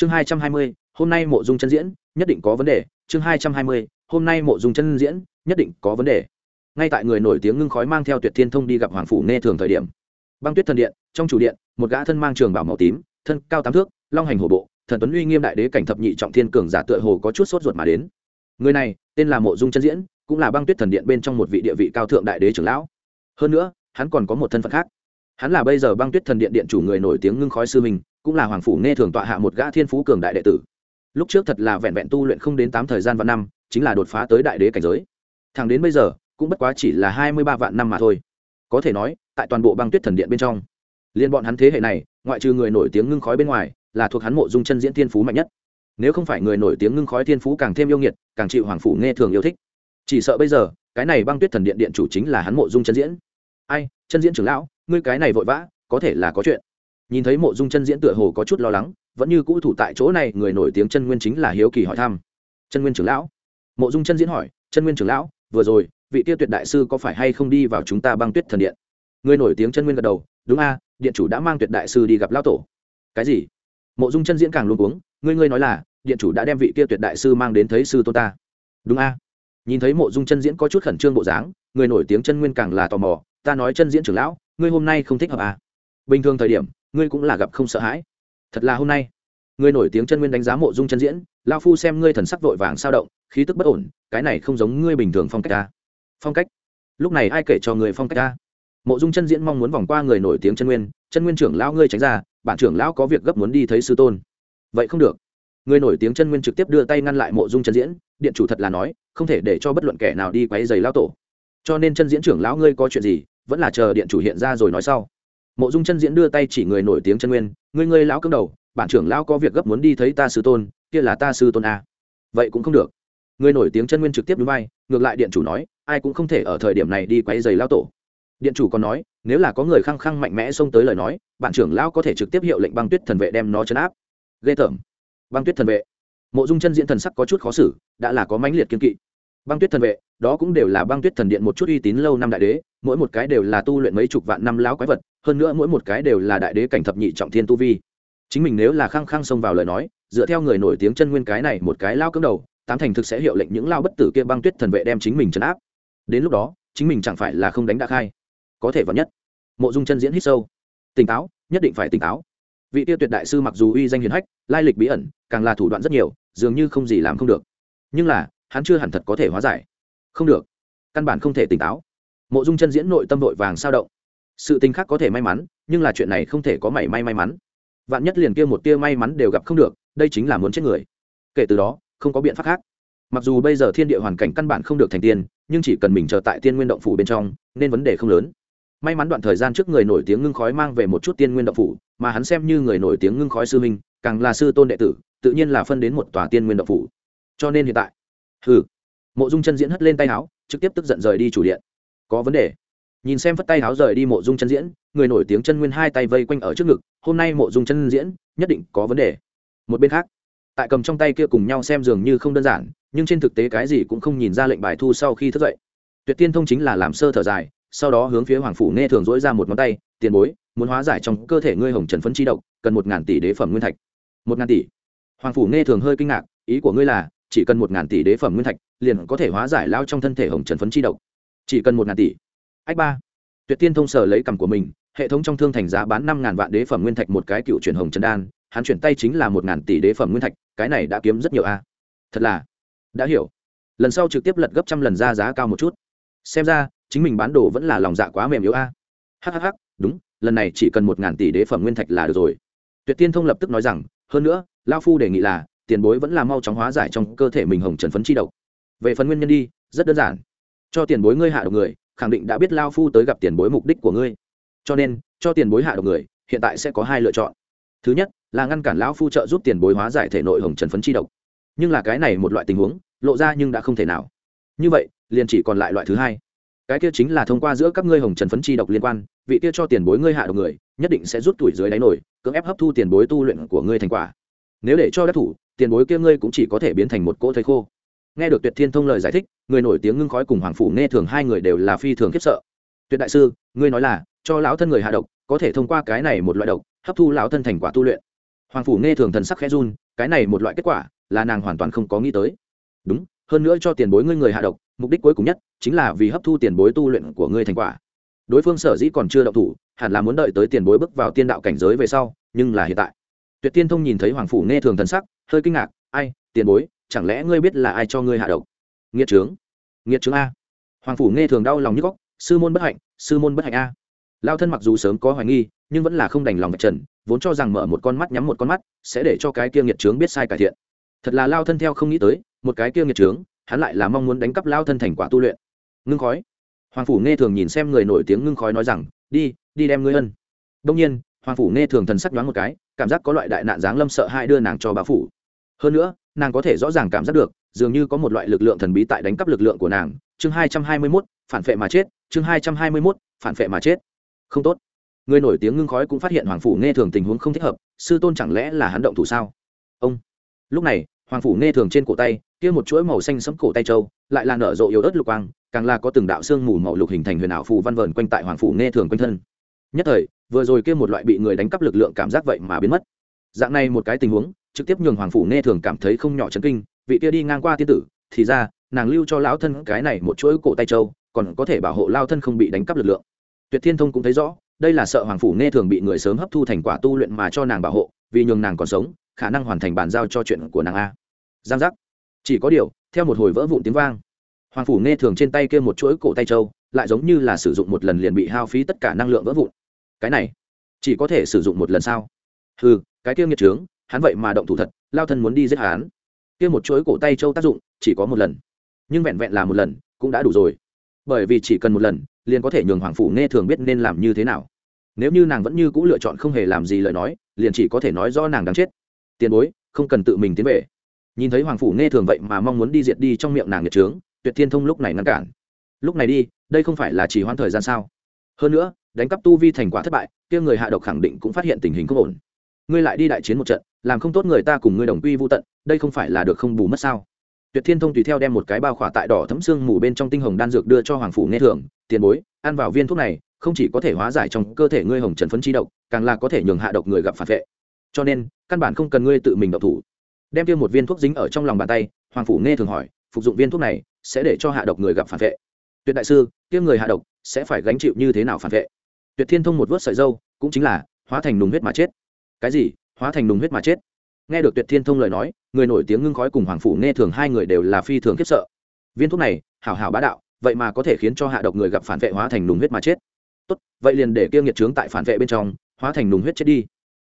chương hai trăm hai mươi, hôm nay mộ dung chân diễn, nhất định có vấn đề. Chương hai trăm hai mươi, hôm nay mộ dung chân diễn, nhất định có vấn đề. Ngay tại người nổi tiếng ngưng khói mang theo tuyệt thiên thông đi gặp hoàng phủ nghe thường thời điểm, băng tuyết thần điện, trong chủ điện, một gã thân mang trường bảo màu tím, thân cao tám thước, long hành hổ bộ, thần tuấn uy nghiêm đại đế cảnh thập nhị trọng thiên cường giả tựa hồ có chút sốt ruột mà đến. Người này, tên là mộ dung chân diễn, cũng là băng tuyết thần điện bên trong một vị địa vị cao thượng đại đế trưởng lão. Hơn nữa, hắn còn có một thân phận khác. Hắn là bây giờ băng tuyết thần điện điện chủ người nổi tiếng ngưng khói sư mình cũng là hoàng phủ nghe thường tọa hạ một gã thiên phú cường đại đệ tử. Lúc trước thật là vẹn vẹn tu luyện không đến tám thời gian vạn năm, chính là đột phá tới đại đế cảnh giới. Thẳng đến bây giờ, cũng bất quá chỉ là hai mươi ba vạn năm mà thôi. Có thể nói, tại toàn bộ băng tuyết thần điện bên trong, liên bọn hắn thế hệ này, ngoại trừ người nổi tiếng ngưng khói bên ngoài, là thuộc hắn mộ dung chân diễn thiên phú mạnh nhất. Nếu không phải người nổi tiếng ngưng khói thiên phú càng thêm yêu nghiệt, càng chịu hoàng phủ nghe thường yêu thích. Chỉ sợ bây giờ, cái này băng tuyết thần điện điện chủ chính là hắn mộ dung chân diễn. Ai, chân diễn trưởng lão, ngươi cái này vội vã, có thể là có chuyện nhìn thấy mộ dung chân diễn tựa hồ có chút lo lắng, vẫn như cũ thủ tại chỗ này, người nổi tiếng chân nguyên chính là hiếu kỳ hỏi thăm. Chân nguyên trưởng lão. Mộ dung chân diễn hỏi, chân nguyên trưởng lão, vừa rồi, vị tiêu tuyệt đại sư có phải hay không đi vào chúng ta băng tuyết thần điện? Người nổi tiếng chân nguyên gật đầu, đúng a, điện chủ đã mang tuyệt đại sư đi gặp lão tổ. Cái gì? Mộ dung chân diễn càng luôn uống ngươi ngươi nói là, điện chủ đã đem vị kia tuyệt đại sư mang đến thấy sư tôn ta. Đúng a. Nhìn thấy mộ dung chân diễn có chút khẩn trương bộ dáng, người nổi tiếng chân nguyên càng là tò mò, ta nói chân diễn trưởng lão, ngươi hôm nay không thích hợp à? Bình thường thời điểm, ngươi cũng là gặp không sợ hãi. Thật là hôm nay. Ngươi nổi tiếng chân nguyên đánh giá mộ dung chân diễn, lao phu xem ngươi thần sắc vội vàng sao động, khí tức bất ổn, cái này không giống ngươi bình thường phong cách ta. Phong cách? Lúc này ai kể cho người phong cách ta? Mộ dung chân diễn mong muốn vòng qua người nổi tiếng chân nguyên chân nguyên trưởng lão ngươi tránh ra bản trưởng lão có việc gấp muốn đi thấy sư tôn. Vậy không được. Người nổi tiếng chân nguyên trực tiếp đưa tay ngăn lại mộ dung chân diễn, điện chủ thật là nói, không thể để cho bất luận kẻ nào đi quấy giày lao tổ. Cho nên chân diễn trưởng lão ngươi có chuyện gì, vẫn là chờ điện chủ hiện ra rồi nói sau mộ dung chân diễn đưa tay chỉ người nổi tiếng chân nguyên, ngươi ngươi lão cứng đầu, bản trưởng lão có việc gấp muốn đi thấy ta sư tôn, kia là ta sư tôn a. Vậy cũng không được. Người nổi tiếng chân nguyên trực tiếp núi bay ngược lại điện chủ nói, ai cũng không thể ở thời điểm này đi quấy giày lao tổ. Điện chủ còn nói, nếu là có người khăng khăng mạnh mẽ xông tới lời nói, bản trưởng lão có thể trực tiếp hiệu lệnh băng tuyết thần vệ đem nó chấn áp. Ghê tởm. Băng tuyết thần vệ. Mộ dung chân diễn thần sắc có chút khó xử, đã là có mãnh liệt kiên kỵ. Băng tuyết thần vệ, đó cũng đều là băng tuyết thần điện một chút uy tín lâu năm đại đế, mỗi một cái đều là tu luyện mấy chục vạn năm lão quái vật hơn nữa mỗi một cái đều là đại đế cảnh thập nhị trọng thiên tu vi. Chính mình nếu là khăng khăng xông vào lời nói, dựa theo người nổi tiếng chân nguyên cái này một cái lao cứng đầu, tám thành thực sẽ hiệu lệnh những lao bất tử kia băng tuyết thần vệ đem chính mình trấn áp. Đến lúc đó, chính mình chẳng phải là không đánh đã khai. Có thể vào nhất. Mộ dung chân diễn hít sâu. Tỉnh táo, nhất định phải tỉnh táo. Vị tiêu tuyệt đại sư mặc dù uy danh hiền hách, lai lịch bí ẩn, càng là thủ đoạn rất nhiều, dường như không gì làm không được. Nhưng là, hắn chưa hẳn thật có thể hóa giải. Không được. Căn bản không thể tỉnh táo. Mộ dung chân diễn nội tâm vội vàng sao động sự tình khác có thể may mắn, nhưng là chuyện này không thể có mảy may may mắn. Vạn nhất liền kia một tia may mắn đều gặp không được, đây chính là muốn chết người. Kể từ đó, không có biện pháp khác. Mặc dù bây giờ thiên địa hoàn cảnh căn bản không được thành tiên, nhưng chỉ cần mình chờ tại tiên nguyên động phủ bên trong, nên vấn đề không lớn. May mắn đoạn thời gian trước người nổi tiếng ngưng khói mang về một chút tiên nguyên động phủ, mà hắn xem như người nổi tiếng ngưng khói sư minh càng là sư tôn đệ tử, tự nhiên là phân đến một tòa tiên nguyên động phủ. Cho nên hiện tại, hừ. Mộ dung chân diễn hất lên tay áo, trực tiếp tức giận rời đi chủ điện. Có vấn đề nhìn xem phất tay háo rời đi mộ dung chân diễn, người nổi tiếng chân nguyên hai tay vây quanh ở trước ngực, hôm nay mộ dung chân diễn, nhất định có vấn đề. Một bên khác, tại cầm trong tay kia cùng nhau xem dường như không đơn giản, nhưng trên thực tế cái gì cũng không nhìn ra lệnh bài thu sau khi thức dậy. Tuyệt tiên thông chính là làm sơ thở dài, sau đó hướng phía hoàng phủ nghe thường dỗi ra một ngón tay, tiền bối, muốn hóa giải trong cơ thể ngươi hồng trần phấn chi độc, cần một ngàn tỷ đế phẩm nguyên thạch. Một ngàn tỷ? Hoàng phủ nghe thường hơi kinh ngạc, ý của ngươi là, chỉ cần một ngàn tỷ đế phẩm nguyên thạch, liền có thể hóa giải lao trong thân thể hồng trần phấn chi độc. Chỉ cần một ngàn tỷ ách ba. Tuyệt tiên thông sở lấy cằm của mình, hệ thống trong thương thành giá bán năm ngàn vạn đế phẩm nguyên thạch một cái cựu chuyển hồng trần đan, hắn chuyển tay chính là một ngàn tỷ đế phẩm nguyên thạch, cái này đã kiếm rất nhiều a. Thật là, đã hiểu. Lần sau trực tiếp lật gấp trăm lần ra giá cao một chút. Xem ra, chính mình bán đồ vẫn là lòng dạ quá mềm yếu a. Hhh đúng, lần này chỉ cần một ngàn tỷ đế phẩm nguyên thạch là được rồi. Tuyệt tiên thông lập tức nói rằng, hơn nữa, lao phu đề nghị là, tiền bối vẫn là mau chóng hóa giải trong cơ thể mình hồng trần phấn chi độc. Về phần nguyên nhân đi, rất đơn giản. Cho tiền bối ngươi hạ độc người khẳng định đã biết lao phu tới gặp tiền bối mục đích của ngươi. Cho nên, cho tiền bối hạ độc người, hiện tại sẽ có hai lựa chọn. Thứ nhất, là ngăn cản lão phu trợ giúp tiền bối hóa giải thể nội hồng trần phấn chi độc. Nhưng là cái này một loại tình huống, lộ ra nhưng đã không thể nào. Như vậy, liền chỉ còn lại loại thứ hai. Cái kia chính là thông qua giữa các ngươi hồng trần phấn chi độc liên quan, vị kia cho tiền bối ngươi hạ độc người, nhất định sẽ rút tuổi dưới đáy nổi, cưỡng ép hấp thu tiền bối tu luyện của ngươi thành quả. Nếu để cho đắc thủ, tiền bối kia ngươi cũng chỉ có thể biến thành một cỗ thầy khô nghe được tuyệt thiên thông lời giải thích, người nổi tiếng ngưng khói cùng hoàng phủ nghe thường hai người đều là phi thường khiếp sợ. Tuyệt đại sư, ngươi nói là, cho lão thân người hạ độc, có thể thông qua cái này một loại độc, hấp thu lão thân thành quả tu luyện. Hoàng phủ nghe thường thần sắc khẽ run, cái này một loại kết quả, là nàng hoàn toàn không có nghĩ tới. Đúng, hơn nữa cho tiền bối ngươi người hạ độc, mục đích cuối cùng nhất chính là vì hấp thu tiền bối tu luyện của ngươi thành quả. Đối phương sở dĩ còn chưa động thủ, hẳn là muốn đợi tới tiền bối bước vào tiên đạo cảnh giới về sau, nhưng là hiện tại. Tuyệt tiên thông nhìn thấy hoàng phủ nghe thường thần sắc, hơi kinh ngạc, ai, tiền bối chẳng lẽ ngươi biết là ai cho ngươi hạ độc? Nghiệt trướng. Nghiệt trướng a. Hoàng phủ nghe thường đau lòng như góc, sư môn bất hạnh, sư môn bất hạnh a. Lao thân mặc dù sớm có hoài nghi, nhưng vẫn là không đành lòng vạch trần, vốn cho rằng mở một con mắt nhắm một con mắt, sẽ để cho cái kia nghiệt trướng biết sai cải thiện. Thật là lao thân theo không nghĩ tới, một cái kia nghiệt trướng, hắn lại là mong muốn đánh cắp lao thân thành quả tu luyện. Ngưng khói. Hoàng phủ nghe thường nhìn xem người nổi tiếng ngưng khói nói rằng, đi đi đem ngươi ân. Đông nhiên, hoàng phủ nghe thường thần sắc đoán một cái, cảm giác có loại đại nạn giáng lâm sợ hai đưa nàng cho bà phủ. Hơn nữa nàng có thể rõ ràng cảm giác được, dường như có một loại lực lượng thần bí tại đánh cắp lực lượng của nàng. Chương hai trăm hai mươi mốt, phản phệ mà chết. Chương hai trăm hai mươi mốt, phản phệ mà chết. Không tốt. Người nổi tiếng ngưng khói cũng phát hiện hoàng phủ nghe thường tình huống không thích hợp, sư tôn chẳng lẽ là hắn động thủ sao? Ông. Lúc này, hoàng phủ nghe thường trên cổ tay, kia một chuỗi màu xanh sẫm cổ tay châu lại là nở rộ yếu ớt lục quang, càng là có từng đạo xương mù màu lục hình thành huyền ảo phù văn vờn quanh tại hoàng phủ nghe thường quanh thân. Nhất thời, vừa rồi kia một loại bị người đánh cắp lực lượng cảm giác vậy mà biến mất. Dạng này một cái tình huống trực tiếp nhường hoàng phủ nghe thường cảm thấy không nhỏ chấn kinh, vị kia đi ngang qua tiên tử, thì ra, nàng lưu cho lão thân cái này một chuỗi cổ tay châu còn có thể bảo hộ lao thân không bị đánh cắp lực lượng. Tuyệt thiên thông cũng thấy rõ, đây là sợ hoàng phủ nghe thường bị người sớm hấp thu thành quả tu luyện mà cho nàng bảo hộ, vì nhường nàng còn sống, khả năng hoàn thành bàn giao cho chuyện của nàng a. Giang giác. Chỉ có điều, theo một hồi vỡ vụn tiếng vang, hoàng phủ nghe thường trên tay kia một chuỗi cổ tay trâu, lại giống như là sử dụng một lần liền bị hao phí tất cả năng lượng vỡ vụn. Cái này, chỉ có thể sử dụng một lần sao? Ừ cái kia nghiệt trướng hắn vậy mà động thủ thật, lao thân muốn đi giết hắn. Kia một chuỗi cổ tay châu tác dụng, chỉ có một lần. Nhưng vẹn vẹn là một lần, cũng đã đủ rồi. Bởi vì chỉ cần một lần, liền có thể nhường hoàng phủ nghe thường biết nên làm như thế nào. Nếu như nàng vẫn như c ũ lựa chọn không hề làm gì lời nói, liền chỉ có thể nói do nàng đáng chết. Tiền bối, không cần tự mình tiến về. Nhìn thấy hoàng phủ nghe thường vậy mà mong muốn đi diệt đi trong miệng nàng nhật trướng, tuyệt thiên thông lúc này ngăn cản. Lúc này đi, đây không phải là chỉ hoãn thời gian sao? Hơn nữa, đánh cắp tu vi thành quả thất bại, kia người hạ độc khẳng định cũng phát hiện tình hình không ổn ngươi lại đi đại chiến một trận, làm không tốt người ta cùng ngươi đồng quy vô tận, đây không phải là được không bù mất sao? Tuyệt thiên thông tùy theo đem một cái bao khỏa tại đỏ thấm xương mù bên trong tinh hồng đan dược đưa cho hoàng phủ nghe thưởng, tiền bối, ăn vào viên thuốc này, không chỉ có thể hóa giải trong cơ thể ngươi hồng trần phấn chi độc, càng là có thể nhường hạ độc người gặp phản vệ. Cho nên, căn bản không cần ngươi tự mình độc thủ. Đem tiêm một viên thuốc dính ở trong lòng bàn tay, hoàng phủ nghe thường hỏi, phục dụng viên thuốc này sẽ để cho hạ độc người gặp phản vệ? Tuyệt đại sư tiêm người hạ độc sẽ phải gánh chịu như thế nào phản vệ? Tuyệt thiên thông một vớt sợi dâu, cũng chính là, hóa thành nùng huyết mà chết cái gì, hóa thành nùng huyết mà chết. Nghe được tuyệt thiên thông lời nói, người nổi tiếng ngưng khói cùng hoàng phủ nghe thường hai người đều là phi thường khiếp sợ. Viên thuốc này, hảo hảo bá đạo, vậy mà có thể khiến cho hạ độc người gặp phản vệ hóa thành nùng huyết mà chết. Tốt, vậy liền để kia nghiệt trướng tại phản vệ bên trong, hóa thành nùng huyết chết đi.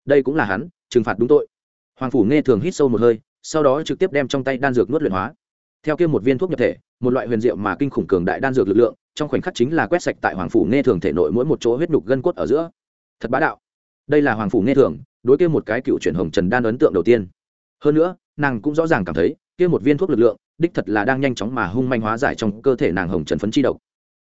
Đây cũng là hắn, trừng phạt đúng tội. Hoàng phủ nghe thường hít sâu một hơi, sau đó trực tiếp đem trong tay đan dược nuốt luyện hóa. Theo kia một viên thuốc nhập thể, một loại huyền diệu mà kinh khủng cường đại đan dược lực lượng, trong khoảnh khắc chính là quét sạch tại hoàng phủ nghe thường thể nội mỗi một chỗ huyết nhục gân cốt ở giữa. Thật bá đạo đây là hoàng phủ nghe thường, đối kia một cái cựu chuyển hồng trần đan ấn tượng đầu tiên. Hơn nữa, nàng cũng rõ ràng cảm thấy, kia một viên thuốc lực lượng, đích thật là đang nhanh chóng mà hung manh hóa giải trong cơ thể nàng hồng trần phấn chi độc.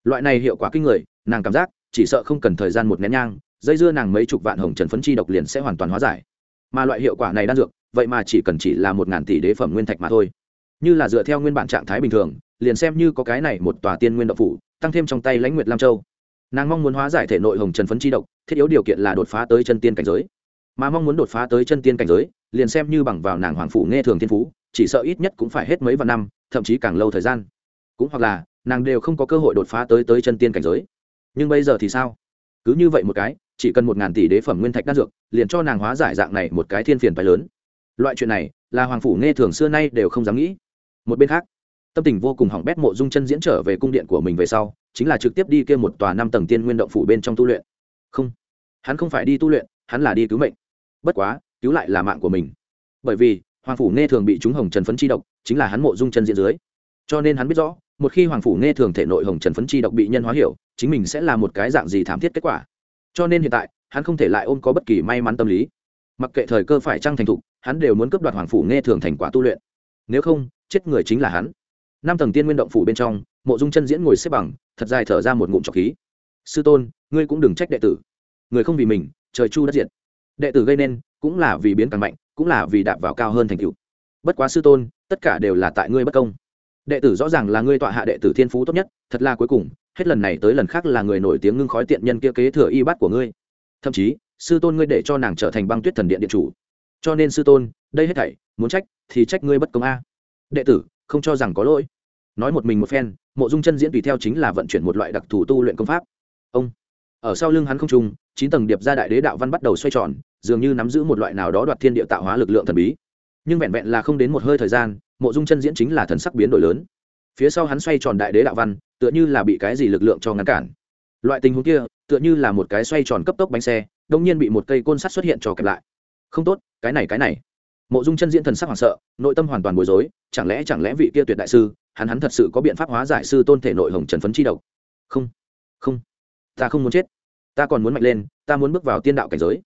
Loại này hiệu quả kinh người, nàng cảm giác, chỉ sợ không cần thời gian một nén nhang, dây dưa nàng mấy chục vạn hồng trần phấn chi độc liền sẽ hoàn toàn hóa giải. Mà loại hiệu quả này đan dược, vậy mà chỉ cần chỉ là một ngàn tỷ đế phẩm nguyên thạch mà thôi. Như là dựa theo nguyên bản trạng thái bình thường, liền xem như có cái này một tòa tiên nguyên độc phủ, tăng thêm trong tay lãnh nguyệt lam châu nàng mong muốn hóa giải thể nội hồng trần phấn chi độc, thiết yếu điều kiện là đột phá tới chân tiên cảnh giới. Mà mong muốn đột phá tới chân tiên cảnh giới, liền xem như bằng vào nàng hoàng phủ nghe thường thiên phú, chỉ sợ ít nhất cũng phải hết mấy vạn năm, thậm chí càng lâu thời gian. Cũng hoặc là, nàng đều không có cơ hội đột phá tới tới chân tiên cảnh giới. Nhưng bây giờ thì sao? Cứ như vậy một cái, chỉ cần một ngàn tỷ đế phẩm nguyên thạch đan dược, liền cho nàng hóa giải dạng này một cái thiên phiền phải lớn. Loại chuyện này, là hoàng phủ nghe thường xưa nay đều không dám nghĩ. Một bên khác, tâm tình vô cùng hỏng bét mộ dung chân diễn trở về cung điện của mình về sau chính là trực tiếp đi kia một tòa năm tầng tiên nguyên động phủ bên trong tu luyện. Không, hắn không phải đi tu luyện, hắn là đi cứu mệnh. Bất quá, cứu lại là mạng của mình. Bởi vì, hoàng phủ nghe thường bị chúng hồng trần phấn chi độc, chính là hắn mộ dung chân diện dưới. Cho nên hắn biết rõ, một khi hoàng phủ nghe thường thể nội hồng trần phấn chi độc bị nhân hóa hiểu, chính mình sẽ là một cái dạng gì thảm thiết kết quả. Cho nên hiện tại, hắn không thể lại ôm có bất kỳ may mắn tâm lý. Mặc kệ thời cơ phải trăng thành thục, hắn đều muốn cướp đoạt hoàng phủ nghe thường thành quả tu luyện. Nếu không, chết người chính là hắn. Năm tầng tiên nguyên động phủ bên trong mộ dung chân diễn ngồi xếp bằng, thật dài thở ra một ngụm trọc khí. Sư tôn, ngươi cũng đừng trách đệ tử. Người không vì mình, trời chu đất diệt. Đệ tử gây nên, cũng là vì biến càng mạnh, cũng là vì đạp vào cao hơn thành cựu bất quá sư tôn, tất cả đều là tại ngươi bất công. Đệ tử rõ ràng là ngươi tọa hạ đệ tử thiên phú tốt nhất, thật là cuối cùng, hết lần này tới lần khác là người nổi tiếng ngưng khói tiện nhân kia kế thừa y bát của ngươi. Thậm chí, sư tôn ngươi để cho nàng trở thành băng tuyết thần điện điện chủ. Cho nên sư tôn, đây hết thảy, muốn trách thì trách ngươi bất công a. Đệ tử, không cho rằng có lỗi nói một mình một phen, mộ dung chân diễn tùy theo chính là vận chuyển một loại đặc thù tu luyện công pháp. Ông, ở sau lưng hắn không trung, chín tầng điệp ra đại đế đạo văn bắt đầu xoay tròn, dường như nắm giữ một loại nào đó đoạt thiên địa tạo hóa lực lượng thần bí. Nhưng vẹn vẹn là không đến một hơi thời gian, mộ dung chân diễn chính là thần sắc biến đổi lớn. Phía sau hắn xoay tròn đại đế đạo văn, tựa như là bị cái gì lực lượng cho ngăn cản. Loại tình huống kia, tựa như là một cái xoay tròn cấp tốc bánh xe đông nhiên bị một cây côn sắt xuất hiện cho kẹp lại. Không tốt, cái này cái này. Mộ dung chân diễn thần sắc hoảng sợ, nội tâm hoàn toàn bối rối, chẳng lẽ chẳng lẽ vị kia tuyệt đại sư hắn hắn thật sự có biện pháp hóa giải sư tôn thể nội hồng trần phấn chi độc. Không không, ta không muốn chết. Ta còn muốn mạnh lên, ta muốn bước vào tiên đạo cảnh giới.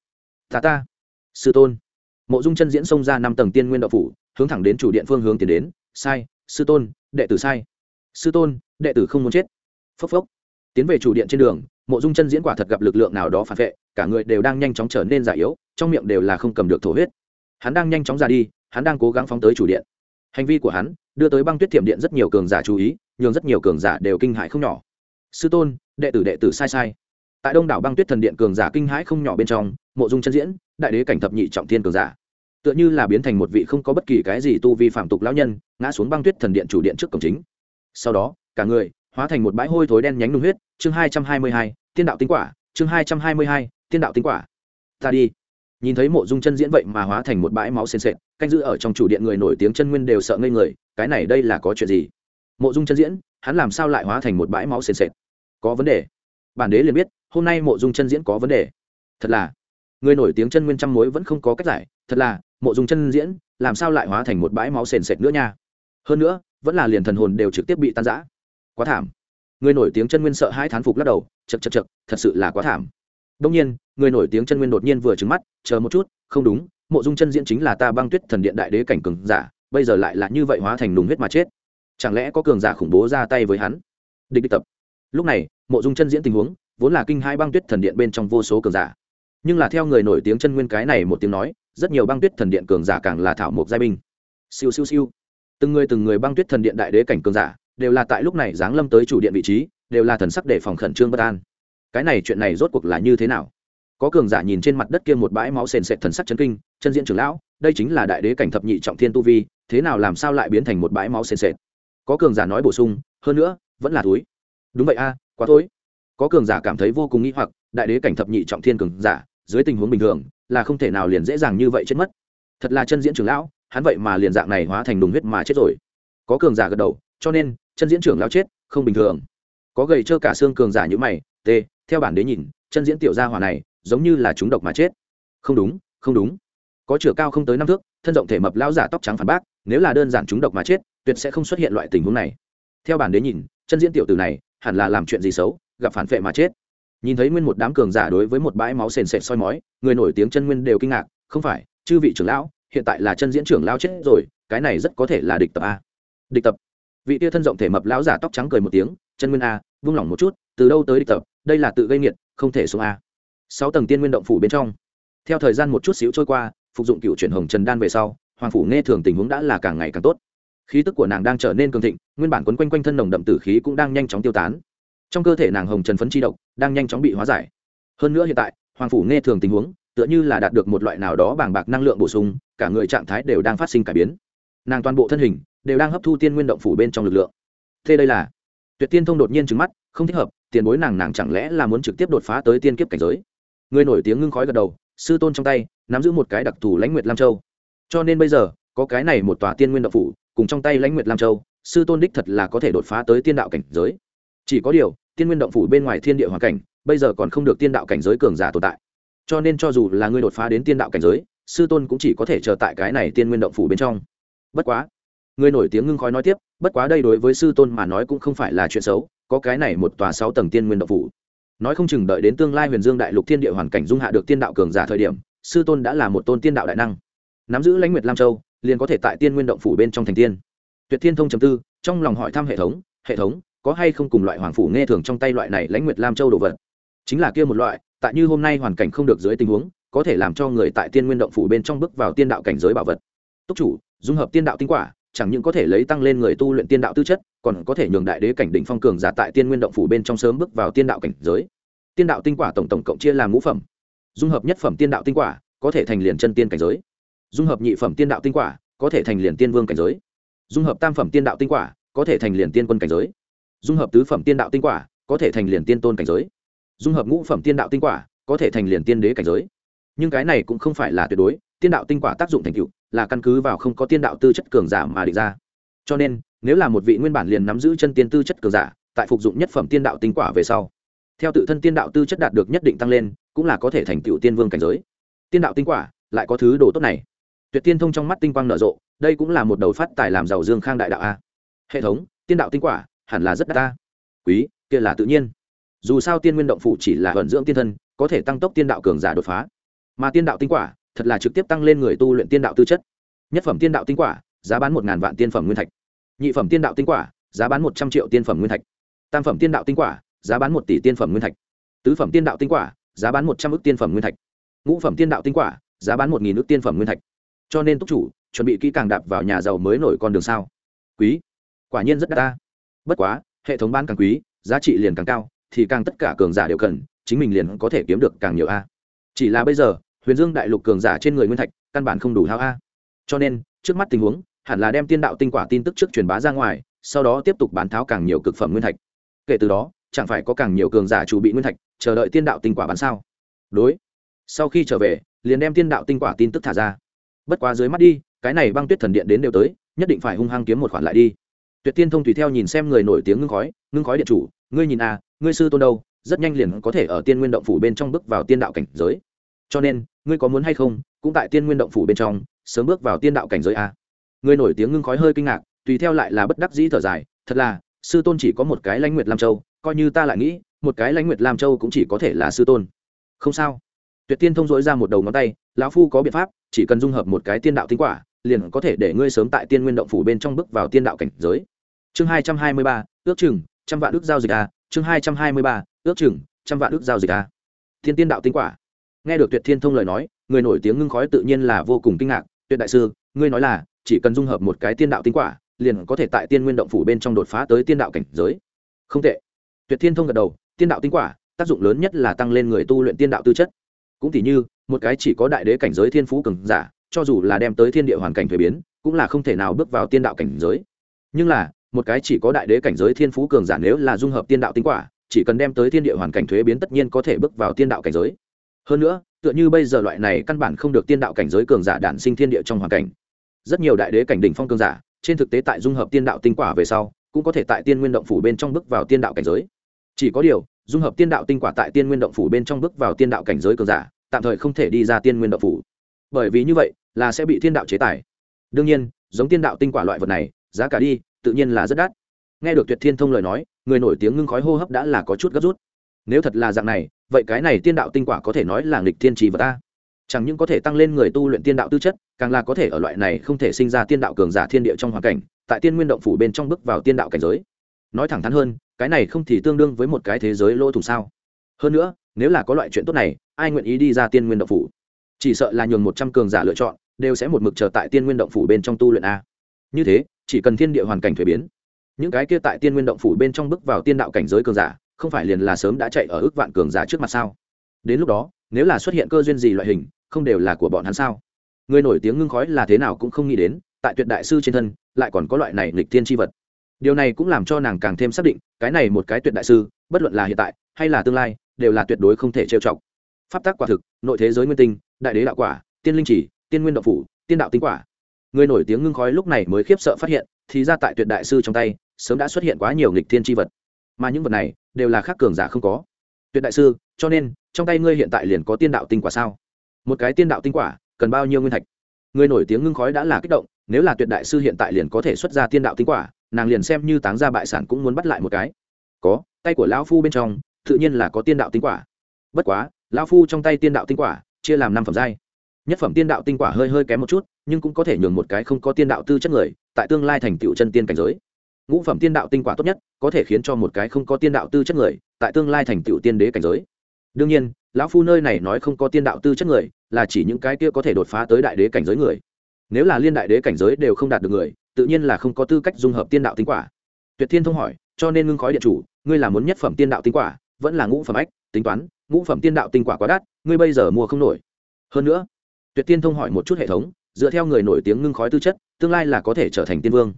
Ta ta, sư tôn. Mộ dung chân diễn xông ra năm tầng tiên nguyên đạo phủ, hướng thẳng đến chủ điện phương hướng tiến đến. Sai, sư tôn, đệ tử sai. Sư tôn, đệ tử không muốn chết. Phốc phốc. Tiến về chủ điện trên đường, mộ dung chân diễn quả thật gặp lực lượng nào đó phản vệ, cả người đều đang nhanh chóng trở nên già yếu, trong miệng đều là không cầm được thổ huyết. Hắn đang nhanh chóng ra đi, hắn đang cố gắng phóng tới chủ điện hành vi của hắn đưa tới băng tuyết thiểm điện rất nhiều cường giả chú ý nhường rất nhiều cường giả đều kinh hãi không nhỏ. Sư tôn, đệ tử đệ tử sai sai. Tại đông đảo băng tuyết thần điện cường giả kinh hãi không nhỏ bên trong, mộ dung chân diễn, đại đế cảnh thập nhị trọng thiên cường giả. Tựa như là biến thành một vị không có bất kỳ cái gì tu vi phạm tục lão nhân, ngã xuống băng tuyết thần điện chủ điện trước cổng chính. Sau đó, cả người hóa thành một bãi hôi thối đen nhánh nung huyết, chương hai trăm hai mươi hai, tiên đạo tinh quả, chương hai trăm hai mươi hai, tiên đạo tinh quả. Ta đi. Nhìn thấy mộ dung chân diễn vậy mà hóa thành một bãi máu sền sệt canh giữ ở trong chủ điện người nổi tiếng chân nguyên đều sợ ngây người, cái này đây là có chuyện gì? Mộ dung chân diễn, hắn làm sao lại hóa thành một bãi máu sền sệt? Có vấn đề. Bản đế liền biết, hôm nay mộ dung chân diễn có vấn đề. Thật là, người nổi tiếng chân nguyên trăm mối vẫn không có cách giải. Thật là, mộ dung chân diễn, làm sao lại hóa thành một bãi máu sền sệt nữa nha? Hơn nữa, vẫn là liền thần hồn đều trực tiếp bị tan giã quá thảm. Người nổi tiếng chân nguyên sợ hai thán phục lắc đầu chật chật chật thật sự là quá thảm. Đông nhiên, người nổi tiếng chân nguyên đột nhiên vừa trứng mắt, chờ một chút, không đúng mộ dung chân diễn chính là ta băng tuyết thần điện đại đế cảnh cường giả, bây giờ lại là như vậy hóa thành nùng huyết mà chết. Chẳng lẽ có cường giả khủng bố ra tay với hắn? Địch đi tập. Lúc này, mộ dung chân diễn tình huống, vốn là kinh hai băng tuyết thần điện bên trong vô số cường giả. Nhưng là theo người nổi tiếng chân nguyên cái này một tiếng nói, rất nhiều băng tuyết thần điện cường giả càng là thảo mộc giai binh. Siêu siêu siêu. Từng người từng người băng tuyết thần điện đại đế cảnh cường giả, đều là tại lúc này giáng lâm tới chủ điện vị trí, đều là thần sắc để phòng khẩn trương bất an. Cái này chuyện này rốt cuộc là như thế nào? Có cường giả nhìn trên mặt đất kia một bãi máu sền sệt thần sắc chấn kinh, chân diễn trưởng lão, đây chính là đại đế cảnh thập nhị trọng thiên tu vi, thế nào làm sao lại biến thành một bãi máu sền sệt? Có cường giả nói bổ sung, hơn nữa, vẫn là túi. Đúng vậy a, quá thối có cường giả cảm thấy vô cùng nghĩ hoặc, đại đế cảnh thập nhị trọng thiên cường giả, dưới tình huống bình thường, là không thể nào liền dễ dàng như vậy chết mất. Thật là chân diễn trưởng lão, hắn vậy mà liền dạng này hóa thành đùng huyết mà chết rồi. Có cường giả gật đầu, cho nên, chân diễn trưởng lão chết, không bình thường. Có gầy trơ cả xương cường giả như mày t theo bản đế nhìn, chân diễn tiểu gia hỏa này giống như là chúng độc mà chết. Không đúng không đúng. Có chửa cao không tới năm thước, thân rộng thể mập lão giả tóc trắng phản bác, nếu là đơn giản chúng độc mà chết, tuyệt sẽ không xuất hiện loại tình huống này. Theo bản đế nhìn, chân diễn tiểu tử này, hẳn là làm chuyện gì xấu, gặp phản vệ mà chết. Nhìn thấy nguyên một đám cường giả đối với một bãi máu sền sệt soi mói, người nổi tiếng chân nguyên đều kinh ngạc, không phải, chư vị trưởng lão, hiện tại là chân diễn trưởng lão chết rồi, cái này rất có thể là địch tập a. Địch tập. Vị tia thân rộng thể mập lão giả tóc trắng cười một tiếng, chân nguyên a, vung lỏng một chút, từ đâu tới địch tập, đây là tự gây nghiệt, không thể xuống a sáu tầng tiên nguyên động phủ bên trong. Theo thời gian một chút xíu trôi qua, phục dụng cựu chuyển hồng trần đan về sau, hoàng phủ nghe thường tình huống đã là càng ngày càng tốt. Khí tức của nàng đang trở nên cường thịnh, nguyên bản quấn quanh quanh thân nồng đậm tử khí cũng đang nhanh chóng tiêu tán. Trong cơ thể nàng hồng trần phấn chi độc đang nhanh chóng bị hóa giải. Hơn nữa hiện tại, hoàng phủ nghe thường tình huống tựa như là đạt được một loại nào đó bàng bạc năng lượng bổ sung, cả người trạng thái đều đang phát sinh cải biến. Nàng toàn bộ thân hình đều đang hấp thu tiên nguyên động phủ bên trong lực lượng. Thế đây là tuyệt tiên thông đột nhiên trứng mắt, không thích hợp, tiền bối nàng nàng chẳng lẽ là muốn trực tiếp đột phá tới tiên kiếp cảnh giới? Người nổi tiếng ngưng khói gật đầu, sư tôn trong tay, nắm giữ một cái đặc thù lãnh nguyệt lam châu. Cho nên bây giờ, có cái này một tòa tiên nguyên động phủ, cùng trong tay lãnh nguyệt lam châu, sư tôn đích thật là có thể đột phá tới tiên đạo cảnh giới. Chỉ có điều, tiên nguyên động phủ bên ngoài thiên địa hoàn cảnh, bây giờ còn không được tiên đạo cảnh giới cường giả tồn tại. Cho nên cho dù là ngươi đột phá đến tiên đạo cảnh giới, sư tôn cũng chỉ có thể chờ tại cái này tiên nguyên động phủ bên trong. Bất quá, người nổi tiếng ngưng khói nói tiếp, bất quá đây đối với sư tôn mà nói cũng không phải là chuyện xấu, có cái này một tòa sáu tầng tiên nguyên động phủ nói không chừng đợi đến tương lai huyền dương đại lục thiên địa hoàn cảnh dung hạ được tiên đạo cường giả thời điểm, sư tôn đã là một tôn tiên đạo đại năng. Nắm giữ lãnh nguyệt lam châu, liền có thể tại tiên nguyên động phủ bên trong thành tiên. Tuyệt thiên thông chấm tư, trong lòng hỏi thăm hệ thống hệ thống, có hay không cùng loại hoàng phủ nghe thường trong tay loại này lãnh nguyệt lam châu đồ vật? Chính là kia một loại, tại như hôm nay hoàn cảnh không được dưới tình huống, có thể làm cho người tại tiên nguyên động phủ bên trong bước vào tiên đạo cảnh giới bảo vật. Túc chủ, dung hợp tiên đạo tinh quả chẳng những có thể lấy tăng lên người tu luyện tiên đạo tư chất, còn có thể nhường đại đế cảnh đỉnh phong cường giả tại tiên nguyên động phủ bên trong sớm bước vào tiên đạo cảnh giới. Tiên đạo tinh quả tổng tổng cộng chia làm ngũ phẩm. Dung hợp nhất phẩm tiên đạo tinh quả, có thể thành liền chân tiên cảnh giới. Dung hợp nhị phẩm tiên đạo tinh quả, có thể thành liền tiên vương cảnh giới. Dung hợp tam phẩm tiên đạo tinh quả, có thể thành liền tiên quân cảnh giới. Dung hợp tứ phẩm tiên đạo tinh quả, có thể thành liền tiên tôn cảnh giới. Dung hợp ngũ phẩm tiên đạo tinh quả, có thể thành liền tiên đế cảnh giới nhưng cái này cũng không phải là tuyệt đối, tiên đạo tinh quả tác dụng thành tựu, là căn cứ vào không có tiên đạo tư chất cường giả mà định ra. Cho nên, nếu là một vị nguyên bản liền nắm giữ chân tiên tư chất cường giả, tại phục dụng nhất phẩm tiên đạo tinh quả về sau, theo tự thân tiên đạo tư chất đạt được nhất định tăng lên, cũng là có thể thành tựu tiên vương cảnh giới. Tiên đạo tinh quả lại có thứ đồ tốt này. Tuyệt tiên thông trong mắt tinh quang nở rộ, đây cũng là một đầu phát tài làm giàu dương khang đại đạo a. Hệ thống, tiên đạo tinh quả hẳn là rất đắt ta. Quý, kia là tự nhiên. Dù sao tiên nguyên động phụ chỉ là vận dưỡng tiên thân, có thể tăng tốc tiên đạo cường giả đột phá mà tiên đạo tinh quả thật là trực tiếp tăng lên người tu luyện tiên đạo tư chất. Nhất phẩm tiên đạo tinh quả, giá bán một ngàn vạn tiên phẩm nguyên thạch. Nhị phẩm tiên đạo tinh quả, giá bán một trăm triệu tiên phẩm nguyên thạch. Tam phẩm tiên đạo tinh quả, giá bán một tỷ tiên phẩm nguyên thạch. Tứ phẩm tiên đạo tinh quả, giá bán một trăm ước tiên phẩm nguyên thạch. Ngũ phẩm tiên đạo tinh quả, giá bán một nghìn ước tiên phẩm nguyên thạch. Cho nên túc chủ, chuẩn bị kỹ càng đạp vào nhà giàu mới nổi con đường sao? Quý, quả nhiên rất đắt ta. Bất quá, hệ thống bán càng quý, giá trị liền càng cao, thì càng tất cả cường giả đều cần, chính mình liền có thể kiếm được càng nhiều a. Chỉ là bây giờ huyền dương đại lục cường giả trên người nguyên thạch, căn bản không đủ hao a. Cho nên, trước mắt tình huống, hẳn là đem tiên đạo tinh quả tin tức trước truyền bá ra ngoài, sau đó tiếp tục bán tháo càng nhiều cực phẩm nguyên thạch. Kể từ đó, chẳng phải có càng nhiều cường giả chủ bị nguyên thạch, chờ đợi tiên đạo tinh quả bán sao? Đối. Sau khi trở về, liền đem tiên đạo tinh quả tin tức thả ra. Bất quá dưới mắt đi, cái này băng tuyết thần điện đến đều tới, nhất định phải hung hăng kiếm một khoản lại đi. Tuyệt tiên thông tùy theo nhìn xem người nổi tiếng ngưng khói ngưng khói điện chủ, ngươi nhìn à ngươi sư tôn đâu, rất nhanh liền có thể ở tiên nguyên động phủ bên trong bước vào tiên đạo cảnh giới cho nên, ngươi có muốn hay không, cũng tại tiên nguyên động phủ bên trong, sớm bước vào tiên đạo cảnh giới à. ngươi nổi tiếng ngưng khói hơi kinh ngạc, tùy theo lại là bất đắc dĩ thở dài, thật là, sư tôn chỉ có một cái lãnh nguyệt lam châu, coi như ta lại nghĩ, một cái lãnh nguyệt lam châu cũng chỉ có thể là sư tôn. Không sao. Tuyệt tiên thông dỗi ra một đầu ngón tay, lão phu có biện pháp, chỉ cần dung hợp một cái tiên đạo tinh quả, liền có thể để ngươi sớm tại tiên nguyên động phủ bên trong bước vào tiên đạo cảnh giới. Chương hai trăm hai mươi ba, ước chừng, trăm vạn ước giao dịch a. Chương hai trăm hai mươi ba, ước chừng, trăm vạn ước giao dịch a. Thiên tiên đạo tinh quả nghe được tuyệt thiên thông lời nói, người nổi tiếng ngưng khói tự nhiên là vô cùng kinh ngạc. Tuyệt đại sư, ngươi nói là, chỉ cần dung hợp một cái tiên đạo tinh quả, liền có thể tại tiên nguyên động phủ bên trong đột phá tới tiên đạo cảnh giới. Không tệ. Tuyệt thiên thông gật đầu, tiên đạo tinh quả, tác dụng lớn nhất là tăng lên người tu luyện tiên đạo tư chất. Cũng tỉ như, một cái chỉ có đại đế cảnh giới thiên phú cường giả, cho dù là đem tới thiên địa hoàn cảnh thuế biến, cũng là không thể nào bước vào tiên đạo cảnh giới. Nhưng là, một cái chỉ có đại đế cảnh giới thiên phú cường giả nếu là dung hợp tiên đạo tinh quả, chỉ cần đem tới thiên địa hoàn cảnh thuế biến tất nhiên có thể bước vào tiên đạo cảnh giới hơn nữa, tựa như bây giờ loại này căn bản không được tiên đạo cảnh giới cường giả đản sinh thiên địa trong hoàn cảnh. Rất nhiều đại đế cảnh đỉnh phong cường giả, trên thực tế tại dung hợp tiên đạo tinh quả về sau, cũng có thể tại tiên nguyên động phủ bên trong bước vào tiên đạo cảnh giới. Chỉ có điều, dung hợp tiên đạo tinh quả tại tiên nguyên động phủ bên trong bước vào tiên đạo cảnh giới cường giả, tạm thời không thể đi ra tiên nguyên động phủ. Bởi vì như vậy, là sẽ bị thiên đạo chế tài. Đương nhiên, giống tiên đạo tinh quả loại vật này, giá cả đi, tự nhiên là rất đắt. Nghe được tuyệt thiên thông lời nói, người nổi tiếng ngưng khói hô hấp đã là có chút gấp rút nếu thật là dạng này, vậy cái này tiên đạo tinh quả có thể nói là nghịch thiên trì vật ta. Chẳng những có thể tăng lên người tu luyện tiên đạo tư chất, càng là có thể ở loại này không thể sinh ra tiên đạo cường giả thiên địa trong hoàn cảnh, tại tiên nguyên động phủ bên trong bước vào tiên đạo cảnh giới. Nói thẳng thắn hơn, cái này không thì tương đương với một cái thế giới lỗ thủng sao? Hơn nữa, nếu là có loại chuyện tốt này, ai nguyện ý đi ra tiên nguyên động phủ? Chỉ sợ là nhường một trăm cường giả lựa chọn, đều sẽ một mực chờ tại tiên nguyên động phủ bên trong tu luyện a. Như thế, chỉ cần thiên địa hoàn cảnh thuế biến, những cái kia tại tiên nguyên động phủ bên trong bước vào tiên đạo cảnh giới cường giả không phải liền là sớm đã chạy ở ước vạn cường giả trước mặt sao? Đến lúc đó, nếu là xuất hiện cơ duyên gì loại hình, không đều là của bọn hắn sao? Người nổi tiếng ngưng khói là thế nào cũng không nghĩ đến, tại tuyệt đại sư trên thân, lại còn có loại này lịch thiên tri vật. Điều này cũng làm cho nàng càng thêm xác định, cái này một cái tuyệt đại sư, bất luận là hiện tại hay là tương lai, đều là tuyệt đối không thể trêu chọc. Pháp tác quả thực, nội thế giới nguyên tinh, đại đế đạo quả, tiên linh chỉ, tiên nguyên đạo phủ, tiên đạo tinh quả. Người nổi tiếng ngưng khói lúc này mới khiếp sợ phát hiện, thì ra tại tuyệt đại sư trong tay, sớm đã xuất hiện quá nhiều nghịch thiên tri vật. Mà những vật này đều là khác cường giả không có. Tuyệt đại sư, cho nên, trong tay ngươi hiện tại liền có tiên đạo tinh quả sao? Một cái tiên đạo tinh quả, cần bao nhiêu nguyên thạch? Người nổi tiếng ngưng khói đã là kích động, nếu là tuyệt đại sư hiện tại liền có thể xuất ra tiên đạo tinh quả, nàng liền xem như táng ra bại sản cũng muốn bắt lại một cái. Có, tay của lão phu bên trong, tự nhiên là có tiên đạo tinh quả. Bất quá, lão phu trong tay tiên đạo tinh quả, chia làm năm phẩm giai. Nhất phẩm tiên đạo tinh quả hơi hơi kém một chút, nhưng cũng có thể nhường một cái không có tiên đạo tư chất người, tại tương lai thành tựu chân tiên cảnh giới ngũ phẩm tiên đạo tinh quả tốt nhất, có thể khiến cho một cái không có tiên đạo tư chất người, tại tương lai thành tựu tiên đế cảnh giới. Đương nhiên, lão phu nơi này nói không có tiên đạo tư chất người, là chỉ những cái kia có thể đột phá tới đại đế cảnh giới người. Nếu là liên đại đế cảnh giới đều không đạt được người, tự nhiên là không có tư cách dung hợp tiên đạo tinh quả. Tuyệt thiên thông hỏi, cho nên ngưng khói điện chủ, ngươi là muốn nhất phẩm tiên đạo tinh quả, vẫn là ngũ phẩm ách, tính toán, ngũ phẩm tiên đạo tinh quả quá đắt, ngươi bây giờ mua không nổi. Hơn nữa, tuyệt tiên thông hỏi một chút hệ thống, dựa theo người nổi tiếng ngưng khói tư chất, tương lai là có thể trở thành tiên vương.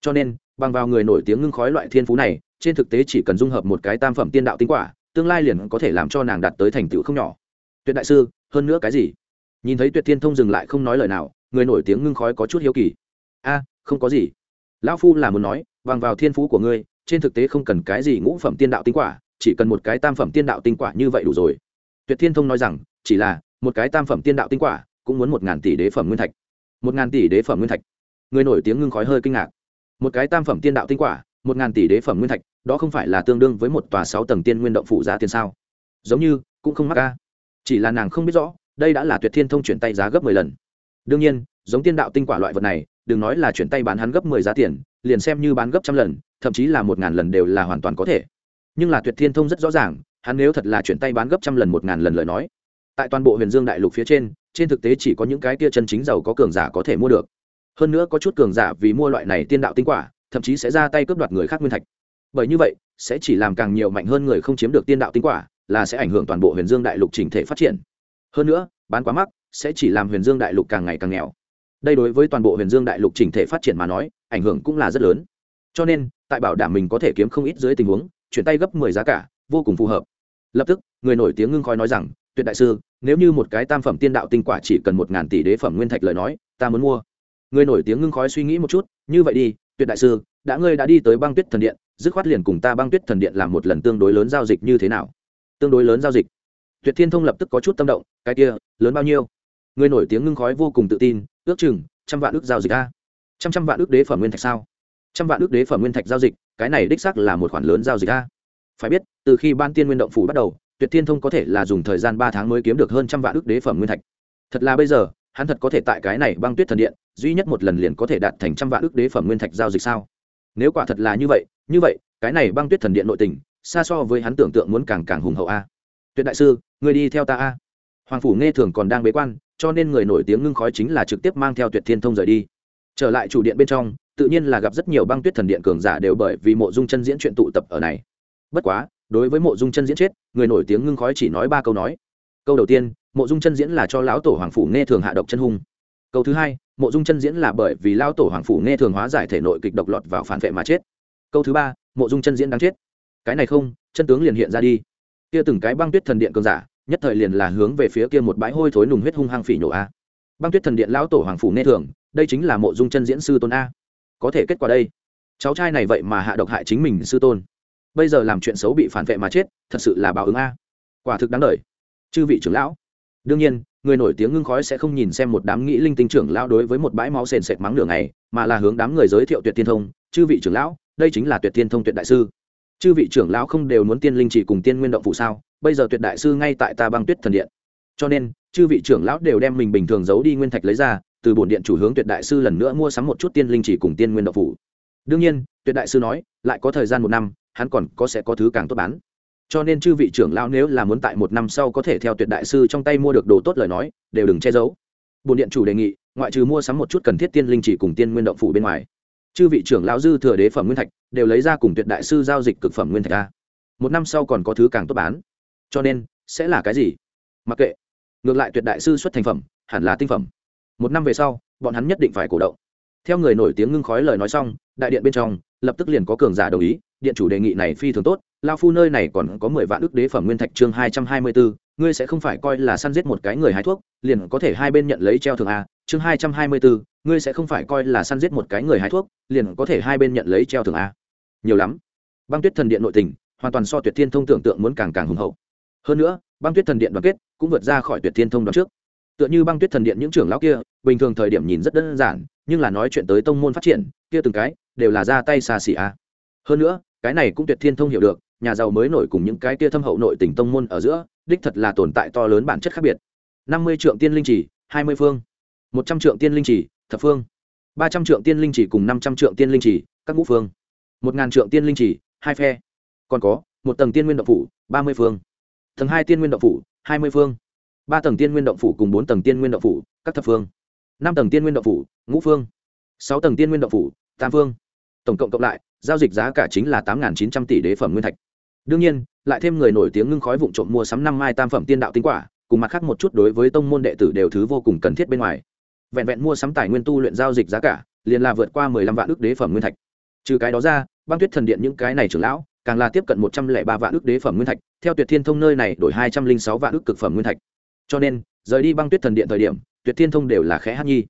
Cho nên bằng vào người nổi tiếng ngưng khói loại thiên phú này, trên thực tế chỉ cần dung hợp một cái tam phẩm tiên đạo tinh quả, tương lai liền có thể làm cho nàng đạt tới thành tựu không nhỏ. Tuyệt đại sư, hơn nữa cái gì? Nhìn thấy tuyệt thiên thông dừng lại không nói lời nào, người nổi tiếng ngưng khói có chút hiếu kỳ. A, không có gì. Lão phu là muốn nói, bằng vào thiên phú của ngươi, trên thực tế không cần cái gì ngũ phẩm tiên đạo tinh quả, chỉ cần một cái tam phẩm tiên đạo tinh quả như vậy đủ rồi. Tuyệt thiên thông nói rằng, chỉ là, một cái tam phẩm tiên đạo tinh quả cũng muốn một ngàn tỷ đế phẩm nguyên thạch. Một ngàn tỷ đế phẩm nguyên thạch. Người nổi tiếng ngưng khói hơi kinh ngạc một cái tam phẩm tiên đạo tinh quả, một ngàn tỷ đế phẩm nguyên thạch, đó không phải là tương đương với một tòa sáu tầng tiên nguyên động phụ giá tiền sao? Giống như, cũng không mắc ca chỉ là nàng không biết rõ, đây đã là tuyệt thiên thông chuyển tay giá gấp mười lần. Đương nhiên, giống tiên đạo tinh quả loại vật này, đừng nói là chuyển tay bán hắn gấp mười giá tiền, liền xem như bán gấp trăm lần, thậm chí là một ngàn lần đều là hoàn toàn có thể. Nhưng là tuyệt thiên thông rất rõ ràng, hắn nếu thật là chuyển tay bán gấp trăm lần một ngàn lần lời nói, tại toàn bộ huyền dương đại lục phía trên trên thực tế chỉ có những cái kia chân chính giàu có cường giả có thể mua được hơn nữa có chút cường giả vì mua loại này tiên đạo tinh quả, thậm chí sẽ ra tay cướp đoạt người khác nguyên thạch. Bởi như vậy, sẽ chỉ làm càng nhiều mạnh hơn người không chiếm được tiên đạo tinh quả, là sẽ ảnh hưởng toàn bộ huyền dương đại lục chỉnh thể phát triển. Hơn nữa, bán quá mắc, sẽ chỉ làm huyền dương đại lục càng ngày càng nghèo. Đây đối với toàn bộ huyền dương đại lục chỉnh thể phát triển mà nói, ảnh hưởng cũng là rất lớn. Cho nên, tại bảo đảm mình có thể kiếm không ít dưới tình huống, chuyển tay gấp mười giá cả, vô cùng phù hợp. Lập tức, người nổi tiếng ngưng khói nói rằng, tuyệt đại sư, nếu như một cái tam phẩm tiên đạo tinh quả chỉ cần một ngàn tỷ đế phẩm nguyên thạch lời nói, ta muốn mua người nổi tiếng ngưng khói suy nghĩ một chút, như vậy đi, tuyệt đại sư, đã ngươi đã đi tới băng tuyết thần điện, dứt khoát liền cùng ta băng tuyết thần điện làm một lần tương đối lớn giao dịch như thế nào? Tương đối lớn giao dịch? Tuyệt thiên thông lập tức có chút tâm động, cái kia, lớn bao nhiêu? Người nổi tiếng ngưng khói vô cùng tự tin, ước chừng, trăm vạn ước giao dịch a. Trăm trăm vạn ước đế phẩm nguyên thạch sao? Trăm vạn ước đế phẩm nguyên thạch giao dịch, cái này đích xác là một khoản lớn giao dịch a. Phải biết, từ khi ban tiên nguyên động phủ bắt đầu, tuyệt thiên thông có thể là dùng thời gian ba tháng mới kiếm được hơn trăm vạn ước đế phẩm nguyên thạch. Thật là bây giờ hắn thật có thể tại cái này băng tuyết thần điện, duy nhất một lần liền có thể đạt thành trăm vạn ước đế phẩm nguyên thạch giao dịch sao? Nếu quả thật là như vậy như vậy, cái này băng tuyết thần điện nội tình, xa so với hắn tưởng tượng muốn càng càng hùng hậu a. Tuyệt đại sư, người đi theo ta a. Hoàng phủ nghe thường còn đang bế quan, cho nên người nổi tiếng ngưng khói chính là trực tiếp mang theo tuyệt thiên thông rời đi. Trở lại chủ điện bên trong, tự nhiên là gặp rất nhiều băng tuyết thần điện cường giả đều bởi vì mộ dung chân diễn chuyện tụ tập ở này. Bất quá, đối với mộ dung chân diễn chết, người nổi tiếng ngưng khói chỉ nói ba câu nói. Câu đầu tiên mộ dung chân diễn là cho lão tổ hoàng phủ nghe thường hạ độc chân hung. Câu thứ hai, mộ dung chân diễn là bởi vì lao tổ hoàng phủ nghe thường hóa giải thể nội kịch độc lọt vào phản vệ mà chết. Câu thứ ba, mộ dung chân diễn đang chết. Cái này không, chân tướng liền hiện ra đi. Kia từng cái băng tuyết thần điện cường giả, nhất thời liền là hướng về phía kia một bãi hôi thối nùng huyết hung hăng phỉ nhổ a. Băng tuyết thần điện lão tổ hoàng phủ nghe thường, đây chính là mộ dung chân diễn sư tôn a. Có thể kết quả đây. Cháu trai này vậy mà hạ độc hại chính mình sư tôn. Bây giờ làm chuyện xấu bị phản vệ mà chết, thật sự là báo ứng a. Quả thực đáng đời. Chư vị trưởng lão đương nhiên, người nổi tiếng ngưng khói sẽ không nhìn xem một đám nghĩ linh tinh trưởng lão đối với một bãi máu sền sệt mắng đường này mà là hướng đám người giới thiệu tuyệt tiên thông, chư vị trưởng lão, đây chính là tuyệt tiên thông tuyệt đại sư. Chư vị trưởng lão không đều muốn tiên linh chỉ cùng tiên nguyên động phụ sao? Bây giờ tuyệt đại sư ngay tại ta băng tuyết thần điện. Cho nên, chư vị trưởng lão đều đem mình bình thường giấu đi nguyên thạch lấy ra, từ bổn điện chủ hướng tuyệt đại sư lần nữa mua sắm một chút tiên linh chỉ cùng tiên nguyên động phụ đương nhiên, tuyệt đại sư nói, lại có thời gian một năm, hắn còn có sẽ có thứ càng tốt bán cho nên chư vị trưởng lão nếu là muốn tại một năm sau có thể theo tuyệt đại sư trong tay mua được đồ tốt lời nói, đều đừng che giấu. Bồn điện chủ đề nghị, ngoại trừ mua sắm một chút cần thiết tiên linh chỉ cùng tiên nguyên động phủ bên ngoài. Chư vị trưởng lão dư thừa đế phẩm nguyên thạch, đều lấy ra cùng tuyệt đại sư giao dịch cực phẩm nguyên thạch ra một năm sau còn có thứ càng tốt bán. Cho nên, sẽ là cái gì? Mặc kệ. Ngược lại tuyệt đại sư xuất thành phẩm, hẳn là tinh phẩm. Một năm về sau, bọn hắn nhất định phải cổ động. Theo người nổi tiếng ngưng khói lời nói xong, đại điện bên trong, lập tức liền có cường giả đồng ý, điện chủ đề nghị này phi thường tốt lao phu nơi này còn có mười vạn ước đế phẩm nguyên thạch chương hai trăm hai mươi bốn ngươi sẽ không phải coi là săn giết một cái người hái thuốc, liền có thể hai bên nhận lấy treo thường a, chương hai trăm hai mươi bốn ngươi sẽ không phải coi là săn giết một cái người hái thuốc, liền có thể hai bên nhận lấy treo thường a. Nhiều lắm. Băng tuyết thần điện nội tình, hoàn toàn so tuyệt thiên thông tưởng tượng muốn càng càng hùng hậu. Hơn nữa, băng tuyết thần điện đoàn kết cũng vượt ra khỏi tuyệt thiên thông đoạn trước. Tựa như băng tuyết thần điện những trưởng lão kia, bình thường thời điểm nhìn rất đơn giản, nhưng là nói chuyện tới tông môn phát triển, kia từng cái đều là ra tay xa xỉ a. Hơn nữa, cái này cũng tuyệt thiên thông hiểu được nhà giàu mới nổi cùng những cái kia thâm hậu nội tỉnh tông môn ở giữa, đích thật là tồn tại to lớn bản chất khác biệt. Năm mươi trượng tiên linh chỉ, hai mươi phương. Một trăm trượng tiên linh chỉ, thập phương. Ba trăm trượng tiên linh chỉ cùng năm trăm trượng tiên linh chỉ, các ngũ phương. Một ngàn trượng tiên linh chỉ, hai phe. Còn có, một tầng tiên nguyên động phủ, ba mươi phương. Tầng hai tiên nguyên động phủ, hai mươi phương. Ba tầng tiên nguyên động phủ cùng bốn tầng tiên nguyên động phủ, các thập phương. Năm tầng tiên nguyên động phủ, ngũ phương. Sáu tầng tiên nguyên động phủ tam phương. Tổng cộng cộng lại, giao dịch giá cả chính là tám chín trăm tỷ đế phẩm nguyên thạch đương nhiên, lại thêm người nổi tiếng ngưng khói vụ trộm mua sắm năm mai tam phẩm tiên đạo tinh quả, cùng mặt khác một chút đối với tông môn đệ tử đều thứ vô cùng cần thiết bên ngoài. Vẹn vẹn mua sắm tài nguyên tu luyện giao dịch giá cả, liền là vượt qua mười lăm vạn ước đế phẩm nguyên thạch. Trừ cái đó ra, băng tuyết thần điện những cái này trưởng lão, càng là tiếp cận một trăm lẻ ba vạn ước đế phẩm nguyên thạch, theo tuyệt thiên thông nơi này đổi hai trăm linh sáu vạn ước cực phẩm nguyên thạch. Cho nên, rời đi băng tuyết thần điện thời điểm, tuyệt thiên thông đều là khẽ hát nhi.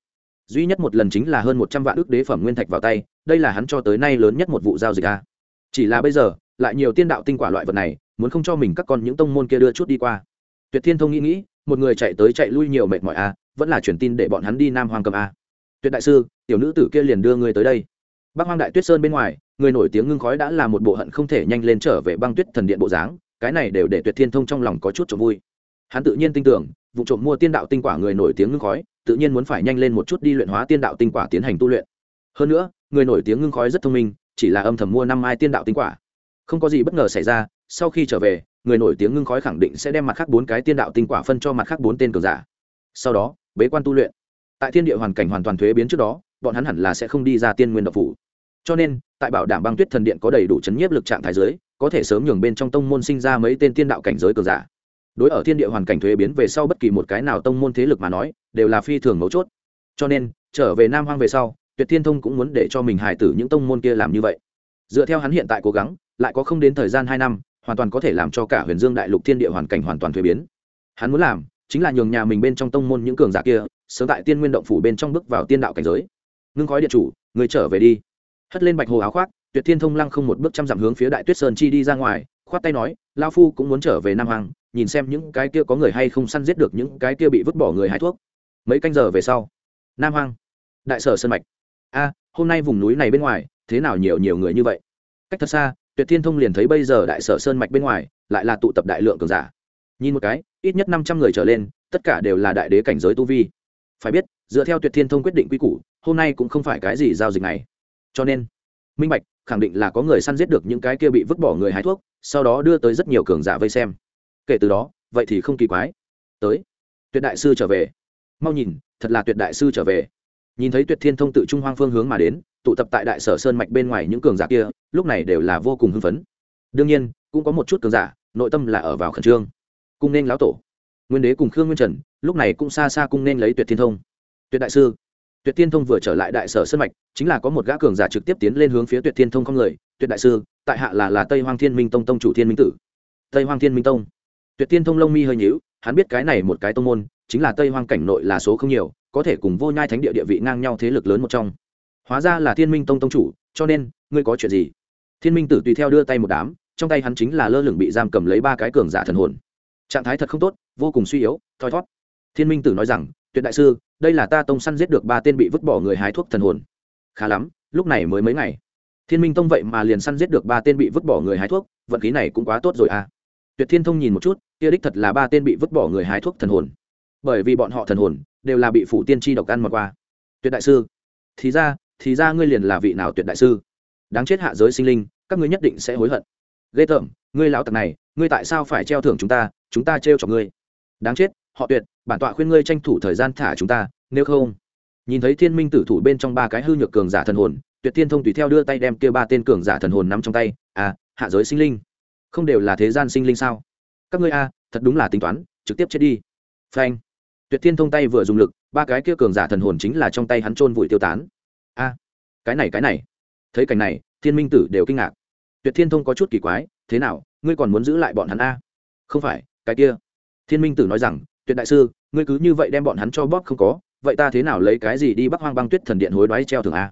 Duy nhất một lần chính là hơn một trăm vạn ước đế phẩm nguyên thạch vào tay, đây là hắn cho tới nay lớn nhất một vụ giao dịch a. Chỉ là bây giờ lại nhiều tiên đạo tinh quả loại vật này, muốn không cho mình các con những tông môn kia đưa chút đi qua. Tuyệt thiên thông nghĩ nghĩ, một người chạy tới chạy lui nhiều mệt mỏi a vẫn là truyền tin để bọn hắn đi nam hoàng cầm a tuyệt đại sư, tiểu nữ tử kia liền đưa người tới đây. Bác hoang đại tuyết sơn bên ngoài, người nổi tiếng ngưng khói đã là một bộ hận không thể nhanh lên trở về băng tuyết thần điện bộ dáng, cái này đều để tuyệt thiên thông trong lòng có chút trộm vui. Hắn tự nhiên tin tưởng, vụ trộm mua tiên đạo tinh quả người nổi tiếng ngưng khói, tự nhiên muốn phải nhanh lên một chút đi luyện hóa tiên đạo tinh quả tiến hành tu luyện. Hơn nữa, người nổi tiếng ngưng khói rất thông minh, chỉ là âm thầm mua năm mai tiên đạo tinh quả không có gì bất ngờ xảy ra, sau khi trở về, người nổi tiếng ngưng khói khẳng định sẽ đem mặt khác bốn cái tiên đạo tinh quả phân cho mặt khác bốn tên cường giả. Sau đó, bế quan tu luyện. Tại thiên địa hoàn cảnh hoàn toàn thuế biến trước đó, bọn hắn hẳn là sẽ không đi ra tiên nguyên độc phủ. Cho nên, tại bảo đảm băng tuyết thần điện có đầy đủ chấn nhiếp lực trạng thái giới có thể sớm nhường bên trong tông môn sinh ra mấy tên tiên đạo cảnh giới cường giả. Đối ở thiên địa hoàn cảnh thuế biến về sau bất kỳ một cái nào tông môn thế lực mà nói, đều là phi thường mấu chốt. Cho nên, trở về nam hoang về sau, tuyệt thiên thông cũng muốn để cho mình hài tử những tông môn kia làm như vậy. Dựa theo hắn hiện tại cố gắng lại có không đến thời gian hai năm, hoàn toàn có thể làm cho cả huyền dương đại lục thiên địa hoàn cảnh hoàn toàn thuế biến. Hắn muốn làm chính là nhường nhà mình bên trong tông môn những cường giả kia, sớm tại tiên nguyên động phủ bên trong bước vào tiên đạo cảnh giới. Ngưng khói điện chủ, người trở về đi. Hất lên bạch hồ áo khoác, tuyệt thiên thông lăng không một bước trăm dặm hướng phía đại tuyết sơn chi đi ra ngoài, khoát tay nói lao phu cũng muốn trở về nam hoàng, nhìn xem những cái kia có người hay không săn giết được những cái kia bị vứt bỏ người hái thuốc. Mấy canh giờ về sau, nam hoàng, đại sở sơn mạch. A, hôm nay vùng núi này bên ngoài, thế nào nhiều nhiều người như vậy? Cách thật xa tuyệt thiên thông liền thấy bây giờ đại sở sơn mạch bên ngoài, lại là tụ tập đại lượng cường giả. Nhìn một cái, ít nhất năm trăm người trở lên, tất cả đều là đại đế cảnh giới tu vi. Phải biết, dựa theo tuyệt thiên thông quyết định quy củ, hôm nay cũng không phải cái gì giao dịch này. Cho nên, minh bạch, khẳng định là có người săn giết được những cái kia bị vứt bỏ người hái thuốc, sau đó đưa tới rất nhiều cường giả vây xem. Kể từ đó, vậy thì không kỳ quái. Tới, tuyệt đại sư trở về. Mau nhìn, thật là tuyệt đại sư trở về. Nhìn thấy tuyệt thiên thông tự trung hoang phương hướng mà đến tụ tập tại đại sở sơn mạch bên ngoài những cường giả kia, lúc này đều là vô cùng hưng phấn. Đương nhiên, cũng có một chút cường giả, nội tâm là ở vào khẩn trương. Cung nên lão tổ, nguyên đế cùng khương nguyên trần, lúc này cũng xa xa cung nên lấy tuyệt thiên thông. Tuyệt đại sư, tuyệt thiên thông vừa trở lại đại sở sơn mạch, chính là có một gã cường giả trực tiếp tiến lên hướng phía tuyệt thiên thông không người. Tuyệt đại sư, tại hạ là là tây hoang thiên minh tông tông chủ thiên minh tử. Tây hoang thiên minh tông. Tuyệt thiên thông lông mi hơi nhíu, hắn biết cái này một cái tông môn, chính là tây hoang cảnh nội là số không nhiều, có thể cùng vô nhai thánh địa địa vị ngang nhau thế lực lớn một trong hóa ra là thiên minh tông tông chủ, cho nên, ngươi có chuyện gì? Thiên minh tử tùy theo đưa tay một đám, trong tay hắn chính là lơ lửng bị giam cầm lấy ba cái cường giả thần hồn. Trạng thái thật không tốt, vô cùng suy yếu, thoi thót thiên minh tử nói rằng, tuyệt đại sư, đây là ta tông săn giết được ba tên bị vứt bỏ người hái thuốc thần hồn. Khá lắm, lúc này mới mấy ngày. Thiên minh tông vậy mà liền săn giết được ba tên bị vứt bỏ người hái thuốc, vận khí này cũng quá tốt rồi à. Tuyệt thiên thông nhìn một chút, kia đích thật là ba tên bị vứt bỏ người hái thuốc thần hồn. Bởi vì bọn họ thần hồn đều là bị phủ tiên tri độc ăn mặc qua. Tuyệt đại sư. Thì ra thì ra ngươi liền là vị nào tuyệt đại sư. Đáng chết hạ giới sinh linh các ngươi nhất định sẽ hối hận. Ghê tởm ngươi lão tặc này ngươi tại sao phải treo thưởng chúng ta chúng ta trêu cho ngươi? Đáng chết họ tuyệt bản tọa khuyên ngươi tranh thủ thời gian thả chúng ta nếu không. Nhìn thấy thiên minh tử thủ bên trong ba cái hư nhược cường giả thần hồn tuyệt thiên thông tùy theo đưa tay đem kia ba tên cường giả thần hồn nắm trong tay à hạ giới sinh linh. Không đều là thế gian sinh linh sao? Các ngươi a à, thật đúng là tính toán trực tiếp chết đi. Phanh. Tuyệt thiên thông tay vừa dùng lực ba cái kia cường giả thần hồn chính là trong tay hắn trôn vùi tiêu tán a, cái này cái này. Thấy cảnh này, thiên minh tử đều kinh ngạc. Tuyệt thiên thông có chút kỳ quái, thế nào, ngươi còn muốn giữ lại bọn hắn a? Không phải, cái kia. Thiên minh tử nói rằng, tuyệt đại sư, ngươi cứ như vậy đem bọn hắn cho bóp không có, vậy ta thế nào lấy cái gì đi bắc hoang băng tuyết thần điện hối đoái treo thường a?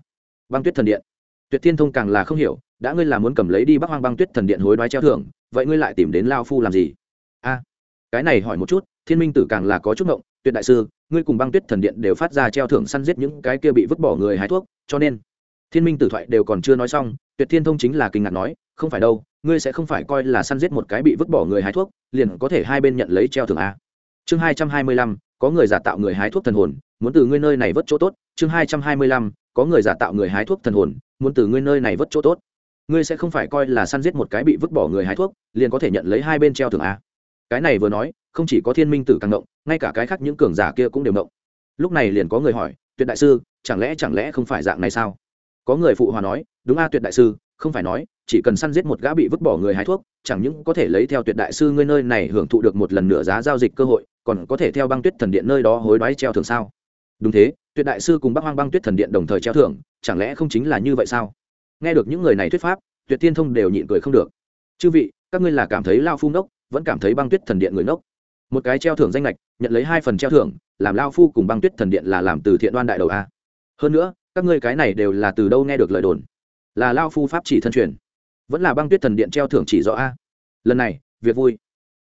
Băng tuyết thần điện. Tuyệt thiên thông càng là không hiểu, đã ngươi là muốn cầm lấy đi bắc hoang băng tuyết thần điện hối đoái treo thưởng, vậy ngươi lại tìm đến lao phu làm gì? A, cái này hỏi một chút, thiên minh tử càng là có chút ngộng, tuyệt đại sư ngươi cùng băng tuyết thần điện đều phát ra treo thưởng săn giết những cái kia bị vứt bỏ người hái thuốc, cho nên, thiên minh tử thoại đều còn chưa nói xong, tuyệt thiên thông chính là kinh ngạc nói, không phải đâu, ngươi sẽ không phải coi là săn giết một cái bị vứt bỏ người hái thuốc, liền có thể hai bên nhận lấy treo thưởng a. Chương hai trăm hai mươi lăm, có người giả tạo người hái thuốc thần hồn, muốn từ ngươi nơi này vớt chỗ tốt. Chương hai trăm hai mươi lăm, có người giả tạo người hái thuốc thần hồn, muốn từ ngươi nơi này vớt chỗ tốt. Ngươi sẽ không phải coi là săn giết một cái bị vứt bỏ người hái thuốc, liền có thể nhận lấy hai bên treo thưởng a cái này vừa nói, không chỉ có thiên minh tử càng động, ngay cả cái khác những cường giả kia cũng đều động. Lúc này liền có người hỏi, tuyệt đại sư, chẳng lẽ chẳng lẽ không phải dạng này sao? Có người phụ hòa nói, đúng a, tuyệt đại sư, không phải nói, chỉ cần săn giết một gã bị vứt bỏ người hái thuốc, chẳng những có thể lấy theo tuyệt đại sư ngươi nơi này hưởng thụ được một lần nửa giá giao dịch cơ hội, còn có thể theo băng tuyết thần điện nơi đó hối đoái treo thường sao? Đúng thế, tuyệt đại sư cùng bắc hoang băng tuyết thần điện đồng thời treo thưởng, chẳng lẽ không chính là như vậy sao? Nghe được những người này thuyết pháp, tuyệt tiên thông đều nhịn cười không được. Chư vị, các ngươi là cảm thấy lao phung đốc vẫn cảm thấy băng tuyết thần điện người ngốc. Một cái treo thưởng danh lệch nhận lấy hai phần treo thưởng, làm lao phu cùng băng tuyết thần điện là làm từ thiện đoan đại đầu a. Hơn nữa, các ngươi cái này đều là từ đâu nghe được lời đồn? Là lao phu pháp chỉ thân truyền. Vẫn là băng tuyết thần điện treo thưởng chỉ rõ a. Lần này, việc vui.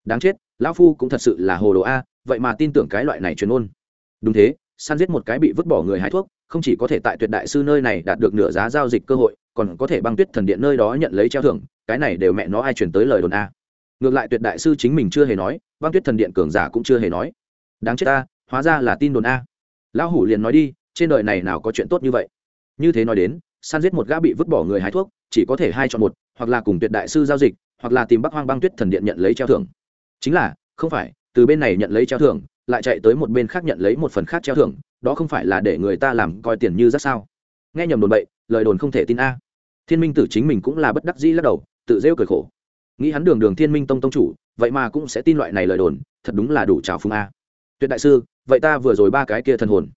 Đáng chết lão phu cũng thật sự là hồ đồ a, vậy mà tin tưởng cái loại này truyền ôn đúng thế, săn giết một cái bị vứt bỏ người hái thuốc, không chỉ có thể tại tuyệt đại sư nơi này đạt được nửa giá giao dịch cơ hội, còn có thể băng tuyết thần điện nơi đó nhận lấy treo thưởng, cái này đều mẹ nó ai chuyển tới lời đồn a ngược lại tuyệt đại sư chính mình chưa hề nói băng tuyết thần điện cường giả cũng chưa hề nói. Đáng chết ta, hóa ra là tin đồn a. Lão hủ liền nói đi, trên đời này nào có chuyện tốt như vậy? Như thế nói đến san giết một gã bị vứt bỏ người hái thuốc, chỉ có thể hai chọn một, hoặc là cùng tuyệt đại sư giao dịch, hoặc là tìm bắc hoang băng tuyết thần điện nhận lấy treo thưởng. Chính là, không phải, từ bên này nhận lấy treo thưởng, lại chạy tới một bên khác nhận lấy một phần khác treo thưởng, đó không phải là để người ta làm coi tiền như rác sao? Nghe nhầm đồn bậy, lời đồn không thể tin a. Thiên minh tử chính mình cũng là bất đắc dĩ lắc đầu, tự rêu cười khổ nghĩ hắn đường đường thiên minh tông tông chủ, vậy mà cũng sẽ tin loại này lời đồn, thật đúng là đủ trào phương a. Tuyệt đại sư, vậy ta vừa rồi ba cái kia thần hồn.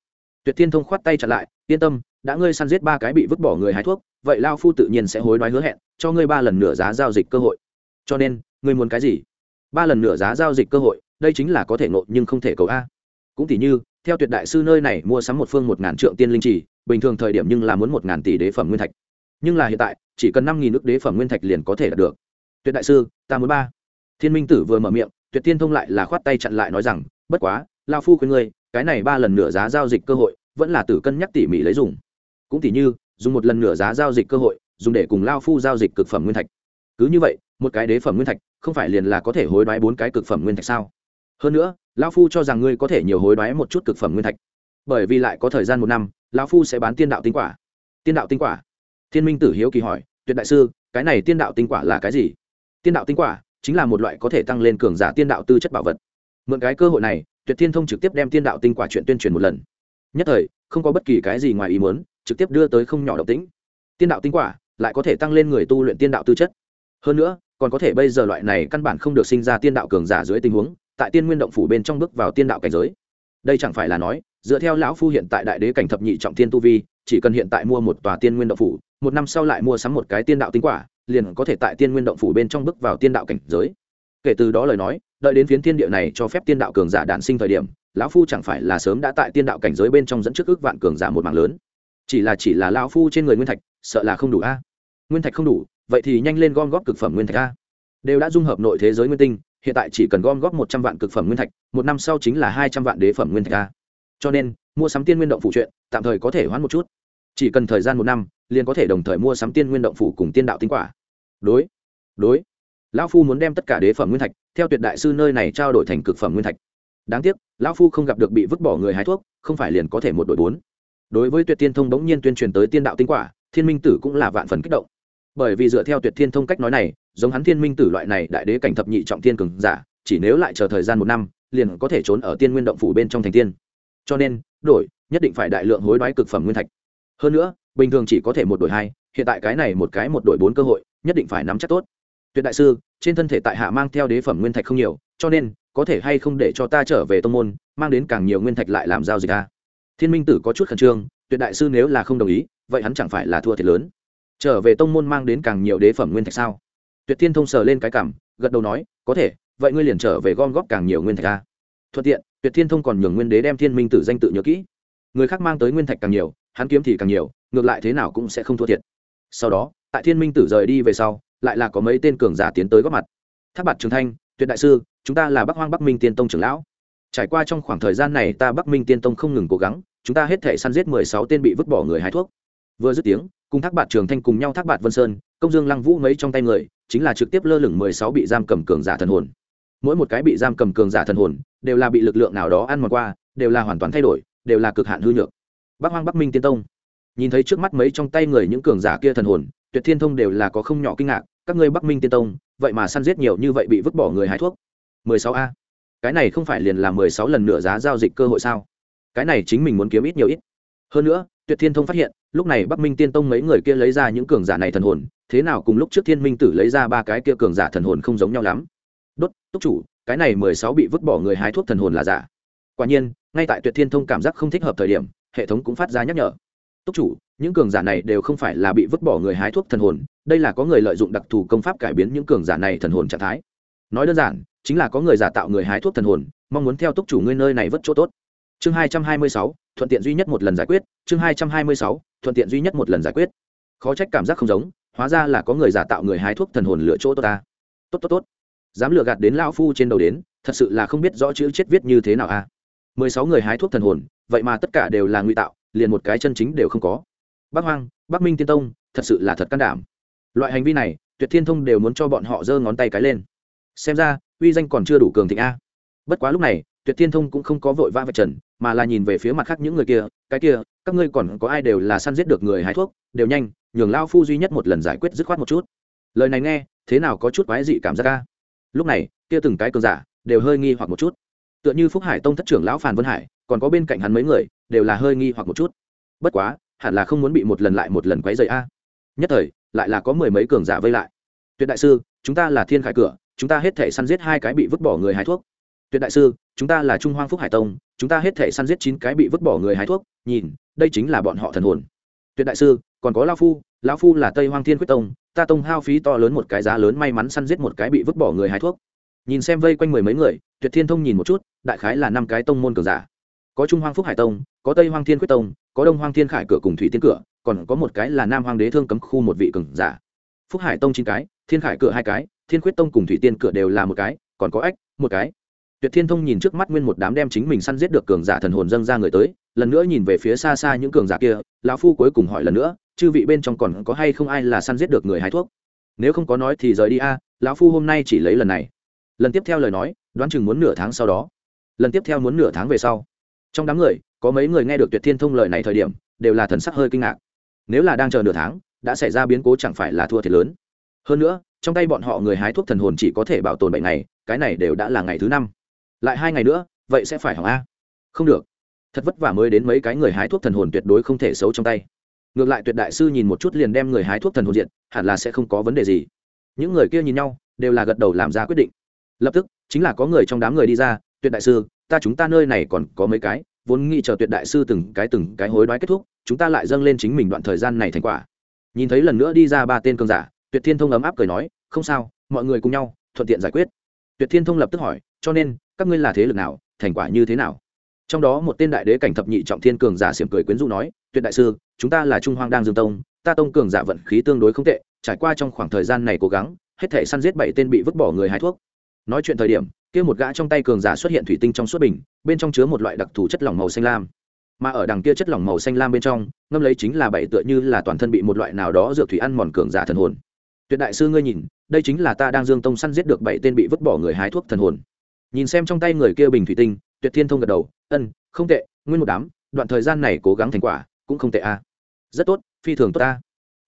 Tuyệt thiên thông khoát tay chặt lại, yên tâm, đã ngươi săn giết ba cái bị vứt bỏ người hái thuốc, vậy lao phu tự nhiên sẽ hối đoái hứa hẹn, cho ngươi ba lần nửa giá giao dịch cơ hội. Cho nên, ngươi muốn cái gì? Ba lần nửa giá giao dịch cơ hội, đây chính là có thể nộp nhưng không thể cầu a. Cũng tỷ như, theo tuyệt đại sư nơi này mua sắm một phương một ngàn trượng tiên linh trì, bình thường thời điểm nhưng là muốn một ngàn tỷ đế phẩm nguyên thạch. Nhưng là hiện tại, chỉ cần năm nghìn nước đế phẩm nguyên thạch liền có thể đạt được tuyệt đại sư, ta muốn ba. Thiên minh tử vừa mở miệng, tuyệt tiên thông lại là khoát tay chặn lại nói rằng, bất quá lao phu khuyên ngươi, cái này ba lần nửa giá giao dịch cơ hội, vẫn là tử cân nhắc tỉ mỉ lấy dùng. Cũng tỉ như, dùng một lần nửa giá giao dịch cơ hội, dùng để cùng lao phu giao dịch cực phẩm nguyên thạch. Cứ như vậy, một cái đế phẩm nguyên thạch, không phải liền là có thể hối đoái bốn cái cực phẩm nguyên thạch sao? Hơn nữa lao phu cho rằng ngươi có thể nhiều hối đoái một chút cực phẩm nguyên thạch. Bởi vì lại có thời gian một năm lao phu sẽ bán tiên đạo tinh quả. Tiên đạo tinh quả? Thiên minh tử hiếu kỳ hỏi, tuyệt đại sư, cái này tiên đạo tinh quả là cái gì? Tiên đạo tinh quả chính là một loại có thể tăng lên cường giả tiên đạo tư chất bảo vật. Mượn cái cơ hội này, tuyệt thiên thông trực tiếp đem tiên đạo tinh quả chuyện tuyên truyền một lần. Nhất thời, không có bất kỳ cái gì ngoài ý muốn, trực tiếp đưa tới không nhỏ độc tính tiên đạo tinh quả lại có thể tăng lên người tu luyện tiên đạo tư chất. Hơn nữa, còn có thể bây giờ loại này căn bản không được sinh ra tiên đạo cường giả dưới tình huống, tại tiên nguyên động phủ bên trong bước vào tiên đạo cảnh giới. Đây chẳng phải là nói, dựa theo lão phu hiện tại đại đế cảnh thập nhị trọng tiên tu vi, chỉ cần hiện tại mua một tòa tiên nguyên động phủ, một năm sau lại mua sắm một cái tiên đạo tinh quả liền có thể tại tiên nguyên động phủ bên trong bước vào tiên đạo cảnh giới. Kể từ đó lời nói, đợi đến phiến thiên địa này cho phép tiên đạo cường giả đản sinh thời điểm, lão phu chẳng phải là sớm đã tại tiên đạo cảnh giới bên trong dẫn trước ước vạn cường giả một mạng lớn. Chỉ là chỉ là lão phu trên người nguyên thạch, sợ là không đủ a. Nguyên thạch không đủ, vậy thì nhanh lên gom góp cực phẩm nguyên thạch a. Đều đã dung hợp nội thế giới nguyên tinh, hiện tại chỉ cần gom góp một trăm vạn cực phẩm nguyên thạch, một năm sau chính là hai trăm vạn đế phẩm nguyên thạch a. Cho nên, mua sắm tiên nguyên động phụ truyện tạm thời có thể hoãn một chút. Chỉ cần thời gian một năm liền có thể đồng thời mua sắm tiên nguyên động phủ cùng tiên đạo tinh quả. Đối đối. Lão phu muốn đem tất cả đế phẩm nguyên thạch theo tuyệt đại sư nơi này trao đổi thành cực phẩm nguyên thạch. Đáng tiếc, lão phu không gặp được bị vứt bỏ người hái thuốc, không phải liền có thể một đội bốn. Đối với tuyệt tiên thông bỗng nhiên tuyên truyền tới tiên đạo tinh quả, thiên minh tử cũng là vạn phần kích động. Bởi vì dựa theo tuyệt thiên thông cách nói này, giống hắn thiên minh tử loại này đại đế cảnh thập nhị trọng tiên cường giả, chỉ nếu lại chờ thời gian một năm, liền có thể trốn ở tiên nguyên động phủ bên trong thành tiên. Cho nên, đổi, nhất định phải đại lượng hối đoái cực phẩm nguyên thạch. Hơn nữa bình thường chỉ có thể một đổi hai, hiện tại cái này một cái một đổi bốn cơ hội, nhất định phải nắm chắc tốt. Tuyệt đại sư, trên thân thể tại hạ mang theo đế phẩm nguyên thạch không nhiều, cho nên, có thể hay không để cho ta trở về tông môn, mang đến càng nhiều nguyên thạch lại làm giao dịch a thiên minh tử có chút khẩn trương, tuyệt đại sư nếu là không đồng ý, vậy hắn chẳng phải là thua thiệt lớn. Trở về tông môn mang đến càng nhiều đế phẩm nguyên thạch sao? Tuyệt thiên thông sờ lên cái cảm, gật đầu nói, có thể, vậy ngươi liền trở về gom góp càng nhiều nguyên thạch a thuận tiện, tuyệt thiên thông còn nhường nguyên đế đem thiên minh tử danh tự nhớ kỹ người khác mang tới nguyên thạch càng nhiều, hắn kiếm thì càng nhiều, ngược lại thế nào cũng sẽ không thua thiệt. Sau đó, tại thiên minh tử rời đi về sau, lại là có mấy tên cường giả tiến tới góp mặt. Tháp bạt trường thanh, tuyệt đại sư, chúng ta là bắc hoang bắc minh tiên tông trưởng lão. Trải qua trong khoảng thời gian này, ta bắc minh tiên tông không ngừng cố gắng, chúng ta hết thể săn giết mười sáu tên bị vứt bỏ người hái thuốc. Vừa dứt tiếng, cùng thác bạt trường thanh cùng nhau thác bạt vân sơn, công dương lăng vũ mấy trong tay người, chính là trực tiếp lơ lửng mười sáu bị giam cầm cường giả thần hồn. Mỗi một cái bị giam cầm cường giả thần hồn, đều là bị lực lượng nào đó ăn mòn qua, đều là hoàn toàn thay đổi đều là cực hạn hư nhược. Bắc hoang bắc minh tiên tông. Nhìn thấy trước mắt mấy trong tay người những cường giả kia thần hồn, tuyệt thiên thông đều là có không nhỏ kinh ngạc, các ngươi bắc minh tiên tông, vậy mà săn giết nhiều như vậy bị vứt bỏ người hái thuốc. 16 a. Cái này không phải liền là 16 lần nửa giá giao dịch cơ hội sao? Cái này chính mình muốn kiếm ít nhiều ít. Hơn nữa, tuyệt thiên thông phát hiện, lúc này bắc minh tiên tông mấy người kia lấy ra những cường giả này thần hồn, thế nào cùng lúc trước thiên minh tử lấy ra ba cái kia cường giả thần hồn không giống nhau lắm. Đốt, túc chủ, cái này 16 bị vứt bỏ người hái thuốc thần hồn là giả. Quả nhiên ngay tại tuyệt thiên thông cảm giác không thích hợp thời điểm, hệ thống cũng phát ra nhắc nhở. Túc chủ, những cường giả này đều không phải là bị vứt bỏ người hái thuốc thần hồn, đây là có người lợi dụng đặc thù công pháp cải biến những cường giả này thần hồn trạng thái. Nói đơn giản, chính là có người giả tạo người hái thuốc thần hồn, mong muốn theo túc chủ ngươi nơi này vất chỗ tốt. Chương hai trăm hai mươi sáu, thuận tiện duy nhất một lần giải quyết. Chương hai trăm hai mươi sáu, thuận tiện duy nhất một lần giải quyết. Khó trách cảm giác không giống, hóa ra là có người giả tạo người hái thuốc thần hồn lựa chỗ tốt ta. Tốt tốt tốt. Dám lừa gạt đến lão phu trên đầu đến, thật sự là không biết rõ chữ chết viết như thế nào a mười sáu người hái thuốc thần hồn, vậy mà tất cả đều là ngụy tạo, liền một cái chân chính đều không có. Bắc hoang bắc minh tiên tông, thật sự là thật can đảm. Loại hành vi này, tuyệt thiên thông đều muốn cho bọn họ giơ ngón tay cái lên. Xem ra, uy danh còn chưa đủ cường thịnh a. Bất quá lúc này, tuyệt thiên thông cũng không có vội vã vạch trần, mà là nhìn về phía mặt khác những người kia, cái kia, các ngươi còn có ai đều là săn giết được người hái thuốc? Đều nhanh, nhường lao phu duy nhất một lần giải quyết dứt khoát một chút. Lời này nghe, thế nào có chút quái dị cảm giác ca lúc này, kia từng cái cường giả, đều hơi nghi hoặc một chút tựa như phúc hải tông thất trưởng lão phàn vân hải, còn có bên cạnh hắn mấy người, đều là hơi nghi hoặc một chút. Bất quá, hẳn là không muốn bị một lần lại một lần quấy dày a. Nhất thời, lại là có mười mấy cường giả vây lại. Tuyệt đại sư, chúng ta là thiên khải cửa, chúng ta hết thể săn giết hai cái bị vứt bỏ người hái thuốc. Tuyệt đại sư, chúng ta là trung hoang phúc hải tông, chúng ta hết thể săn giết chín cái bị vứt bỏ người hái thuốc, nhìn, đây chính là bọn họ thần hồn. Tuyệt đại sư, còn có lao phu lao phu là tây hoang thiên quyết tông, ta tông hao phí to lớn một cái giá lớn may mắn săn giết một cái bị vứt bỏ người hái thuốc nhìn xem vây quanh mười mấy người, tuyệt thiên thông nhìn một chút, đại khái là năm cái tông môn cường giả. Có trung hoang phúc hải tông, có tây hoang thiên quyết tông, có đông hoang thiên khải cửa cùng thủy tiên cửa, còn có một cái là nam hoang đế thương cấm khu một vị cường giả. Phúc hải tông chín cái, thiên khải cửa hai cái, thiên quyết tông cùng thủy tiên cửa đều là một cái, còn có ếch một cái. Tuyệt thiên thông nhìn trước mắt nguyên một đám đem chính mình săn giết được cường giả thần hồn dâng ra người tới, lần nữa nhìn về phía xa xa những cường giả kia, lão phu cuối cùng hỏi lần nữa, chư vị bên trong còn có hay không ai là săn giết được người hái thuốc? Nếu không có nói thì rời đi a, lão phu hôm nay chỉ lấy lần này lần tiếp theo lời nói, đoán chừng muốn nửa tháng sau đó. Lần tiếp theo muốn nửa tháng về sau. Trong đám người, có mấy người nghe được tuyệt thiên thông lời này thời điểm, đều là thần sắc hơi kinh ngạc. Nếu là đang chờ nửa tháng, đã xảy ra biến cố chẳng phải là thua thiệt lớn. Hơn nữa, trong tay bọn họ người hái thuốc thần hồn chỉ có thể bảo tồn bệnh này cái này đều đã là ngày thứ năm. Lại hai ngày nữa, vậy sẽ phải hỏng a. Không được. Thật vất vả mới đến mấy cái người hái thuốc thần hồn tuyệt đối không thể xấu trong tay. Ngược lại tuyệt đại sư nhìn một chút liền đem người hái thuốc thần hồn diện hẳn là sẽ không có vấn đề gì. Những người kia nhìn nhau, đều là gật đầu làm ra quyết định lập tức, chính là có người trong đám người đi ra, tuyệt đại sư, ta chúng ta nơi này còn có mấy cái, vốn nghĩ chờ tuyệt đại sư từng cái từng cái hối đoái kết thúc, chúng ta lại dâng lên chính mình đoạn thời gian này thành quả. Nhìn thấy lần nữa đi ra ba tên cơn giả, tuyệt thiên thông ấm áp cười nói, không sao, mọi người cùng nhau, thuận tiện giải quyết. Tuyệt thiên thông lập tức hỏi, cho nên, các ngươi là thế lực nào, thành quả như thế nào? Trong đó một tên đại đế cảnh thập nhị trọng thiên cường giả xiểm cười quyến rũ nói, tuyệt đại sư, chúng ta là trung hoang đang dương tông, ta tông cường giả vận khí tương đối không tệ, trải qua trong khoảng thời gian này cố gắng, hết thể săn giết bảy tên bị vứt bỏ người hái thuốc nói chuyện thời điểm, kia một gã trong tay cường giả xuất hiện thủy tinh trong suốt bình, bên trong chứa một loại đặc thù chất lỏng màu xanh lam. Mà ở đằng kia chất lỏng màu xanh lam bên trong, ngâm lấy chính là bảy tựa như là toàn thân bị một loại nào đó dược thủy ăn mòn cường giả thần hồn. Tuyệt đại sư ngươi nhìn, đây chính là ta đang dương tông săn giết được bảy tên bị vứt bỏ người hái thuốc thần hồn. Nhìn xem trong tay người kia bình thủy tinh, tuyệt thiên thông gật đầu, ân, không tệ, nguyên một đám, đoạn thời gian này cố gắng thành quả cũng không tệ a. Rất tốt, phi thường tốt ta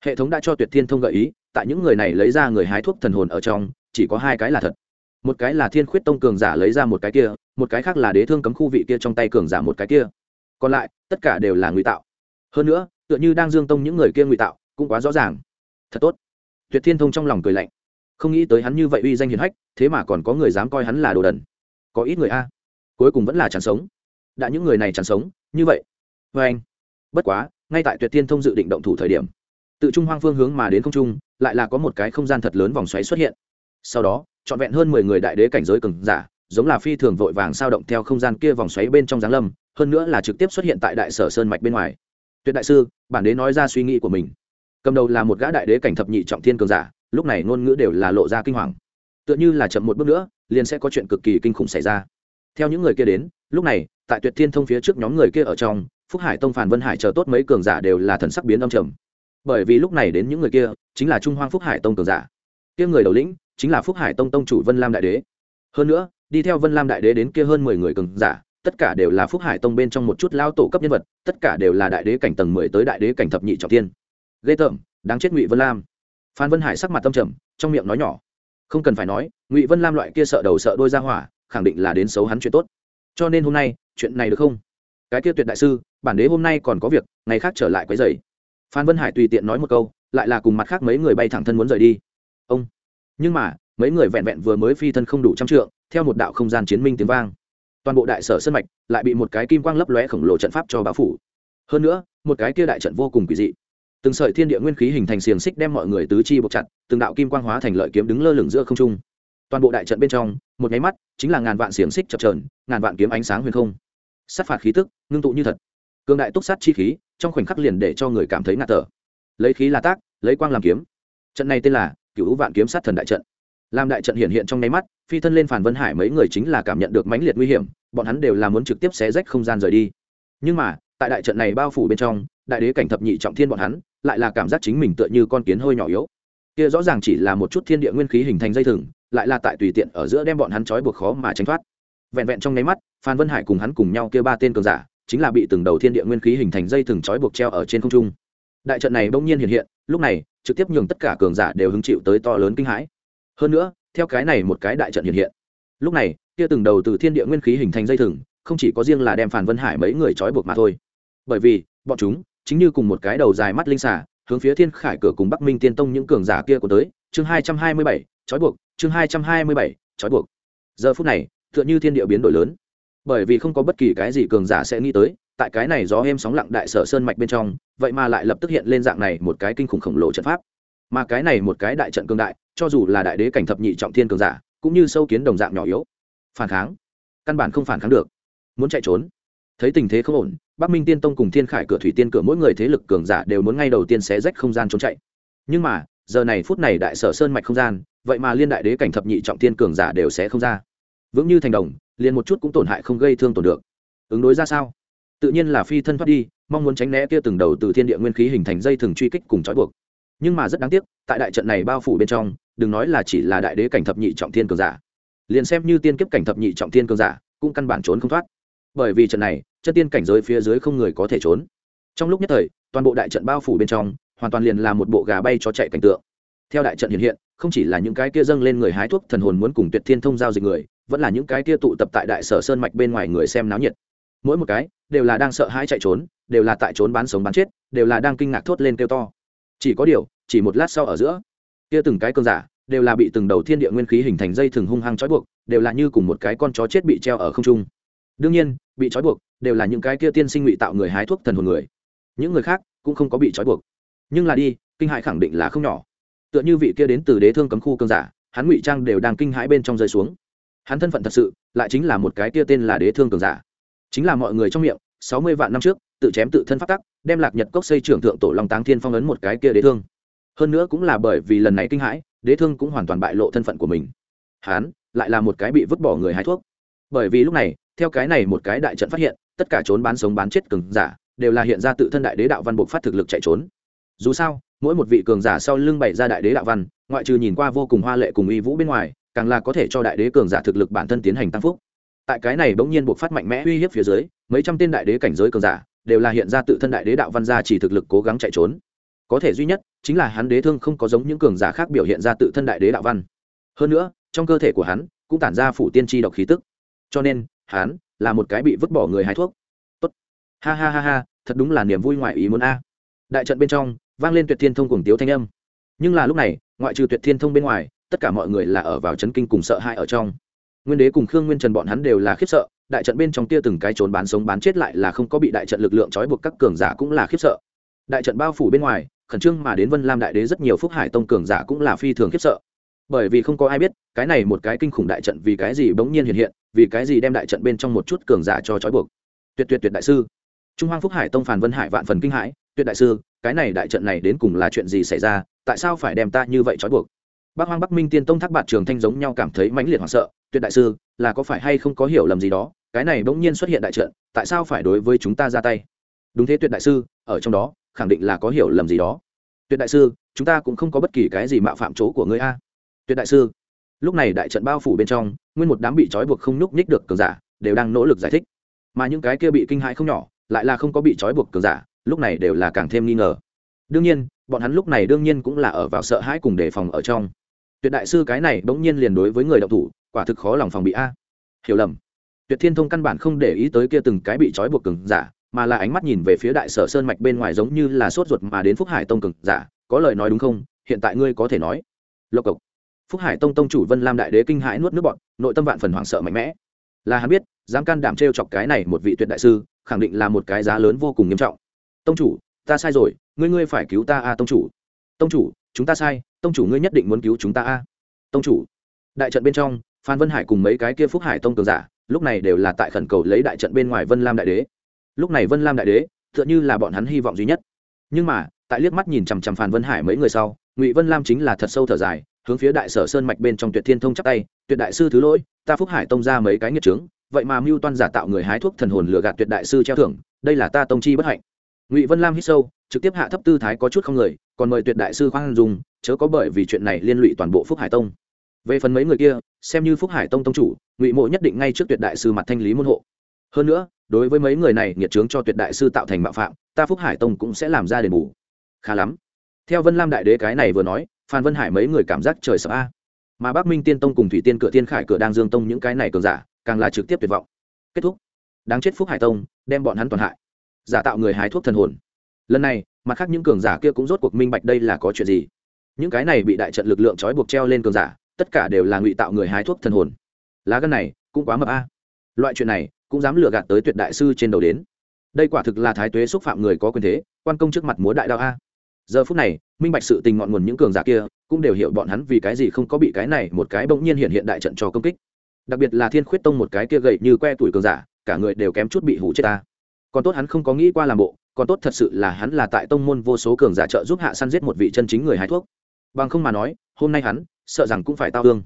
hệ thống đã cho tuyệt thiên thông gợi ý, tại những người này lấy ra người hái thuốc thần hồn ở trong, chỉ có hai cái là thật một cái là thiên khuyết tông cường giả lấy ra một cái kia, một cái khác là đế thương cấm khu vị kia trong tay cường giả một cái kia. Còn lại, tất cả đều là ngụy tạo. Hơn nữa, tựa như đang dương tông những người kia ngụy tạo, cũng quá rõ ràng. Thật tốt. Tuyệt thiên thông trong lòng cười lạnh. Không nghĩ tới hắn như vậy uy danh hiền hách, thế mà còn có người dám coi hắn là đồ đần. Có ít người a. Cuối cùng vẫn là chẳng sống. Đã những người này chẳng sống, như vậy. Vê anh. Bất quá, ngay tại tuyệt thiên thông dự định động thủ thời điểm, tự trung hoang phương hướng mà đến không trung, lại là có một cái không gian thật lớn vòng xoáy xuất hiện sau đó, trọn vẹn hơn mười người đại đế cảnh giới cường giả, giống là phi thường vội vàng sao động theo không gian kia vòng xoáy bên trong giáng lâm, hơn nữa là trực tiếp xuất hiện tại đại sở sơn mạch bên ngoài. Tuyệt đại sư, bản đế nói ra suy nghĩ của mình. Cầm đầu là một gã đại đế cảnh thập nhị trọng thiên cường giả, lúc này ngôn ngữ đều là lộ ra kinh hoàng. Tựa như là chậm một bước nữa, liền sẽ có chuyện cực kỳ kinh khủng xảy ra. Theo những người kia đến, lúc này, tại tuyệt thiên thông phía trước nhóm người kia ở trong, phúc hải tông phản vân hải chờ tốt mấy cường giả đều là thần sắc biến âm trầm. Bởi vì lúc này đến những người kia, chính là trung hoang phúc hải tông cường giả. Kia người đầu lĩnh chính là phúc hải tông tông chủ vân lam đại đế. Hơn nữa, đi theo vân lam đại đế đến kia hơn mười người cường giả, tất cả đều là phúc hải tông bên trong một chút lao tổ cấp nhân vật, tất cả đều là đại đế cảnh tầng mười tới đại đế cảnh thập nhị trọng thiên. Ghê tởm, đáng chết ngụy vân lam. Phan vân hải sắc mặt tâm trầm, trong miệng nói nhỏ. Không cần phải nói, ngụy vân lam loại kia sợ đầu sợ đôi ra hỏa, khẳng định là đến xấu hắn chuyện tốt. Cho nên hôm nay, chuyện này được không? Cái kia tuyệt đại sư, bản đế hôm nay còn có việc, ngày khác trở lại quấy dày phan vân hải tùy tiện nói một câu, lại là cùng mặt khác mấy người bay thẳng thân muốn rời đi. Ông! Nhưng mà, mấy người vẹn vẹn vừa mới phi thân không đủ trăm trượng, theo một đạo không gian chiến minh tiếng vang. Toàn bộ đại sở sân mạch lại bị một cái kim quang lấp lóe khổng lồ trận pháp cho báo phủ. Hơn nữa, một cái kia đại trận vô cùng kỳ dị. Từng sợi thiên địa nguyên khí hình thành xiềng xích đem mọi người tứ chi buộc chặt, từng đạo kim quang hóa thành lợi kiếm đứng lơ lửng giữa không trung. Toàn bộ đại trận bên trong, một nháy mắt, chính là ngàn vạn xiềng xích chập trờn ngàn vạn kiếm ánh sáng huyền không. Sát phạt khí tức, ngưng tụ như thật. Cường đại túc sát chi khí, trong khoảnh khắc liền để cho người cảm thấy ngạt thở. Lấy khí là tác, lấy quang làm kiếm. Trận này tên là cựu vạn kiếm sát thần đại trận. Làm đại trận hiện hiện trong nháy mắt, phi thân lên phản vân hải mấy người chính là cảm nhận được mãnh liệt nguy hiểm, bọn hắn đều là muốn trực tiếp xé rách không gian rời đi. Nhưng mà, tại đại trận này bao phủ bên trong, đại đế cảnh thập nhị trọng thiên bọn hắn, lại là cảm giác chính mình tựa như con kiến hơi nhỏ yếu. Kia rõ ràng chỉ là một chút thiên địa nguyên khí hình thành dây thừng, lại là tại tùy tiện ở giữa đem bọn hắn trói buộc khó mà tránh thoát. Vẹn vẹn trong nháy mắt phan vân hải cùng hắn cùng nhau kia ba tên cường giả, chính là bị từng đầu thiên địa nguyên khí hình thành dây thừng trói buộc treo ở trên không trung. Đại trận này bỗng nhiên hiện hiện, lúc này trực tiếp nhường tất cả cường giả đều hứng chịu tới to lớn kinh hãi. Hơn nữa, theo cái này một cái đại trận hiện hiện, lúc này, kia từng đầu từ thiên địa nguyên khí hình thành dây thừng, không chỉ có riêng là đem phản vân hải mấy người trói buộc mà thôi. Bởi vì, bọn chúng chính như cùng một cái đầu dài mắt linh xả hướng phía thiên khải cửa cùng bắc minh tiên tông những cường giả kia của tới, chương hai trăm hai mươi bảy, trói buộc, chương hai trăm hai mươi bảy, trói buộc. Giờ phút này, tựa như thiên địa biến đổi lớn. Bởi vì không có bất kỳ cái gì cường giả sẽ nghĩ tới tại cái này gió êm sóng lặng đại sở sơn mạch bên trong, vậy mà lại lập tức hiện lên dạng này một cái kinh khủng khổng lồ trận pháp. Mà cái này một cái đại trận cường đại, cho dù là đại đế cảnh thập nhị trọng thiên cường giả, cũng như sâu kiến đồng dạng nhỏ yếu. Phản kháng. Căn bản không phản kháng được. Muốn chạy trốn. Thấy tình thế không ổn, bắc minh tiên tông cùng thiên khải cửa thủy tiên cửa mỗi người thế lực cường giả đều muốn ngay đầu tiên xé rách không gian trốn chạy. Nhưng mà, giờ này phút này đại sở sơn mạch không gian, vậy mà liên đại đế cảnh thập nhị trọng thiên cường giả đều sẽ không ra. Vững như thành đồng, liền một chút cũng tổn hại không gây thương tổn được. Ứng đối ra sao? Tự nhiên là phi thân thoát đi, mong muốn tránh né kia từng đầu từ thiên địa nguyên khí hình thành dây thừng truy kích cùng trói buộc. Nhưng mà rất đáng tiếc, tại đại trận này bao phủ bên trong, đừng nói là chỉ là đại đế cảnh thập nhị trọng thiên cường giả. Liền xem như tiên kiếp cảnh thập nhị trọng thiên cường giả, cũng căn bản trốn không thoát. Bởi vì trận này, chân tiên cảnh giới phía dưới không người có thể trốn. Trong lúc nhất thời, toàn bộ đại trận bao phủ bên trong, hoàn toàn liền là một bộ gà bay cho chạy cảnh tượng. Theo đại trận hiện hiện, không chỉ là những cái kia dâng lên người hái thuốc thần hồn muốn cùng tuyệt thiên thông giao dịch người, vẫn là những cái kia tụ tập tại đại sở sơn mạch bên ngoài người xem náo nhiệt mỗi một cái đều là đang sợ hãi chạy trốn, đều là tại trốn bán sống bán chết, đều là đang kinh ngạc thốt lên kêu to. Chỉ có điều, chỉ một lát sau ở giữa, kia từng cái cơn giả đều là bị từng đầu thiên địa nguyên khí hình thành dây thừng hung hăng trói buộc, đều là như cùng một cái con chó chết bị treo ở không trung. Đương nhiên, bị trói buộc đều là những cái kia tiên sinh ngụy tạo người hái thuốc thần hồn người. Những người khác cũng không có bị trói buộc. Nhưng là đi, kinh hại khẳng định là không nhỏ. Tựa như vị kia đến từ đế thương cấm khu cơn giả, hắn ngụy trang đều đang kinh hãi bên trong rơi xuống. Hắn thân phận thật sự lại chính là một cái kia tên là đế thương cường giả chính là mọi người trong miệng sáu mươi vạn năm trước tự chém tự thân phát tắc đem lạc nhật cốc xây trưởng thượng tổ long táng thiên phong ấn một cái kia đế thương. Hơn nữa cũng là bởi vì lần này kinh hãi đế thương cũng hoàn toàn bại lộ thân phận của mình. Hán, lại là một cái bị vứt bỏ người hái thuốc. Bởi vì lúc này theo cái này một cái đại trận phát hiện tất cả trốn bán sống bán chết cường giả đều là hiện ra tự thân đại đế đạo văn buộc phát thực lực chạy trốn. Dù sao mỗi một vị cường giả sau lưng bày ra đại đế đạo văn ngoại trừ nhìn qua vô cùng hoa lệ cùng uy vũ bên ngoài càng là có thể cho đại đế cường giả thực lực bản thân tiến hành tăng phúc tại cái này bỗng nhiên buộc phát mạnh mẽ uy hiếp phía dưới, mấy trăm tên đại đế cảnh giới cường giả đều là hiện ra tự thân đại đế đạo văn gia chỉ thực lực cố gắng chạy trốn. Có thể duy nhất chính là hắn đế thương không có giống những cường giả khác biểu hiện ra tự thân đại đế đạo văn. Hơn nữa, trong cơ thể của hắn cũng tản ra phủ tiên tri độc khí tức. Cho nên, hắn là một cái bị vứt bỏ người hái thuốc. Tốt. Ha ha ha ha, thật đúng là niềm vui ngoại ý muốn a. Đại trận bên trong vang lên tuyệt thiên thông cùng tiếu thanh âm. Nhưng là lúc này, ngoại trừ tuyệt thiên thông bên ngoài, tất cả mọi người là ở vào chấn kinh cùng sợ hãi ở trong nguyên đế cùng khương nguyên trần bọn hắn đều là khiếp sợ đại trận bên trong kia từng cái trốn bán sống bán chết lại là không có bị đại trận lực lượng trói buộc các cường giả cũng là khiếp sợ đại trận bao phủ bên ngoài khẩn trương mà đến vân lam đại đế rất nhiều phúc hải tông cường giả cũng là phi thường khiếp sợ bởi vì không có ai biết cái này một cái kinh khủng đại trận vì cái gì bỗng nhiên hiện hiện vì cái gì đem đại trận bên trong một chút cường giả cho trói buộc tuyệt tuyệt tuyệt đại sư trung Hoang phúc hải tông phản vân hải vạn phần kinh hãi tuyệt đại sư cái này đại trận này đến cùng là chuyện gì xảy ra tại sao phải đem ta như vậy trói buộc bác hoang bắc minh tiên tông thác bạt trường thanh giống nhau cảm thấy mãnh liệt hoảng sợ tuyệt đại sư, là có phải hay không có hiểu lầm gì đó, cái này bỗng nhiên xuất hiện đại trận, tại sao phải đối với chúng ta ra tay? Đúng thế tuyệt đại sư, ở trong đó, khẳng định là có hiểu lầm gì đó. Tuyệt đại sư, chúng ta cũng không có bất kỳ cái gì mạo phạm chỗ của ngươi a. Tuyệt đại sư, lúc này đại trận bao phủ bên trong, nguyên một đám bị trói buộc không nhúc nhích được cường giả, đều đang nỗ lực giải thích. Mà những cái kia bị kinh hãi không nhỏ, lại là không có bị trói buộc cường giả, lúc này đều là càng thêm nghi ngờ. Đương nhiên, bọn hắn lúc này đương nhiên cũng là ở vào sợ hãi cùng đề phòng ở trong tuyệt đại sư cái này bỗng nhiên liền đối với người đọc thủ, quả thực khó lòng phòng bị a. Hiểu lầm. Tuyệt thiên thông căn bản không để ý tới kia từng cái bị trói buộc cứng giả, mà là ánh mắt nhìn về phía đại sở sơn mạch bên ngoài giống như là sốt ruột mà đến phúc hải tông cường giả, có lời nói đúng không? Hiện tại ngươi có thể nói. Lộc cộc. Phúc hải tông tông chủ vân lam đại đế kinh hãi nuốt nước bọn nội tâm vạn phần hoảng sợ mạnh mẽ. Là hắn biết, dám can đảm t chọc cái này một vị tuyệt đại sư, khẳng định là một cái giá lớn vô cùng nghiêm trọng. Tông chủ, ta sai rồi, ngươi ngươi phải cứu ta a tông chủ. Tông chủ, chúng ta sai tông chủ ngươi nhất định muốn cứu chúng ta a. Tông chủ. Đại trận bên trong, phan vân hải cùng mấy cái kia phúc hải tông cường giả, lúc này đều là tại khẩn cầu lấy đại trận bên ngoài vân lam đại đế. Lúc này vân lam đại đế, tựa như là bọn hắn hy vọng duy nhất. Nhưng mà, tại liếc mắt nhìn chằm chằm phan vân hải mấy người sau, ngụy vân lam chính là thật sâu thở dài, hướng phía đại sở sơn mạch bên trong tuyệt thiên thông chắc tay, tuyệt đại sư thứ lỗi, ta phúc hải tông ra mấy cái nghiệt trướng vậy mà mưu toan giả tạo người hái thuốc thần hồn lừa gạt tuyệt đại sư treo thưởng, đây là ta tông chi bất hạnh. Ngụy vân lam hít sâu, trực tiếp hạ thấp tư thái có chút không người còn mời tuyệt đại sư khoan dùng chớ có bởi vì chuyện này liên lụy toàn bộ phúc hải tông. Về phần mấy người kia, xem như phúc hải tông tông chủ, ngụy mộ nhất định ngay trước tuyệt đại sư mặt thanh lý môn hộ. Hơn nữa, đối với mấy người này nghiệt trướng cho tuyệt đại sư tạo thành mạo phạm, ta phúc hải tông cũng sẽ làm ra đền bù. Khá lắm. Theo vân lam đại đế cái này vừa nói, phan vân hải mấy người cảm giác trời sợ a. Mà bắc minh tiên tông cùng thủy tiên cửa tiên khải cửa đang dương tông những cái này cường giả, càng là trực tiếp tuyệt vọng. Kết thúc. Đáng chết phúc hải tông, đem bọn hắn toàn hại. Giả tạo người hái thuốc thần hồn. Lần này mặt khác những cường giả kia cũng rốt cuộc minh bạch đây là có chuyện gì. Những cái này bị đại trận lực lượng trói buộc treo lên cường giả, tất cả đều là ngụy tạo người hái thuốc thần hồn. Lá gân này cũng quá mập a. Loại chuyện này cũng dám lừa gạt tới tuyệt đại sư trên đầu đến. Đây quả thực là thái tuế xúc phạm người có quyền thế, quan công trước mặt múa đại đạo a. Giờ phút này, minh bạch sự tình ngọn nguồn những cường giả kia cũng đều hiểu bọn hắn vì cái gì không có bị cái này một cái bỗng nhiên hiện hiện đại trận cho công kích. Đặc biệt là thiên khuyết tông một cái kia gậy như que tuổi cường giả, cả người đều kém chút bị hủ chết ta còn tốt hắn không có nghĩ qua làm bộ, còn tốt thật sự là hắn là tại tông môn vô số cường giả trợ giúp hạ săn giết một vị chân chính người hái thuốc. Bằng không mà nói, hôm nay hắn, sợ rằng cũng phải tao hương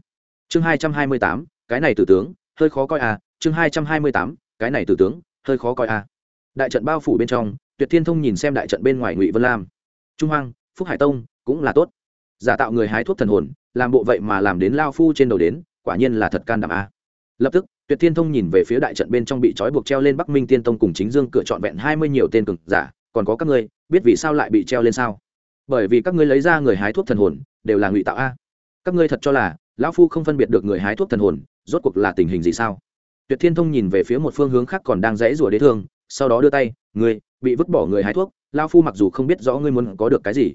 chương hai trăm hai mươi tám, cái này tử tướng, hơi khó coi à chương hai trăm hai mươi tám, cái này tử tướng, hơi khó coi à. Đại trận bao phủ bên trong, tuyệt thiên thông nhìn xem đại trận bên ngoài ngụy vân lam. Trung hoang, phúc hải tông, cũng là tốt. Giả tạo người hái thuốc thần hồn, làm bộ vậy mà làm đến lao phu trên đầu đến, quả nhiên là thật can đảm a lập tức tuyệt thiên thông nhìn về phía đại trận bên trong bị trói buộc treo lên bắc minh tiên tông cùng chính dương cửa trọn vẹn hai mươi nhiều tên cực giả, còn có các ngươi, biết vì sao lại bị treo lên sao? Bởi vì các ngươi lấy ra người hái thuốc thần hồn, đều là ngụy tạo a. Các ngươi thật cho là, lão phu không phân biệt được người hái thuốc thần hồn, rốt cuộc là tình hình gì sao? Tuyệt thiên thông nhìn về phía một phương hướng khác còn đang rẽ rủa đế thương, sau đó đưa tay, ngươi, bị vứt bỏ người hái thuốc, lão phu mặc dù không biết rõ ngươi muốn có được cái gì,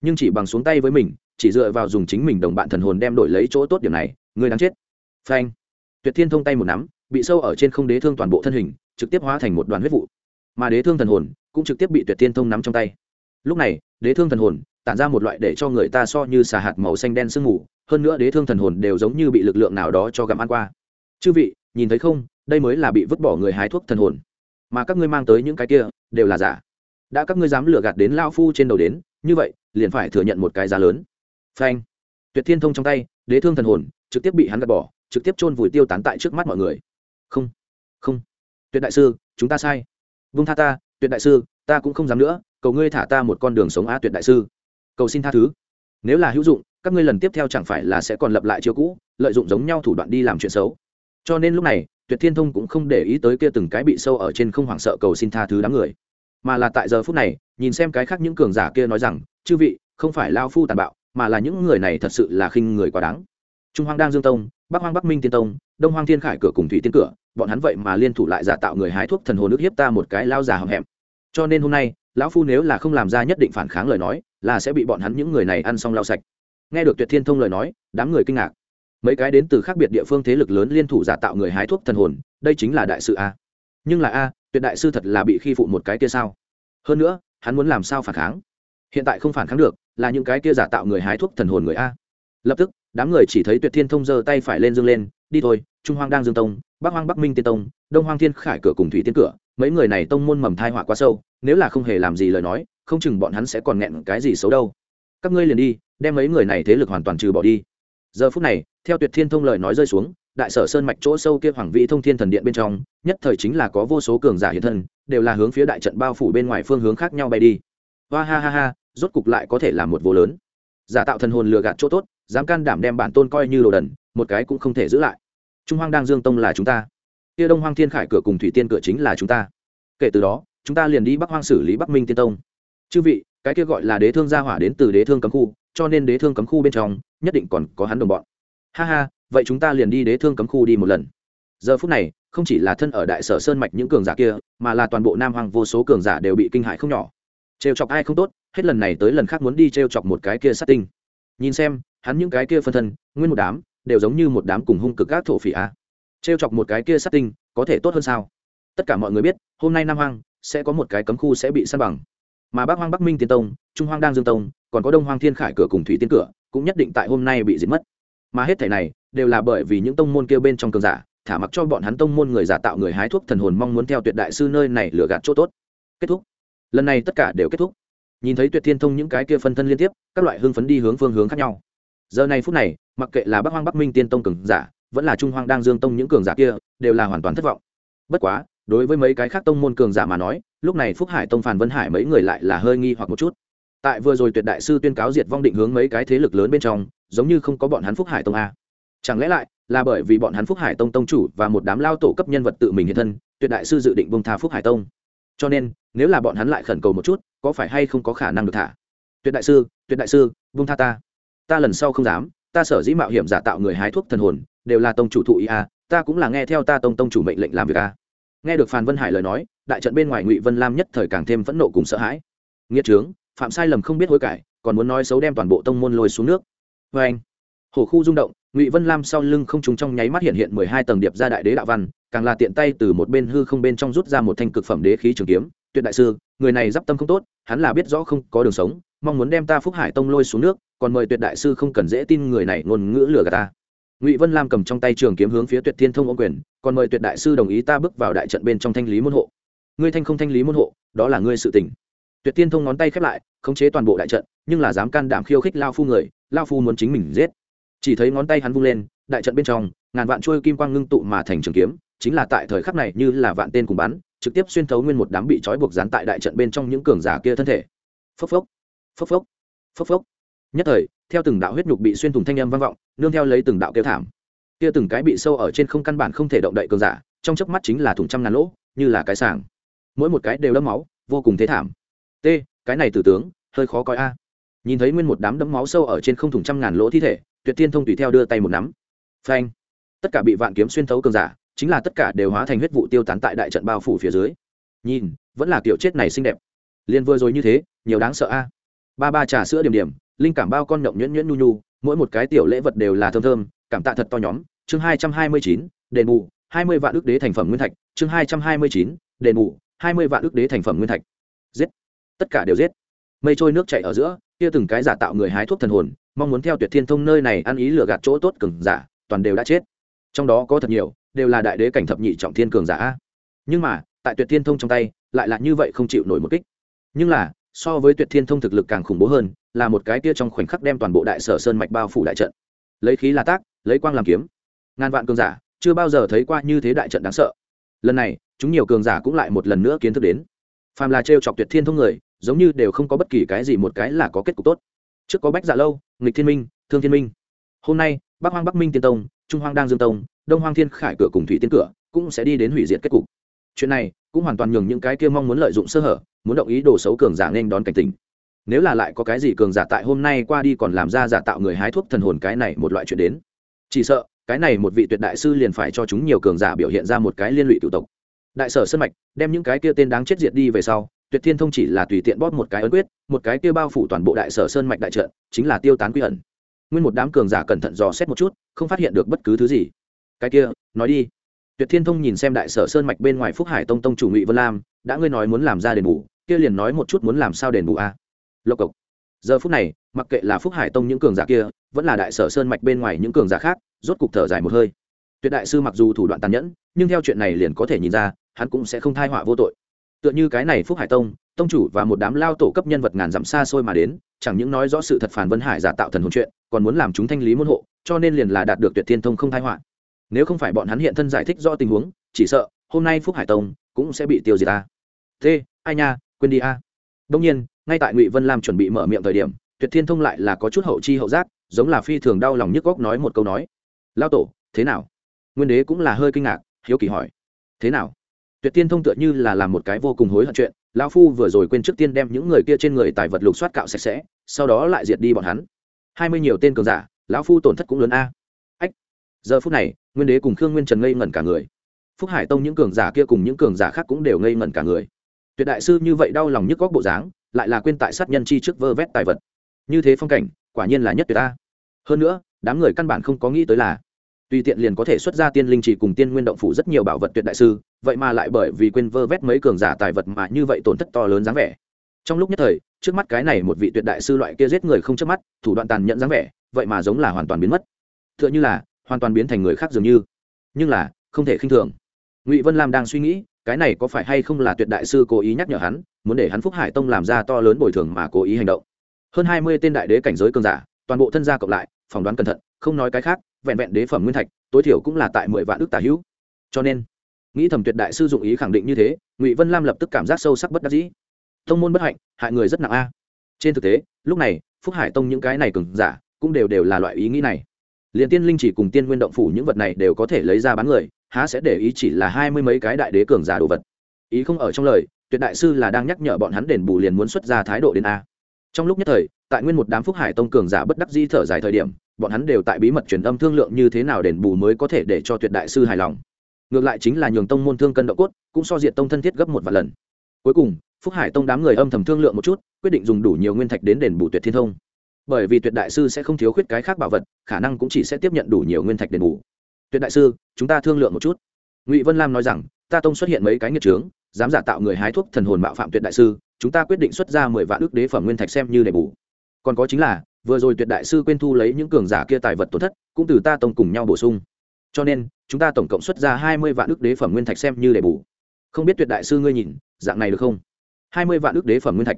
nhưng chỉ bằng xuống tay với mình, chỉ dựa vào dùng chính mình đồng bạn thần hồn đem đổi lấy chỗ tốt điểm này, ngươi đáng chết. Phanh tuyệt thiên thông tay một nắm, bị sâu ở trên không đế thương toàn bộ thân hình, trực tiếp hóa thành một đoàn huyết vụ. Mà đế thương thần hồn cũng trực tiếp bị tuyệt thiên thông nắm trong tay. Lúc này, đế thương thần hồn tản ra một loại để cho người ta so như xà hạt màu xanh đen sương mù, hơn nữa đế thương thần hồn đều giống như bị lực lượng nào đó cho gặm ăn qua. Chư vị, nhìn thấy không? Đây mới là bị vứt bỏ người hái thuốc thần hồn. Mà các ngươi mang tới những cái kia đều là giả. Đã các ngươi dám lừa gạt đến lao phu trên đầu đến, như vậy, liền phải thừa nhận một cái giá lớn. Phanh. Tuyệt thiên thông trong tay, đế thương thần hồn trực tiếp bị hắn gạt bỏ trực tiếp chôn vùi tiêu tán tại trước mắt mọi người. Không không. Tuyệt đại sư, chúng ta sai. Vung tha ta, tuyệt đại sư, ta cũng không dám nữa, cầu ngươi thả ta một con đường sống a tuyệt đại sư. Cầu xin tha thứ. Nếu là hữu dụng, các ngươi lần tiếp theo chẳng phải là sẽ còn lập lại chiêu cũ, lợi dụng giống nhau thủ đoạn đi làm chuyện xấu. Cho nên lúc này, tuyệt thiên thông cũng không để ý tới kia từng cái bị sâu ở trên không hoảng sợ cầu xin tha thứ đám người. Mà là tại giờ phút này, nhìn xem cái khác những cường giả kia nói rằng, chư vị, không phải lao phu tàn bạo, mà là những người này thật sự là khinh người quá đáng. Trung hoang đang dương tông bắc hoang bắc minh tiên tông, đông hoang thiên khải cửa cùng thủy tiên cửa, bọn hắn vậy mà liên thủ lại giả tạo người hái thuốc thần hồn nước hiếp ta một cái lao già hầm hẹm. Cho nên hôm nay, lão phu nếu là không làm ra nhất định phản kháng lời nói, là sẽ bị bọn hắn những người này ăn xong lao sạch. Nghe được tuyệt thiên thông lời nói, đám người kinh ngạc. Mấy cái đến từ khác biệt địa phương thế lực lớn liên thủ giả tạo người hái thuốc thần hồn, đây chính là đại sự a. Nhưng là a, tuyệt đại sư thật là bị khi phụ một cái kia sao? Hơn nữa, hắn muốn làm sao phản kháng? Hiện tại không phản kháng được, là những cái kia giả tạo người hái thuốc thần hồn người a. Lập tức đám người chỉ thấy tuyệt thiên thông giơ tay phải lên dương lên, đi thôi, trung hoang đang dương tông, bắc hoang bắc minh tiên tông, đông hoang thiên khải cửa cùng thủy tiên cửa, mấy người này tông môn mầm thai họa quá sâu, nếu là không hề làm gì lời nói, không chừng bọn hắn sẽ còn nghẹn cái gì xấu đâu. Các ngươi liền đi, đem mấy người này thế lực hoàn toàn trừ bỏ đi. Giờ phút này, theo tuyệt thiên thông lời nói rơi xuống, đại sở sơn mạch chỗ sâu kia hoàng vĩ thông thiên thần điện bên trong, nhất thời chính là có vô số cường giả hiện thân, đều là hướng phía đại trận bao phủ bên ngoài phương hướng khác nhau bay đi. Hoa ha ha ha, rốt cục lại có thể là một vô lớn. Giả tạo thần hồn lừa gạt chỗ tốt dám can đảm đem bản tôn coi như đồ đần, một cái cũng không thể giữ lại. Trung hoang đang dương tông là chúng ta. Kia đông hoang thiên khải cửa cùng thủy tiên cửa chính là chúng ta. Kể từ đó, chúng ta liền đi bắc hoang xử lý bắc minh tiên tông. Chư vị, cái kia gọi là đế thương gia hỏa đến từ đế thương cấm khu, cho nên đế thương cấm khu bên trong, nhất định còn có hắn đồng bọn. Ha ha, vậy chúng ta liền đi đế thương cấm khu đi một lần. Giờ phút này, không chỉ là thân ở đại sở sơn mạch những cường giả kia, mà là toàn bộ nam hoàng vô số cường giả đều bị kinh hại không nhỏ. Trêu chọc ai không tốt, hết lần này tới lần khác muốn đi trêu chọc một cái kia sát tinh. Nhìn xem hắn những cái kia phân thân, nguyên một đám, đều giống như một đám cùng hung cực các thổ phỉ á trêu chọc một cái kia sát tinh, có thể tốt hơn sao? Tất cả mọi người biết, hôm nay nam hoang sẽ có một cái cấm khu sẽ bị săn bằng. Mà bắc hoang bắc minh tiên tông, trung hoang đang dương tông, còn có đông hoang thiên khải cửa cùng thủy tiên cửa, cũng nhất định tại hôm nay bị diệt mất. Mà hết thể này, đều là bởi vì những tông môn kêu bên trong cường giả, thả mặc cho bọn hắn tông môn người giả tạo người hái thuốc thần hồn mong muốn theo tuyệt đại sư nơi này lừa gạt chỗ tốt. Kết thúc. Lần này tất cả đều kết thúc. Nhìn thấy tuyệt thiên thông những cái kia phân thân liên tiếp, các loại hương phấn đi hướng phương hướng khác nhau giờ này phút này, mặc kệ là bắc hoang bắc minh tiên tông cường giả, vẫn là trung hoang đang dương tông những cường giả kia, đều là hoàn toàn thất vọng. Bất quá, đối với mấy cái khác tông môn cường giả mà nói, lúc này phúc hải tông phản vân hải mấy người lại là hơi nghi hoặc một chút. Tại vừa rồi tuyệt đại sư tuyên cáo diệt vong định hướng mấy cái thế lực lớn bên trong, giống như không có bọn hắn phúc hải tông a. Chẳng lẽ lại là bởi vì bọn hắn phúc hải tông tông chủ và một đám lao tổ cấp nhân vật tự mình hiện thân, tuyệt đại sư dự định bông tha phúc hải tông? Cho nên, nếu là bọn hắn lại khẩn cầu một chút, có phải hay không có khả năng được thả? Tuyệt đại sư, tuyệt đại sư bông tha ta ta lần sau không dám, ta sở dĩ mạo hiểm giả tạo người hái thuốc thần hồn, đều là tông chủ thụ ý a, ta cũng là nghe theo ta tông tông chủ mệnh lệnh làm việc a. Nghe được phan vân hải lời nói, đại trận bên ngoài ngụy vân lam nhất thời càng thêm phẫn nộ cùng sợ hãi. Nghĩa trướng, phạm sai lầm không biết hối cải, còn muốn nói xấu đem toàn bộ tông môn lôi xuống nước. Vê anh. Hồ khu rung động, ngụy vân lam sau lưng không trúng trong nháy mắt hiện hiện mười hai tầng điệp ra đại đế đạo văn, càng là tiện tay từ một bên hư không bên trong rút ra một thanh cực phẩm đế khí trường kiếm tuyệt đại sư, người này d i p tâm không tốt, hắn là biết rõ không có đường sống, mong muốn đem ta phúc hải tông lôi xuống nước, còn mời tuyệt đại sư không cần dễ tin người này ngôn ngữ lừa gạt ta. Ngụy vân lam cầm trong tay trường kiếm hướng phía tuyệt thiên thông ô quyền, còn mời tuyệt đại sư đồng ý ta bước vào đại trận bên trong thanh lý môn hộ. Ngươi thanh không thanh lý môn hộ, đó là ngươi sự tình. tuyệt thiên thông ngón tay khép lại, khống chế toàn bộ đại trận, nhưng là dám can đảm khiêu khích lao phu người, lao phu muốn chính mình giết. Chỉ thấy ngón tay hắn vung lên, đại trận bên trong, ngàn vạn trôi kim quang ngưng tụ mà thành trường kiếm, chính là tại thời khắc này như là vạn tên cùng bắn trực tiếp xuyên thấu nguyên một đám bị trói buộc dán tại đại trận bên trong những cường giả kia thân thể. Phốc phốc phốc phốc phốc phốc. Nhất thời, theo từng đạo huyết nhục bị xuyên thủng thanh âm vang vọng, nương theo lấy từng đạo kêu thảm. Kia từng cái bị sâu ở trên không căn bản không thể động đậy cường giả, trong chớp mắt chính là thủng trăm ngàn lỗ, như là cái sàng mỗi một cái đều đẫm máu, vô cùng thế thảm. T, cái này tử tướng, hơi khó coi a. Nhìn thấy nguyên một đám đẫm máu sâu ở trên không thủng trăm ngàn lỗ thi thể, tuyệt tiên thông tùy theo đưa tay một nắm. Phanh. Tất cả bị vạn kiếm xuyên thấu cường giả chính là tất cả đều hóa thành huyết vụ tiêu tán tại đại trận bao phủ phía dưới. Nhìn, vẫn là kiểu chết này xinh đẹp. Liền vừa rồi như thế, nhiều đáng sợ a. Ba ba trà sữa điểm điểm, linh cảm bao con nhộng nhuyễn nhuyễn nhu nhu, mỗi một cái tiểu lễ vật đều là thơm thơm, cảm tạ thật to nhóm. Chương hai trăm hai mươi chín, đền bù, hai mươi vạn ước đế thành phẩm nguyên thạch. Chương hai trăm hai mươi chín, đền bù, hai mươi vạn ước đế thành phẩm nguyên thạch. Giết. Tất cả đều giết. Mây trôi nước chảy ở giữa, kia từng cái giả tạo người hái thuốc thần hồn, mong muốn theo tuyệt thiên thông nơi này ăn ý lừa gạt chỗ tốt cường giả, toàn đều đã chết. Trong đó có thật nhiều đều là đại đế cảnh thập nhị trọng thiên cường giả. Nhưng mà, tại tuyệt thiên thông trong tay, lại là như vậy không chịu nổi một kích. Nhưng là, so với tuyệt thiên thông thực lực càng khủng bố hơn, là một cái tia trong khoảnh khắc đem toàn bộ đại sở sơn mạch bao phủ đại trận. Lấy khí là tác, lấy quang làm kiếm. Ngàn vạn cường giả, chưa bao giờ thấy qua như thế đại trận đáng sợ. Lần này, chúng nhiều cường giả cũng lại một lần nữa kiến thức đến. Phàm là trêu chọc tuyệt thiên thông người, giống như đều không có bất kỳ cái gì một cái là có kết cục tốt. Trước có bách dạ lâu, nghịch thiên minh, thương thiên minh. Hôm nay, bắc hoang bắc minh tiên tông, trung hoang đang dương tông đông hoang thiên khải cửa cùng thủy tiên cửa cũng sẽ đi đến hủy diệt kết cục. Chuyện này cũng hoàn toàn nhường những cái kia mong muốn lợi dụng sơ hở, muốn động ý đồ xấu cường giả nên đón cảnh tình nếu là lại có cái gì cường giả tại hôm nay qua đi còn làm ra giả tạo người hái thuốc thần hồn cái này một loại chuyện đến. Chỉ sợ, cái này một vị tuyệt đại sư liền phải cho chúng nhiều cường giả biểu hiện ra một cái liên lụy tiểu tộc. Đại sở sân mạch, đem những cái kia tên đáng chết diệt đi về sau, tuyệt thiên thông chỉ là tùy tiện bóp một cái ấn quyết, một cái kia bao phủ toàn bộ đại sở sơn mạch đại trận, chính là tiêu tán quy ẩn. Nguyên một đám cường giả cẩn thận dò xét một chút, không phát hiện được bất cứ thứ gì cái kia, nói đi. Tuyệt thiên thông nhìn xem đại sở sơn mạch bên ngoài phúc hải tông tông chủ ngụy vân lam, đã ngươi nói muốn làm ra đền bù, kia liền nói một chút muốn làm sao đền bù a lộc cộc. Giờ phút này, mặc kệ là phúc hải tông những cường giả kia, vẫn là đại sở sơn mạch bên ngoài những cường giả khác, rốt cục thở dài một hơi. Tuyệt đại sư mặc dù thủ đoạn tàn nhẫn, nhưng theo chuyện này liền có thể nhìn ra, hắn cũng sẽ không thai họa vô tội. Tựa như cái này phúc hải tông tông chủ và một đám lao tổ cấp nhân vật ngàn dặm xa xôi mà đến, chẳng những nói rõ sự thật phản vân hải giả tạo thần hồn chuyện, còn muốn làm chúng thanh lý môn hộ, cho nên liền là đạt được tuyệt thiên thông không thai họa nếu không phải bọn hắn hiện thân giải thích rõ tình huống, chỉ sợ, hôm nay phúc hải tông cũng sẽ bị tiêu diệt ta. Thế ai nha, quên đi a. Đông nhiên, ngay tại ngụy vân lam chuẩn bị mở miệng thời điểm, tuyệt thiên thông lại là có chút hậu chi hậu giác, giống là phi thường đau lòng nhức góc nói một câu nói. Lao tổ, thế nào? Nguyên đế cũng là hơi kinh ngạc, hiếu kỳ hỏi. Thế nào? Tuyệt thiên thông tựa như là làm một cái vô cùng hối hận chuyện lao phu vừa rồi quên trước tiên đem những người kia trên người tài vật lục soát cạo sạch sẽ, sau đó lại diệt đi bọn hắn. Hai mươi nhiều tên cường giả, lão phu tổn thất cũng lớn a giờ phút này, nguyên đế cùng khương nguyên trần ngây ngẩn cả người. Phúc hải tông những cường giả kia cùng những cường giả khác cũng đều ngây ngẩn cả người. Tuyệt đại sư như vậy đau lòng nhức góc bộ dáng, lại là quên tại sát nhân chi trước vơ vét tài vật. Như thế phong cảnh, quả nhiên là nhất tuyệt ta. Hơn nữa, đám người căn bản không có nghĩ tới là, tùy tiện liền có thể xuất ra tiên linh chỉ cùng tiên nguyên động phủ rất nhiều bảo vật tuyệt đại sư, vậy mà lại bởi vì quên vơ vét mấy cường giả tài vật mà như vậy tổn thất to lớn dáng vẻ. Trong lúc nhất thời, trước mắt cái này một vị tuyệt đại sư loại kia giết người không chớp mắt, thủ đoạn tàn nhẫn dáng vẻ, vậy mà giống là hoàn toàn biến mất. T như là hoàn toàn biến thành người khác dường như. Nhưng là, không thể khinh thường. Ngụy vân lam đang suy nghĩ, cái này có phải hay không là tuyệt đại sư cố ý nhắc nhở hắn, muốn để hắn phúc hải tông làm ra to lớn bồi thường mà cố ý hành động. Hơn hai mươi tên đại đế cảnh giới cường giả, toàn bộ thân gia cộng lại, phỏng đoán cẩn thận, không nói cái khác, vẹn vẹn đế phẩm nguyên thạch, tối thiểu cũng là tại mười vạn ước tà hữu. Cho nên, nghĩ thầm tuyệt đại sư dụng ý khẳng định như thế, ngụy vân lam lập tức cảm giác sâu sắc bất đắc dĩ. Thông môn bất hạnh, hại người rất nặng a. Trên thực tế, lúc này, phúc hải tông những cái này cường giả, cũng đều đều là loại ý nghĩ này liền tiên linh chỉ cùng tiên nguyên động phủ những vật này đều có thể lấy ra bán người, há sẽ để ý chỉ là hai mươi mấy cái đại đế cường giả đồ vật. Ý không ở trong lời, tuyệt đại sư là đang nhắc nhở bọn hắn đền bù liền muốn xuất ra thái độ đến a. Trong lúc nhất thời, tại nguyên một đám phúc hải tông cường giả bất đắc di thở dài thời điểm, bọn hắn đều tại bí mật truyền âm thương lượng như thế nào đền bù mới có thể để cho tuyệt đại sư hài lòng. Ngược lại chính là nhường tông môn thương cân độ cốt, cũng so diện tông thân thiết gấp một vài lần. Cuối cùng, phúc hải tông đám người âm thầm thương lượng một chút, quyết định dùng đủ nhiều nguyên thạch đến đền bù tuyệt thiên thông bởi vì tuyệt đại sư sẽ không thiếu khuyết cái khác bảo vật, khả năng cũng chỉ sẽ tiếp nhận đủ nhiều nguyên thạch đền bù. Tuyệt đại sư, chúng ta thương lượng một chút. Ngụy vân lam nói rằng, ta tông xuất hiện mấy cái nghiệt trướng dám giả tạo người hái thuốc thần hồn mạo phạm tuyệt đại sư, chúng ta quyết định xuất ra mười vạn ước đế phẩm nguyên thạch xem như đền bù. Còn có chính là, vừa rồi tuyệt đại sư quên thu lấy những cường giả kia tài vật tổn thất, cũng từ ta tông cùng nhau bổ sung. Cho nên, chúng ta tổng cộng xuất ra hai mươi vạn ước đế phẩm nguyên thạch xem như đền bù. Không biết tuyệt đại sư ngươi nhìn, dạng này được không? Hai mươi vạn ước đế phẩm nguyên thạch.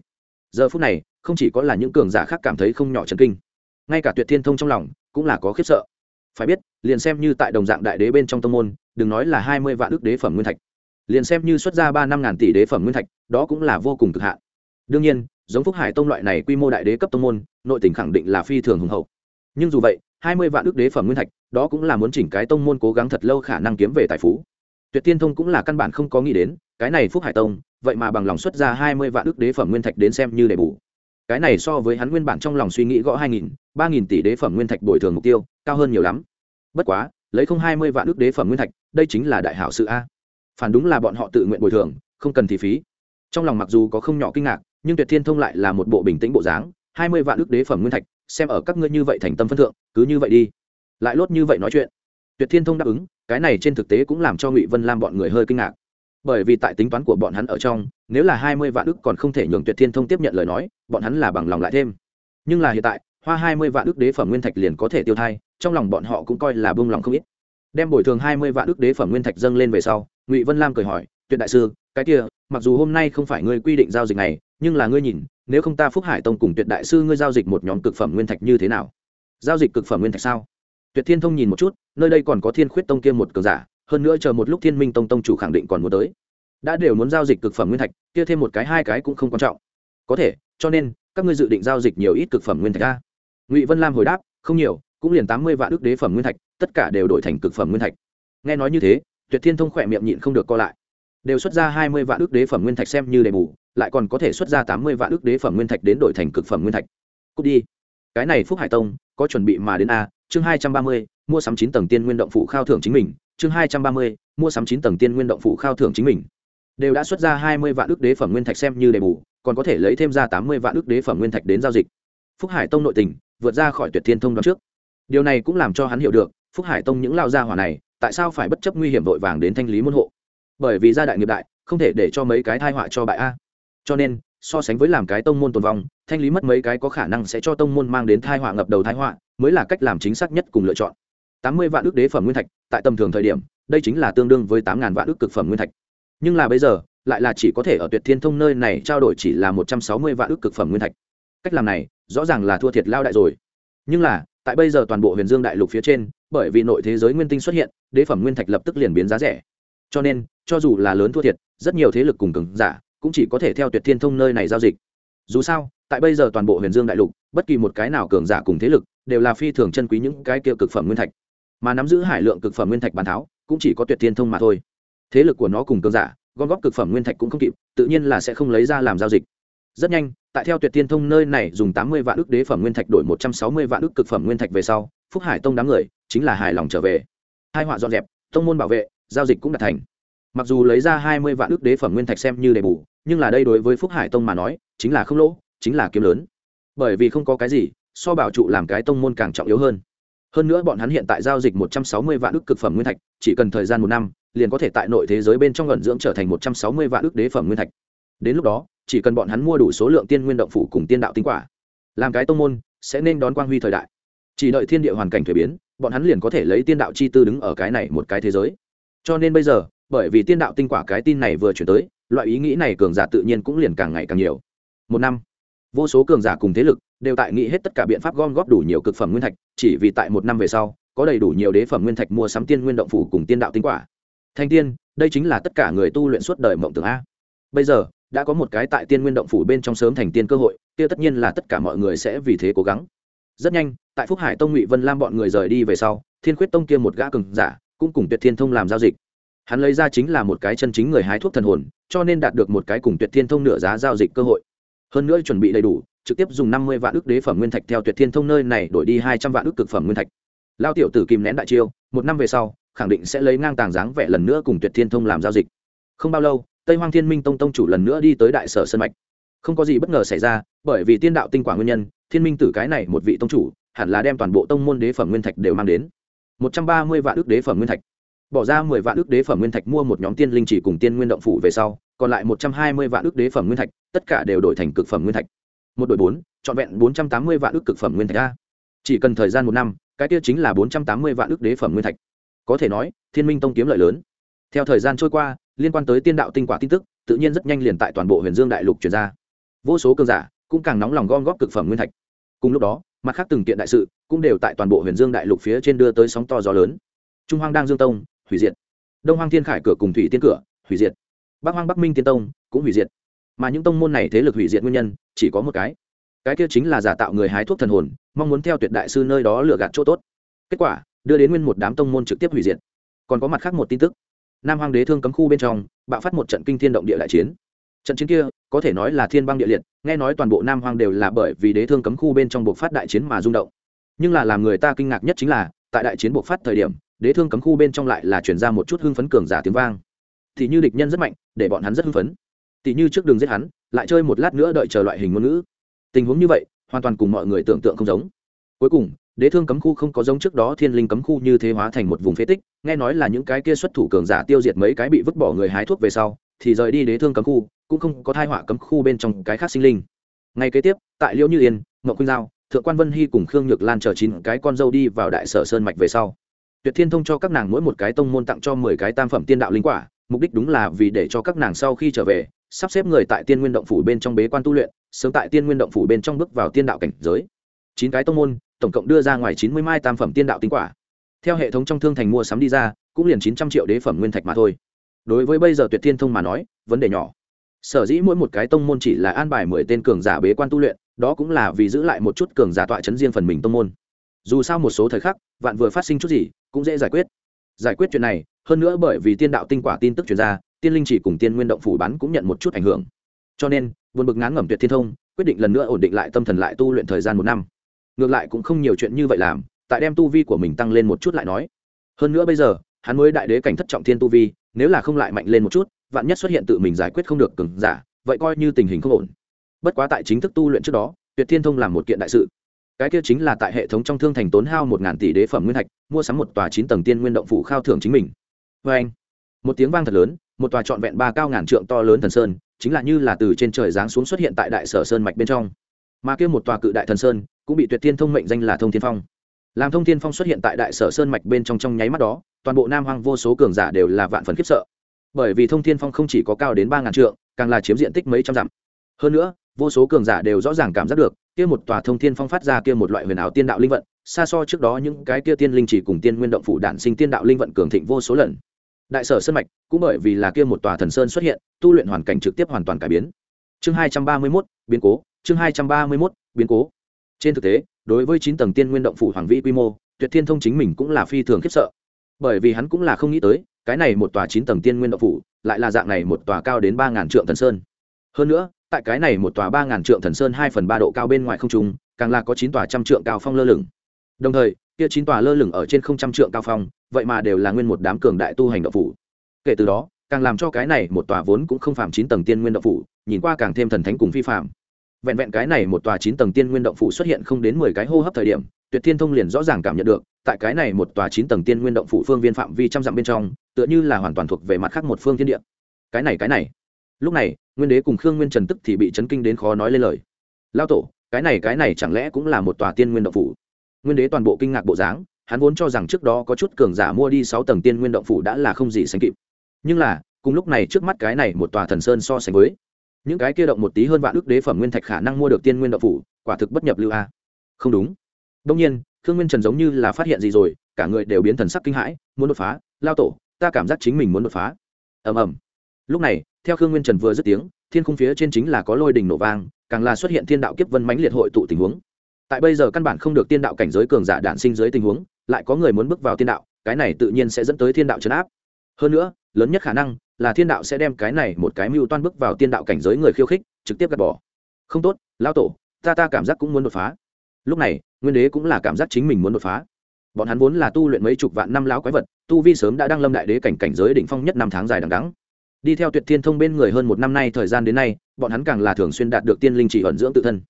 Giờ phút này không chỉ có là những cường giả khác cảm thấy không nhỏ chấn kinh, ngay cả tuyệt thiên thông trong lòng cũng là có khiếp sợ. Phải biết, liền xem như tại đồng dạng đại đế bên trong tông môn, đừng nói là hai mươi vạn ước đế phẩm nguyên thạch, liền xem như xuất ra ba năm ngàn tỷ đế phẩm nguyên thạch, đó cũng là vô cùng cực hạn. Đương nhiên, giống phúc hải tông loại này quy mô đại đế cấp tông môn, nội tỉnh khẳng định là phi thường hùng hậu. Nhưng dù vậy, hai mươi vạn ước đế phẩm nguyên thạch, đó cũng là muốn chỉnh cái tông môn cố gắng thật lâu khả năng kiếm về tài phú. Tuyệt tiên thông cũng là căn bản không có nghĩ đến, cái này phúc hải tông, vậy mà bằng lòng xuất ra hai mươi vạn ước đế phẩm nguyên thạch đến xem như để bù cái này so với hắn nguyên bản trong lòng suy nghĩ gõ hai nghìn, ba nghìn tỷ đế phẩm nguyên thạch bồi thường mục tiêu, cao hơn nhiều lắm. Bất quá, lấy không hai mươi vạn ước đế phẩm nguyên thạch, đây chính là đại hảo sự a. Phản đúng là bọn họ tự nguyện bồi thường, không cần thì phí. Trong lòng mặc dù có không nhỏ kinh ngạc, nhưng tuyệt thiên thông lại là một bộ bình tĩnh bộ dáng, hai mươi vạn ước đế phẩm nguyên thạch, xem ở các ngươi như vậy thành tâm phân thượng, cứ như vậy đi. Lại lốt như vậy nói chuyện. Tuyệt thiên thông đáp ứng, cái này trên thực tế cũng làm cho ngụy vân lam bọn người hơi kinh ngạc. Bởi vì tại tính toán của bọn hắn ở trong nếu là hai mươi vạn ức còn không thể nhường tuyệt thiên thông tiếp nhận lời nói, bọn hắn là bằng lòng lại thêm. Nhưng là hiện tại, hoa hai mươi vạn ức đế phẩm nguyên thạch liền có thể tiêu thai, trong lòng bọn họ cũng coi là buông lòng không ít. Đem bồi thường hai mươi vạn ức đế phẩm nguyên thạch dâng lên về sau, ngụy vân lam cười hỏi, tuyệt đại sư, cái kia, mặc dù hôm nay không phải ngươi quy định giao dịch này, nhưng là ngươi nhìn, nếu không ta phúc hải tông cùng tuyệt đại sư ngươi giao dịch một nhóm cực phẩm nguyên thạch như thế nào? Giao dịch cực phẩm nguyên thạch sao? Tuyệt thiên thông nhìn một chút, nơi đây còn có thiên khuyết tông kia một cờ giả, hơn nữa chờ một lúc thiên minh tông tông chủ khẳng định còn muốn tới đã đều muốn giao dịch cực phẩm nguyên thạch, kia thêm một cái, hai cái cũng không quan trọng. Có thể, cho nên, các ngươi dự định giao dịch nhiều ít cực phẩm nguyên thạch a? Ngụy vân lam hồi đáp, không nhiều, cũng liền tám mươi vạn ước đế phẩm nguyên thạch, tất cả đều đổi thành cực phẩm nguyên thạch. Nghe nói như thế, tuyệt thiên thông khỏe miệng nhịn không được co lại. Đều xuất ra hai mươi vạn ước đế phẩm nguyên thạch xem như đầy bù lại còn có thể xuất ra tám mươi vạn ước đế phẩm nguyên thạch đến đổi thành cực phẩm nguyên thạch. Cút đi. Cái này phúc hải tông, có chuẩn bị mà đến a, chương hai trăm ba mươi, mua sắm chín tầng tiên nguyên động phụ khao thưởng chính mình, chương hai trăm ba mươi, mua sắm chín tầng tiên nguyên động phụ khao thưởng chính mình đều đã xuất ra hai mươi vạn ước đế phẩm nguyên thạch xem như đầy bù, còn có thể lấy thêm ra tám mươi vạn ước đế phẩm nguyên thạch đến giao dịch. Phúc hải tông nội tình, vượt ra khỏi tuyệt thiên thông đoạn trước. Điều này cũng làm cho hắn hiểu được, phúc hải tông những lao gia hỏa này, tại sao phải bất chấp nguy hiểm vội vàng đến thanh lý môn hộ? Bởi vì gia đại nghiệp đại, không thể để cho mấy cái thai họa cho bại a. Cho nên, so sánh với làm cái tông môn tồn vong, thanh lý mất mấy cái có khả năng sẽ cho tông môn mang đến thai họa ngập đầu thai họa, mới là cách làm chính xác nhất cùng lựa chọn. Tám mươi vạn ước đế phẩm nguyên thạch, tại tầm thường thời điểm, đây chính là tương đương với tám ngàn vạn ước cực phẩm nguyên thạch nhưng là bây giờ, lại là chỉ có thể ở tuyệt thiên thông nơi này trao đổi chỉ là một trăm sáu mươi vạn ước cực phẩm nguyên thạch. Cách làm này, rõ ràng là thua thiệt lao đại rồi. Nhưng là, tại bây giờ toàn bộ huyền dương đại lục phía trên, bởi vì nội thế giới nguyên tinh xuất hiện, đế phẩm nguyên thạch lập tức liền biến giá rẻ. Cho nên, cho dù là lớn thua thiệt, rất nhiều thế lực cùng cường giả cũng chỉ có thể theo tuyệt thiên thông nơi này giao dịch. Dù sao, tại bây giờ toàn bộ huyền dương đại lục, bất kỳ một cái nào cường giả cùng thế lực đều là phi thường chân quý những cái kia cực phẩm nguyên thạch. Mà nắm giữ hải lượng cực phẩm nguyên thạch bàn tháo, cũng chỉ có tuyệt thiên thông mà thôi thế lực của nó cùng cơn giả, gom góp cực phẩm nguyên thạch cũng không kịp, tự nhiên là sẽ không lấy ra làm giao dịch. Rất nhanh, tại theo tuyệt tiên thông nơi này dùng tám mươi vạn ước đế phẩm nguyên thạch đổi một trăm sáu mươi vạn ước cực phẩm nguyên thạch về sau, phúc hải tông đám người chính là hài lòng trở về. Hai họa dọn dẹp, tông môn bảo vệ, giao dịch cũng đạt thành. Mặc dù lấy ra hai mươi vạn ước đế phẩm nguyên thạch xem như đầy bù, nhưng là đây đối với phúc hải tông mà nói, chính là không lỗ, chính là kiếm lớn. Bởi vì không có cái gì, so bảo trụ làm cái tông môn càng trọng yếu hơn. Hơn nữa bọn hắn hiện tại giao dịch một trăm sáu mươi vạn ước cực phẩm nguyên thạch, chỉ cần thời gian một năm liền có thể tại nội thế giới bên trong gần dưỡng trở thành một trăm sáu mươi vạn ước đế phẩm nguyên thạch. Đến lúc đó, chỉ cần bọn hắn mua đủ số lượng tiên nguyên động phủ cùng tiên đạo tinh quả, làm cái tông môn, sẽ nên đón quang huy thời đại. Chỉ đợi thiên địa hoàn cảnh thuế biến, bọn hắn liền có thể lấy tiên đạo chi tư đứng ở cái này một cái thế giới. Cho nên bây giờ, bởi vì tiên đạo tinh quả cái tin này vừa chuyển tới, loại ý nghĩ này cường giả tự nhiên cũng liền càng ngày càng nhiều. Một năm, vô số cường giả cùng thế lực đều tại nghĩ hết tất cả biện pháp gom góp đủ nhiều cực phẩm nguyên thạch, chỉ vì tại một năm về sau, có đầy đủ nhiều đế phẩm nguyên thạch mua sắm tiên nguyên động phủ cùng tiên đạo tinh quả thanh tiên, đây chính là tất cả người tu luyện suốt đời mộng tưởng a. Bây giờ, đã có một cái tại tiên nguyên động phủ bên trong sớm thành tiên cơ hội, kia tất nhiên là tất cả mọi người sẽ vì thế cố gắng. Rất nhanh, tại phúc hải tông ngụy vân lam bọn người rời đi về sau, thiên khuyết tông kia một gã cường giả, cũng cùng tuyệt thiên thông làm giao dịch. Hắn lấy ra chính là một cái chân chính người hái thuốc thần hồn, cho nên đạt được một cái cùng tuyệt thiên thông nửa giá giao dịch cơ hội. Hơn nữa chuẩn bị đầy đủ, trực tiếp dùng năm mươi vạn ước đế phẩm nguyên thạch theo tuyệt thiên thông nơi này đổi đi hai trăm vạn ước cực phẩm nguyên thạch lao tiểu tử kìm nén đại chiêu, một năm về sau, khẳng định sẽ lấy ngang tàng dáng vẻ lần nữa cùng tuyệt thiên thông làm giao dịch. Không bao lâu, tây hoang thiên minh tông tông chủ lần nữa đi tới đại sở sân mạch. Không có gì bất ngờ xảy ra, bởi vì tiên đạo tinh quả nguyên nhân, thiên minh tử cái này một vị tông chủ, hẳn là đem toàn bộ tông môn đế phẩm nguyên thạch đều mang đến. Một trăm ba mươi vạn ước đế phẩm nguyên thạch. Bỏ ra mười vạn ước đế phẩm nguyên thạch mua một nhóm tiên linh chỉ cùng tiên nguyên động phủ về sau, còn lại một trăm hai mươi vạn ước đế phẩm nguyên thạch, tất cả đều đổi thành cực phẩm nguyên thạch. Một đội bốn, trọn vẹn bốn trăm tám mươi vạn ước cực phẩm nguyên thạch a. Chỉ cần thời gian một năm cái kia chính là bốn trăm tám mươi vạn ước đế phẩm nguyên thạch. Có thể nói, thiên minh tông kiếm lợi lớn. Theo thời gian trôi qua, liên quan tới tiên đạo tinh quả tin tức, tự nhiên rất nhanh liền tại toàn bộ huyền dương đại lục truyền ra. Vô số cường giả cũng càng nóng lòng gom góp cực phẩm nguyên thạch. Cùng lúc đó, mặt khác từng kiện đại sự cũng đều tại toàn bộ huyền dương đại lục phía trên đưa tới sóng to gió lớn. Trung hoang đang dương tông, hủy diệt. Đông hoang thiên khải cửa cùng thủy tiên cửa, hủy diệt. Bắc hoang bắc minh tiên tông cũng hủy diệt. Mà những tông môn này thế lực hủy diệt nguyên nhân chỉ có một cái cái kia chính là giả tạo người hái thuốc thần hồn, mong muốn theo tuyệt đại sư nơi đó lừa gạt chỗ tốt. Kết quả, đưa đến nguyên một đám tông môn trực tiếp hủy diệt. Còn có mặt khác một tin tức. Nam hoàng đế thương cấm khu bên trong, bạo phát một trận kinh thiên động địa đại chiến. Trận chiến kia, có thể nói là thiên băng địa liệt, nghe nói toàn bộ nam hoàng đều là bởi vì đế thương cấm khu bên trong buộc phát đại chiến mà rung động. Nhưng là làm người ta kinh ngạc nhất chính là, tại đại chiến buộc phát thời điểm, đế thương cấm khu bên trong lại là chuyển ra một chút hưng phấn cường giả tiếng vang. Thì như địch nhân rất mạnh, để bọn hắn rất hưng phấn. Tỷ như trước đường giết hắn, lại chơi một lát nữa đợi chờ loại hình ngôn ngữ tình huống như vậy, hoàn toàn cùng mọi người tưởng tượng không giống. Cuối cùng, đế thương cấm khu không có giống trước đó thiên linh cấm khu như thế hóa thành một vùng phế tích, nghe nói là những cái kia xuất thủ cường giả tiêu diệt mấy cái bị vứt bỏ người hái thuốc về sau, thì rời đi đế thương cấm khu, cũng không có thai họa cấm khu bên trong cái khác sinh linh. Ngay kế tiếp, tại liễu như yên mậu quynh giao, thượng quan vân hy cùng khương nhược lan chờ chín cái con dâu đi vào đại sở sơn mạch về sau. Tuyệt thiên thông cho các nàng mỗi một cái tông môn tặng cho mười cái tam phẩm tiên đạo linh quả, mục đích đúng là vì để cho các nàng sau khi trở về, sắp xếp người tại tiên nguyên động phủ bên trong bế quan tu luyện sớm tại tiên nguyên động phủ bên trong bước vào tiên đạo cảnh giới. Chín cái tông môn, tổng cộng đưa ra ngoài chín mươi mai tam phẩm tiên đạo tinh quả. Theo hệ thống trong thương thành mua sắm đi ra, cũng liền chín trăm triệu đế phẩm nguyên thạch mà thôi. Đối với bây giờ tuyệt thiên thông mà nói, vấn đề nhỏ. Sở dĩ mỗi một cái tông môn chỉ là an bài mười tên cường giả bế quan tu luyện, đó cũng là vì giữ lại một chút cường giả tọa chấn riêng phần mình tông môn. Dù sao một số thời khắc, vạn vừa phát sinh chút gì, cũng dễ giải quyết. Giải quyết chuyện này, hơn nữa bởi vì tiên đạo tinh quả tin tức chuyển ra, tiên linh chỉ cùng tiên nguyên động phủ bắn cũng nhận một chút ảnh hưởng cho nên, buồn bực ngán ngẩm tuyệt thiên thông, quyết định lần nữa ổn định lại tâm thần lại tu luyện thời gian một năm. Ngược lại cũng không nhiều chuyện như vậy làm, tại đem tu vi của mình tăng lên một chút lại nói. Hơn nữa bây giờ, hắn mới đại đế cảnh thất trọng thiên tu vi, nếu là không lại mạnh lên một chút, vạn nhất xuất hiện tự mình giải quyết không được cứng giả, vậy coi như tình hình không ổn. Bất quá tại chính thức tu luyện trước đó, tuyệt thiên thông làm một kiện đại sự. Cái kia chính là tại hệ thống trong thương thành tốn hao một ngàn tỷ đế phẩm nguyên thạch, mua sắm một tòa chín tầng tiên nguyên động phủ khao thưởng chính mình. Vê anh một tiếng vang thật lớn, một tòa trọn vẹn ba cao ngàn trượng to lớn thần sơn chính là như là từ trên trời giáng xuống xuất hiện tại đại sở sơn mạch bên trong. Mà kia một tòa cự đại thần sơn cũng bị tuyệt thiên thông mệnh danh là thông thiên phong. Làm thông thiên phong xuất hiện tại đại sở sơn mạch bên trong trong nháy mắt đó, toàn bộ nam hoang vô số cường giả đều là vạn phần khiếp sợ. Bởi vì thông thiên phong không chỉ có cao đến ba ngàn trượng, càng là chiếm diện tích mấy trăm dặm. Hơn nữa, vô số cường giả đều rõ ràng cảm giác được, kia một tòa thông thiên phong phát ra kia một loại huyền ảo tiên đạo linh vận, xa so trước đó những cái kia tiên linh chỉ cùng tiên nguyên động phủ đản sinh tiên đạo linh vận cường thịnh vô số lần đại sở sơn mạch cũng bởi vì là kia một tòa thần sơn xuất hiện, tu luyện hoàn cảnh trực tiếp hoàn toàn cải biến. Chương hai trăm ba mươi mốt, biến cố, chương hai trăm ba mươi mốt, biến cố. Trên thực tế, đối với chín tầng tiên nguyên động phủ hoàng vĩ quy mô, tuyệt thiên thông chính mình cũng là phi thường khiếp sợ. Bởi vì hắn cũng là không nghĩ tới, cái này một tòa chín tầng tiên nguyên động phủ lại là dạng này một tòa cao đến ba ngàn trượng thần sơn. Hơn nữa, tại cái này một tòa ba ngàn trượng thần sơn hai phần ba độ cao bên ngoài không trung, càng là có chín tòa trăm trượng cao phong lơ lửng. Đồng thời kia chín tòa lơ lửng ở trên không trăm trượng cao phong, vậy mà đều là nguyên một đám cường đại tu hành đạo phủ. Kể từ đó, càng làm cho cái này một tòa vốn cũng không phạm chín tầng tiên nguyên đạo phủ, nhìn qua càng thêm thần thánh cùng phi phạm vẹn vẹn cái này một tòa chín tầng tiên nguyên động phủ xuất hiện không đến mười cái hô hấp thời điểm, tuyệt thiên thông liền rõ ràng cảm nhận được, tại cái này một tòa chín tầng tiên nguyên động phủ phương viên phạm vi trăm dặm bên trong, tựa như là hoàn toàn thuộc về mặt khác một phương thiên địa. Cái này cái này. Lúc này, nguyên đế cùng khương nguyên trần tức thì bị chấn kinh đến khó nói lên lời. Lao tổ, cái này cái này chẳng lẽ cũng là một tòa tiên nguyên động phủ? Nguyên đế toàn bộ kinh ngạc bộ dáng, hắn vốn cho rằng trước đó có chút cường giả mua đi sáu tầng tiên nguyên động phủ đã là không gì sánh kịp. Nhưng là, cùng lúc này trước mắt cái này một tòa thần sơn so sánh với, những cái kia động một tí hơn vạn ước đế phẩm nguyên thạch khả năng mua được tiên nguyên động phủ, quả thực bất nhập lưu a. Không đúng. Đông nhiên, khương nguyên trần giống như là phát hiện gì rồi, cả người đều biến thần sắc kinh hãi, muốn đột phá, lao tổ, ta cảm giác chính mình muốn đột phá. Ầm ầm. Lúc này, theo khương nguyên trần vừa dứt tiếng, thiên khung phía trên chính là có lôi đình nổ vang, càng là xuất hiện thiên đạo kiếp vân mãnh liệt hội tụ tình huống tại bây giờ căn bản không được tiên đạo cảnh giới cường giả đản sinh dưới tình huống, lại có người muốn bước vào tiên đạo, cái này tự nhiên sẽ dẫn tới thiên đạo chấn áp. Hơn nữa, lớn nhất khả năng là thiên đạo sẽ đem cái này một cái mưu toan bước vào tiên đạo cảnh giới người khiêu khích, trực tiếp gạt bỏ. Không tốt lao tổ, ta ta cảm giác cũng muốn đột phá. Lúc này, nguyên đế cũng là cảm giác chính mình muốn đột phá. Bọn hắn vốn là tu luyện mấy chục vạn năm lão quái vật, tu vi sớm đã đăng lâm đại đế cảnh cảnh giới đỉnh phong nhất năm tháng dài đằng đắng đi theo tuyệt thiên thông bên người hơn một năm nay thời gian đến nay, bọn hắn càng là thường xuyên đạt được tiên linh chỉ ẩn dưỡng tự thân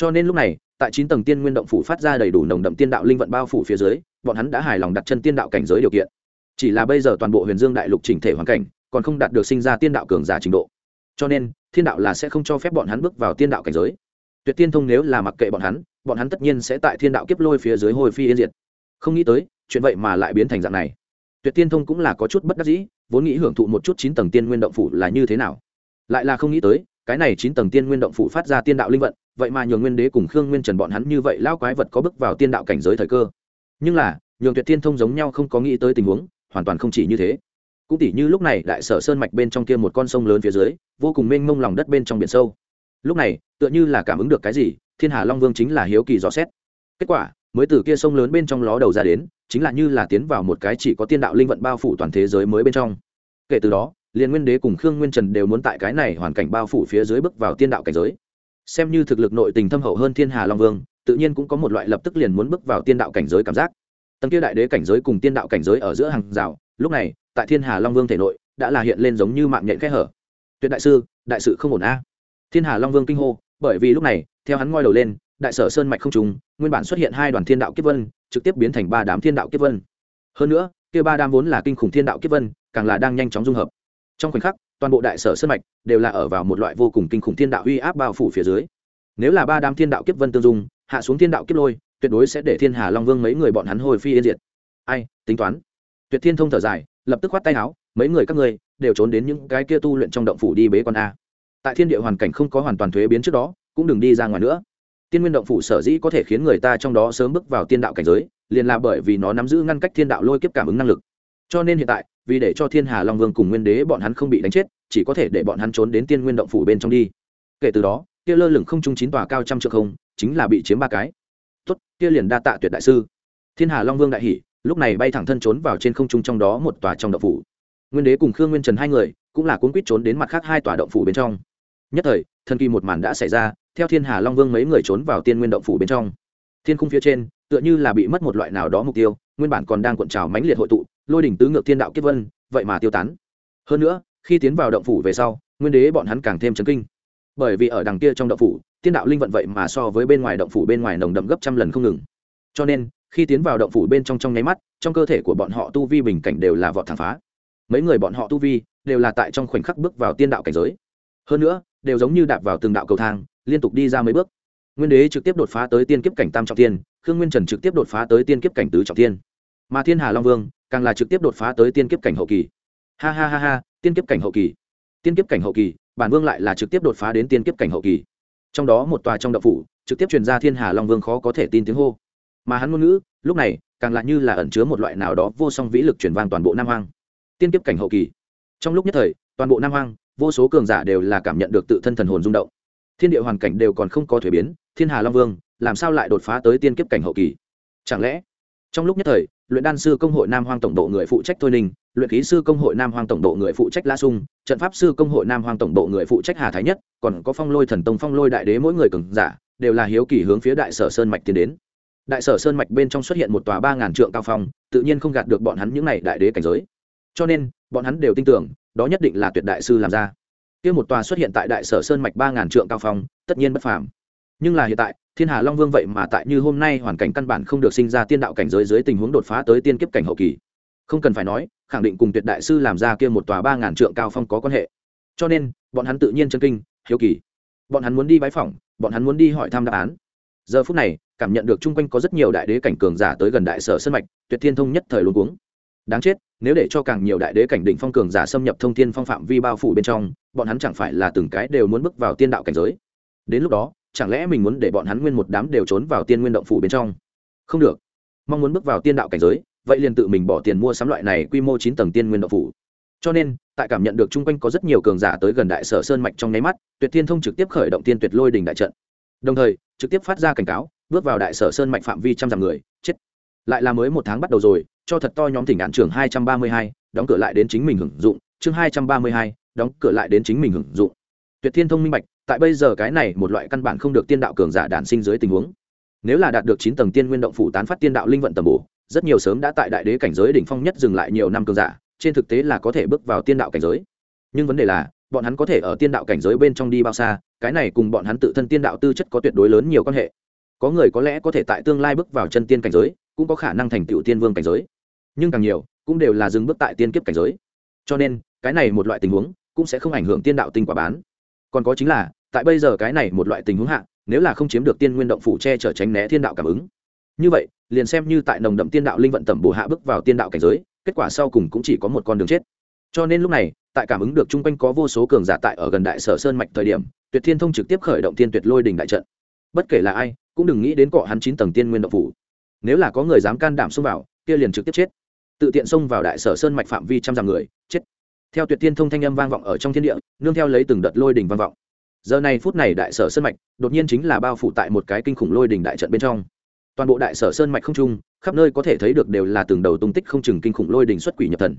cho nên lúc này, tại chín tầng tiên nguyên động phủ phát ra đầy đủ nồng đậm tiên đạo linh vận bao phủ phía dưới, bọn hắn đã hài lòng đặt chân tiên đạo cảnh giới điều kiện. Chỉ là bây giờ toàn bộ huyền dương đại lục chỉnh thể hoàn cảnh, còn không đạt được sinh ra tiên đạo cường giả trình độ. Cho nên, thiên đạo là sẽ không cho phép bọn hắn bước vào tiên đạo cảnh giới. Tuyệt tiên thông nếu là mặc kệ bọn hắn bọn hắn tất nhiên sẽ tại thiên đạo kiếp lôi phía dưới hồi phi yên diệt. Không nghĩ tới, chuyện vậy mà lại biến thành dạng này. Tuyệt tiên thông cũng là có chút bất đắc dĩ, vốn nghĩ hưởng thụ một chút chín tầng tiên nguyên động phủ là như thế nào lại là không nghĩ tới, cái này chín tầng tiên nguyên động phủ phát ra tiên đạo linh vận, vậy mà nhường nguyên đế cùng khương nguyên trần bọn hắn như vậy lao quái vật có bước vào tiên đạo cảnh giới thời cơ. Nhưng là, nhường tuyệt tiên thông giống nhau không có nghĩ tới tình huống, hoàn toàn không chỉ như thế. Cũng tỉ như lúc này đại sở sơn mạch bên trong kia một con sông lớn phía dưới, vô cùng mênh mông lòng đất bên trong biển sâu. Lúc này, tựa như là cảm ứng được cái gì, thiên hà long vương chính là hiếu kỳ dò xét. Kết quả, mới từ kia sông lớn bên trong ló đầu ra đến, chính là như là tiến vào một cái chỉ có tiên đạo linh vận bao phủ toàn thế giới mới bên trong. Kể từ đó liền nguyên đế cùng khương nguyên trần đều muốn tại cái này hoàn cảnh bao phủ phía dưới bước vào tiên đạo cảnh giới. Xem như thực lực nội tình thâm hậu hơn thiên hà long vương, tự nhiên cũng có một loại lập tức liền muốn bước vào tiên đạo cảnh giới cảm giác. Tầng kia đại đế cảnh giới cùng tiên đạo cảnh giới ở giữa hàng rào, lúc này, tại thiên hà long vương thể nội, đã là hiện lên giống như mạng nhện kẽ hở. Tuyệt đại sư, đại sự không ổn a. Thiên hà long vương kinh hô, bởi vì lúc này, theo hắn ngoi đầu lên, đại sở sơn mạch không trùng, nguyên bản xuất hiện hai đoàn thiên đạo kiếp vân, trực tiếp biến thành ba đám thiên đạo kiếp vân. Hơn nữa, kia ba đám vốn là kinh khủng thiên đạo kiếp vân, càng là đang nhanh chóng dung hợp trong khoảnh khắc, toàn bộ đại sở sơn mạch đều là ở vào một loại vô cùng kinh khủng thiên đạo uy áp bao phủ phía dưới. Nếu là ba đám thiên đạo kiếp vân tương dung, hạ xuống thiên đạo kiếp lôi, tuyệt đối sẽ để thiên hà long vương mấy người bọn hắn hồi phi yên diệt. Ai, tính toán. Tuyệt thiên thông thở dài, lập tức khoát tay áo, mấy người các ngươi đều trốn đến những cái kia tu luyện trong động phủ đi bế con a. Tại thiên địa hoàn cảnh không có hoàn toàn thuế biến trước đó, cũng đừng đi ra ngoài nữa. Tiên nguyên động phủ sở dĩ có thể khiến người ta trong đó sớm bước vào tiên đạo cảnh giới, liền là bởi vì nó nắm giữ ngăn cách thiên đạo lôi kiếp cảm ứng năng lực. Cho nên hiện tại vì để cho thiên hà long vương cùng nguyên đế bọn hắn không bị đánh chết chỉ có thể để bọn hắn trốn đến tiên nguyên động phủ bên trong đi. Kể từ đó kia lơ lửng không trung chín tòa cao trăm trượng không chính là bị chiếm ba cái. Tốt kia liền đa tạ tuyệt đại sư. Thiên hà long vương đại hỉ, lúc này bay thẳng thân trốn vào trên không trung trong đó một tòa trong động phủ. Nguyên đế cùng khương nguyên trần hai người cũng là cuốn quýt trốn đến mặt khác hai tòa động phủ bên trong. Nhất thời thần kỳ một màn đã xảy ra theo thiên hà long vương mấy người trốn vào tiên nguyên động phủ bên trong. Thiên khung phía trên tựa như là bị mất một loại nào đó mục tiêu, nguyên bản còn đang cuộn trào mãnh liệt hội tụ, lôi đỉnh tứ ngược thiên đạo kiếp vân, vậy mà tiêu tán. Hơn nữa, khi tiến vào động phủ về sau, nguyên đế bọn hắn càng thêm chấn kinh. Bởi vì ở đằng kia trong động phủ tiên đạo linh vận vậy mà so với bên ngoài động phủ bên ngoài nồng đậm gấp trăm lần không ngừng. Cho nên, khi tiến vào động phủ bên trong trong nháy mắt, trong cơ thể của bọn họ tu vi bình cảnh đều là vọt thẳng phá. Mấy người bọn họ tu vi đều là tại trong khoảnh khắc bước vào tiên đạo cảnh giới. Hơn nữa, đều giống như đạp vào từng đạo cầu thang, liên tục đi ra mấy bước. Nguyên đế trực tiếp đột phá tới tiên kiếp cảnh tam trọng tiên khương nguyên trần trực tiếp đột phá tới tiên kiếp cảnh tứ trọng thiên. Mà thiên hà long vương càng là trực tiếp đột phá tới tiên kiếp cảnh hậu kỳ. Ha ha ha ha, tiên kiếp cảnh hậu kỳ. Tiên kiếp cảnh hậu kỳ, bản vương lại là trực tiếp đột phá đến tiên kiếp cảnh hậu kỳ. Trong đó một tòa trong đậu phủ, trực tiếp truyền ra thiên hà long vương khó có thể tin tiếng hô. Mà hắn ngôn ngữ, lúc này, càng lại như là ẩn chứa một loại nào đó vô song vĩ lực truyền vang toàn bộ nam hoang. Tiên kiếp cảnh hậu kỳ. Trong lúc nhất thời, toàn bộ nam hoang, vô số cường giả đều là cảm nhận được tự thân thần hồn rung động. Thiên địa hoàn cảnh đều còn không có thuế biến, thiên hà long vương làm sao lại đột phá tới tiên kiếp cảnh hậu kỳ? Chẳng lẽ, trong lúc nhất thời, luyện đan sư công hội nam hoang tổng độ người phụ trách thôi ninh, luyện k h í sư công hội nam hoang tổng độ người phụ trách la sung, trận pháp sư công hội nam hoang tổng độ người phụ trách hà thái nhất, còn có phong lôi thần tông, phong lôi đại đế mỗi người cường giả, đều là hiếu kỳ hướng phía đại sở sơn mạch tiến đến. Đại sở sơn mạch bên trong xuất hiện một tòa ba ngàn trượng cao phong, tự nhiên không gạt được bọn hắn những n à y đại đế cảnh giới. Cho nên, bọn hắn đều tin tưởng, đó nhất định là tuyệt đại sư làm ra. Kia một tòa xuất hiện tại đại sở sơn mạch ba ngàn trượng cao phong, tất nhiên bất phàm. Nhưng là hiện tại thiên hà long vương vậy mà tại như hôm nay hoàn cảnh căn bản không được sinh ra tiên đạo cảnh giới dưới tình huống đột phá tới tiên kiếp cảnh hậu kỳ. Không cần phải nói, khẳng định cùng tuyệt đại sư làm ra kia một tòa ba ngàn trượng cao phong có quan hệ. Cho nên, bọn hắn tự nhiên chân kinh, hiếu kỳ. Bọn hắn muốn đi bái phỏng, bọn hắn muốn đi hỏi thăm đáp án. Giờ phút này, cảm nhận được chung quanh có rất nhiều đại đế cảnh cường giả tới gần đại sở sân mạch, tuyệt thiên thông nhất thời luôn cuống. Đáng chết, nếu để cho càng nhiều đại đế cảnh đỉnh phong cường giả xâm nhập thông thiên phong phạm vi bao phủ bên trong, bọn hắn chẳng phải là từng cái đều muốn bước vào tiên đạo cảnh giới. Đến lúc đó chẳng lẽ mình muốn để bọn hắn nguyên một đám đều trốn vào tiên nguyên động phủ bên trong? Không được. Mong muốn bước vào tiên đạo cảnh giới, vậy liền tự mình bỏ tiền mua sắm loại này quy mô chín tầng tiên nguyên động phủ. Cho nên, tại cảm nhận được chung quanh có rất nhiều cường giả tới gần đại sở sơn mạch trong nháy mắt, tuyệt thiên thông trực tiếp khởi động tiên tuyệt lôi đình đại trận. Đồng thời, trực tiếp phát ra cảnh cáo, bước vào đại sở sơn mạch phạm vi trăm dặm người, chết. Lại là mới một tháng bắt đầu rồi, cho thật to nhóm thỉnh đạn trưởng hai trăm ba mươi hai, đóng cửa lại đến chính mình hưởng dụng. Chương hai trăm ba mươi hai, đóng cửa lại đến chính mình hưởng dụng. Tuyệt thiên thông minh bạch tại bây giờ cái này một loại căn bản không được tiên đạo cường giả đản sinh dưới tình huống. Nếu là đạt được chín tầng tiên nguyên động phủ tán phát tiên đạo linh vận tầm bổ, rất nhiều sớm đã tại đại đế cảnh giới đỉnh phong nhất dừng lại nhiều năm cường giả, trên thực tế là có thể bước vào tiên đạo cảnh giới. Nhưng vấn đề là, bọn hắn có thể ở tiên đạo cảnh giới bên trong đi bao xa, cái này cùng bọn hắn tự thân tiên đạo tư chất có tuyệt đối lớn nhiều quan hệ. Có người có lẽ có thể tại tương lai bước vào chân tiên cảnh giới, cũng có khả năng thành tựu tiên vương cảnh giới. Nhưng càng nhiều, cũng đều là dừng bước tại tiên kiếp cảnh giới. Cho nên, cái này một loại tình huống cũng sẽ không ảnh hưởng tiên đạo tinh quả bán. Còn có chính là tại bây giờ cái này một loại tình huống hạ, nếu là không chiếm được tiên nguyên động phủ che chở tránh né thiên đạo cảm ứng, như vậy, liền xem như tại nồng đậm tiên đạo linh vận tẩm bổ hạ bước vào tiên đạo cảnh giới, kết quả sau cùng cũng chỉ có một con đường chết. Cho nên lúc này, tại cảm ứng được chung quanh có vô số cường giả tại ở gần đại sở sơn mạch thời điểm, tuyệt thiên thông trực tiếp khởi động tiên tuyệt lôi đình đại trận. Bất kể là ai, cũng đừng nghĩ đến cọ hắn chín tầng tiên nguyên động phủ. Nếu là có người dám can đảm xông vào, kia liền trực tiếp chết. Tự tiện xông vào đại sở sơn mạch phạm vi trăm dặm người, chết. Theo tuyệt thiên thông thanh âm vang vọng ở trong thiên địa, nương theo lấy từng đợt lôi đình vang vọng giờ này phút này đại sở sơn mạch đột nhiên chính là bao phủ tại một cái kinh khủng lôi đình đại trận bên trong. Toàn bộ đại sở sơn mạch không trung, khắp nơi có thể thấy được đều là từng đầu tung tích không chừng kinh khủng lôi đình xuất quỷ nhập thần.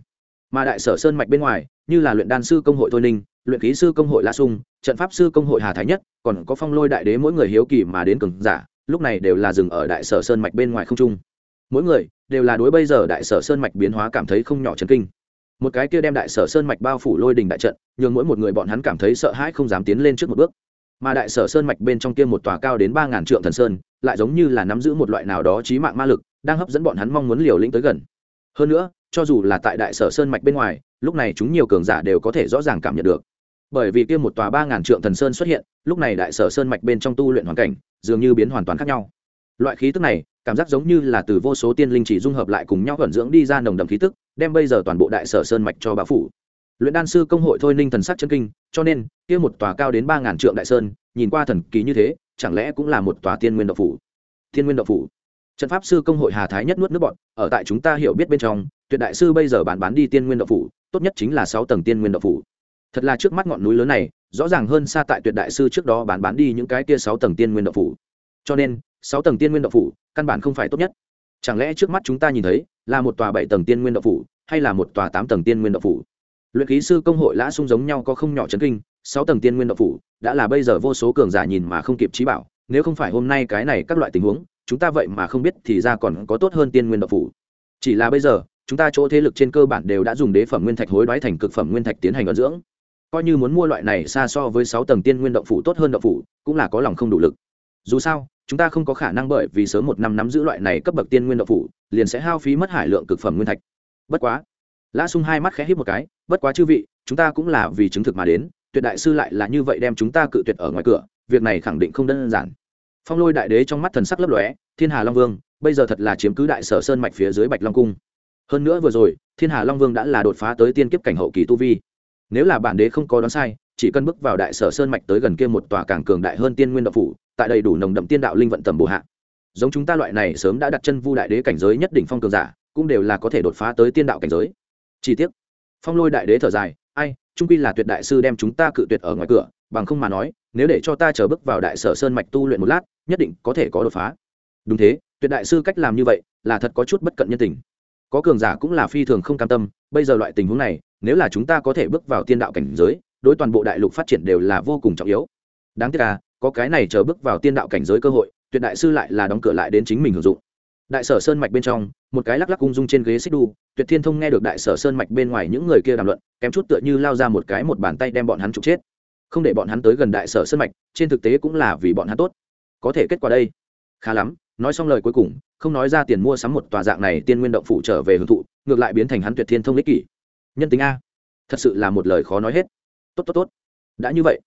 Mà đại sở sơn mạch bên ngoài, như là luyện đan sư công hội thôi ninh luyện khí sư công hội la sung, trận pháp sư công hội hà thái nhất, còn có phong lôi đại đế mỗi người hiếu kỳ mà đến cường giả, lúc này đều là dừng ở đại sở sơn mạch bên ngoài không trung. Mỗi người đều là đối bây giờ đại sở sơn mạch biến hóa cảm thấy không nhỏ chấn kinh một cái kia đem đại sở sơn mạch bao phủ lôi đình đại trận, nhường mỗi một người bọn hắn cảm thấy sợ hãi không dám tiến lên trước một bước. Mà đại sở sơn mạch bên trong kia một tòa cao đến ba ngàn trượng thần sơn, lại giống như là nắm giữ một loại nào đó trí mạng ma lực, đang hấp dẫn bọn hắn mong muốn liều lĩnh tới gần. Hơn nữa, cho dù là tại đại sở sơn mạch bên ngoài, lúc này chúng nhiều cường giả đều có thể rõ ràng cảm nhận được. Bởi vì kia một tòa ba ngàn trượng thần sơn xuất hiện, lúc này đại sở sơn mạch bên trong tu luyện hoàn cảnh, dường như biến hoàn toàn khác nhau. Loại khí tức này, cảm giác giống như là từ vô số tiên linh chỉ dung hợp lại cùng nhau thuận dưỡng đi ra nồng đậm khí tức đem bây giờ toàn bộ đại sở sơn mạch cho bá phủ. Luyện đan sư công hội thôi ninh thần sắc chân kinh, cho nên, kia một tòa cao đến ba ngàn trượng đại sơn, nhìn qua thần kỳ như thế, chẳng lẽ cũng là một tòa tiên nguyên độc phủ? Thiên nguyên độc phủ. Trận pháp sư công hội hà thái nhất nuốt nước bọn ở tại chúng ta hiểu biết bên trong, tuyệt đại sư bây giờ bán bán đi tiên nguyên độc phủ, tốt nhất chính là sáu tầng tiên nguyên độc phủ. Thật là trước mắt ngọn núi lớn này, rõ ràng hơn xa tại tuyệt đại sư trước đó bán bán đi những cái kia sáu tầng tiên nguyên độc phủ. Cho nên, sáu tầng tiên nguyên độc phủ, căn bản không phải tốt nhất. Chẳng lẽ trước mắt chúng ta nhìn thấy, là một tòa bảy tầng tiên nguyên độc phủ? Hay là một tòa tám tầng tiên nguyên độc phủ? Luyện ký sư công hội lã sung giống nhau có không nhỏ chấn kinh, sáu tầng tiên nguyên độc phủ, đã là bây giờ vô số cường giả nhìn mà không kịp trí bảo, nếu không phải hôm nay cái này các loại tình huống, chúng ta vậy mà không biết thì ra còn có tốt hơn tiên nguyên độc phủ. Chỉ là bây giờ, chúng ta chỗ thế lực trên cơ bản đều đã dùng đế phẩm nguyên thạch hối đoái thành cực phẩm nguyên thạch tiến hành vận dưỡng. Coi như muốn mua loại này xa so với sáu tầng tiên nguyên động phủ tốt hơn động phủ, cũng là có lòng không đủ lực. Dù sao, chúng ta không có khả năng bởi vì sớm một năm nắm giữ loại này cấp bậc tiên nguyên động phủ, liền sẽ hao phí mất hải lượng cực phẩm nguyên thạch bất quá. Lã sung hai mắt khẽ hít một cái, bất quá chư vị, chúng ta cũng là vì chứng thực mà đến, tuyệt đại sư lại là như vậy đem chúng ta cự tuyệt ở ngoài cửa, việc này khẳng định không đơn giản. Phong lôi đại đế trong mắt thần sắc lấp lóe, thiên hà long vương, bây giờ thật là chiếm cứ đại sở sơn mạch phía dưới bạch long cung. Hơn nữa vừa rồi, thiên hà long vương đã là đột phá tới tiên kiếp cảnh hậu kỳ tu vi. Nếu là bản đế không có đoán sai, chỉ cần bước vào đại sở sơn mạch tới gần kia một tòa càng cường đại hơn tiên nguyên đạo phủ, tại đầy đủ nồng đậm tiên đạo linh vận tầm bổ hạ. Giống chúng ta loại này sớm đã đặt chân vu đại đế cảnh giới nhất đỉnh phong cường giả cũng đều là có thể đột phá tới tiên đạo cảnh giới. Chi tiết phong lôi đại đế thở dài, ai, trung quy là tuyệt đại sư đem chúng ta cự tuyệt ở ngoài cửa, bằng không mà nói, nếu để cho ta chờ bước vào đại sở sơn mạch tu luyện một lát, nhất định có thể có đột phá. Đúng thế, tuyệt đại sư cách làm như vậy là thật có chút bất cận nhân tình. Có cường giả cũng là phi thường không cam tâm, bây giờ loại tình huống này, nếu là chúng ta có thể bước vào tiên đạo cảnh giới, đối toàn bộ đại lục phát triển đều là vô cùng trọng yếu. Đáng tiếc là có cái này chờ bước vào tiên đạo cảnh giới cơ hội, tuyệt đại sư lại là đóng cửa lại đến chính mình hưởng dụng đại sở sơn mạch bên trong, một cái lắc lắc cung dung trên ghế xích đu, tuyệt thiên thông nghe được đại sở sơn mạch bên ngoài những người kia đàm luận, kém chút tựa như lao ra một cái một bàn tay đem bọn hắn trục chết. Không để bọn hắn tới gần đại sở sơn mạch, trên thực tế cũng là vì bọn hắn tốt. Có thể kết quả đây? Khá lắm, nói xong lời cuối cùng, không nói ra tiền mua sắm một tòa dạng này tiên nguyên động phụ trở về hưởng thụ, ngược lại biến thành hắn tuyệt thiên thông lích kỷ. Nhân tính a. Thật sự là một lời khó nói hết. Tốt tốt tốt. Đã như vậy,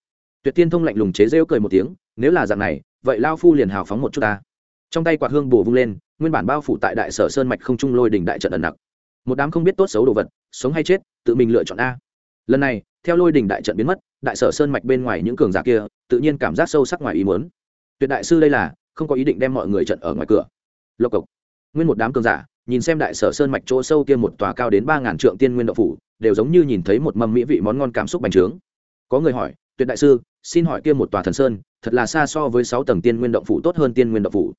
tuyệt thiên thông lạnh lùng chế rêu cười một tiếng, nếu là dạng này, vậy lao phu liền hào phóng một chút ta trong tay quạt hương bổ vung lên, nguyên bản bao phủ tại đại sở sơn mạch không trung lôi đỉnh đại trận ẩn nặc. Một đám không biết tốt xấu đồ vật, sống hay chết, tự mình lựa chọn a. Lần này, theo lôi đỉnh đại trận biến mất, đại sở sơn mạch bên ngoài những cường giả kia, tự nhiên cảm giác sâu sắc ngoài ý muốn. Tuyệt đại sư đây là, không có ý định đem mọi người trận ở ngoài cửa. Lộc cộc. Nguyên một đám cường giả, nhìn xem đại sở sơn mạch chỗ sâu kia một tòa cao đến ba ngàn trượng tiên nguyên đậu phủ, đều giống như nhìn thấy một mâm mỹ vị món ngon cảm xúc bành trướng. Có người hỏi, tuyệt đại sư, xin hỏi kia một tòa thần sơn, thật là xa so với sáu tầng tiên nguyên động phủ tốt hơn tiên nguyên động phủ?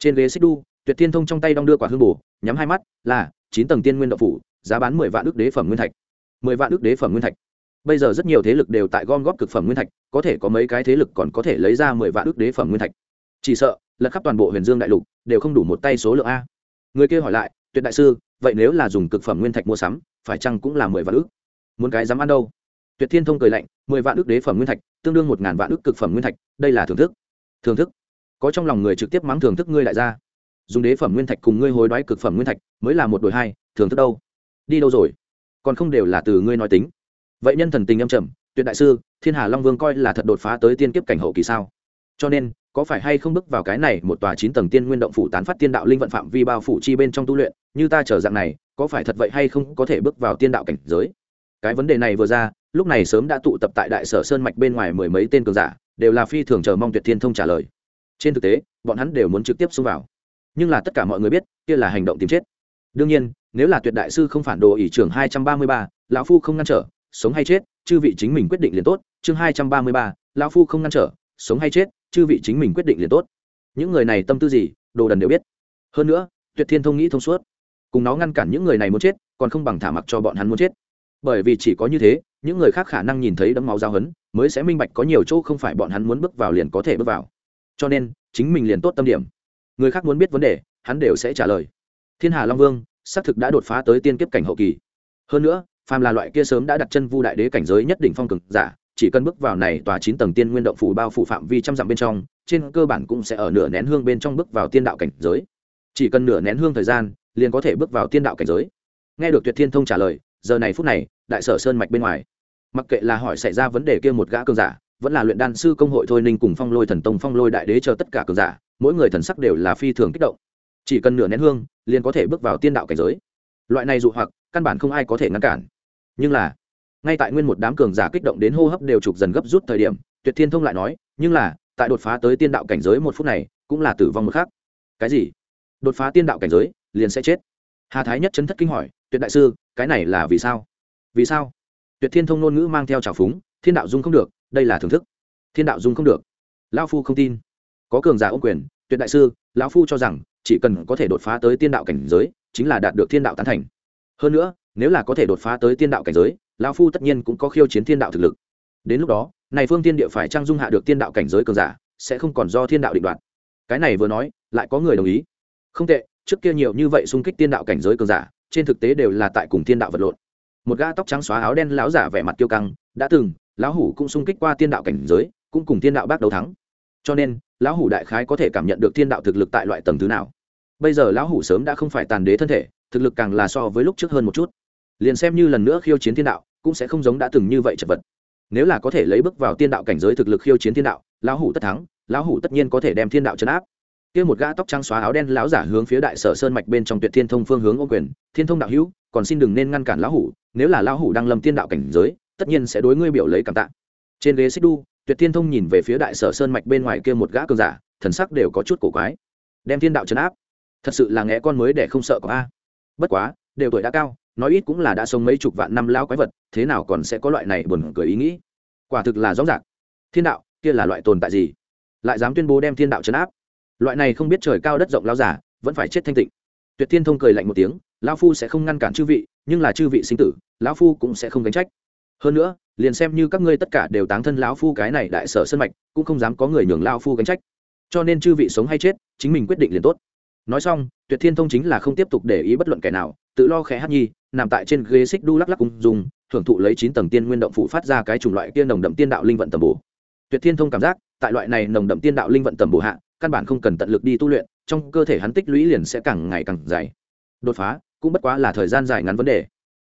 Trên ghế xích đu, tuyệt tiên thông trong tay đong đưa quả hương bù nhắm hai mắt, là, chín tầng tiên nguyên đậu phủ, giá bán mười vạn ước đế phẩm nguyên thạch. Mười vạn ước đế phẩm nguyên thạch. Bây giờ rất nhiều thế lực đều tại gom góp cực phẩm nguyên thạch, có thể có mấy cái thế lực còn có thể lấy ra mười vạn ước đế phẩm nguyên thạch. Chỉ sợ, lật khắp toàn bộ huyền dương đại lục, đều không đủ một tay số lượng a. Người kia hỏi lại, tuyệt đại sư, vậy nếu là dùng cực phẩm nguyên thạch mua sắm, phải chăng cũng là mười vạn ước? Muốn cái dám ăn đâu? Tuyệt thiên thông cười lạnh, mười vạn ước đế phẩm nguyên thạch, tương đương một ngàn vạn ước cực phẩm nguyên thạch, đây là thưởng thức. Thưởng thức có trong lòng người trực tiếp mắng thưởng thức ngươi lại ra dùng đế phẩm nguyên thạch cùng ngươi hối đoái cực phẩm nguyên thạch mới là một đội hai, thưởng thức đâu? Đi đâu rồi? Còn không đều là từ ngươi nói tính. Vậy nhân thần tình âm trầm, tuyệt đại sư, thiên hà long vương coi là thật đột phá tới tiên kiếp cảnh hậu kỳ sao? Cho nên, có phải hay không bước vào cái này một tòa chín tầng tiên nguyên động phủ tán phát tiên đạo linh vận phạm vi bao phủ chi bên trong tu luyện, như ta chờ dạng này, có phải thật vậy hay không có thể bước vào tiên đạo cảnh giới? Cái vấn đề này vừa ra, lúc này sớm đã tụ tập tại đại sở sơn mạch bên ngoài mười mấy tên cường giả, đều là phi thường chờ mong tuyệt thiên thông trả lời trên thực tế, bọn hắn đều muốn trực tiếp xông vào. Nhưng là tất cả mọi người biết, kia là hành động tìm chết. Đương nhiên, nếu là tuyệt đại sư không phản đồ ỷ trưởng hai trăm ba mươi ba, lão phu không ngăn trở, sống hay chết, chư vị chính mình quyết định liền tốt. Chương hai trăm ba mươi ba, lão phu không ngăn trở, sống hay chết, chư vị chính mình quyết định liền tốt. Những người này tâm tư gì, đồ đần đều biết. Hơn nữa, tuyệt thiên thông nghĩ thông suốt. Cùng nó ngăn cản những người này muốn chết, còn không bằng thả mặc cho bọn hắn muốn chết. Bởi vì chỉ có như thế, những người khác khả năng nhìn thấy đấm máu giao hấn mới sẽ minh bạch có nhiều chỗ không phải bọn hắn muốn bước vào liền có thể bước vào cho nên chính mình liền tốt tâm điểm. Người khác muốn biết vấn đề, hắn đều sẽ trả lời. Thiên hà long vương, xác thực đã đột phá tới tiên kiếp cảnh hậu kỳ. Hơn nữa, phàm là loại kia sớm đã đặt chân vu đại đế cảnh giới nhất định phong cực giả, chỉ cần bước vào này tòa chín tầng tiên nguyên động phủ bao phủ phạm vi trăm dặm bên trong, trên cơ bản cũng sẽ ở nửa nén hương bên trong bước vào tiên đạo cảnh giới. Chỉ cần nửa nén hương thời gian, liền có thể bước vào tiên đạo cảnh giới. Nghe được tuyệt thiên thông trả lời, giờ này phút này, đại sở sơn mạch bên ngoài. Mặc kệ là hỏi xảy ra vấn đề kia một gã cường giả vẫn là luyện đan sư công hội thôi ninh cùng phong lôi thần tông, phong lôi đại đế chờ tất cả cường giả, mỗi người thần sắc đều là phi thường kích động. Chỉ cần nửa nén hương, liền có thể bước vào tiên đạo cảnh giới. Loại này dụ hoặc, căn bản không ai có thể ngăn cản. Nhưng là, ngay tại nguyên một đám cường giả kích động đến hô hấp đều trục dần gấp rút thời điểm, tuyệt thiên thông lại nói, nhưng là, tại đột phá tới tiên đạo cảnh giới một phút này, cũng là tử vong một khác cái gì? Đột phá tiên đạo cảnh giới, liền sẽ chết? Hà thái nhất chấn thất kinh hỏi, tuyệt đại sư, cái này là vì sao? Vì sao? Tuyệt thiên thông ngôn ngữ mang theo trào phúng, thiên đạo dung không được đây là thưởng thức. Thiên đạo dung không được. Lão phu không tin. Có cường giả ô quyền, tuyệt đại sư, lão phu cho rằng, chỉ cần có thể đột phá tới tiên đạo cảnh giới, chính là đạt được thiên đạo tán thành. Hơn nữa, nếu là có thể đột phá tới tiên đạo cảnh giới, lão phu tất nhiên cũng có khiêu chiến thiên đạo thực lực. Đến lúc đó, này phương tiên địa phải trang dung hạ được tiên đạo cảnh giới cường giả, sẽ không còn do thiên đạo định đoạt. Cái này vừa nói, lại có người đồng ý. Không tệ, trước kia nhiều như vậy xung kích tiên đạo cảnh giới cường giả, trên thực tế đều là tại cùng thiên đạo vật lộn. Một gã tóc trắng xóa áo đen lão giả vẻ mặt kiêu căng, đã từng lão hủ cũng xung kích qua tiên đạo cảnh giới, cũng cùng tiên đạo bác đấu thắng. Cho nên, lão hủ đại khái có thể cảm nhận được Tiên đạo thực lực tại loại tầng thứ nào. Bây giờ lão hủ sớm đã không phải tàn đế thân thể, thực lực càng là so với lúc trước hơn một chút. Liền xem như lần nữa khiêu chiến thiên đạo, cũng sẽ không giống đã từng như vậy chật vật. Nếu là có thể lấy bước vào tiên đạo cảnh giới thực lực khiêu chiến thiên đạo, lão hủ tất thắng, lão hủ tất nhiên có thể đem thiên đạo chấn áp. Kia một gã tóc trắng xóa áo đen lão giả hướng phía đại sở sơn mạch bên trong tuyệt thiên thông phương hướng ô quyền, thiên thông đạo hữu, còn xin đừng nên ngăn cản lão hủ, nếu là lão hủ đang lâm tiên đạo cảnh giới tất nhiên sẽ đối ngươi biểu lấy cảm tạ. Trên ghế xích đu tuyệt thiên thông nhìn về phía đại sở sơn mạch bên ngoài kia một gã cường giả, thần sắc đều có chút cổ quái. Đem thiên đạo chấn áp, thật sự là nghe con mới để không sợ có a. Bất quá, đều tuổi đã cao, nói ít cũng là đã sống mấy chục vạn năm lao quái vật, thế nào còn sẽ có loại này buồn cười ý nghĩ? Quả thực là rõ ràng. Thiên đạo, kia là loại tồn tại gì? Lại dám tuyên bố đem thiên đạo chấn áp? Loại này không biết trời cao đất rộng lao giả, vẫn phải chết thanh tịnh. Tuyệt thiên thông cười lạnh một tiếng lao phu sẽ không ngăn cản chư vị, nhưng là chư vị sinh tử, lão phu cũng sẽ không gánh trách hơn nữa, liền xem như các ngươi tất cả đều táng thân lão phu cái này đại sở sân mạch, cũng không dám có người nhường lao phu gánh trách. Cho nên chư vị sống hay chết, chính mình quyết định liền tốt. Nói xong, tuyệt thiên thông chính là không tiếp tục để ý bất luận kẻ nào, tự lo khẽ hát nhi, nằm tại trên ghế xích đu lắc lắc cùng dùng, thưởng thụ lấy chín tầng tiên nguyên động phụ phát ra cái chủng loại kia nồng đậm tiên đạo linh vận tầm bổ. Tuyệt thiên thông cảm giác, tại loại này nồng đậm tiên đạo linh vận tầm bổ hạ, căn bản không cần tận lực đi tu luyện, trong cơ thể hắn tích lũy liền sẽ càng ngày càng dày đột phá, cũng bất quá là thời gian dài ngắn vấn đề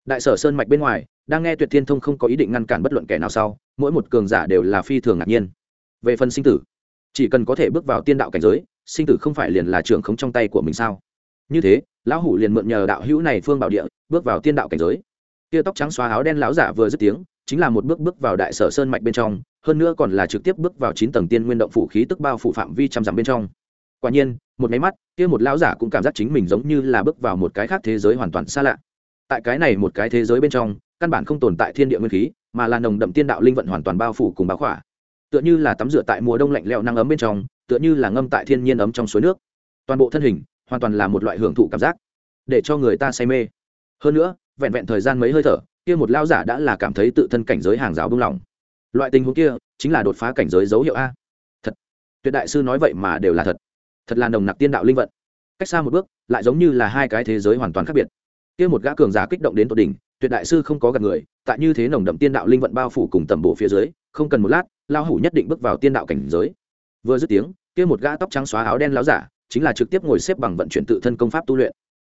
đại sở sơn mạch bên ngoài, đang nghe tuyệt thiên thông không có ý định ngăn cản bất luận kẻ nào sau, mỗi một cường giả đều là phi thường ngạc nhiên. Về phần sinh tử, chỉ cần có thể bước vào tiên đạo cảnh giới, sinh tử không phải liền là trưởng khống trong tay của mình sao? Như thế, lão hủ liền mượn nhờ đạo hữu này phương bảo địa, bước vào tiên đạo cảnh giới. Tia tóc trắng xóa áo đen lão giả vừa dứt tiếng, chính là một bước bước vào đại sở sơn mạch bên trong, hơn nữa còn là trực tiếp bước vào chín tầng tiên nguyên động phủ khí tức bao phủ phạm vi trăm dặm bên trong. Quả nhiên, một máy mắt, kia một lão giả cũng cảm giác chính mình giống như là bước vào một cái khác thế giới hoàn toàn xa lạ tại cái này một cái thế giới bên trong, căn bản không tồn tại thiên địa nguyên khí, mà là nồng đậm tiên đạo linh vận hoàn toàn bao phủ cùng báo khỏa. Tựa như là tắm rửa tại mùa đông lạnh lẽo năng ấm bên trong, tựa như là ngâm tại thiên nhiên ấm trong suối nước. Toàn bộ thân hình hoàn toàn là một loại hưởng thụ cảm giác, để cho người ta say mê. Hơn nữa, vẹn vẹn thời gian mấy hơi thở, kia một lao giả đã là cảm thấy tự thân cảnh giới hàng rào bung lỏng. Loại tình huống kia chính là đột phá cảnh giới dấu hiệu a. Thật. Tuyệt đại sư nói vậy mà đều là thật. Thật là nồng nặc tiên đạo linh vận. Cách xa một bước, lại giống như là hai cái thế giới hoàn toàn khác biệt kia một gã cường giả kích động đến tột đỉnh, tuyệt đại sư không có gặp người, tại như thế nồng đậm tiên đạo linh vận bao phủ cùng tầm bộ phía dưới, không cần một lát lao hủ nhất định bước vào tiên đạo cảnh giới. Vừa dứt tiếng, kia một gã tóc trắng xóa áo đen láo giả, chính là trực tiếp ngồi xếp bằng vận chuyển tự thân công pháp tu luyện.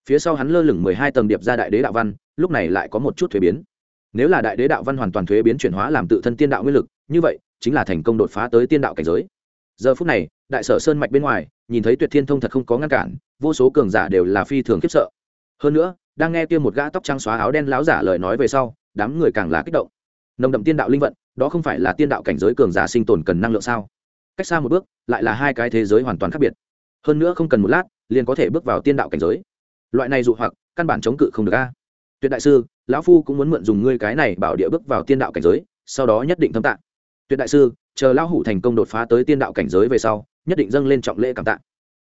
Phía sau hắn lơ lửng mười hai tầng điệp ra đại đế đạo văn, lúc này lại có một chút thuế biến. Nếu là đại đế đạo văn hoàn toàn thuế biến chuyển hóa làm tự thân tiên đạo nguyên lực, như vậy, chính là thành công đột phá tới tiên đạo cảnh giới. Giờ phút này, đại sở sơn mạch bên ngoài, nhìn thấy tuyệt thiên thông thật không có ngăn cản, vô số cường giả đều là phi thường khiếp sợ. Hơn nữa đang nghe kia một gã tóc trắng xóa áo đen láo giả lời nói về sau, đám người càng là kích động. Nồng đậm tiên đạo linh vận, đó không phải là tiên đạo cảnh giới cường giả sinh tồn cần năng lượng sao? Cách xa một bước, lại là hai cái thế giới hoàn toàn khác biệt. Hơn nữa không cần một lát, liền có thể bước vào tiên đạo cảnh giới. Loại này dụ hoặc, căn bản chống cự không được a. Tuyệt đại sư, lão phu cũng muốn mượn dùng ngươi cái này bảo địa bước vào tiên đạo cảnh giới, sau đó nhất định thâm tạng tuyệt đại sư, chờ lão hủ thành công đột phá tới tiên đạo cảnh giới về sau, nhất định dâng lên trọng lễ cảm tạ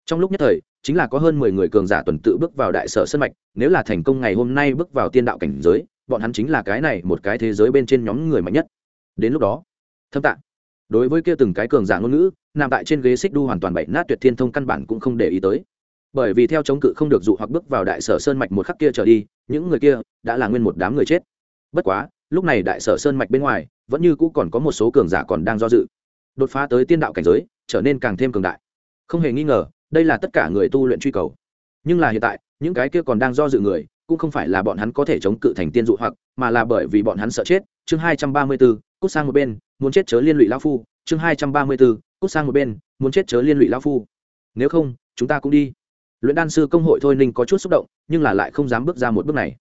trong lúc nhất thời, chính là có hơn mười người cường giả tuần tự bước vào đại sở sân mạch, nếu là thành công ngày hôm nay bước vào tiên đạo cảnh giới, bọn hắn chính là cái này một cái thế giới bên trên nhóm người mạnh nhất. Đến lúc đó, thâm tạng đối với kia từng cái cường giả ngôn ngữ, nằm tại trên ghế xích đu hoàn toàn bậy nát tuyệt thiên thông căn bản cũng không để ý tới. Bởi vì theo chống cự không được dụ hoặc bước vào đại sở sơn mạch một khắc kia trở đi, những người kia đã là nguyên một đám người chết. Bất quá, lúc này đại sở sơn mạch bên ngoài, vẫn như cũ còn có một số cường giả còn đang do dự. Đột phá tới tiên đạo cảnh giới, trở nên càng thêm cường đại. Không hề nghi ngờ đây là tất cả người tu luyện truy cầu. Nhưng là hiện tại những cái kia còn đang do dự người cũng không phải là bọn hắn có thể chống cự thành tiên dụ hoặc mà là bởi vì bọn hắn sợ chết. Chương hai trăm ba mươi 234, cút sang một bên muốn chết chớ liên lụy lão phu. Chương hai trăm ba mươi 234, cút sang một bên muốn chết chớ liên lụy lão phu. Nếu không chúng ta cũng đi. Luyện đan sư công hội thôi ninh có chút xúc động nhưng là lại không dám bước ra một bước này.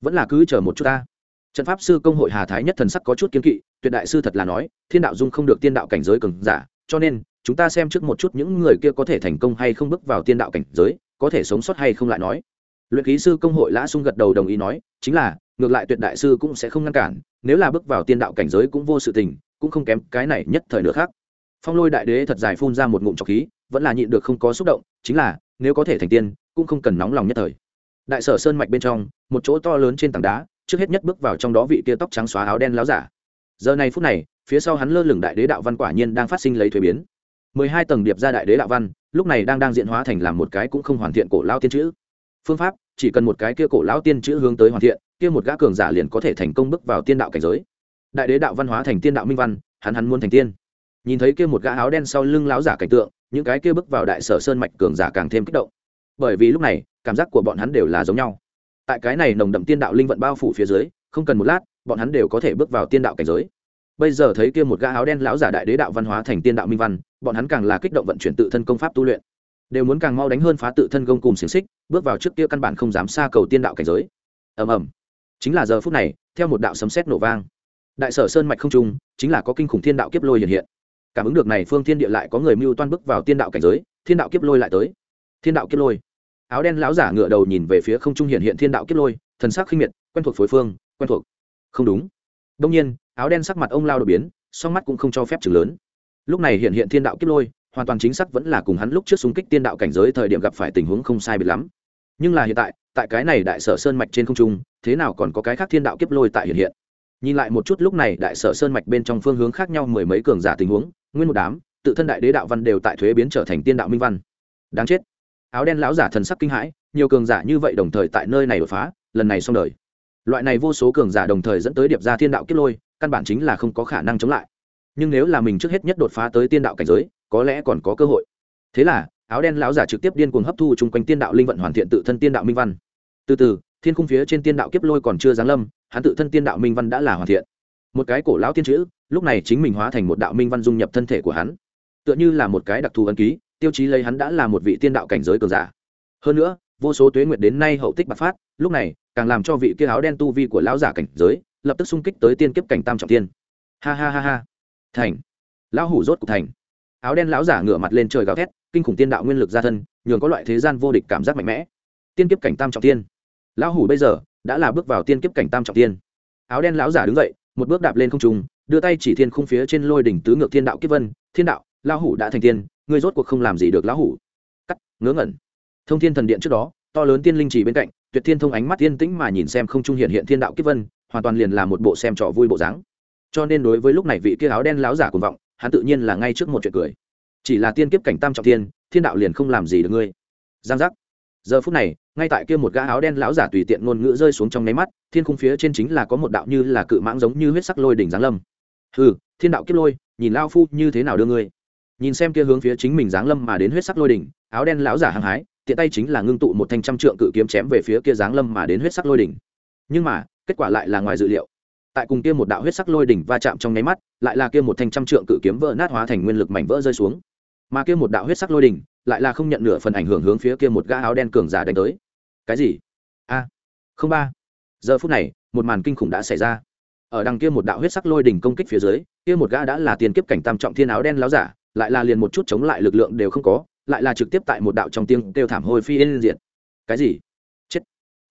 Vẫn là cứ chờ một chút ta. Trận pháp sư công hội hà thái nhất thần sắc có chút kiến kỵ tuyệt đại sư thật là nói thiên đạo dung không được tiên đạo cảnh giới cường giả cho nên chúng ta xem trước một chút những người kia có thể thành công hay không bước vào tiên đạo cảnh giới, có thể sống sót hay không lại nói. Luyện khí sư công hội lã sung gật đầu đồng ý nói, chính là, ngược lại tuyệt đại sư cũng sẽ không ngăn cản, nếu là bước vào tiên đạo cảnh giới cũng vô sự tình, cũng không kém cái này nhất thời nữa khác. Phong lôi đại đế thật dài phun ra một ngụm trọc khí, vẫn là nhịn được không có xúc động, chính là, nếu có thể thành tiên, cũng không cần nóng lòng nhất thời. Đại sở sơn mạch bên trong, một chỗ to lớn trên tảng đá, trước hết nhất bước vào trong đó vị tia tóc trắng xóa áo đen láo giả. Giờ này phút này, phía sau hắn lơ lửng đại đế đạo văn quả nhiên đang phát sinh lấy thuế biến mười hai tầng điệp ra đại đế đạo văn, lúc này đang đang diễn hóa thành làm một cái cũng không hoàn thiện cổ lao tiên chữ. Phương pháp, chỉ cần một cái kia cổ lão tiên chữ hướng tới hoàn thiện, kia một gã cường giả liền có thể thành công bước vào tiên đạo cảnh giới. Đại đế đạo văn hóa thành tiên đạo minh văn, hắn hắn muốn thành tiên. Nhìn thấy kia một gã áo đen sau lưng lão giả cảnh tượng, những cái kia bước vào đại sở sơn mạch cường giả càng thêm kích động. Bởi vì lúc này, cảm giác của bọn hắn đều là giống nhau. Tại cái này nồng đậm tiên đạo linh vận bao phủ phía dưới, không cần một lát, bọn hắn đều có thể bước vào tiên đạo cảnh giới. Bây giờ thấy kia một gã áo đen lão giả đại đế đạo văn hóa thành tiên đạo minh văn bọn hắn càng là kích động vận chuyển tự thân công pháp tu luyện. Đều muốn càng mau đánh hơn phá tự thân gông cùng xiềng xích, bước vào trước kia căn bản không dám xa cầu tiên đạo cảnh giới. Ầm ầm. Chính là giờ phút này, theo một đạo sấm sét nổ vang. Đại sở sơn mạch không trung, chính là có kinh khủng thiên đạo kiếp lôi hiện hiện. Cảm ứng được này phương thiên địa lại có người mưu toan bước vào tiên đạo cảnh giới, thiên đạo kiếp lôi lại tới. Thiên đạo kiếp lôi. Áo đen lão giả ngựa đầu nhìn về phía không trung hiện hiện thiên đạo kiếp lôi, thần sắc khinh miệt, quen thuộc phối phương, quen thuộc. Không đúng. Đông nhiên, áo đen sắc mặt ông lao đột biến, song mắt cũng không cho phép chừng lớn lúc này hiện hiện thiên đạo kiếp lôi, hoàn toàn chính xác vẫn là cùng hắn lúc trước xung kích tiên đạo cảnh giới thời điểm gặp phải tình huống không sai biệt lắm. Nhưng là hiện tại tại cái này đại sở sơn mạch trên không trung, thế nào còn có cái khác thiên đạo kiếp lôi tại hiện hiện? Nhìn lại một chút lúc này đại sở sơn mạch bên trong phương hướng khác nhau mười mấy cường giả tình huống, nguyên một đám, tự thân đại đế đạo văn đều tại thuế biến trở thành tiên đạo minh văn. Đáng chết. Áo đen lão giả thần sắc kinh hãi, nhiều cường giả như vậy đồng thời tại nơi này đột phá, lần này xong đời. Loại này vô số cường giả đồng thời dẫn tới điệp ra thiên đạo kiếp lôi, căn bản chính là không có khả năng chống lại nhưng nếu là mình trước hết nhất đột phá tới tiên đạo cảnh giới, có lẽ còn có cơ hội. Thế là, áo đen lão giả trực tiếp điên cuồng hấp thu chung quanh tiên đạo linh vận hoàn thiện tự thân tiên đạo minh văn. Từ từ, thiên khung phía trên tiên đạo kiếp lôi còn chưa giáng lâm, hắn tự thân tiên đạo minh văn đã là hoàn thiện. Một cái cổ lão tiên chữ, lúc này chính mình hóa thành một đạo minh văn dung nhập thân thể của hắn. Tựa như là một cái đặc thù ấn ký, tiêu chí lấy hắn đã là một vị tiên đạo cảnh giới cường giả. Hơn nữa, vô số tuế nguyệt đến nay hậu tích bạc phát, lúc này, càng làm cho vị kia áo đen tu vi của lão giả cảnh giới, lập tức xung kích tới tiên kiếp cảnh tam trọng tiên. Ha ha ha ha thành. Lão hủ rốt cục thành. Áo đen lão giả ngửa mặt lên trời gào thét, kinh khủng tiên đạo nguyên lực ra thân, nhường có loại thế gian vô địch cảm giác mạnh mẽ. Tiên kiếp cảnh tam trọng tiên. Lão hủ bây giờ đã là bước vào tiên kiếp cảnh tam trọng tiên. Áo đen lão giả đứng dậy, một bước đạp lên không trung, đưa tay chỉ thiên khung phía trên lôi đỉnh tứ ngược thiên đạo kiếp vân, thiên đạo, lão hủ đã thành tiên, ngươi rốt cuộc không làm gì được lão hủ. Cắt, ngớ ngẩn. Thông thiên thần điện trước đó, to lớn tiên linh chỉ bên cạnh, tuyệt thiên thông ánh mắt tiên tĩnh mà nhìn xem không trung hiện hiện thiên đạo kiếp vân, hoàn toàn liền là một bộ xem trò vui bộ dáng cho nên đối với lúc này vị kia áo đen láo giả cuồng vọng hắn tự nhiên là ngay trước một chuyện cười. Chỉ là tiên kiếp cảnh tam trọng thiên, thiên đạo liền không làm gì được ngươi. Giang giác. Giờ phút này ngay tại kia một gã áo đen lão giả tùy tiện ngôn ngữ rơi xuống trong nháy mắt thiên khung phía trên chính là có một đạo như là cự mãng giống như huyết sắc lôi đỉnh giáng lâm. Hừ thiên đạo kiếp lôi nhìn lao phu như thế nào đưa ngươi? Nhìn xem kia hướng phía chính mình giáng lâm mà đến huyết sắc lôi đỉnh áo đen lão giả hăng hái tiện tay chính là ngưng tụ một thanh trăm trượng cự kiếm chém về phía kia giáng lâm mà đến huyết sắc lôi đỉnh. Nhưng mà kết quả lại là ngoài dự liệu tại cùng kia một đạo huyết sắc lôi đỉnh va chạm trong nháy mắt, lại là kia một thanh trăm trượng cự kiếm vỡ nát hóa thành nguyên lực mảnh vỡ rơi xuống. Mà kia một đạo huyết sắc lôi đỉnh, lại là không nhận nửa phần ảnh hưởng hướng phía kia một gã áo đen cường giả đánh tới. Cái gì? A, không ba. Giờ phút này, một màn kinh khủng đã xảy ra. Ở đằng kia một đạo huyết sắc lôi đỉnh công kích phía dưới, kia một gã đã là tiền kiếp cảnh tam trọng thiên áo đen láo giả, lại là liền một chút chống lại lực lượng đều không có, lại là trực tiếp tại một đạo trong tiếng kêu thảm hôi phi lên diện cái gì? Chết.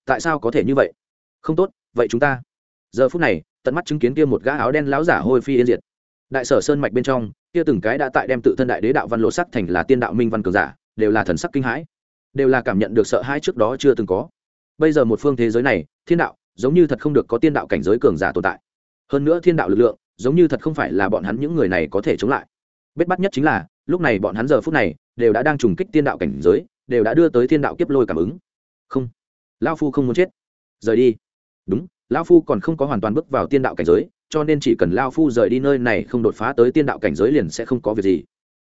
Tại sao có thể như vậy? Không tốt, vậy chúng ta. Giờ phút này tận mắt chứng kiến kia một gã áo đen láo giả hôi phi yên diệt. Đại sở sơn mạch bên trong, kia từng cái đã tại đem tự thân đại đế đạo văn lộ sắc thành là tiên đạo minh văn cường giả, đều là thần sắc kinh hãi, đều là cảm nhận được sợ hãi trước đó chưa từng có. Bây giờ một phương thế giới này, thiên đạo giống như thật không được có tiên đạo cảnh giới cường giả tồn tại. Hơn nữa thiên đạo lực lượng giống như thật không phải là bọn hắn những người này có thể chống lại. Bết bắt nhất chính là, lúc này bọn hắn giờ phút này đều đã đang trùng kích tiên đạo cảnh giới, đều đã đưa tới thiên đạo kiếp lôi cảm ứng. Không lao phu không muốn chết. Rời đi. Đúng lao phu còn không có hoàn toàn bước vào tiên đạo cảnh giới, cho nên chỉ cần lao phu rời đi nơi này không đột phá tới tiên đạo cảnh giới liền sẽ không có việc gì.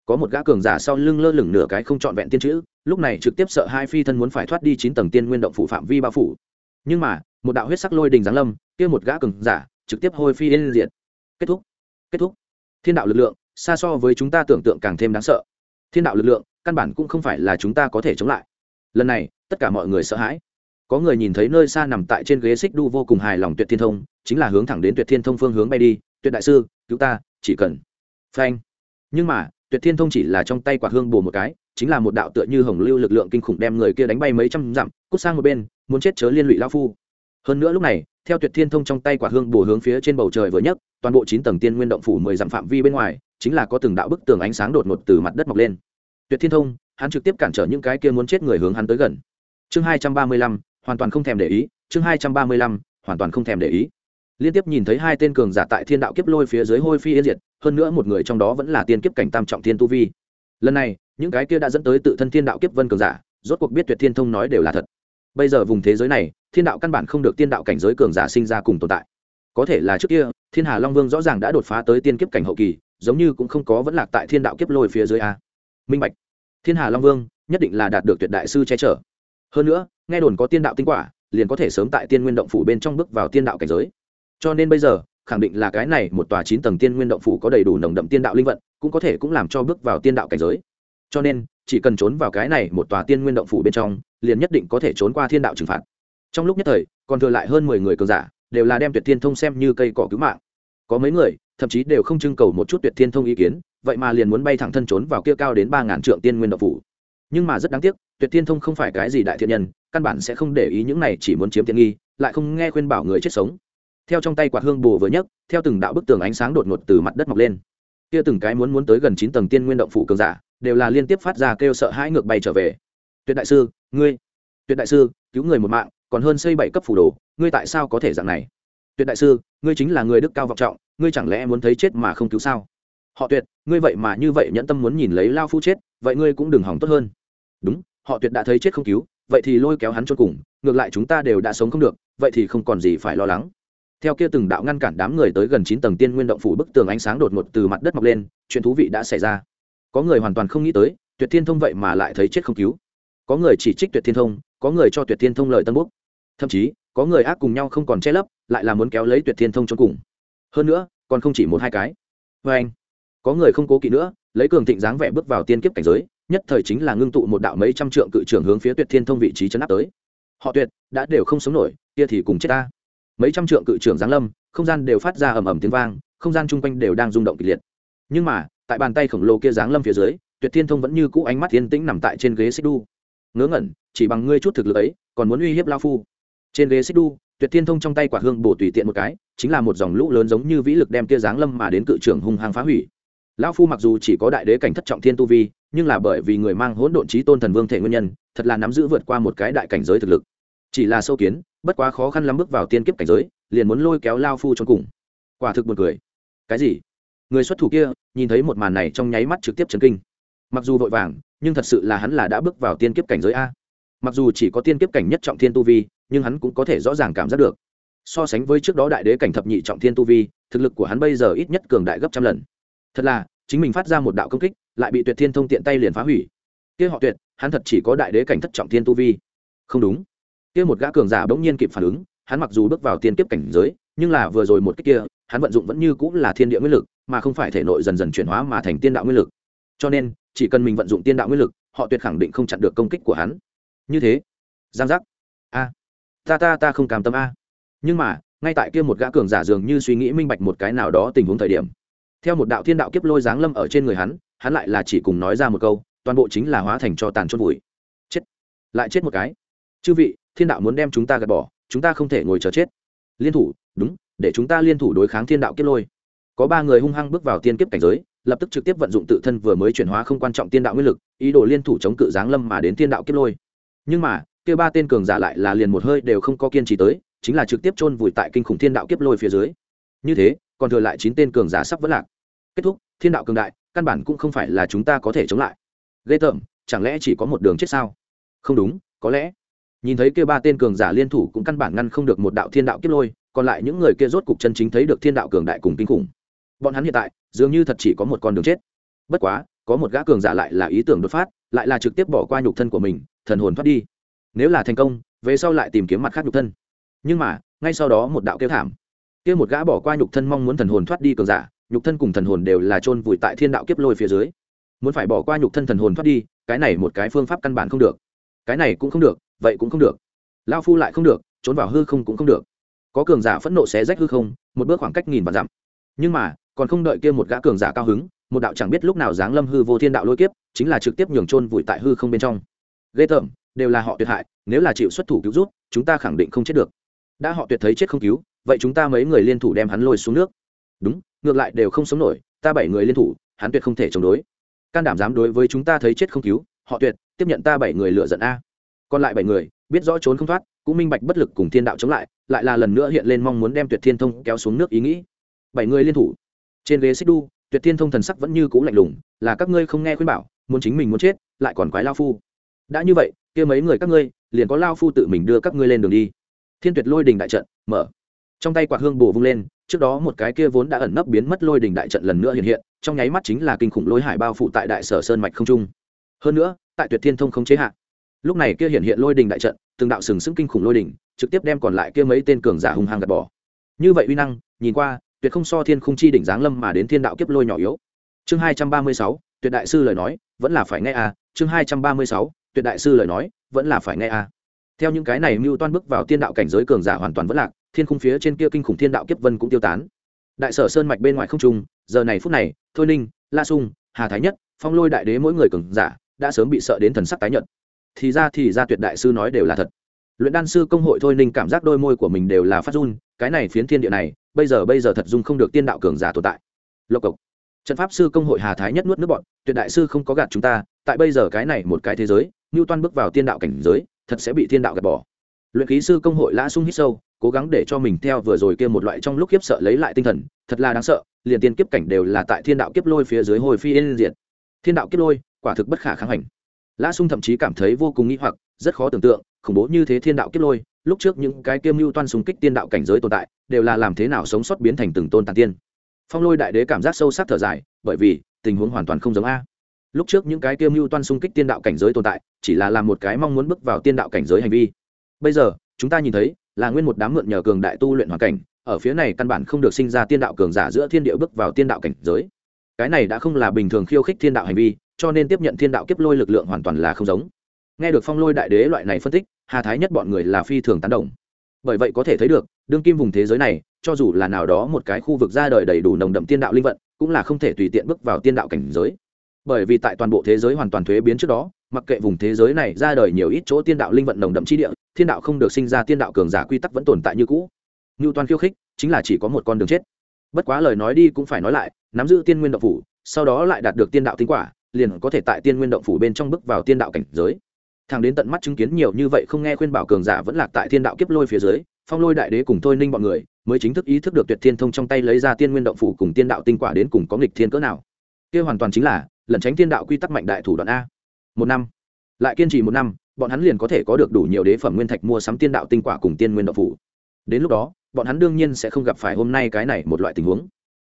Có một gã cường giả sau lưng lơ lửng nửa cái không trọn vẹn tiên chữ, lúc này trực tiếp sợ hai phi thân muốn phải thoát đi chín tầng tiên nguyên động phủ phạm vi bao phủ. Nhưng mà, một đạo huyết sắc lôi đình giáng lâm, kia một gã cường giả trực tiếp hôi phi lên diện kết thúc. Kết thúc. Thiên đạo lực lượng, xa so với chúng ta tưởng tượng càng thêm đáng sợ. Thiên đạo lực lượng, căn bản cũng không phải là chúng ta có thể chống lại. Lần này, tất cả mọi người sợ hãi có người nhìn thấy nơi xa nằm tại trên ghế xích đu vô cùng hài lòng tuyệt thiên thông, chính là hướng thẳng đến tuyệt thiên thông phương hướng bay đi. Tuyệt đại sư, cứu ta, chỉ cần. Phanh. Nhưng mà, tuyệt thiên thông chỉ là trong tay quả hương bù một cái, chính là một đạo tựa như hồng lưu lực lượng kinh khủng đem người kia đánh bay mấy trăm dặm, cút sang một bên, muốn chết chớ liên lụy lao phu. Hơn nữa lúc này, theo tuyệt thiên thông trong tay quả hương bù hướng phía trên bầu trời vừa nhất toàn bộ chín tầng tiên nguyên động phủ mười dặm phạm vi bên ngoài, chính là có từng đạo bức tường ánh sáng đột ngột từ mặt đất mọc lên. Tuyệt thiên thông, hắn trực tiếp cản trở những cái kia muốn chết người hướng hắn tới gần. Chương hai trăm ba mươi lăm hoàn toàn không thèm để ý, chương hai trăm ba mươi lăm, hoàn toàn không thèm để ý. Liên tiếp nhìn thấy hai tên cường giả tại thiên đạo kiếp lôi phía dưới hôi phi yên diệt, hơn nữa một người trong đó vẫn là tiên kiếp cảnh tam trọng thiên tu vi. Lần này, những cái kia đã dẫn tới tự thân thiên đạo kiếp vân cường giả, rốt cuộc biết tuyệt thiên thông nói đều là thật. Bây giờ vùng thế giới này, thiên đạo căn bản không được tiên đạo cảnh giới cường giả sinh ra cùng tồn tại. Có thể là trước kia, thiên hà long vương rõ ràng đã đột phá tới tiên kiếp cảnh hậu kỳ, giống như cũng không có vẫn lạc tại thiên đạo kiếp lôi phía dưới a. Minh bạch. Thiên hà long vương, nhất định là đạt được tuyệt đại sư che chở. Hơn nữa nghe đồn có tiên đạo tinh quả, liền có thể sớm tại tiên nguyên động phủ bên trong bước vào tiên đạo cảnh giới. Cho nên bây giờ, khẳng định là cái này một tòa chín tầng tiên nguyên động phủ có đầy đủ nồng đậm tiên đạo linh vận, cũng có thể cũng làm cho bước vào tiên đạo cảnh giới. Cho nên, chỉ cần trốn vào cái này một tòa tiên nguyên động phủ bên trong, liền nhất định có thể trốn qua thiên đạo trừng phạt. Trong lúc nhất thời, còn thừa lại hơn mười người cường giả, đều là đem tuyệt thiên thông xem như cây cỏ cứu mạng. Có mấy người, thậm chí đều không trưng cầu một chút tuyệt thiên thông ý kiến, vậy mà liền muốn bay thẳng thân trốn vào kia cao đến ba ngàn trượng tiên nguyên động phủ nhưng mà rất đáng tiếc, tuyệt thiên thông không phải cái gì đại thiện nhân, căn bản sẽ không để ý những này chỉ muốn chiếm tiện nghi, lại không nghe khuyên bảo người chết sống. Theo trong tay quạt hương bồ vừa nhấc, theo từng đạo bức tường ánh sáng đột ngột từ mặt đất mọc lên. Kia từng cái muốn muốn tới gần chín tầng tiên nguyên động phủ cường giả, đều là liên tiếp phát ra kêu sợ hãi ngược bay trở về. Tuyệt đại sư, ngươi, tuyệt đại sư, cứu người một mạng, còn hơn xây bảy cấp phủ đồ, ngươi tại sao có thể dạng này? Tuyệt đại sư, ngươi chính là người đức cao vọng trọng, ngươi chẳng lẽ muốn thấy chết mà không cứu sao? Họ tuyệt, ngươi vậy mà như vậy nhẫn tâm muốn nhìn lấy lao phu chết, vậy ngươi cũng đừng hỏng tốt hơn đúng, họ tuyệt đã thấy chết không cứu, vậy thì lôi kéo hắn cho cùng, ngược lại chúng ta đều đã sống không được, vậy thì không còn gì phải lo lắng. Theo kia từng đạo ngăn cản đám người tới gần chín tầng tiên nguyên động phủ bức tường ánh sáng đột ngột từ mặt đất mọc lên, chuyện thú vị đã xảy ra. Có người hoàn toàn không nghĩ tới, tuyệt thiên thông vậy mà lại thấy chết không cứu. Có người chỉ trích tuyệt thiên thông, có người cho tuyệt thiên thông lời tân búc thậm chí, có người ác cùng nhau không còn che lấp, lại là muốn kéo lấy tuyệt thiên thông cho cùng. Hơn nữa, còn không chỉ một hai cái. Vê anh có người không cố kỵ nữa, lấy cường thịnh dáng vẻ bước vào tiên kiếp cảnh giới nhất thời chính là ngưng tụ một đạo mấy trăm trượng cự trưởng hướng phía tuyệt thiên thông vị trí chấn áp tới. Họ tuyệt, đã đều không sống nổi, kia thì cùng chết ta. Mấy trăm trượng cự trưởng giáng lâm, không gian đều phát ra ầm ầm tiếng vang, không gian chung quanh đều đang rung động kịch liệt. Nhưng mà, tại bàn tay khổng lồ kia giáng lâm phía dưới, tuyệt thiên thông vẫn như cũ ánh mắt thiên tĩnh nằm tại trên ghế xích đu. Ngớ ngẩn, chỉ bằng ngươi chút thực lực ấy, còn muốn uy hiếp lao phu. Trên ghế xích đu, tuyệt thiên thông trong tay quả hương bổ tùy tiện một cái, chính là một dòng lũ lớn giống như vĩ lực đem kia giáng lâm mà đến cự trưởng hung hăng phá hủy lão phu mặc dù chỉ có đại đế cảnh thất trọng thiên tu vi, nhưng là bởi vì người mang hỗn độn trí tôn thần vương thể nguyên nhân, thật là nắm giữ vượt qua một cái đại cảnh giới thực lực. Chỉ là sâu kiến, bất quá khó khăn lắm bước vào tiên kiếp cảnh giới, liền muốn lôi kéo lao phu cho cùng. Quả thực buồn cười. Cái gì? Người xuất thủ kia, nhìn thấy một màn này trong nháy mắt trực tiếp chấn kinh. Mặc dù vội vàng, nhưng thật sự là hắn là đã bước vào tiên kiếp cảnh giới a. Mặc dù chỉ có tiên kiếp cảnh nhất trọng thiên tu vi, nhưng hắn cũng có thể rõ ràng cảm giác được. So sánh với trước đó đại đế cảnh thập nhị trọng thiên tu vi, thực lực của hắn bây giờ ít nhất cường đại gấp trăm lần thật là, chính mình phát ra một đạo công kích, lại bị tuyệt thiên thông tiện tay liền phá hủy. Kia họ tuyệt, hắn thật chỉ có đại đế cảnh thất trọng thiên tu vi. Không đúng. Kia một gã cường giả bỗng nhiên kịp phản ứng, hắn mặc dù bước vào tiên kiếp cảnh giới, nhưng là vừa rồi một cách kia, hắn vận dụng vẫn như cũng là thiên địa nguyên lực, mà không phải thể nội dần dần chuyển hóa mà thành tiên đạo nguyên lực. Cho nên, chỉ cần mình vận dụng tiên đạo nguyên lực, họ tuyệt khẳng định không chặn được công kích của hắn. Như thế. Giang giác. A. Ta ta ta không cam tâm a. Nhưng mà, ngay tại kia một gã cường giả dường như suy nghĩ minh bạch một cái nào đó tình huống thời điểm theo một đạo thiên đạo kiếp lôi giáng lâm ở trên người hắn hắn lại là chỉ cùng nói ra một câu, toàn bộ chính là hóa thành cho tàn chôn vùi. Chết. Lại chết một cái. Chư vị, thiên đạo muốn đem chúng ta gạt bỏ, chúng ta không thể ngồi chờ chết. Liên thủ, đúng, để chúng ta liên thủ đối kháng thiên đạo kiếp lôi. Có ba người hung hăng bước vào tiên kiếp cảnh giới, lập tức trực tiếp vận dụng tự thân vừa mới chuyển hóa không quan trọng tiên đạo nguyên lực, ý đồ liên thủ chống cự giáng lâm mà đến tiên đạo kiếp lôi. Nhưng mà, kia ba tên cường giả lại là liền một hơi đều không có kiên trì tới, chính là trực tiếp chôn vùi tại kinh khủng thiên đạo kiếp lôi phía dưới. Như thế còn thừa lại chín tên cường giả sắp vẫn lạc. Kết thúc, thiên đạo cường đại, căn bản cũng không phải là chúng ta có thể chống lại. Ghê tởm, chẳng lẽ chỉ có một đường chết sao? Không đúng, có lẽ. Nhìn thấy kia ba tên cường giả liên thủ cũng căn bản ngăn không được một đạo thiên đạo kiếp lôi, còn lại những người kia rốt cục chân chính thấy được thiên đạo cường đại cùng kinh khủng. Bọn hắn hiện tại, dường như thật chỉ có một con đường chết. Bất quá, có một gã cường giả lại là ý tưởng đột phát, lại là trực tiếp bỏ qua nhục thân của mình, thần hồn thoát đi. Nếu là thành công, về sau lại tìm kiếm mặt khác nhục thân. Nhưng mà, ngay sau đó một đạo kêu thảm kia một gã bỏ qua nhục thân mong muốn thần hồn thoát đi cường giả, nhục thân cùng thần hồn đều là chôn vùi tại thiên đạo kiếp lôi phía dưới. Muốn phải bỏ qua nhục thân thần hồn thoát đi, cái này một cái phương pháp căn bản không được. Cái này cũng không được, vậy cũng không được. Lao phu lại không được, trốn vào hư không cũng không được. Có cường giả phẫn nộ xé rách hư không, một bước khoảng cách nghìn vạn dặm. Nhưng mà, còn không đợi kia một gã cường giả cao hứng, một đạo chẳng biết lúc nào giáng lâm hư vô thiên đạo lôi kiếp, chính là trực tiếp nhường trôn vùi tại hư không bên trong. Ghê tởm, đều là họ tuyệt hại, nếu là chịu xuất thủ cứu rút, chúng ta khẳng định không chết được. Đã họ tuyệt thấy chết không cứu vậy chúng ta mấy người liên thủ đem hắn lôi xuống nước. Đúng, ngược lại đều không sống nổi, ta bảy người liên thủ, hắn tuyệt không thể chống đối. Can đảm dám đối với chúng ta thấy chết không cứu, họ tuyệt, tiếp nhận ta bảy người lựa giận a. Còn lại bảy người, biết rõ trốn không thoát, cũng minh bạch bất lực cùng thiên đạo chống lại lại là lần nữa hiện lên mong muốn đem tuyệt thiên thông kéo xuống nước ý nghĩ. Bảy người liên thủ. Trên ghế xích đu, tuyệt thiên thông thần sắc vẫn như cũ lạnh lùng, là các ngươi không nghe khuyên bảo, muốn chính mình muốn chết, lại còn quái lao phu. Đã như vậy, kia mấy người các ngươi, liền có lao phu tự mình đưa các ngươi lên đường đi. Thiên tuyệt lôi đình đại trận, mở trong tay quạt hương bổ vung lên, trước đó một cái kia vốn đã ẩn nấp biến mất lôi đình đại trận lần nữa hiện hiện, trong nháy mắt chính là kinh khủng lôi hải bao phủ tại đại sở sơn mạch không trung hơn nữa, tại tuyệt thiên thông không chế hạ, lúc này kia hiện hiện lôi đình đại trận, từng đạo sừng sững kinh khủng lôi đình trực tiếp đem còn lại kia mấy tên cường giả hung hăng gạt bỏ như vậy uy năng, nhìn qua, tuyệt không so thiên khung chi đỉnh giáng lâm mà đến thiên đạo kiếp lôi nhỏ yếu chương hai trăm ba mươi sáu, tuyệt đại sư lời nói, vẫn là phải nghe a à. chương hai trăm ba mươi sáu, tuyệt đại sư lời nói, vẫn là phải nghe a à theo những cái này mưu toan bước vào tiên đạo cảnh giới cường giả hoàn toàn vẫn lạc, thiên khung phía trên kia kinh khủng thiên đạo kiếp vân cũng tiêu tán. Đại sở sơn mạch bên ngoài không trung, giờ này phút này, thôi ninh, la sung, hà thái nhất, phong lôi đại đế mỗi người cường giả đã sớm bị sợ đến thần sắc tái nhợt. Thì ra thì ra tuyệt đại sư nói đều là thật. Luyện đan sư công hội thôi ninh cảm giác đôi môi của mình đều là phát run, cái này phiến thiên địa này, bây giờ bây giờ thật dung không được tiên đạo cường giả tồn tại. Lộc cộc. Trận pháp sư công hội hà thái nhất nuốt nước bọn tuyệt đại sư không có gạt chúng ta, tại bây giờ cái này một cái thế giới ngưu toan bước vào tiên đạo cảnh giới thật sẽ bị thiên đạo gạt bỏ. Luyện khí sư công hội lã sung hít sâu, cố gắng để cho mình theo vừa rồi kia một loại trong lúc kiếp sợ lấy lại tinh thần, thật là đáng sợ, liền tiên kiếp cảnh đều là tại thiên đạo kiếp lôi phía dưới hồi phi yên diệt. Thiên đạo kiếp lôi, quả thực bất khả kháng hành. Lã sung thậm chí cảm thấy vô cùng nghĩ hoặc, rất khó tưởng tượng, khủng bố như thế thiên đạo kiếp lôi, lúc trước những cái kiêm mưu toan xung kích tiên đạo cảnh giới tồn tại, đều là làm thế nào sống sót biến thành từng tôn tàn tiên. Phong lôi đại đế cảm giác sâu sắc thở dài, bởi vì, tình huống hoàn toàn không giống a lúc trước những cái tiêu mưu toan xung kích tiên đạo cảnh giới tồn tại, chỉ là làm một cái mong muốn bước vào tiên đạo cảnh giới hành vi. Bây giờ, chúng ta nhìn thấy, là nguyên một đám mượn nhờ cường đại tu luyện hoàn cảnh, ở phía này căn bản không được sinh ra tiên đạo cường giả giữa thiên địa bước vào tiên đạo cảnh giới. Cái này đã không là bình thường khiêu khích thiên đạo hành vi, cho nên tiếp nhận thiên đạo kiếp lôi lực lượng hoàn toàn là không giống. Nghe được phong lôi đại đế loại này phân tích, hà thái nhất bọn người là phi thường tán đồng. Bởi vậy có thể thấy được, đương kim vùng thế giới này, cho dù là nào đó một cái khu vực ra đời đầy đủ nồng đậm tiên đạo linh vận, cũng là không thể tùy tiện bước vào tiên đạo cảnh giới bởi vì tại toàn bộ thế giới hoàn toàn thuế biến trước đó, mặc kệ vùng thế giới này ra đời nhiều ít chỗ tiên đạo linh vận nồng đậm chi địa, thiên đạo không được sinh ra tiên đạo cường giả quy tắc vẫn tồn tại như cũ. Ngưu toàn khiêu khích, chính là chỉ có một con đường chết. Bất quá lời nói đi cũng phải nói lại, nắm giữ tiên nguyên động phủ, sau đó lại đạt được tiên đạo tinh quả, liền có thể tại tiên nguyên động phủ bên trong bước vào tiên đạo cảnh giới. Thằng đến tận mắt chứng kiến nhiều như vậy không nghe khuyên bảo cường giả vẫn lạc tại thiên đạo kiếp lôi phía dưới, phong lôi đại đế cùng thôi ninh bọn người mới chính thức ý thức được tuyệt thiên thông trong tay lấy ra tiên nguyên động phủ cùng tiên đạo tinh quả đến cùng có nghịch thiên cỡ nào. Kia hoàn toàn chính là lẩn tránh thiên đạo quy tắc mạnh đại thủ đoạn a. Một năm. Lại kiên trì một năm, bọn hắn liền có thể có được đủ nhiều đế phẩm nguyên thạch mua sắm tiên đạo tinh quả cùng tiên nguyên đạo phủ. Đến lúc đó, bọn hắn đương nhiên sẽ không gặp phải hôm nay cái này một loại tình huống.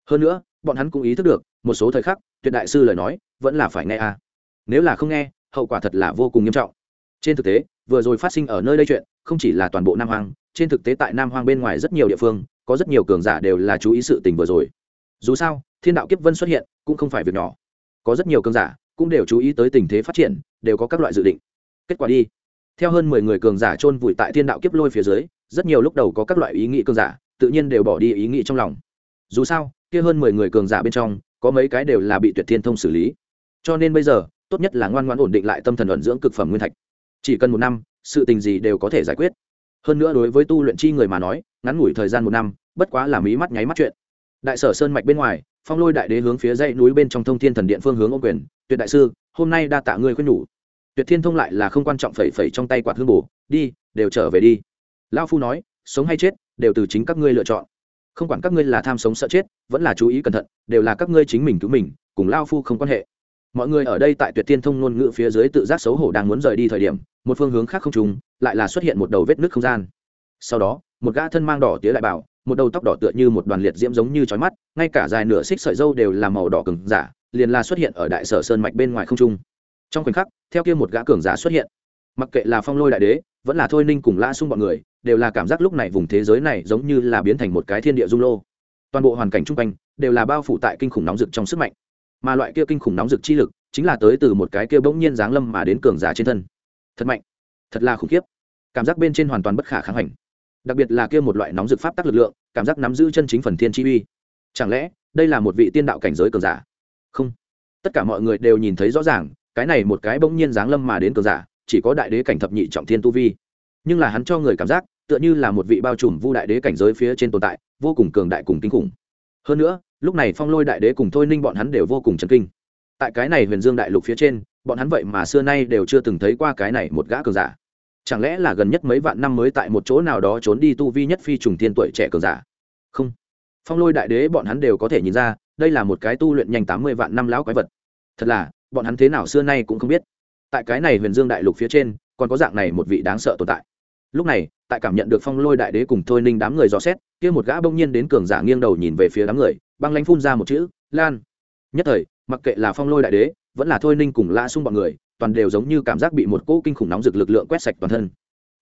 Hơn nữa, bọn hắn cũng ý thức được, một số thời khắc, tuyệt đại sư lời nói, vẫn là phải nghe a. Nếu là không nghe, hậu quả thật là vô cùng nghiêm trọng. Trên thực tế, vừa rồi phát sinh ở nơi đây chuyện, không chỉ là toàn bộ nam hoàng trên thực tế tại nam hoàng bên ngoài rất nhiều địa phương, có rất nhiều cường giả đều là chú ý sự tình vừa rồi. Dù sao, thiên đạo kiếp vân xuất hiện, cũng không phải việc nhỏ có rất nhiều cường giả cũng đều chú ý tới tình thế phát triển, đều có các loại dự định. Kết quả đi. Theo hơn mười người cường giả chôn vùi tại thiên đạo kiếp lôi phía dưới, rất nhiều lúc đầu có các loại ý nghĩ cường giả, tự nhiên đều bỏ đi ý nghĩ trong lòng. Dù sao, kia hơn mười người cường giả bên trong, có mấy cái đều là bị tuyệt thiên thông xử lý. Cho nên bây giờ, tốt nhất là ngoan ngoan ổn định lại tâm thần ẩn dưỡng cực phẩm nguyên thạch. Chỉ cần một năm, sự tình gì đều có thể giải quyết. Hơn nữa đối với tu luyện chi người mà nói, ngắn ngủi thời gian một năm, bất quá là mí mắt nháy mắt chuyện. Đại sở sơn mạch bên ngoài phong lôi đại đế hướng phía dãy núi bên trong thông thiên thần điện phương hướng ô quyền, tuyệt đại sư, hôm nay đa tạ ngươi khuyên nhủ. Tuyệt thiên thông lại là không quan trọng phẩy phẩy trong tay quạt hương bổ, đi, đều trở về đi. Lao phu nói, sống hay chết, đều từ chính các ngươi lựa chọn. Không quản các ngươi là tham sống sợ chết, vẫn là chú ý cẩn thận, đều là các ngươi chính mình cứu mình, cùng lao phu không quan hệ. Mọi người ở đây tại tuyệt thiên thông ngôn ngữ phía dưới tự giác xấu hổ đang muốn rời đi thời điểm, một phương hướng khác không trùng, lại là xuất hiện một đầu vết nước không gian. Sau đó, một gã thân mang đỏ tía lại bảo một đầu tóc đỏ tựa như một đoàn liệt diễm giống như chói mắt, ngay cả dài nửa xích sợi dâu đều là màu đỏ cứng giả, liền là xuất hiện ở đại sở sơn mạch bên ngoài không trung. Trong khoảnh khắc, theo kia một gã cường giả xuất hiện. Mặc kệ là phong lôi đại đế, vẫn là thôi ninh cùng La xung bọn người, đều là cảm giác lúc này vùng thế giới này giống như là biến thành một cái thiên địa dung lô. Toàn bộ hoàn cảnh chung quanh đều là bao phủ tại kinh khủng nóng rực trong sức mạnh. Mà loại kia kinh khủng nóng rực chi lực chính là tới từ một cái kia bỗng nhiên giáng lâm mà đến cường giả trên thân. Thật mạnh, thật là khủng khiếp. Cảm giác bên trên hoàn toàn bất khả kháng hành đặc biệt là kia một loại nóng dược pháp tắc lực lượng, cảm giác nắm giữ chân chính phần thiên chi uy. Chẳng lẽ, đây là một vị tiên đạo cảnh giới cường giả? Không. Tất cả mọi người đều nhìn thấy rõ ràng, cái này một cái bỗng nhiên giáng lâm mà đến cường giả, chỉ có đại đế cảnh thập nhị trọng thiên tu vi. Nhưng là hắn cho người cảm giác, tựa như là một vị bao trùm vu đại đế cảnh giới phía trên tồn tại, vô cùng cường đại cùng kinh khủng. Hơn nữa, lúc này phong lôi đại đế cùng thôi ninh bọn hắn đều vô cùng chấn kinh. Tại cái này huyền dương đại lục phía trên, bọn hắn vậy mà xưa nay đều chưa từng thấy qua cái này một gã cường giả chẳng lẽ là gần nhất mấy vạn năm mới tại một chỗ nào đó trốn đi tu vi nhất phi trùng thiên tuổi trẻ cường giả? Không. Phong lôi đại đế bọn hắn đều có thể nhìn ra, đây là một cái tu luyện nhanh tám mươi vạn năm lão quái vật. Thật là, bọn hắn thế nào xưa nay cũng không biết. Tại cái này huyền dương đại lục phía trên, còn có dạng này một vị đáng sợ tồn tại. Lúc này, tại cảm nhận được phong lôi đại đế cùng thôi ninh đám người dò xét, kia một gã bỗng nhiên đến cường giả nghiêng đầu nhìn về phía đám người, băng lanh phun ra một chữ, lan! Nhất thời, mặc kệ là phong lôi đại đế, vẫn là thôi ninh cùng la xung bọn người toàn đều giống như cảm giác bị một cỗ kinh khủng nóng rực lực lượng quét sạch toàn thân.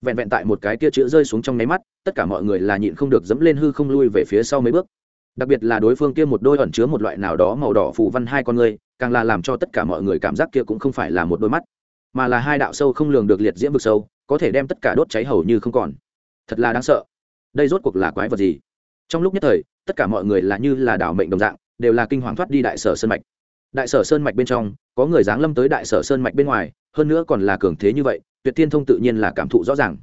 Vẹn vẹn tại một cái kia chữ rơi xuống trong nháy mắt, tất cả mọi người là nhịn không được dẫm lên hư không lui về phía sau mấy bước. Đặc biệt là đối phương kia một đôi ẩn chứa một loại nào đó màu đỏ phù văn hai con người, càng là làm cho tất cả mọi người cảm giác kia cũng không phải là một đôi mắt, mà là hai đạo sâu không lường được liệt diễm vực sâu, có thể đem tất cả đốt cháy hầu như không còn. Thật là đáng sợ. Đây rốt cuộc là quái vật gì? Trong lúc nhất thời, tất cả mọi người là như là đảo mệnh đồng dạng, đều là kinh hoàng thoát đi đại sở sơn mạch đại sở sơn mạch bên trong, có người giáng lâm tới đại sở sơn mạch bên ngoài, hơn nữa còn là cường thế như vậy, tuyệt tiên thông tự nhiên là cảm thụ rõ ràng.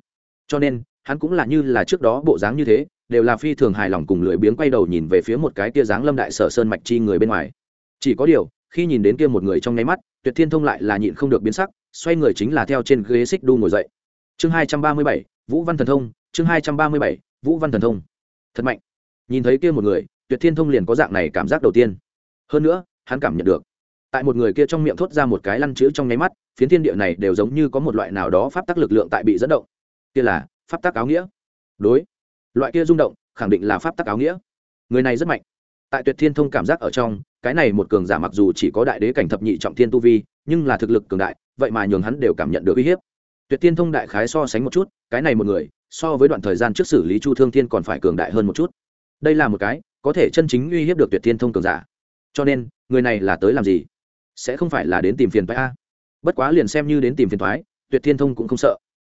Cho nên, hắn cũng là như là trước đó bộ dáng như thế, đều là phi thường hài lòng cùng lười biếng quay đầu nhìn về phía một cái kia dáng lâm đại sở sơn mạch chi người bên ngoài. Chỉ có điều, khi nhìn đến kia một người trong nháy mắt, tuyệt thiên thông lại là nhịn không được biến sắc, xoay người chính là theo trên ghế xích đu ngồi dậy. Chương hai trăm ba mươi bảy, vũ văn thần thông, chương hai trăm ba mươi bảy, vũ văn thần thông. Thật mạnh. Nhìn thấy kia một người, tuyệt thiên thông liền có dạng này cảm giác đầu tiên. Hơn nữa hắn cảm nhận được. Tại một người kia trong miệng thốt ra một cái lăn chữ trong nháy mắt, phiến thiên địa này đều giống như có một loại nào đó pháp tắc lực lượng tại bị dẫn động. Kia là pháp tắc áo nghĩa. Đối. Loại kia rung động, khẳng định là pháp tắc áo nghĩa. Người này rất mạnh. Tại tuyệt thiên thông cảm giác ở trong, cái này một cường giả mặc dù chỉ có đại đế cảnh thập nhị trọng thiên tu vi, nhưng là thực lực cường đại, vậy mà nhường hắn đều cảm nhận được uy hiếp. Tuyệt thiên thông đại khái so sánh một chút, cái này một người, so với đoạn thời gian trước xử lý chu thương thiên còn phải cường đại hơn một chút. Đây là một cái, có thể chân chính uy hiếp được tuyệt thiên thông cường giả cho nên, người này là tới làm gì? Sẽ không phải là đến tìm phiền phái a? Bất quá liền xem như đến tìm phiền thoái tuyệt thiên thông cũng không sợ.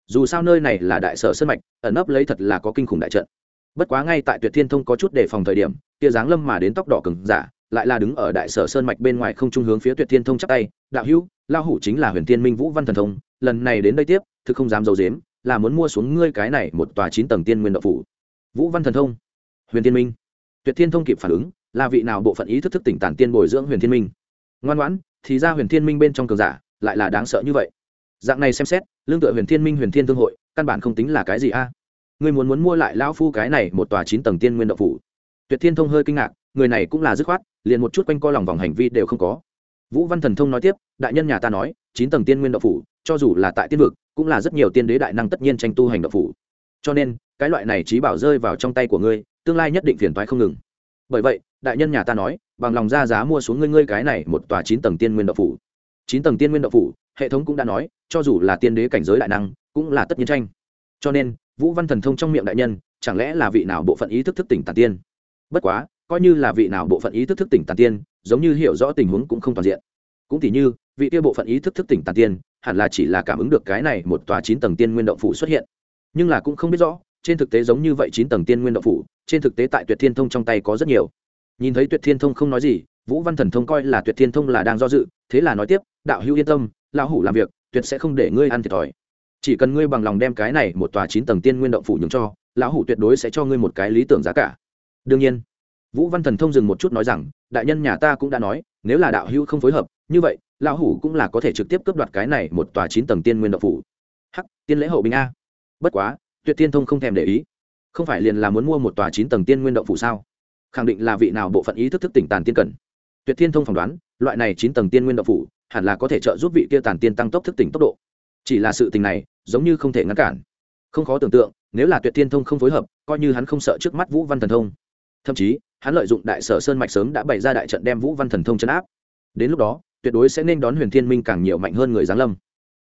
Dù sao nơi này là đại sở sân mạch, ẩn nấp lấy thật là có kinh khủng đại trận. Bất quá ngay tại tuyệt thiên thông có chút đề phòng thời điểm, tia giáng lâm mà đến tóc đỏ cừng giả, lại là đứng ở đại sở sơn mạch bên ngoài không trung hướng phía tuyệt thiên thông chắc tay, đạo hữu lao hủ chính là huyền thiên minh vũ văn thần thông, lần này đến đây tiếp, thực không dám d i ấ u dếm là muốn mua xuống ngươi cái này một tòa chín tầng tiên nguyên đậu phủ. Vũ văn thần thông, huyền thiên minh tuyệt thiên thông kịp phản ứng, là vị nào bộ phận ý thức thức tỉnh tản tiên bồi dưỡng huyền thiên minh? Ngoan ngoãn, thì ra huyền thiên minh bên trong cường giả, lại là đáng sợ như vậy. Dạng này xem xét, lương tựa huyền thiên minh, huyền thiên thương hội, căn bản không tính là cái gì a. Ngươi muốn muốn mua lại lão phu cái này một tòa chín tầng tiên nguyên động phủ. Tuyệt thiên thông hơi kinh ngạc, người này cũng là dứt khoát, liền một chút quanh co lòng vòng hành vi đều không có. Vũ văn thần thông nói tiếp, đại nhân nhà ta nói, chín tầng tiên nguyên động phủ, cho dù là tại tiên vực, cũng là rất nhiều tiên đế đại năng tất nhiên tranh tu hành động phủ. Cho nên, cái loại này trí bảo rơi vào trong tay của ngươi tương lai nhất định phiền toái không ngừng. Bởi vậy, đại nhân nhà ta nói, bằng lòng ra giá mua xuống ngươi ngươi cái này một tòa chín tầng tiên nguyên đậu phủ. Chín tầng tiên nguyên đậu phủ, hệ thống cũng đã nói, cho dù là tiên đế cảnh giới đại năng, cũng là tất nhiên tranh. Cho nên, vũ văn thần thông trong miệng đại nhân, chẳng lẽ là vị nào bộ phận ý thức thức tỉnh tàn tiên? Bất quá, coi như là vị nào bộ phận ý thức thức tỉnh tàn tiên, giống như hiểu rõ tình huống cũng không toàn diện. Cũng tỉ như, vị kia bộ phận ý thức thức tỉnh tàn tiên, hẳn là chỉ là cảm ứng được cái này một tòa chín tầng tiên nguyên động phủ xuất hiện. Nhưng là cũng không biết rõ trên thực tế giống như vậy chín tầng tiên nguyên động phủ, trên thực tế tại tuyệt thiên thông trong tay có rất nhiều. Nhìn thấy tuyệt thiên thông không nói gì, vũ văn thần thông coi là tuyệt thiên thông là đang do dự, thế là nói tiếp, đạo hữu yên tâm, lão hủ làm việc, tuyệt sẽ không để ngươi ăn thiệt thòi. Chỉ cần ngươi bằng lòng đem cái này một tòa chín tầng tiên nguyên động phủ nhường cho, lão hủ tuyệt đối sẽ cho ngươi một cái lý tưởng giá cả. Đương nhiên, vũ văn thần thông dừng một chút nói rằng, đại nhân nhà ta cũng đã nói, nếu là đạo hữu không phối hợp, như vậy, lão hủ cũng là có thể trực tiếp cướp đoạt cái này một tòa chín tầng tiên nguyên động phủ. Hắc, tiên lễ hậu bình a. Bất quá tuyệt tiên thông không thèm để ý. Không phải liền là muốn mua một tòa chín tầng tiên nguyên động phủ sao? Khẳng định là vị nào bộ phận ý thức thức tỉnh tàn tiên cần. Tuyệt thiên thông phỏng đoán, loại này chín tầng tiên nguyên động phủ hẳn là có thể trợ giúp vị kia tàn tiên tăng tốc thức tỉnh tốc độ. Chỉ là sự tình này, giống như không thể ngăn cản. Không khó tưởng tượng, nếu là tuyệt thiên thông không phối hợp, coi như hắn không sợ trước mắt vũ văn thần thông. Thậm chí, hắn lợi dụng đại sở sơn mạch sớm đã bày ra đại trận đem vũ văn thần thông chấn áp. Đến lúc đó, tuyệt đối sẽ nên đón huyền thiên minh càng nhiều mạnh hơn người giáng lâm.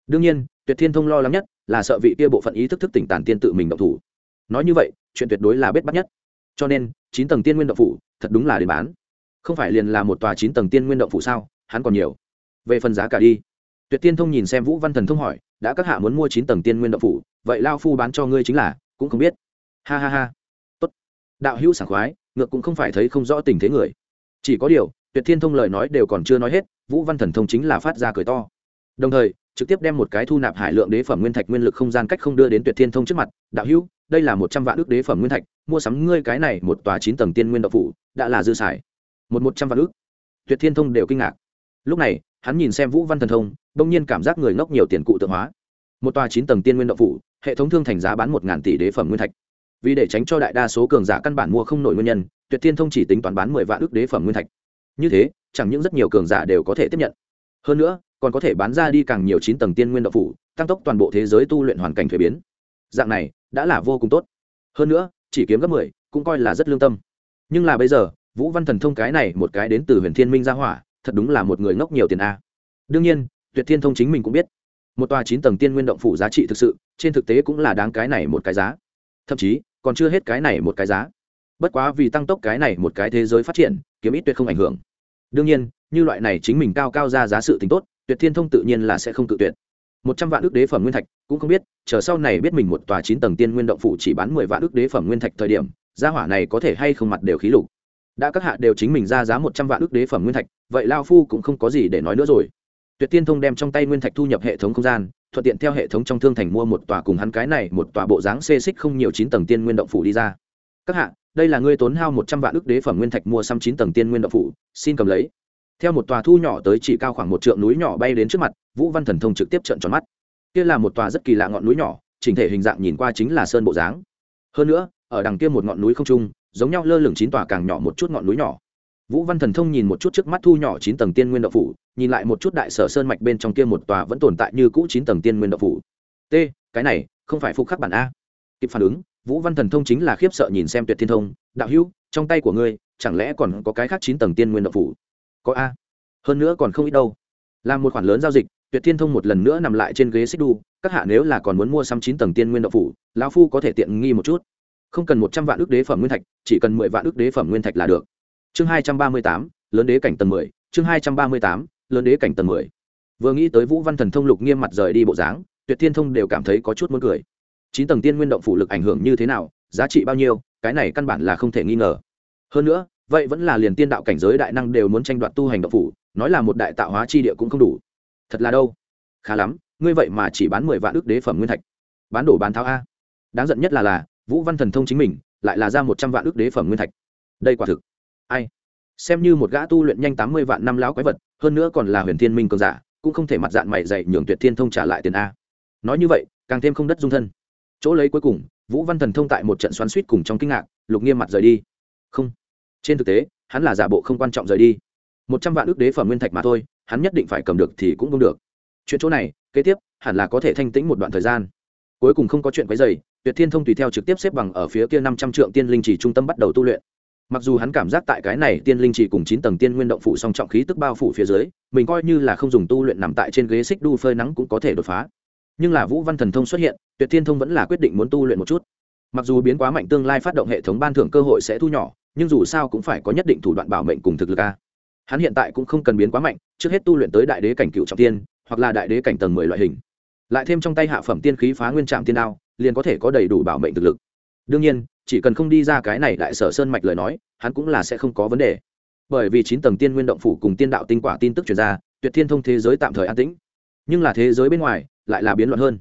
Đương nhiên, tuyệt thiên thông lo lắng nhất là sợ vị kia bộ phận ý thức thức tỉnh tàn tiên tự mình động thủ. Nói như vậy, chuyện tuyệt đối là bết bắt nhất. Cho nên, chín tầng tiên nguyên động phủ, thật đúng là để bán. Không phải liền là một tòa chín tầng tiên nguyên động phủ sao, hắn còn nhiều. Về phần giá cả đi. Tuyệt tiên thông nhìn xem vũ văn thần thông hỏi, đã các hạ muốn mua chín tầng tiên nguyên động phủ, vậy lao phu bán cho ngươi chính là, cũng không biết. Ha ha ha. Tốt. Đạo hữu sảng khoái, ngược cũng không phải thấy không rõ tình thế người. Chỉ có điều, tuyệt thiên thông lời nói đều còn chưa nói hết, vũ văn thần thông chính là phát ra cười to đồng thời, trực tiếp đem một cái thu nạp hải lượng đế phẩm nguyên thạch nguyên lực không gian cách không đưa đến tuyệt thiên thông trước mặt, đạo hữu, đây là một trăm vạn ước đế phẩm nguyên thạch, mua sắm ngươi cái này một tòa chín tầng tiên nguyên đậu phụ đã là dư xài. Một một trăm vạn ước tuyệt thiên thông đều kinh ngạc. Lúc này, hắn nhìn xem vũ văn thần thông, bỗng nhiên cảm giác người ngốc nhiều tiền cụ tượng hóa. Một tòa chín tầng tiên nguyên đậu phụ hệ thống thương thành giá bán một ngàn tỷ đế phẩm nguyên thạch. Vì để tránh cho đại đa số cường giả căn bản mua không nổi nguyên nhân, tuyệt thiên thông chỉ tính toán bán mười vạn ước đế phẩm nguyên thạch. Như thế, chẳng những rất nhiều cường giả đều có thể tiếp nhận. Hơn nữa còn có thể bán ra đi càng nhiều chín tầng tiên nguyên đậu phủ, tăng tốc toàn bộ thế giới tu luyện hoàn cảnh thuế biến. Dạng này, đã là vô cùng tốt. Hơn nữa, chỉ kiếm gấp mười, cũng coi là rất lương tâm. Nhưng là bây giờ, vũ văn thần thông cái này một cái đến từ huyền thiên minh ra hỏa, thật đúng là một người ngốc nhiều tiền a. Đương nhiên, tuyệt thiên thông chính mình cũng biết, một tòa chín tầng tiên nguyên động phủ giá trị thực sự, trên thực tế cũng là đáng cái này một cái giá. Thậm chí, còn chưa hết cái này một cái giá. Bất quá vì tăng tốc cái này một cái thế giới phát triển, kiếm ít tuyệt không ảnh hưởng. Đương nhiên, như loại này chính mình cao cao ra giá sự tính tốt tuyệt thiên thông tự nhiên là sẽ không tự tuyệt. Một trăm vạn ước đế phẩm nguyên thạch, cũng không biết, chờ sau này biết mình một tòa chín tầng tiên nguyên động phủ chỉ bán mười vạn ước đế phẩm nguyên thạch thời điểm, gia hỏa này có thể hay không mặt đều khí lục. Đã các hạ đều chính mình ra giá một trăm vạn ước đế phẩm nguyên thạch, vậy lao phu cũng không có gì để nói nữa rồi. Tuyệt tiên thông đem trong tay nguyên thạch thu nhập hệ thống không gian, thuận tiện theo hệ thống trong thương thành mua một tòa cùng hắn cái này một tòa bộ dáng xê xích không nhiều chín tầng tiên nguyên động phủ đi ra. Các hạ, đây là ngươi tốn hao một trăm vạn ước đế phẩm nguyên thạch mua xăm chín tầng tiên nguyên động phủ, xin cầm lấy theo một tòa thu nhỏ tới chỉ cao khoảng một trượng núi nhỏ bay đến trước mặt, vũ văn thần thông trực tiếp trợn tròn mắt. Kia là một tòa rất kỳ lạ ngọn núi nhỏ, chỉnh thể hình dạng nhìn qua chính là sơn bộ dáng. Hơn nữa, ở đằng kia một ngọn núi không trung, giống nhau lơ lửng chín tòa càng nhỏ một chút ngọn núi nhỏ. Vũ văn thần thông nhìn một chút trước mắt thu nhỏ chín tầng tiên nguyên đậu phủ, nhìn lại một chút đại sở sơn mạch bên trong kia một tòa vẫn tồn tại như cũ chín tầng tiên nguyên đậu phủ. T, cái này, không phải phục khắc bản a. Kịp phản ứng, vũ văn thần thông chính là khiếp sợ nhìn xem tuyệt thiên thông, đạo hữu, trong tay của ngươi, chẳng lẽ còn có cái khác chín tầng tiên nguyên đậu phủ? Có a. Hơn nữa còn không ít đâu. Làm một khoản lớn giao dịch, tuyệt thiên thông một lần nữa nằm lại trên ghế xích đu, các hạ nếu là còn muốn mua xăm chín tầng tiên nguyên đậu phủ, lão phu có thể tiện nghi một chút. Không cần một trăm vạn ước đế phẩm nguyên thạch, chỉ cần mười vạn ước đế phẩm nguyên thạch là được. Chương hai trăm ba mươi tám, lớn đế cảnh tầng mười, chương hai trăm ba mươi tám, lớn đế cảnh tầng mười. Vừa nghĩ tới vũ văn thần thông lục nghiêm mặt rời đi bộ dáng, tuyệt thiên thông đều cảm thấy có chút muốn cười. Chín tầng tiên nguyên động phủ lực ảnh hưởng như thế nào, giá trị bao nhiêu, cái này căn bản là không thể nghi ngờ. Hơn nữa vậy vẫn là liền tiên đạo cảnh giới đại năng đều muốn tranh đoạt tu hành động phủ, nói là một đại tạo hóa chi địa cũng không đủ. Thật là đâu? Khá lắm, ngươi vậy mà chỉ bán mười vạn ước đế phẩm nguyên thạch. Bán đổ bán tháo a. Đáng giận nhất là là, vũ văn thần thông chính mình, lại là ra một trăm vạn ước đế phẩm nguyên thạch. Đây quả thực. Ai? Xem như một gã tu luyện nhanh tám mươi vạn năm lão quái vật, hơn nữa còn là huyền thiên minh cường giả, cũng không thể mặt dạng mày dạy nhường tuyệt thiên thông trả lại tiền a. Nói như vậy, càng thêm không đất dung thân. Chỗ lấy cuối cùng, vũ văn thần thông tại một trận xoắn suýt cùng trong kinh ngạc, lục nghiêm mặt rời đi. Không trên thực tế, hắn là giả bộ không quan trọng rời đi. Một trăm vạn ước đế phẩm nguyên thạch mà thôi, hắn nhất định phải cầm được thì cũng không được. Chuyện chỗ này, kế tiếp, hẳn là có thể thanh tĩnh một đoạn thời gian. Cuối cùng không có chuyện quấy dày tuyệt thiên thông tùy theo trực tiếp xếp bằng ở phía kia năm trăm trượng tiên linh chỉ trung tâm bắt đầu tu luyện. Mặc dù hắn cảm giác tại cái này tiên linh chỉ cùng chín tầng tiên nguyên động phủ song trọng khí tức bao phủ phía dưới, mình coi như là không dùng tu luyện nằm tại trên ghế xích đu phơi nắng cũng có thể đột phá. Nhưng là vũ văn thần thông xuất hiện, tuyệt thiên thông vẫn là quyết định muốn tu luyện một chút. Mặc dù biến quá mạnh tương lai phát động hệ thống ban thưởng cơ hội sẽ thu nhỏ nhưng dù sao cũng phải có nhất định thủ đoạn bảo mệnh cùng thực lực a. Hắn hiện tại cũng không cần biến quá mạnh, trước hết tu luyện tới đại đế cảnh cựu trọng tiên, hoặc là đại đế cảnh tầng mười loại hình. Lại thêm trong tay hạ phẩm tiên khí phá nguyên trạm tiên đao, liền có thể có đầy đủ bảo mệnh thực lực. Đương nhiên, chỉ cần không đi ra cái này đại sở sơn mạch lời nói, hắn cũng là sẽ không có vấn đề. Bởi vì chín tầng tiên nguyên động phủ cùng tiên đạo tinh quả tin tức truyền ra, tuyệt thiên thông thế giới tạm thời an tĩnh. Nhưng là thế giới bên ngoài, lại là biến loạn hơn.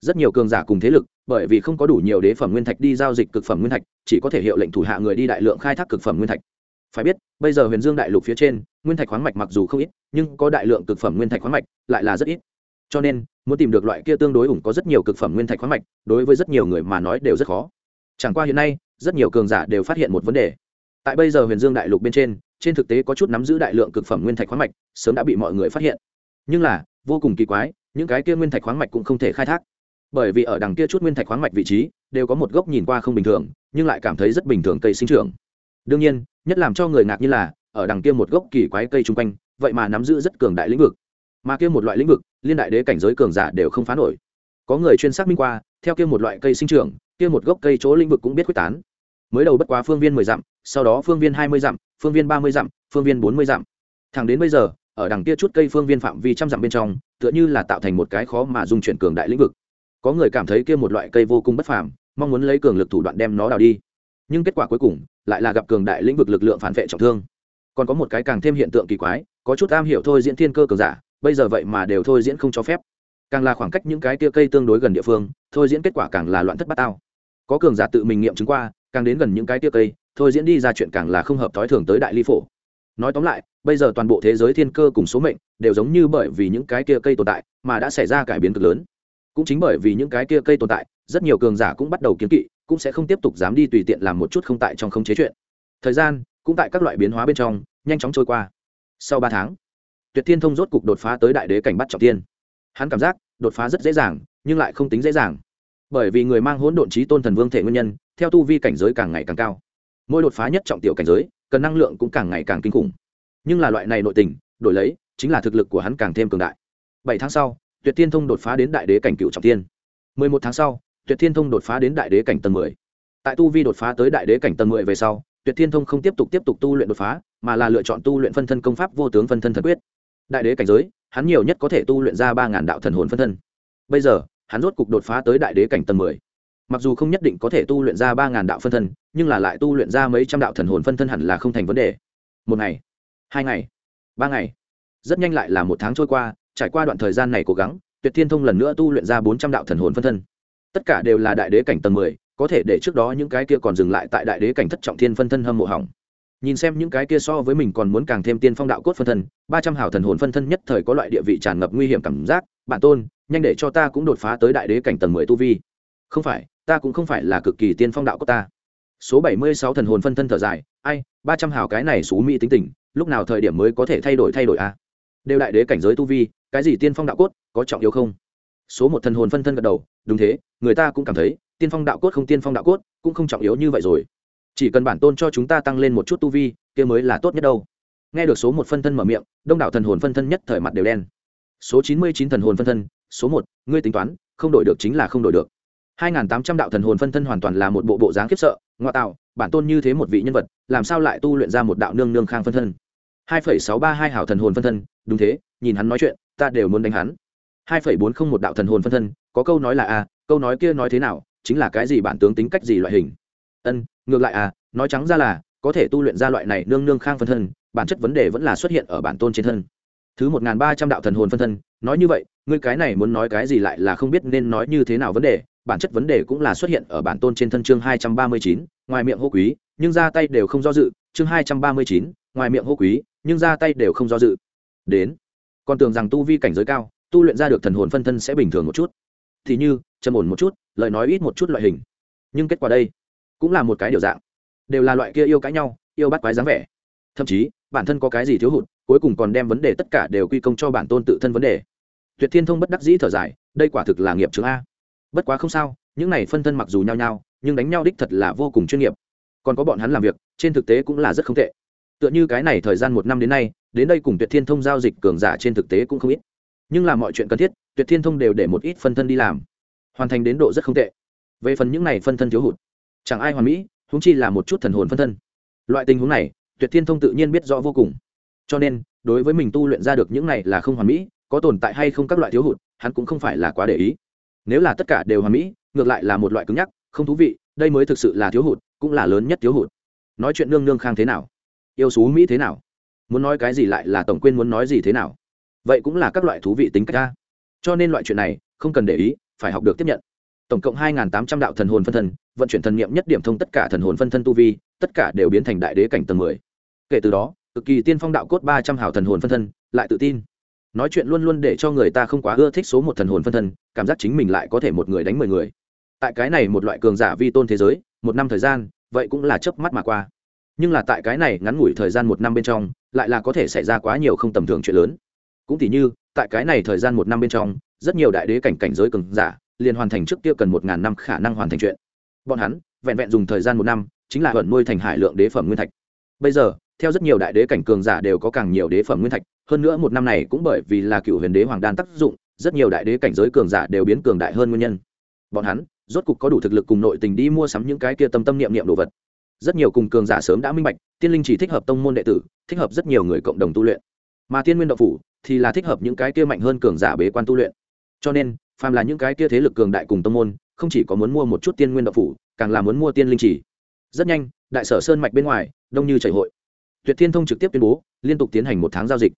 Rất nhiều cường giả cùng thế lực bởi vì không có đủ nhiều đế phẩm nguyên thạch đi giao dịch cực phẩm nguyên thạch, chỉ có thể hiệu lệnh thủ hạ người đi đại lượng khai thác cực phẩm nguyên thạch. Phải biết, bây giờ huyền dương đại lục phía trên, nguyên thạch khoáng mạch mặc dù không ít, nhưng có đại lượng cực phẩm nguyên thạch khoáng mạch lại là rất ít. Cho nên, muốn tìm được loại kia tương đối ủng có rất nhiều cực phẩm nguyên thạch khoáng mạch, đối với rất nhiều người mà nói đều rất khó. Chẳng qua hiện nay, rất nhiều cường giả đều phát hiện một vấn đề. Tại bây giờ huyền dương đại lục bên trên trên thực tế có chút nắm giữ đại lượng cực phẩm nguyên thạch khoáng mạch, sớm đã bị mọi người phát hiện. Nhưng là, vô cùng kỳ quái, những cái kia nguyên thạch khoáng mạch cũng không thể khai thác bởi vì ở đằng kia chút nguyên thạch khoáng mạch vị trí, đều có một gốc nhìn qua không bình thường, nhưng lại cảm thấy rất bình thường cây sinh trưởng. Đương nhiên, nhất làm cho người ngạc như là, ở đằng kia một gốc kỳ quái cây chung quanh, vậy mà nắm giữ rất cường đại lĩnh vực. Mà kia một loại lĩnh vực, liên đại đế cảnh giới cường giả đều không phá nổi. Có người chuyên xác minh qua, theo kia một loại cây sinh trưởng, kia một gốc cây chỗ lĩnh vực cũng biết quyết tán. Mới đầu bất quá phương viên mười dặm, sau đó phương viên hai mươi dặm, phương viên ba mươi dặm, phương viên bốn mươi dặm. Thẳng đến bây giờ, ở đằng kia chút cây phương viên phạm vi trăm dặm bên trong, tựa như là tạo thành một cái khó mà dung chuyển cường đại lĩnh vực có người cảm thấy kia một loại cây vô cùng bất phàm, mong muốn lấy cường lực thủ đoạn đem nó đào đi. Nhưng kết quả cuối cùng lại là gặp cường đại lĩnh vực lực lượng phản vệ trọng thương. Còn có một cái càng thêm hiện tượng kỳ quái, có chút am hiểu thôi diễn thiên cơ cường giả, bây giờ vậy mà đều thôi diễn không cho phép. Càng là khoảng cách những cái tia cây tương đối gần địa phương, thôi diễn kết quả càng là loạn thất bát tao. Có cường giả tự mình nghiệm chứng qua, càng đến gần những cái tia cây, thôi diễn đi ra chuyện càng là không hợp thói thường tới đại ly phổ. Nói tóm lại, bây giờ toàn bộ thế giới thiên cơ cùng số mệnh đều giống như bởi vì những cái tia cây tồn tại mà đã xảy ra cải biến cực lớn cũng chính bởi vì những cái kia cây tồn tại, rất nhiều cường giả cũng bắt đầu kiến kỵ, cũng sẽ không tiếp tục dám đi tùy tiện làm một chút không tại trong không chế chuyện. Thời gian cũng tại các loại biến hóa bên trong, nhanh chóng trôi qua. Sau ba tháng, tuyệt thiên thông rốt cục đột phá tới đại đế cảnh bắt trọng tiên hắn cảm giác đột phá rất dễ dàng, nhưng lại không tính dễ dàng. Bởi vì người mang hỗn độn trí tôn thần vương thể nguyên nhân, theo tu vi cảnh giới càng ngày càng cao. Mỗi đột phá nhất trọng tiểu cảnh giới, cần năng lượng cũng càng ngày càng kinh khủng. Nhưng là loại này nội tình, đổi lấy, chính là thực lực của hắn càng thêm cường đại. Bảy tháng sau tuyệt thiên thông đột phá đến đại đế cảnh cựu trọng tiên mười một tháng sau, tuyệt thiên thông đột phá đến đại đế cảnh tầng mười. Tại tu vi đột phá tới đại đế cảnh tầng mười về sau, tuyệt thiên thông không tiếp tục tiếp tục tu luyện đột phá, mà là lựa chọn tu luyện phân thân công pháp vô tướng phân thân thần quyết. Đại đế cảnh giới, hắn nhiều nhất có thể tu luyện ra ba ngàn đạo thần hồn phân thân. Bây giờ, hắn rốt cục đột phá tới đại đế cảnh tầng mười. Mặc dù không nhất định có thể tu luyện ra ba ngàn đạo phân thân, nhưng là lại tu luyện ra mấy trăm đạo thần hồn phân thân hẳn là không thành vấn đề. Một ngày, hai ngày, ba ngày. Rất nhanh lại là một tháng trôi qua trải qua đoạn thời gian này cố gắng, tuyệt thiên thông lần nữa tu luyện ra bốn trăm đạo thần hồn phân thân. Tất cả đều là đại đế cảnh tầng mười, có thể để trước đó những cái kia còn dừng lại tại đại đế cảnh thất trọng thiên phân thân hâm mộ hỏng. Nhìn xem những cái kia so với mình còn muốn càng thêm tiên phong đạo cốt phân thân, ba trăm hảo thần hồn phân thân nhất thời có loại địa vị tràn ngập nguy hiểm cảm giác bản tôn, nhanh để cho ta cũng đột phá tới đại đế cảnh tầng mười tu vi. Không phải, ta cũng không phải là cực kỳ tiên phong đạo cốt ta. Số bảy mươi sáu thần hồn phân thân thở dài, ai, ba trăm hảo cái này xú mỹ tính tình, lúc nào thời điểm mới có thể thay đổi thay đổi a à? Đều đại đế cảnh giới tu vi, cái gì tiên phong đạo cốt, có trọng yếu không? Số một thần hồn phân thân gật đầu, đúng thế, người ta cũng cảm thấy, tiên phong đạo cốt không tiên phong đạo cốt, cũng không trọng yếu như vậy rồi. Chỉ cần bản tôn cho chúng ta tăng lên một chút tu vi, kia mới là tốt nhất đâu. Nghe được số một phân thân mở miệng, đông đảo thần hồn phân thân nhất thời mặt đều đen. Số chín mươi chín thần hồn phân thân, số một, ngươi tính toán, không đổi được chính là không đổi được. hai n tám trăm đạo thần hồn phân thân hoàn toàn là một bộ bộ dáng khiếp sợ, ngoa tạo, bản tôn như thế một vị nhân vật, làm sao lại tu luyện ra một đạo nương nương khang phân thân? Hai phẩy sáu ba hai hảo thần hồn phân thân, đúng thế, nhìn hắn nói chuyện, ta đều muốn đánh hắn. hai phẩy bốn không một đạo thần hồn phân thân, có câu nói là a, câu nói kia nói thế nào, chính là cái gì bản tướng tính cách gì loại hình? Ân, ngược lại à nói trắng ra là, có thể tu luyện ra loại này nương nương khang phân thân, bản chất vấn đề vẫn là xuất hiện ở bản tôn trên thân. Thứ một n ba trăm đạo thần hồn phân thân, nói như vậy, ngươi cái này muốn nói cái gì lại là không biết nên nói như thế nào vấn đề, bản chất vấn đề cũng là xuất hiện ở bản tôn trên thân chương hai trăm ba mươi chín, ngoài miệng hô quý, nhưng ra tay đều không do dự, chương hai trăm ba mươi chín, ngoài miệng hô quý nhưng ra tay đều không do dự. Đến, còn tưởng rằng tu vi cảnh giới cao, tu luyện ra được thần hồn phân thân sẽ bình thường một chút. Thì như, trầm ổn một chút, lời nói ít một chút loại hình. Nhưng kết quả đây, cũng là một cái điều dạng. Đều là loại kia yêu cãi nhau, yêu bắt quái dáng vẻ. Thậm chí, bản thân có cái gì thiếu hụt, cuối cùng còn đem vấn đề tất cả đều quy công cho bản tôn tự thân vấn đề. Tuyệt thiên thông bất đắc dĩ thở dài, đây quả thực là nghiệp chứng a. Bất quá không sao, những này phân thân mặc dù nhau nhau nhưng đánh nhau đích thật là vô cùng chuyên nghiệp. Còn có bọn hắn làm việc, trên thực tế cũng là rất không tệ tựa như cái này thời gian một năm đến nay, đến đây cùng tuyệt thiên thông giao dịch cường giả trên thực tế cũng không ít. Nhưng làm mọi chuyện cần thiết, tuyệt thiên thông đều để một ít phân thân đi làm. Hoàn thành đến độ rất không tệ. Về phần những này phân thân thiếu hụt, chẳng ai hoàn mỹ húng chi là một chút thần hồn phân thân. Loại tình huống này, tuyệt thiên thông tự nhiên biết rõ vô cùng. Cho nên, đối với mình tu luyện ra được những này là không hoàn mỹ, có tồn tại hay không các loại thiếu hụt, hắn cũng không phải là quá để ý. Nếu là tất cả đều hoàn mỹ, ngược lại là một loại cứng nhắc, không thú vị, đây mới thực sự là thiếu hụt, cũng là lớn nhất thiếu hụt. Nói chuyện nương nương khang thế nào? Yêu xú mỹ thế nào? Muốn nói cái gì lại là tổng quên muốn nói gì thế nào? Vậy cũng là các loại thú vị tính cách ta. Cho nên loại chuyện này, không cần để ý, phải học được tiếp nhận. Tổng cộng hai tám trăm đạo thần hồn phân thân, vận chuyển thần niệm nhất điểm thông tất cả thần hồn phân thân tu vi, tất cả đều biến thành đại đế cảnh tầng mười. Kể từ đó, cực kỳ tiên phong đạo cốt ba trăm hào thần hồn phân thân, lại tự tin. Nói chuyện luôn luôn để cho người ta không quá ưa thích số một thần hồn phân thân, cảm giác chính mình lại có thể một người đánh mười người. Tại cái này một loại cường giả vi tôn thế giới, một năm thời gian, vậy cũng là chớp mắt mà qua nhưng là tại cái này ngắn ngủi thời gian một năm bên trong, lại là có thể xảy ra quá nhiều không tầm thường chuyện lớn. Cũng tỉ như, tại cái này thời gian một năm bên trong, rất nhiều đại đế cảnh cảnh giới cường giả, liền hoàn thành trước kia cần một ngàn năm khả năng hoàn thành chuyện. Bọn hắn, vẹn vẹn dùng thời gian một năm, chính là vận nuôi thành hải lượng đế phẩm nguyên thạch. Bây giờ, theo rất nhiều đại đế cảnh cường giả đều có càng nhiều đế phẩm nguyên thạch, hơn nữa một năm này cũng bởi vì là cựu huyền đế hoàng đan tác dụng, rất nhiều đại đế cảnh giới cường giả đều biến cường đại hơn nguyên nhân. Bọn hắn, rốt cục có đủ thực lực cùng nội tình đi mua sắm những cái kia tâm tâm niệm niệm đồ vật rất nhiều cùng cường giả sớm đã minh bạch, tiên linh chỉ thích hợp tông môn đệ tử, thích hợp rất nhiều người cộng đồng tu luyện. Mà tiên nguyên đậu phủ thì là thích hợp những cái kia mạnh hơn cường giả bế quan tu luyện. Cho nên, phàm là những cái kia thế lực cường đại cùng tông môn, không chỉ có muốn mua một chút tiên nguyên đậu phủ, càng là muốn mua tiên linh chỉ. Rất nhanh, đại sở sơn mạch bên ngoài, đông như chảy hội. Tuyệt thiên thông trực tiếp tuyên bố, liên tục tiến hành một tháng giao dịch.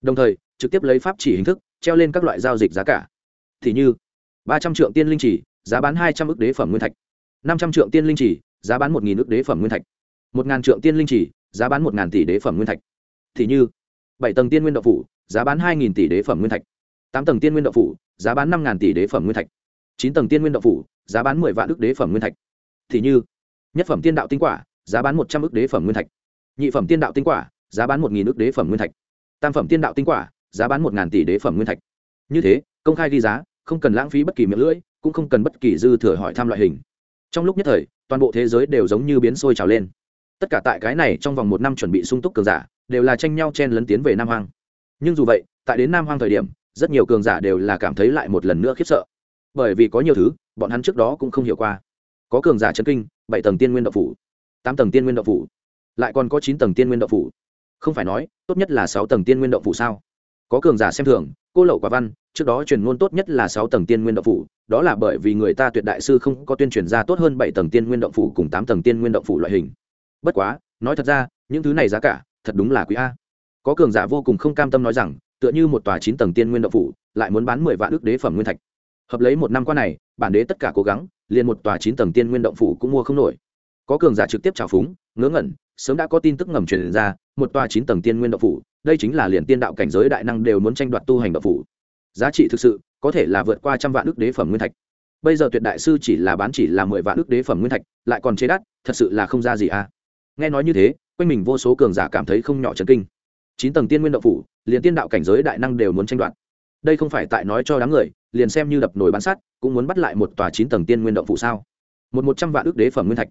Đồng thời, trực tiếp lấy pháp chỉ hình thức, treo lên các loại giao dịch giá cả. Thì như, ba trăm triệu tiên linh chỉ, giá bán hai trăm ước đế phẩm nguyên thạch. năm trăm triệu tiên linh chỉ giá bán một nghìn ước đế phẩm nguyên thạch. Một ngàn trượng tiên linh chỉ, giá bán một ngàn tỷ đế phẩm nguyên thạch. Thì như, bảy tầng tiên nguyên đậu phủ, giá bán hai nghìn tỷ đế phẩm nguyên thạch. Tám tầng tiên nguyên đậu phủ, giá bán năm ngàn tỷ đế phẩm nguyên thạch. Chín tầng tiên nguyên đậu phủ, giá bán mười vạn ước đế phẩm nguyên thạch. Thì như, nhất phẩm tiên đạo tinh quả, giá bán một trăm ước đế phẩm nguyên thạch. Nhị phẩm tiên đạo tinh quả, giá bán một nghìn ước đế phẩm nguyên thạch. Tam phẩm tiên đạo tinh quả, giá bán một ngàn tỷ đế phẩm nguyên thạch. Như thế, công khai ghi giá, không cần lãng phí bất kỳ miệng lưỡi, cũng không cần bất kỳ dư thừa hỏi thăm loại hình trong lúc nhất thời, toàn bộ thế giới đều giống như biến sôi trào lên. Tất cả tại cái này trong vòng một năm chuẩn bị sung túc cường giả, đều là tranh nhau chen lấn tiến về nam hoang. Nhưng dù vậy, tại đến nam hoang thời điểm, rất nhiều cường giả đều là cảm thấy lại một lần nữa khiếp sợ. Bởi vì có nhiều thứ, bọn hắn trước đó cũng không hiểu qua. Có cường giả chân kinh, bảy tầng tiên nguyên đậu phủ, tám tầng tiên nguyên đậu phủ, lại còn có chín tầng tiên nguyên đậu phủ. Không phải nói, tốt nhất là sáu tầng tiên nguyên đậu phủ sao? Có cường giả xem thường, cô lậu quả văn, trước đó truyền ngôn tốt nhất là sáu tầng tiên nguyên động phủ, đó là bởi vì người ta tuyệt đại sư không có tuyên truyền ra tốt hơn bảy tầng tiên nguyên động phủ cùng tám tầng tiên nguyên động phủ loại hình. Bất quá, nói thật ra, những thứ này giá cả, thật đúng là quý a. Có cường giả vô cùng không cam tâm nói rằng, tựa như một tòa chín tầng tiên nguyên động phủ, lại muốn bán mười vạn ước đế phẩm nguyên thạch. Hợp lấy một năm qua này, bản đế tất cả cố gắng, liền một tòa chín tầng tiên nguyên động phủ cũng mua không nổi. Có cường giả trực tiếp trào phúng, ngớ ngẩn, sớm đã có tin tức ngầm truyền ra, một tòa chín tầng tiên nguyên động phủ đây chính là liền tiên đạo cảnh giới đại năng đều muốn tranh đoạt tu hành Đạo phủ. Giá trị thực sự, có thể là vượt qua trăm vạn ước đế phẩm nguyên thạch. Bây giờ tuyệt đại sư chỉ là bán chỉ là mười vạn ước đế phẩm nguyên thạch, lại còn chế đắt, thật sự là không ra gì à. Nghe nói như thế, quanh mình vô số cường giả cảm thấy không nhỏ trần kinh. Chín tầng tiên nguyên Đạo phủ, liền tiên đạo cảnh giới đại năng đều muốn tranh đoạt. Đây không phải tại nói cho đám người, liền xem như đập nồi bán sắt, cũng muốn bắt lại một tòa chín tầng tiên nguyên động phủ sao? Một một trăm vạn ước đế phẩm nguyên thạch.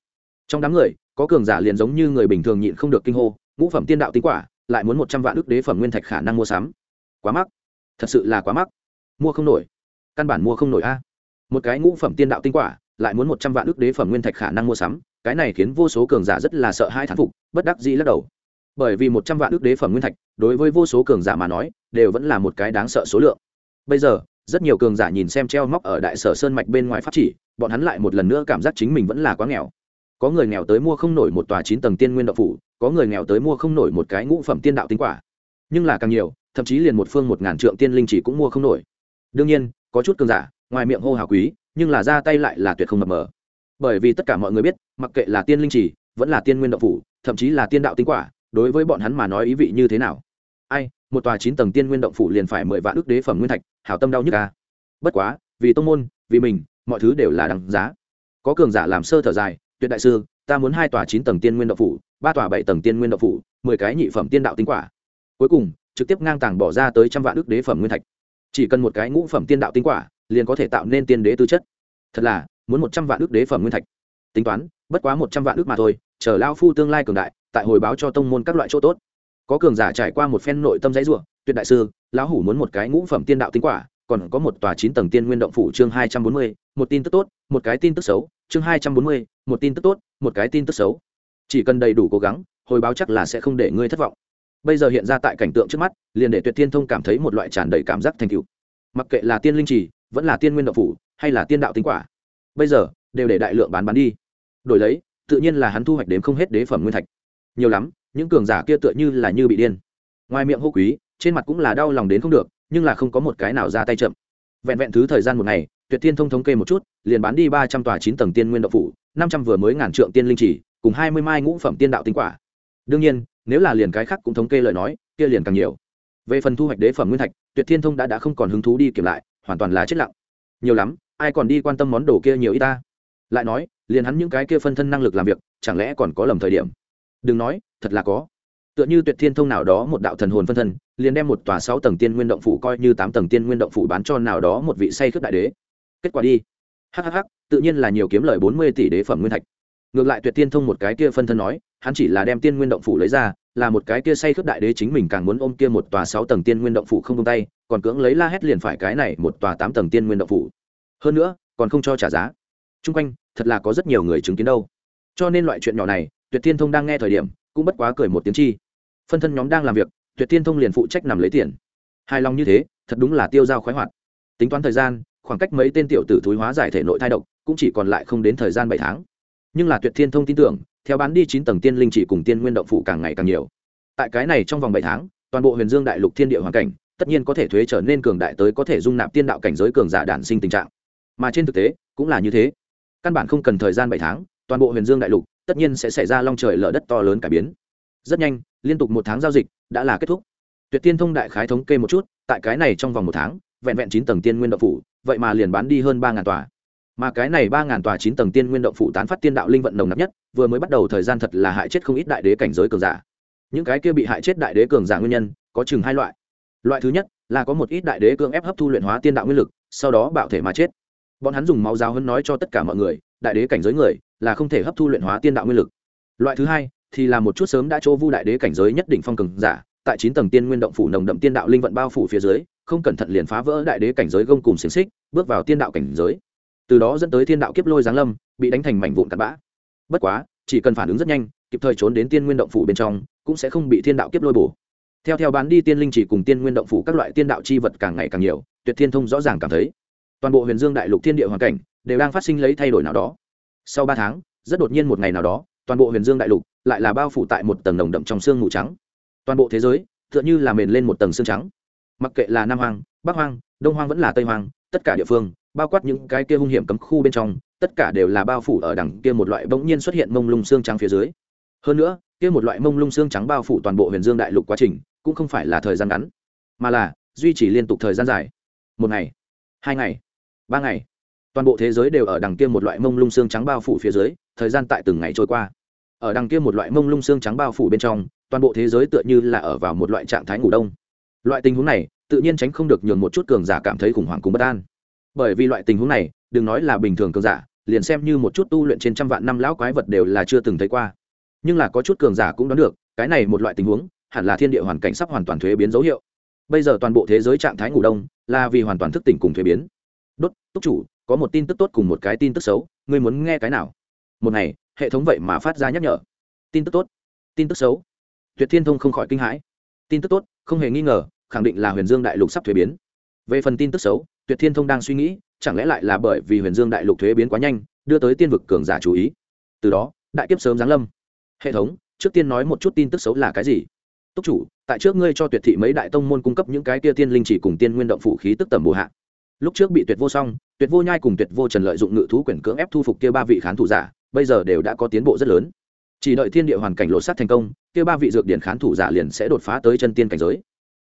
Trong đám người, có cường giả liền giống như người bình thường nhịn không được kinh hô, ngũ phẩm tiên đạo tính quả lại muốn một trăm vạn ước đế phẩm nguyên thạch khả năng mua sắm. Quá mắc. Thật sự là quá mắc. Mua không nổi. Căn bản mua không nổi a. Một cái ngũ phẩm tiên đạo tinh quả, lại muốn một trăm vạn ước đế phẩm nguyên thạch khả năng mua sắm, cái này khiến vô số cường giả rất là sợ hai thán phục, bất đắc dĩ lắc đầu. Bởi vì một trăm vạn ước đế phẩm nguyên thạch, đối với vô số cường giả mà nói, đều vẫn là một cái đáng sợ số lượng. Bây giờ, rất nhiều cường giả nhìn xem treo móc ở đại sở sơn mạch bên ngoài pháp chỉ, bọn hắn lại một lần nữa cảm giác chính mình vẫn là quá nghèo. Có người nghèo tới mua không nổi một tòa chín tầng tiên nguyên đạo phủ có người nghèo tới mua không nổi một cái ngũ phẩm tiên đạo tinh quả. Nhưng là càng nhiều, thậm chí liền một phương một ngàn trượng tiên linh chỉ cũng mua không nổi. Đương nhiên, có chút cường giả, ngoài miệng hô hào quý, nhưng là ra tay lại là tuyệt không mập mờ. Bởi vì tất cả mọi người biết, mặc kệ là tiên linh chỉ, vẫn là tiên nguyên động phủ, thậm chí là tiên đạo tinh quả, đối với bọn hắn mà nói ý vị như thế nào? Ai, một tòa chín tầng tiên nguyên động phủ liền phải mười vạn ước đế phẩm nguyên thạch, hảo tâm đau nhức ca bất quá, vì tông môn, vì mình, mọi thứ đều là đằng giá. Có cường giả làm sơ thở dài, tuyệt đại sư, ta muốn hai tòa chín tầng tiên nguyên động phủ ba tòa bảy tầng tiên nguyên động phủ, mười cái nhị phẩm tiên đạo tinh quả. Cuối cùng, trực tiếp ngang tàng bỏ ra tới trăm vạn ước đế phẩm nguyên thạch. Chỉ cần một cái ngũ phẩm tiên đạo tinh quả, liền có thể tạo nên tiên đế tư chất. Thật là, muốn một trăm vạn ước đế phẩm nguyên thạch. Tính toán, bất quá một trăm vạn ước mà thôi, chờ lao phu tương lai cường đại, tại hồi báo cho tông môn các loại chỗ tốt. Có cường giả trải qua một phen nội tâm dãy ruộng tuyệt đại sư, lão hủ muốn một cái ngũ phẩm tiên đạo tinh quả, còn có một tòa chín tầng tiên nguyên động phủ chương hai trăm bốn mươi, một tin tức tốt, một cái tin tức xấu, chương hai trăm bốn mươi, một tin tức tốt, một cái tin tức xấu chỉ cần đầy đủ cố gắng, hồi báo chắc là sẽ không để ngươi thất vọng. Bây giờ hiện ra tại cảnh tượng trước mắt, liền để tuyệt thiên thông cảm thấy một loại tràn đầy cảm giác thành cựu mặc kệ là tiên linh trì, vẫn là tiên nguyên động phủ, hay là tiên đạo tinh quả, bây giờ, đều để đại lượng bán bán đi. Đổi lấy, tự nhiên là hắn thu hoạch đến không hết đế phẩm nguyên thạch. Nhiều lắm, những cường giả kia tựa như là như bị điên. Ngoài miệng hô quý, trên mặt cũng là đau lòng đến không được, nhưng là không có một cái nào ra tay chậm. Vẹn vẹn thứ thời gian một ngày, tuyệt thiên thông thống kê một chút, liền bán đi ba trăm tòa chín tầng tiên nguyên đậu phủ, năm trăm vừa mới ngàn trượng tiên linh chỉ cùng hai mươi mai ngũ phẩm tiên đạo tinh quả. Đương nhiên, nếu là liền cái khác cũng thống kê lời nói, kia liền càng nhiều. Về phần thu hoạch đế phẩm nguyên thạch, tuyệt thiên thông đã đã không còn hứng thú đi kiểm lại, hoàn toàn là chết lặng. Nhiều lắm, ai còn đi quan tâm món đồ kia nhiều ít ta? Lại nói, liền hắn những cái kia phân thân năng lực làm việc, chẳng lẽ còn có lầm thời điểm? Đừng nói, thật là có. Tựa như tuyệt thiên thông nào đó một đạo thần hồn phân thân, liền đem một tòa sáu tầng tiên nguyên động phủ coi như tám tầng tiên nguyên động phủ bán cho nào đó một vị say khướt đại đế. Kết quả đi. Hhh tự nhiên là nhiều kiếm lời bốn mươi tỷ đế phẩm nguyên thạch ngược lại tuyệt tiên thông một cái kia phân thân nói, hắn chỉ là đem tiên nguyên động phủ lấy ra, là một cái kia say khướp đại đế chính mình càng muốn ôm kia một tòa sáu tầng tiên nguyên động phủ không tung tay, còn cưỡng lấy la hét liền phải cái này một tòa tám tầng tiên nguyên động phủ. Hơn nữa, còn không cho trả giá. Chung quanh, thật là có rất nhiều người chứng kiến đâu. Cho nên loại chuyện nhỏ này, tuyệt tiên thông đang nghe thời điểm, cũng bất quá cười một tiếng chi. Phân thân nhóm đang làm việc, tuyệt tiên thông liền phụ trách nằm lấy tiền. Hài lòng như thế, thật đúng là tiêu dao khoái hoạt. Tính toán thời gian, khoảng cách mấy tên tiểu tử thúi hóa giải thể nội thai độc, cũng chỉ còn lại không đến thời gian bảy tháng nhưng là tuyệt thiên thông tin tưởng, theo bán đi chín tầng tiên linh chỉ cùng tiên nguyên động phụ càng ngày càng nhiều. Tại cái này trong vòng bảy tháng, toàn bộ huyền dương đại lục thiên địa hoàn cảnh, tất nhiên có thể thuế trở nên cường đại tới có thể dung nạp tiên đạo cảnh giới cường giả đản sinh tình trạng. Mà trên thực tế, cũng là như thế. Căn bản không cần thời gian bảy tháng, toàn bộ huyền dương đại lục, tất nhiên sẽ xảy ra long trời lở đất to lớn cải biến. Rất nhanh, liên tục một tháng giao dịch đã là kết thúc. Tuyệt tiên thông đại khái thống kê một chút, tại cái này trong vòng một tháng, vẹn vẹn chín tầng tiên nguyên động phủ, vậy mà liền bán đi hơn ba ngàn tòa mà cái này ba ngàn tòa chín tầng tiên nguyên động phủ tán phát tiên đạo linh vận nồng nặc nhất, vừa mới bắt đầu thời gian thật là hại chết không ít đại đế cảnh giới cường giả. Những cái kia bị hại chết đại đế cường giả nguyên nhân, có chừng hai loại. Loại thứ nhất là có một ít đại đế cường ép hấp thu luyện hóa tiên đạo nguyên lực, sau đó bạo thể mà chết. Bọn hắn dùng máu giáo hơn nói cho tất cả mọi người, đại đế cảnh giới người là không thể hấp thu luyện hóa tiên đạo nguyên lực. Loại thứ hai thì là một chút sớm đã chỗ vu đại đế cảnh giới nhất định phong cường giả, tại chín tầng tiên nguyên động phủ nồng đậm tiên đạo linh vận bao phủ phía dưới, không cẩn thận liền phá vỡ đại đế cảnh giới gông cùng xiềng xích, bước vào tiên đạo cảnh giới từ đó dẫn tới thiên đạo kiếp lôi giáng lâm, bị đánh thành mảnh vụn cặn bã. Bất quá, chỉ cần phản ứng rất nhanh, kịp thời trốn đến tiên nguyên động phủ bên trong, cũng sẽ không bị thiên đạo kiếp lôi bổ. Theo theo bán đi tiên linh chỉ cùng tiên nguyên động phủ các loại tiên đạo chi vật càng ngày càng nhiều, tuyệt thiên thông rõ ràng cảm thấy, toàn bộ huyền dương đại lục thiên địa hoàn cảnh đều đang phát sinh lấy thay đổi nào đó. Sau ba tháng, rất đột nhiên một ngày nào đó, toàn bộ huyền dương đại lục lại là bao phủ tại một tầng nồng đậm trong xương mù trắng. Toàn bộ thế giới, tựa như là mền lên một tầng sương trắng. Mặc kệ là nam hoang, bắc hoang, đông hoang vẫn là tây hoang, tất cả địa phương bao quát những cái kia hung hiểm cấm khu bên trong, tất cả đều là bao phủ ở đằng kia một loại bỗng nhiên xuất hiện mông lung xương trắng phía dưới. Hơn nữa, kia một loại mông lung xương trắng bao phủ toàn bộ huyền dương đại lục quá trình, cũng không phải là thời gian ngắn, mà là duy trì liên tục thời gian dài. Một ngày, hai ngày, ba ngày, toàn bộ thế giới đều ở đằng kia một loại mông lung xương trắng bao phủ phía dưới, thời gian tại từng ngày trôi qua. Ở đằng kia một loại mông lung xương trắng bao phủ bên trong, toàn bộ thế giới tựa như là ở vào một loại trạng thái ngủ đông. Loại tình huống này, tự nhiên tránh không được nhường một chút cường giả cảm thấy khủng hoảng cùng bất an bởi vì loại tình huống này, đừng nói là bình thường cường giả, liền xem như một chút tu luyện trên trăm vạn năm lão quái vật đều là chưa từng thấy qua. Nhưng là có chút cường giả cũng đoán được, cái này một loại tình huống, hẳn là thiên địa hoàn cảnh sắp hoàn toàn thuế biến dấu hiệu. Bây giờ toàn bộ thế giới trạng thái ngủ đông, là vì hoàn toàn thức tỉnh cùng thuế biến. Đốt, túc chủ, có một tin tức tốt cùng một cái tin tức xấu, ngươi muốn nghe cái nào? Một ngày, hệ thống vậy mà phát ra nhắc nhở. Tin tức tốt. Tin tức xấu. Tuyệt thiên thông không khỏi kinh hãi. Tin tức tốt, không hề nghi ngờ, khẳng định là huyền dương đại lục sắp thuế biến về phần tin tức xấu, tuyệt thiên thông đang suy nghĩ, chẳng lẽ lại là bởi vì huyền dương đại lục thuế biến quá nhanh, đưa tới tiên vực cường giả chú ý. Từ đó, đại kiếp sớm giáng lâm. Hệ thống, trước tiên nói một chút tin tức xấu là cái gì? Túc chủ, tại trước ngươi cho tuyệt thị mấy đại tông môn cung cấp những cái kia tiên linh chỉ cùng tiên nguyên động phủ khí tức tầm bù hạ. Lúc trước bị tuyệt vô song, tuyệt vô nhai cùng tuyệt vô trần lợi dụng ngự thú quyền cưỡng ép thu phục kia ba vị khán thủ giả, bây giờ đều đã có tiến bộ rất lớn. Chỉ đợi thiên địa hoàn cảnh lột sát thành công, kia ba vị dược điển khán thủ giả liền sẽ đột phá tới chân tiên cảnh giới.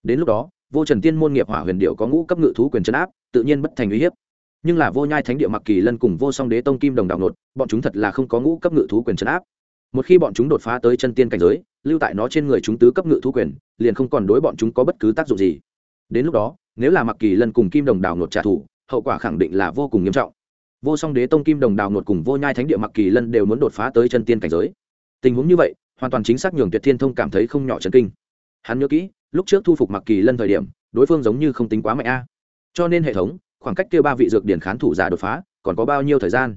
Đến lúc đó vô trần tiên môn nghiệp hỏa huyền điệu có ngũ cấp ngự thú quyền chấn áp, tự nhiên bất thành uy hiếp. Nhưng là vô nhai thánh địa mặc kỳ lân cùng vô song đế tông kim đồng đạo nột, bọn chúng thật là không có ngũ cấp ngự thú quyền chấn áp. Một khi bọn chúng đột phá tới chân tiên cảnh giới, lưu tại nó trên người chúng tứ cấp ngự thú quyền, liền không còn đối bọn chúng có bất cứ tác dụng gì. Đến lúc đó, nếu là mặc kỳ lân cùng kim đồng đào nột trả thù, hậu quả khẳng định là vô cùng nghiêm trọng. Vô song đế tông kim đồng đào nột cùng vô nhai thánh địa mặc kỳ lân đều muốn đột phá tới chân tiên cảnh giới. Tình huống như vậy, hoàn toàn chính xác nhường tuyệt thiên thông cảm thấy không nhỏ chấn kinh. Hắn nhớ kỹ lúc trước thu phục mặc kỳ lân thời điểm, đối phương giống như không tính quá mạnh a. Cho nên hệ thống, khoảng cách kia ba vị dược điển khán thủ giả đột phá, còn có bao nhiêu thời gian?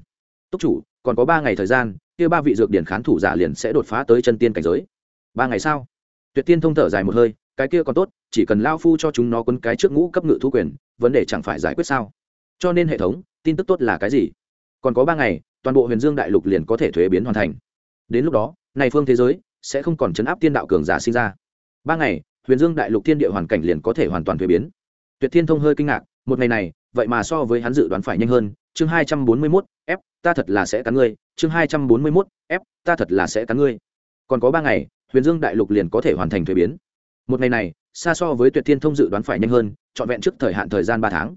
Túc chủ, còn có ba ngày thời gian, kia ba vị dược điển khán thủ giả liền sẽ đột phá tới chân tiên cảnh giới. Ba ngày sau, tuyệt tiên thông thở dài một hơi, cái kia còn tốt, chỉ cần lao phu cho chúng nó quấn cái trước ngũ cấp ngự thu quyền, vấn đề chẳng phải giải quyết sao? Cho nên hệ thống, tin tức tốt là cái gì? Còn có ba ngày, toàn bộ huyền dương đại lục liền có thể thuế biến hoàn thành. Đến lúc đó, này phương thế giới sẽ không còn chấn áp tiên đạo cường giả sinh ra. Ba ngày huyền dương đại lục thiên địa hoàn cảnh liền có thể hoàn toàn thuế biến. Tuyệt thiên thông hơi kinh ngạc, một ngày này, vậy mà so với hắn dự đoán phải nhanh hơn. Chương hai trăm bốn mươi mốt, f, ta thật là sẽ cắn ngươi. Chương hai trăm bốn mươi mốt, f, ta thật là sẽ cắn ngươi. Còn có ba ngày, huyền dương đại lục liền có thể hoàn thành thuế biến. Một ngày này, xa so với tuyệt thiên thông dự đoán phải nhanh hơn, trọn vẹn trước thời hạn thời gian ba tháng.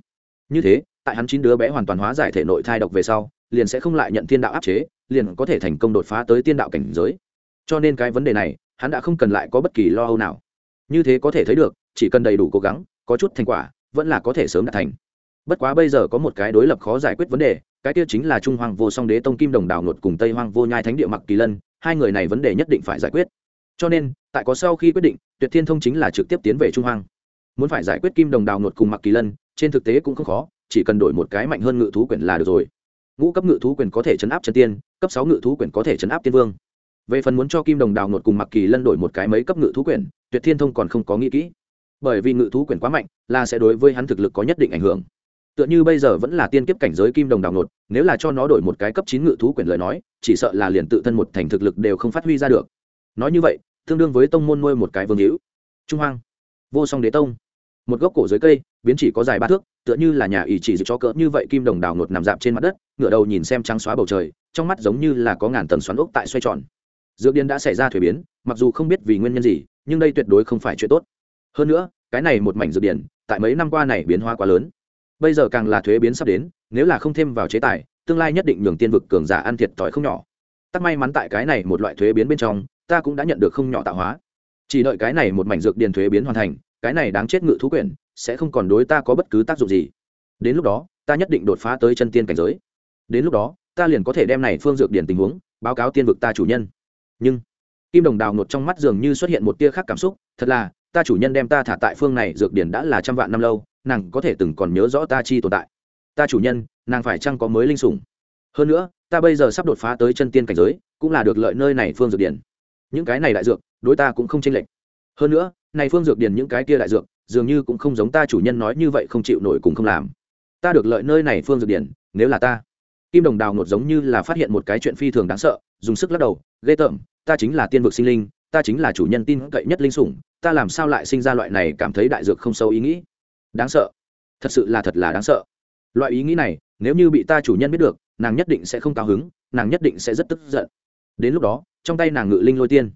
Như thế, tại hắn chín đứa bé hoàn toàn hóa giải thể nội thai độc về sau, liền sẽ không lại nhận thiên đạo áp chế, liền có thể thành công đột phá tới tiên đạo cảnh giới. Cho nên cái vấn đề này, hắn đã không cần lại có bất kỳ lo âu nào như thế có thể thấy được, chỉ cần đầy đủ cố gắng, có chút thành quả, vẫn là có thể sớm đạt thành. Bất quá bây giờ có một cái đối lập khó giải quyết vấn đề, cái kia chính là trung hoàng vô song đế tông kim đồng đào nột cùng tây hoàng vô nhai thánh địa mặc kỳ lân, hai người này vấn đề nhất định phải giải quyết. Cho nên, tại có sau khi quyết định, tuyệt thiên thông chính là trực tiếp tiến về trung hoàng muốn phải giải quyết kim đồng đào nột cùng mặc kỳ lân, trên thực tế cũng không khó, chỉ cần đổi một cái mạnh hơn ngự thú quyền là được rồi. Ngũ cấp ngự thú quyền có thể chấn áp chân tiên, cấp sáu ngự thú quyền có thể chấn áp tiên vương. Về phần muốn cho kim đồng đào nột cùng mặc kỳ lân đổi một cái mấy cấp ngự thú quyền tuyệt thiên thông còn không có nghĩ kỹ. Bởi vì ngự thú quyền quá mạnh, là sẽ đối với hắn thực lực có nhất định ảnh hưởng. Tựa như bây giờ vẫn là tiên kiếp cảnh giới kim đồng đào nột nếu là cho nó đổi một cái cấp chín ngự thú quyền lời nói, chỉ sợ là liền tự thân một thành thực lực đều không phát huy ra được. Nói như vậy, tương đương với tông môn nuôi một cái vương hữu. Trung hoang, vô song đế tông. Một gốc cổ dưới cây, biến chỉ có dài ba thước, tựa như là nhà ỷ chỉ dự cho cỡ như vậy kim đồng đào nột nằm dạp trên mặt đất, ngửa đầu nhìn xem trắng xóa bầu trời, trong mắt giống như là có ngàn tầng xoắn ốc tại xoay tròn. Dược điên đã xảy ra thuế biến, mặc dù không biết vì nguyên nhân gì nhưng đây tuyệt đối không phải chuyện tốt. Hơn nữa, cái này một mảnh dược điển, tại mấy năm qua này biến hóa quá lớn. Bây giờ càng là thuế biến sắp đến, nếu là không thêm vào chế tài, tương lai nhất định nhường tiên vực cường giả ăn thiệt thòi không nhỏ. Tắc may mắn tại cái này một loại thuế biến bên trong, ta cũng đã nhận được không nhỏ tạo hóa. Chỉ đợi cái này một mảnh dược điền thuế biến hoàn thành, cái này đáng chết ngự thú quyển sẽ không còn đối ta có bất cứ tác dụng gì. Đến lúc đó, ta nhất định đột phá tới chân tiên cảnh giới. Đến lúc đó, ta liền có thể đem này phương dược điển tình huống báo cáo tiên vực ta chủ nhân. Nhưng kim đồng đào nột trong mắt dường như xuất hiện một tia khác cảm xúc, thật là, ta chủ nhân đem ta thả tại phương này dược điển đã là trăm vạn năm lâu, nàng có thể từng còn nhớ rõ ta chi tồn tại. Ta chủ nhân, nàng phải chăng có mới linh sủng? Hơn nữa, ta bây giờ sắp đột phá tới chân tiên cảnh giới, cũng là được lợi nơi này phương dược điển. Những cái này đại dược, đối ta cũng không chênh lệch. Hơn nữa, này phương dược điển những cái kia đại dược, dường như cũng không giống ta chủ nhân nói như vậy không chịu nổi cùng không làm. Ta được lợi nơi này phương dược điển, nếu là ta. Kim đồng đào ngột giống như là phát hiện một cái chuyện phi thường đáng sợ, dùng sức lắc đầu, ghê tởm ta chính là tiên vực sinh linh, ta chính là chủ nhân tin cậy nhất linh sủng, ta làm sao lại sinh ra loại này cảm thấy đại dược không sâu ý nghĩ? Đáng sợ. Thật sự là thật là đáng sợ. Loại ý nghĩ này, nếu như bị ta chủ nhân biết được, nàng nhất định sẽ không cao hứng, nàng nhất định sẽ rất tức giận. Đến lúc đó, trong tay nàng ngự linh lôi tiên.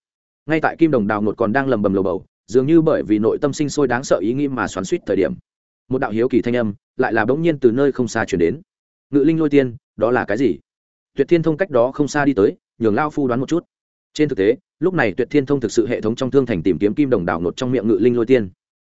Ngay tại kim đồng đào nột còn đang lầm bầm lầu bầu, dường như bởi vì nội tâm sinh sôi đáng sợ ý nghĩ mà xoắn suýt thời điểm, một đạo hiếu kỳ thanh âm lại là bỗng nhiên từ nơi không xa chuyển đến. Ngự linh lôi tiên, đó là cái gì? Tuyệt thiên thông cách đó không xa đi tới, nhường lao phu đoán một chút trên thực tế, lúc này tuyệt thiên thông thực sự hệ thống trong thương thành tìm kiếm kim đồng đảo nột trong miệng ngự linh lôi tiên.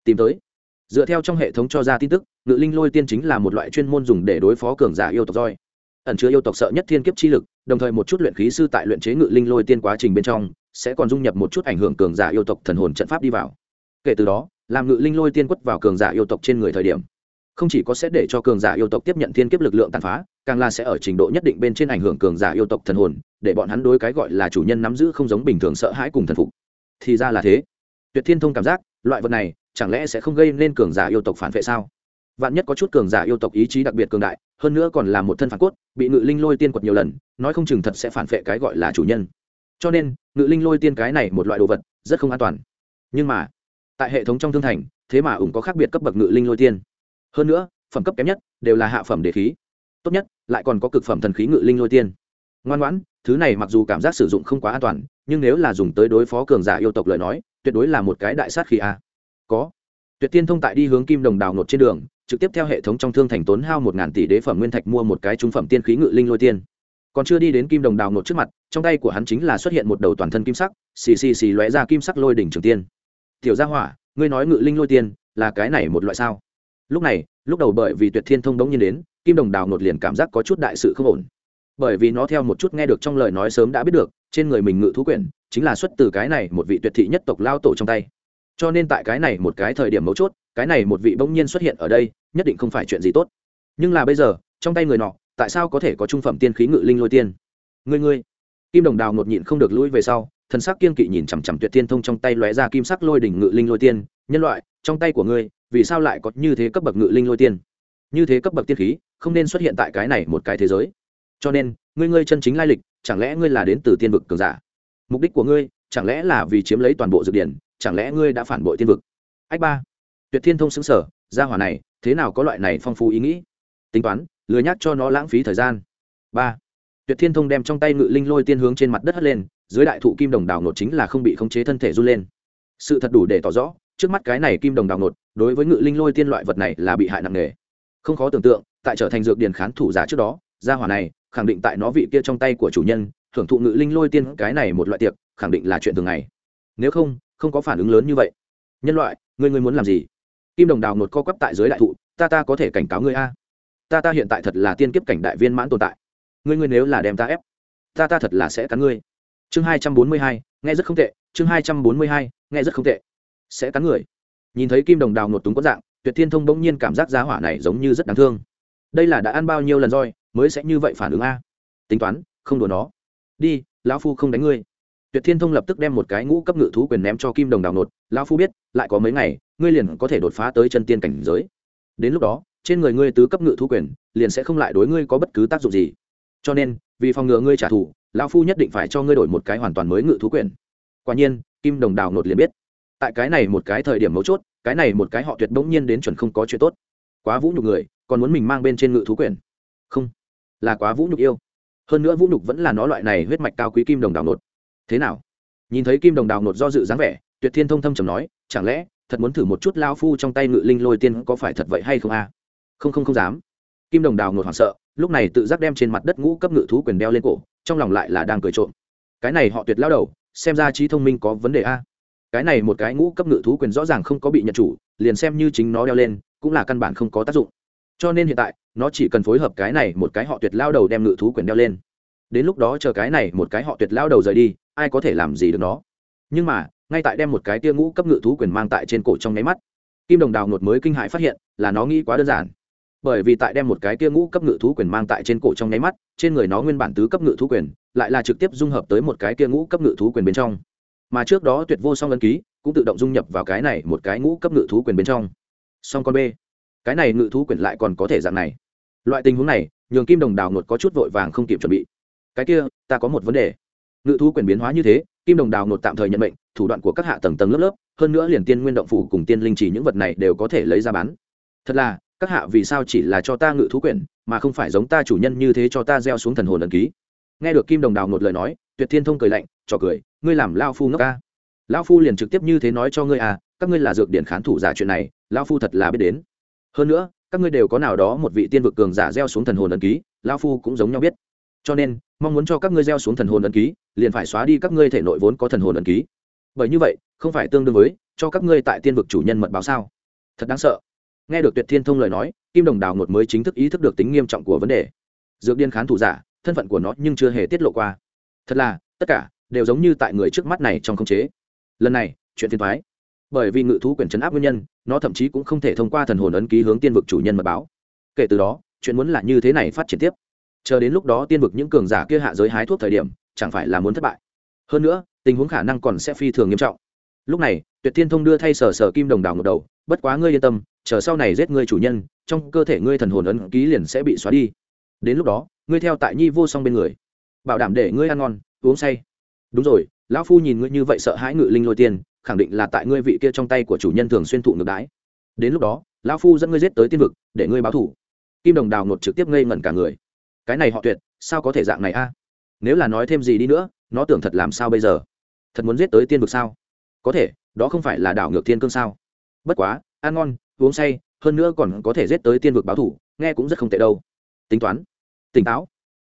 Tìm tới. Dựa theo trong hệ thống cho ra tin tức, ngự linh lôi tiên chính là một loại chuyên môn dùng để đối phó cường giả yêu tộc roi. Ẩn chứa yêu tộc sợ nhất thiên kiếp chi lực, đồng thời một chút luyện khí sư tại luyện chế ngự linh lôi tiên quá trình bên trong, sẽ còn dung nhập một chút ảnh hưởng cường giả yêu tộc thần hồn trận pháp đi vào. Kể từ đó, làm ngự linh lôi tiên quất vào cường giả yêu tộc trên người thời điểm, không chỉ có sẽ để cho cường giả yêu tộc tiếp nhận thiên kiếp lực lượng tàn phá càng là sẽ ở trình độ nhất định bên trên ảnh hưởng cường giả yêu tộc thần hồn, để bọn hắn đối cái gọi là chủ nhân nắm giữ không giống bình thường sợ hãi cùng thần phục. Thì ra là thế. Tuyệt thiên thông cảm giác, loại vật này chẳng lẽ sẽ không gây nên cường giả yêu tộc phản vệ sao? Vạn nhất có chút cường giả yêu tộc ý chí đặc biệt cường đại, hơn nữa còn là một thân phản cốt, bị ngự linh lôi tiên quật nhiều lần, nói không chừng thật sẽ phản vệ cái gọi là chủ nhân. Cho nên, ngự linh lôi tiên cái này một loại đồ vật, rất không an toàn. Nhưng mà, tại hệ thống trong thương thành, thế mà ủng có khác biệt cấp bậc ngự linh lôi tiên. Hơn nữa, phẩm cấp kém nhất đều là hạ phẩm đề khí tốt nhất, lại còn có cực phẩm thần khí ngự linh lôi tiên. Ngoan ngoãn, thứ này mặc dù cảm giác sử dụng không quá an toàn, nhưng nếu là dùng tới đối phó cường giả yêu tộc lời nói, tuyệt đối là một cái đại sát khí a. Có. Tuyệt tiên thông tại đi hướng kim đồng đào nột trên đường, trực tiếp theo hệ thống trong thương thành tốn hao một ngàn tỷ đế phẩm nguyên thạch mua một cái trung phẩm tiên khí ngự linh lôi tiên. Còn chưa đi đến kim đồng đào nột trước mặt, trong tay của hắn chính là xuất hiện một đầu toàn thân kim sắc, xì xì xì lóe ra kim sắc lôi đỉnh trường tiên. Tiểu gia hỏa, ngươi nói ngự linh lôi tiên là cái này một loại sao? Lúc này, lúc đầu bởi vì tuyệt thiên thông đống nhiên đến kim đồng đào nột liền cảm giác có chút đại sự không ổn. Bởi vì nó theo một chút nghe được trong lời nói sớm đã biết được, trên người mình ngự thú quyển chính là xuất từ cái này một vị tuyệt thị nhất tộc lao tổ trong tay. Cho nên tại cái này một cái thời điểm mấu chốt, cái này một vị bỗng nhiên xuất hiện ở đây, nhất định không phải chuyện gì tốt. Nhưng là bây giờ, trong tay người nọ, tại sao có thể có trung phẩm tiên khí ngự linh lôi tiên? Ngươi ngươi. Kim đồng đào ngột nhịn không được lũi về sau, thần sắc kiên kỵ nhìn chằm chằm tuyệt tiên thông trong tay lóe ra kim sắc lôi đỉnh ngự linh lôi tiên. Nhân loại, trong tay của ngươi, vì sao lại có như thế cấp bậc ngự linh lôi tiên? Như thế cấp bậc tiên khí, không nên xuất hiện tại cái này một cái thế giới. Cho nên, ngươi ngươi chân chính lai lịch, chẳng lẽ ngươi là đến từ tiên vực cường giả? Mục đích của ngươi, chẳng lẽ là vì chiếm lấy toàn bộ dược điển, chẳng lẽ ngươi đã phản bội tiên vực? Ách ba. Tuyệt thiên thông xứng sở gia hỏa này, thế nào có loại này phong phú ý nghĩ? Tính toán lừa nhắc cho nó lãng phí thời gian. Ba. Tuyệt thiên thông đem trong tay ngự linh lôi tiên hướng trên mặt đất hất lên, dưới đại thụ kim đồng đào nột chính là không bị khống chế thân thể run lên. Sự thật đủ để tỏ rõ, trước mắt cái này kim đồng đào nột đối với ngự linh lôi tiên loại vật này là bị hại nặng nề không khó tưởng tượng, tại trở thành dược điền khán thủ giả trước đó, gia hỏa này, khẳng định tại nó vị kia trong tay của chủ nhân thưởng thụ ngự linh lôi tiên, cái này một loại tiệc, khẳng định là chuyện thường ngày. Nếu không không có phản ứng lớn như vậy. Nhân loại, ngươi ngươi muốn làm gì? Kim đồng đào nột co quắp tại dưới đại thụ, ta ta có thể cảnh cáo ngươi a. Ta ta hiện tại thật là tiên kiếp cảnh đại viên mãn tồn tại. Ngươi ngươi nếu là đem ta ép, ta ta thật là sẽ cắn ngươi. Chương hai trăm bốn mươi hai, nghe rất không tệ. Chương hai trăm bốn mươi hai, nghe rất không tệ. Sẽ cắn người. Nhìn thấy kim đồng đào nột túng có dạng tuyệt thiên thông bỗng nhiên cảm giác giá hỏa này giống như rất đáng thương. Đây là đã ăn bao nhiêu lần roi mới sẽ như vậy phản ứng a? Tính toán, không đùa nó. Đi, lão phu không đánh ngươi. Tuyệt thiên thông lập tức đem một cái ngũ cấp ngự thú quyền ném cho kim đồng đào nột. Lão phu biết, lại có mấy ngày, ngươi liền có thể đột phá tới chân tiên cảnh giới. Đến lúc đó, trên người ngươi tứ cấp ngự thú quyền, liền sẽ không lại đối ngươi có bất cứ tác dụng gì. Cho nên, vì phòng ngừa ngươi trả thù, lão phu nhất định phải cho ngươi đổi một cái hoàn toàn mới ngự thú quyền. Quả nhiên, kim đồng đào nột liền biết. Tại cái này một cái thời điểm mấu chốt cái này một cái họ tuyệt bỗng nhiên đến chuẩn không có chuyện tốt. Quá vũ nhục người, còn muốn mình mang bên trên ngự thú quyền không, là quá vũ nhục yêu. Hơn nữa vũ nhục vẫn là nó loại này huyết mạch cao quý kim đồng đào nột. Thế nào? Nhìn thấy kim đồng đào nột do dự dáng vẻ, tuyệt thiên thông thâm trầm nói, chẳng lẽ thật muốn thử một chút lao phu trong tay ngự linh lôi tiên có phải thật vậy hay không a? Không không không dám. Kim đồng đào nột hoảng sợ, lúc này tự giác đem trên mặt đất ngũ cấp ngự thú quyền đeo lên cổ, trong lòng lại là đang cười trộm. Cái này họ tuyệt lao đầu, xem ra trí thông minh có vấn đề a cái này một cái ngũ cấp ngự thú quyền rõ ràng không có bị nhận chủ, liền xem như chính nó đeo lên, cũng là căn bản không có tác dụng. Cho nên hiện tại, nó chỉ cần phối hợp cái này một cái họ tuyệt lao đầu đem ngự thú quyền đeo lên. Đến lúc đó chờ cái này một cái họ tuyệt lao đầu rời đi, ai có thể làm gì được nó? Nhưng mà, ngay tại đem một cái tia ngũ cấp ngự thú quyền mang tại trên cổ trong nháy mắt, kim đồng đào ngột mới kinh hãi phát hiện là nó nghĩ quá đơn giản. Bởi vì tại đem một cái tia ngũ cấp ngự thú quyền mang tại trên cổ trong nháy mắt, trên người nó nguyên bản tứ cấp ngự thú quyền lại là trực tiếp dung hợp tới một cái tia ngũ cấp ngự thú quyền bên trong mà trước đó tuyệt vô song ấn ký cũng tự động dung nhập vào cái này một cái ngũ cấp ngự thú quyền bên trong. Song con b, cái này ngự thú quyền lại còn có thể dạng này. Loại tình huống này, nhường kim đồng đào nột có chút vội vàng không kịp chuẩn bị. Cái kia, ta có một vấn đề. Ngự thú quyền biến hóa như thế, kim đồng đào nột tạm thời nhận mệnh, thủ đoạn của các hạ tầng tầng lớp lớp, hơn nữa liền tiên nguyên động phủ cùng tiên linh chỉ những vật này đều có thể lấy ra bán. Thật là, các hạ vì sao chỉ là cho ta ngự thú quyền, mà không phải giống ta chủ nhân như thế cho ta gieo xuống thần hồn ẩn ký? Nghe được kim đồng đào nột lời nói tuyệt thiên thông cười lạnh, trò cười, ngươi làm lao phu ngốc ca. Lao phu liền trực tiếp như thế nói cho ngươi à các ngươi là dược điển khán thủ giả chuyện này lao phu thật là biết đến. Hơn nữa, các ngươi đều có nào đó một vị tiên vực cường giả gieo xuống thần hồn ấn ký lao phu cũng giống nhau biết. Cho nên, mong muốn cho các ngươi gieo xuống thần hồn ấn ký, liền phải xóa đi các ngươi thể nội vốn có thần hồn ấn ký. Bởi như vậy, không phải tương đương với cho các ngươi tại tiên vực chủ nhân mật báo sao? Thật đáng sợ. Nghe được tuyệt thiên thông lời nói, kim đồng đào ngột mới chính thức ý thức được tính nghiêm trọng của vấn đề. Dược điên khán thủ giả, thân phận của nó nhưng chưa hề tiết lộ qua thật là, tất cả đều giống như tại người trước mắt này trong khống chế. Lần này, chuyện phiền thoái bởi vì ngự thú quyền chấn áp nguyên nhân, nó thậm chí cũng không thể thông qua thần hồn ấn ký hướng tiên vực chủ nhân mật báo. Kể từ đó, chuyện muốn là như thế này phát triển tiếp. Chờ đến lúc đó tiên vực những cường giả kia hạ giới hái thuốc thời điểm, chẳng phải là muốn thất bại. Hơn nữa, tình huống khả năng còn sẽ phi thường nghiêm trọng. Lúc này, tuyệt thiên thông đưa thay sở sở kim đồng đào ngược đầu, bất quá ngươi yên tâm, chờ sau này giết ngươi chủ nhân, trong cơ thể ngươi thần hồn ấn ký liền sẽ bị xóa đi. Đến lúc đó, ngươi theo tại nhi vô song bên người bảo đảm để ngươi ăn ngon, uống say. Đúng rồi, lão phu nhìn ngươi như vậy sợ hãi ngự linh lôi tiên, khẳng định là tại ngươi vị kia trong tay của chủ nhân thường xuyên thụ ngược đái đến lúc đó, lão phu dẫn ngươi giết tới tiên vực, để ngươi báo thủ kim đồng đào nột trực tiếp ngây ngẩn cả người. Cái này họ tuyệt, sao có thể dạng này a? Nếu là nói thêm gì đi nữa, nó tưởng thật làm sao bây giờ? Thật muốn giết tới tiên vực sao? Có thể, đó không phải là đảo ngược thiên cương sao? Bất quá, ăn ngon, uống say, hơn nữa còn có thể giết tới tiên vực báo thủ nghe cũng rất không tệ đâu. Tính toán, tỉnh táo.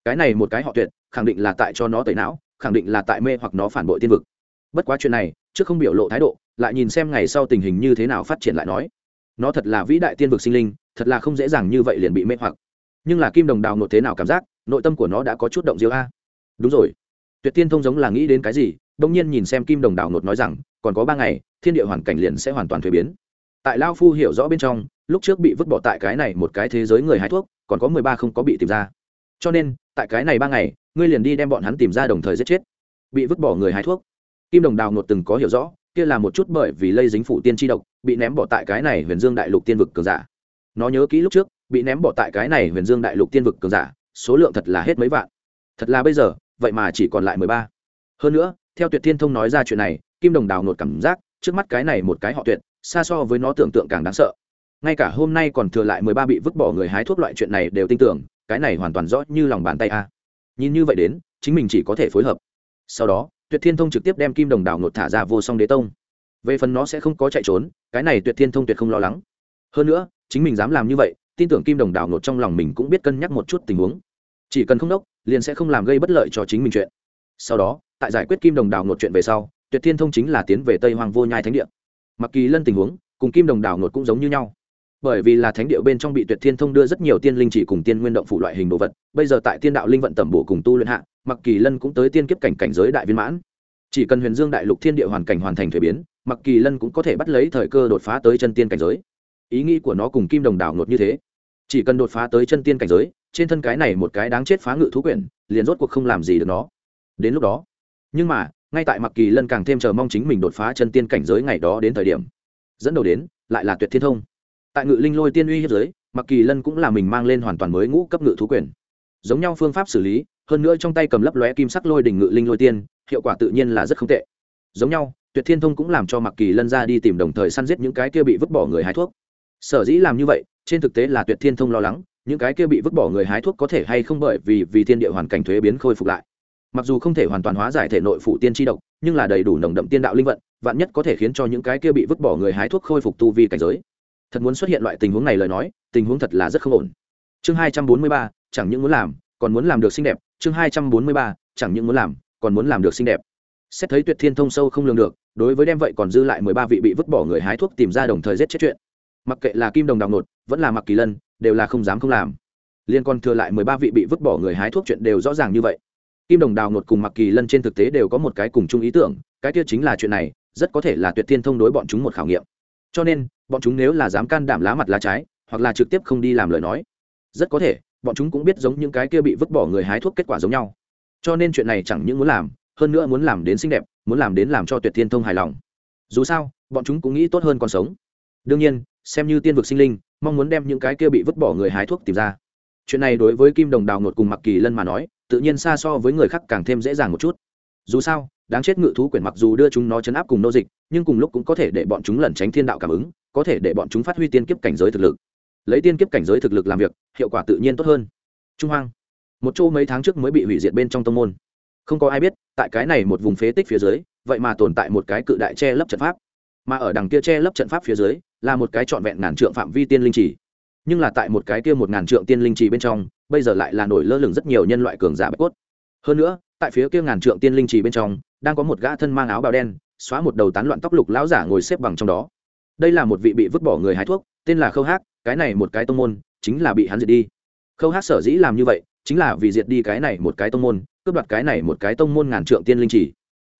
Cái này một cái họ tuyệt khẳng định là tại cho nó tẩy não, khẳng định là tại mê hoặc nó phản bội tiên vực. Bất quá chuyện này, trước không biểu lộ thái độ, lại nhìn xem ngày sau tình hình như thế nào phát triển lại nói. Nó thật là vĩ đại tiên vực sinh linh, thật là không dễ dàng như vậy liền bị mê hoặc. Nhưng là kim đồng đào nộp thế nào cảm giác, nội tâm của nó đã có chút động diêu a. Đúng rồi. Tuyệt tiên thông giống là nghĩ đến cái gì, đông nhiên nhìn xem kim đồng đào nộp nói rằng, còn có ba ngày, thiên địa hoàn cảnh liền sẽ hoàn toàn thuế biến. Tại lao phu hiểu rõ bên trong, lúc trước bị vứt bỏ tại cái này một cái thế giới người hái thuốc, còn có mười ba không có bị tìm ra. Cho nên, tại cái này ba ngày ngươi liền đi đem bọn hắn tìm ra đồng thời giết chết. Bị vứt bỏ người hái thuốc. Kim đồng đào nột từng có hiểu rõ, kia là một chút bởi vì lây dính phủ tiên tri độc, bị ném bỏ tại cái này huyền dương đại lục tiên vực cường giả. Nó nhớ kỹ lúc trước, bị ném bỏ tại cái này huyền dương đại lục tiên vực cường giả, số lượng thật là hết mấy vạn. Thật là bây giờ, vậy mà chỉ còn lại mười ba. Hơn nữa, theo tuyệt thiên thông nói ra chuyện này, kim đồng đào nột cảm giác, trước mắt cái này một cái họ tuyệt, xa so với nó tưởng tượng càng đáng sợ. Ngay cả hôm nay còn thừa lại mười ba bị vứt bỏ người hái thuốc loại chuyện này đều tin tưởng, cái này hoàn toàn rõ như lòng bàn tay a nhìn như vậy đến, chính mình chỉ có thể phối hợp. Sau đó, tuyệt thiên thông trực tiếp đem kim đồng đào nột thả ra vô song đế tông. Về phần nó sẽ không có chạy trốn, cái này tuyệt thiên thông tuyệt không lo lắng. Hơn nữa, chính mình dám làm như vậy, tin tưởng kim đồng đào nột trong lòng mình cũng biết cân nhắc một chút tình huống. Chỉ cần không đốc, liền sẽ không làm gây bất lợi cho chính mình chuyện. Sau đó, tại giải quyết kim đồng đào nột chuyện về sau, tuyệt thiên thông chính là tiến về tây hoàng vô nhai thánh địa. Mặc kỳ lân tình huống, cùng kim đồng đào nột cũng giống như nhau bởi vì là thánh địa bên trong bị tuyệt thiên thông đưa rất nhiều tiên linh chỉ cùng tiên nguyên động phụ loại hình đồ vật, bây giờ tại tiên đạo linh vận tẩm bổ cùng tu luyện hạ mặc kỳ lân cũng tới tiên kiếp cảnh cảnh giới đại viên mãn. Chỉ cần huyền dương đại lục thiên địa hoàn cảnh hoàn thành thuế biến mặc kỳ lân cũng có thể bắt lấy thời cơ đột phá tới chân tiên cảnh giới. Ý nghĩ của nó cùng kim đồng đảo ngột như thế. Chỉ cần đột phá tới chân tiên cảnh giới, trên thân cái này một cái đáng chết phá ngự thú quyển, liền rốt cuộc không làm gì được nó. Đến lúc đó, nhưng mà, ngay tại mặc kỳ lân càng thêm chờ mong chính mình đột phá chân tiên cảnh giới ngày đó đến thời điểm, dẫn đầu đến, lại là tuyệt thiên thông tại ngự linh lôi tiên uy hiếp giới mặc kỳ lân cũng là mình mang lên hoàn toàn mới ngũ cấp ngự thú quyền. Giống nhau phương pháp xử lý, hơn nữa trong tay cầm lấp lóe kim sắc lôi đỉnh ngự linh lôi tiên, hiệu quả tự nhiên là rất không tệ. Giống nhau, tuyệt thiên thông cũng làm cho mặc kỳ lân ra đi tìm đồng thời săn giết những cái kia bị vứt bỏ người hái thuốc. Sở dĩ làm như vậy, trên thực tế là tuyệt thiên thông lo lắng, những cái kia bị vứt bỏ người hái thuốc có thể hay không bởi vì vì thiên địa hoàn cảnh thuế biến khôi phục lại. Mặc dù không thể hoàn toàn hóa giải thể nội phụ tiên tri độc, nhưng là đầy đủ nồng đậm tiên đạo linh vận, vạn nhất có thể khiến cho những cái kia bị vứt bỏ người hái thuốc khôi phục tu vi cảnh giới thật muốn xuất hiện loại tình huống này lời nói, tình huống thật là rất không ổn. Chương hai trăm bốn mươi ba, chẳng những muốn làm, còn muốn làm được xinh đẹp. Chương hai trăm bốn mươi ba, chẳng những muốn làm, còn muốn làm được xinh đẹp. Xét thấy tuyệt thiên thông sâu không lường được, đối với đem vậy còn dư lại mười ba vị bị vứt bỏ người hái thuốc tìm ra đồng thời giết chết chuyện. Mặc kệ là kim đồng đào nột, vẫn là mặc kỳ lân, đều là không dám không làm. Liên quan thừa lại mười ba vị bị vứt bỏ người hái thuốc chuyện đều rõ ràng như vậy. Kim đồng đào nột cùng mặc kỳ lân trên thực tế đều có một cái cùng chung ý tưởng, cái kia chính là chuyện này, rất có thể là tuyệt thiên thông đối bọn chúng một khảo nghiệm cho nên, bọn chúng nếu là dám can đảm lá mặt lá trái, hoặc là trực tiếp không đi làm lời nói, rất có thể, bọn chúng cũng biết giống những cái kia bị vứt bỏ người hái thuốc kết quả giống nhau. Cho nên chuyện này chẳng những muốn làm, hơn nữa muốn làm đến xinh đẹp, muốn làm đến làm cho tuyệt thiên thông hài lòng. Dù sao, bọn chúng cũng nghĩ tốt hơn còn sống. Đương nhiên, xem như tiên vực sinh linh, mong muốn đem những cái kia bị vứt bỏ người hái thuốc tìm ra. Chuyện này đối với kim đồng đào ngột cùng mặc kỳ lân mà nói, tự nhiên xa so với người khác càng thêm dễ dàng một chút dù sao, đáng chết ngự thú quyển mặc dù đưa chúng nó chấn áp cùng nô dịch, nhưng cùng lúc cũng có thể để bọn chúng lẩn tránh thiên đạo cảm ứng, có thể để bọn chúng phát huy tiên kiếp cảnh giới thực lực. Lấy tiên kiếp cảnh giới thực lực làm việc, hiệu quả tự nhiên tốt hơn. Trung hoang, một chỗ mấy tháng trước mới bị hủy diệt bên trong tông môn. Không có ai biết, tại cái này một vùng phế tích phía dưới, vậy mà tồn tại một cái cự đại che lấp trận pháp. Mà ở đằng kia che lấp trận pháp phía dưới, là một cái trọn vẹn ngàn trượng phạm vi tiên linh trì. Nhưng là tại một cái kia một ngàn trượng tiên linh trì bên trong, bây giờ lại là nổi lơ lửng rất nhiều nhân loại cường giả bạch cốt. Hơn nữa tại phía kia ngàn trượng tiên linh trì bên trong, đang có một gã thân mang áo bào đen, xóa một đầu tán loạn tóc lục lão giả ngồi xếp bằng trong đó. Đây là một vị bị vứt bỏ người hái thuốc, tên là khâu hát cái này một cái tông môn, chính là bị hắn diệt đi. Khâu hát sở dĩ làm như vậy, chính là vì diệt đi cái này một cái tông môn, cướp đoạt cái này một cái tông môn ngàn trượng tiên linh trì.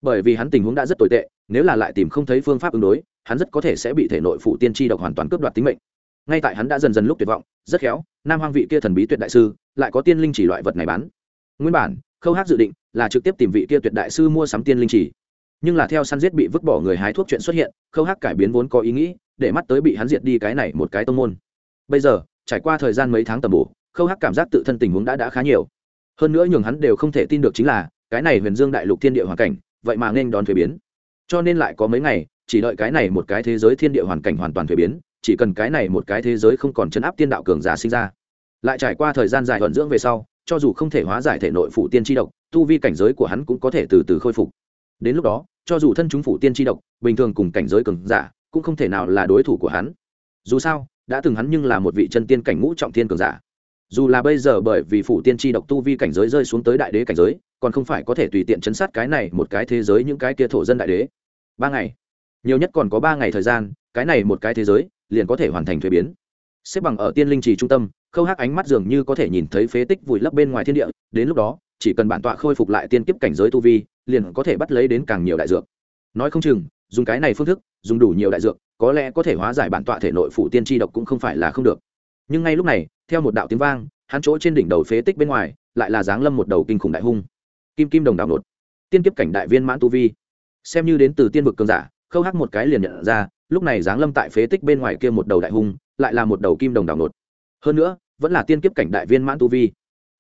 Bởi vì hắn tình huống đã rất tồi tệ, nếu là lại tìm không thấy phương pháp ứng đối, hắn rất có thể sẽ bị thể nội phụ tiên tri độc hoàn toàn cướp đoạt tính mệnh. Ngay tại hắn đã dần dần lúc tuyệt vọng, rất khéo, nam hoang vị kia thần bí tuyệt đại sư, lại có tiên linh chỉ loại vật này bán. Nguyên bản, khâu hát dự định là trực tiếp tìm vị kia tuyệt đại sư mua sắm tiên linh chỉ. Nhưng là theo săn giết bị vứt bỏ người hái thuốc chuyện xuất hiện, khâu Hắc cải biến vốn có ý nghĩ, để mắt tới bị hắn diệt đi cái này một cái tông môn. Bây giờ, trải qua thời gian mấy tháng tầm bổ, khâu Hắc cảm giác tự thân tình huống đã đã khá nhiều. Hơn nữa nhường hắn đều không thể tin được chính là, cái này huyền dương đại lục thiên địa hoàn cảnh, vậy mà nên đón thuế biến. Cho nên lại có mấy ngày, chỉ đợi cái này một cái thế giới thiên địa hoàn cảnh hoàn toàn thuế biến, chỉ cần cái này một cái thế giới không còn chấn áp tiên đạo cường giả sinh ra. Lại trải qua thời gian dài thuận dưỡng về sau, cho dù không thể hóa giải thể nội phụ tiên tri độc tu vi cảnh giới của hắn cũng có thể từ từ khôi phục. Đến lúc đó, cho dù thân chúng phủ tiên tri độc, bình thường cùng cảnh giới cường giả, cũng không thể nào là đối thủ của hắn. Dù sao, đã từng hắn nhưng là một vị chân tiên cảnh ngũ trọng thiên cường giả. Dù là bây giờ bởi vì phủ tiên tri độc tu vi cảnh giới rơi xuống tới đại đế cảnh giới, còn không phải có thể tùy tiện chấn sát cái này một cái thế giới những cái kia thổ dân đại đế. Ba ngày. Nhiều nhất còn có ba ngày thời gian, cái này một cái thế giới liền có thể hoàn thành thuế biến. Xếp bằng ở tiên linh trì trung tâm, khâu hắc ánh mắt dường như có thể nhìn thấy phế tích vùi lấp bên ngoài thiên địa, đến lúc đó chỉ cần bản tọa khôi phục lại tiên kiếp cảnh giới tu vi, liền có thể bắt lấy đến càng nhiều đại dược. Nói không chừng, dùng cái này phương thức, dùng đủ nhiều đại dược, có lẽ có thể hóa giải bản tọa thể nội phụ tiên tri độc cũng không phải là không được. Nhưng ngay lúc này, theo một đạo tiếng vang, hắn chỗ trên đỉnh đầu phế tích bên ngoài, lại là giáng lâm một đầu kinh khủng đại hung. Kim kim đồng đạo nột. Tiên kiếp cảnh đại viên mãn tu vi. Xem như đến từ tiên vực cường giả, khâu hắc một cái liền nhận ra, lúc này giáng lâm tại phế tích bên ngoài kia một đầu đại hung, lại là một đầu kim đồng đảo nột. Hơn nữa, vẫn là tiên kiếp cảnh đại viên mãn tu vi.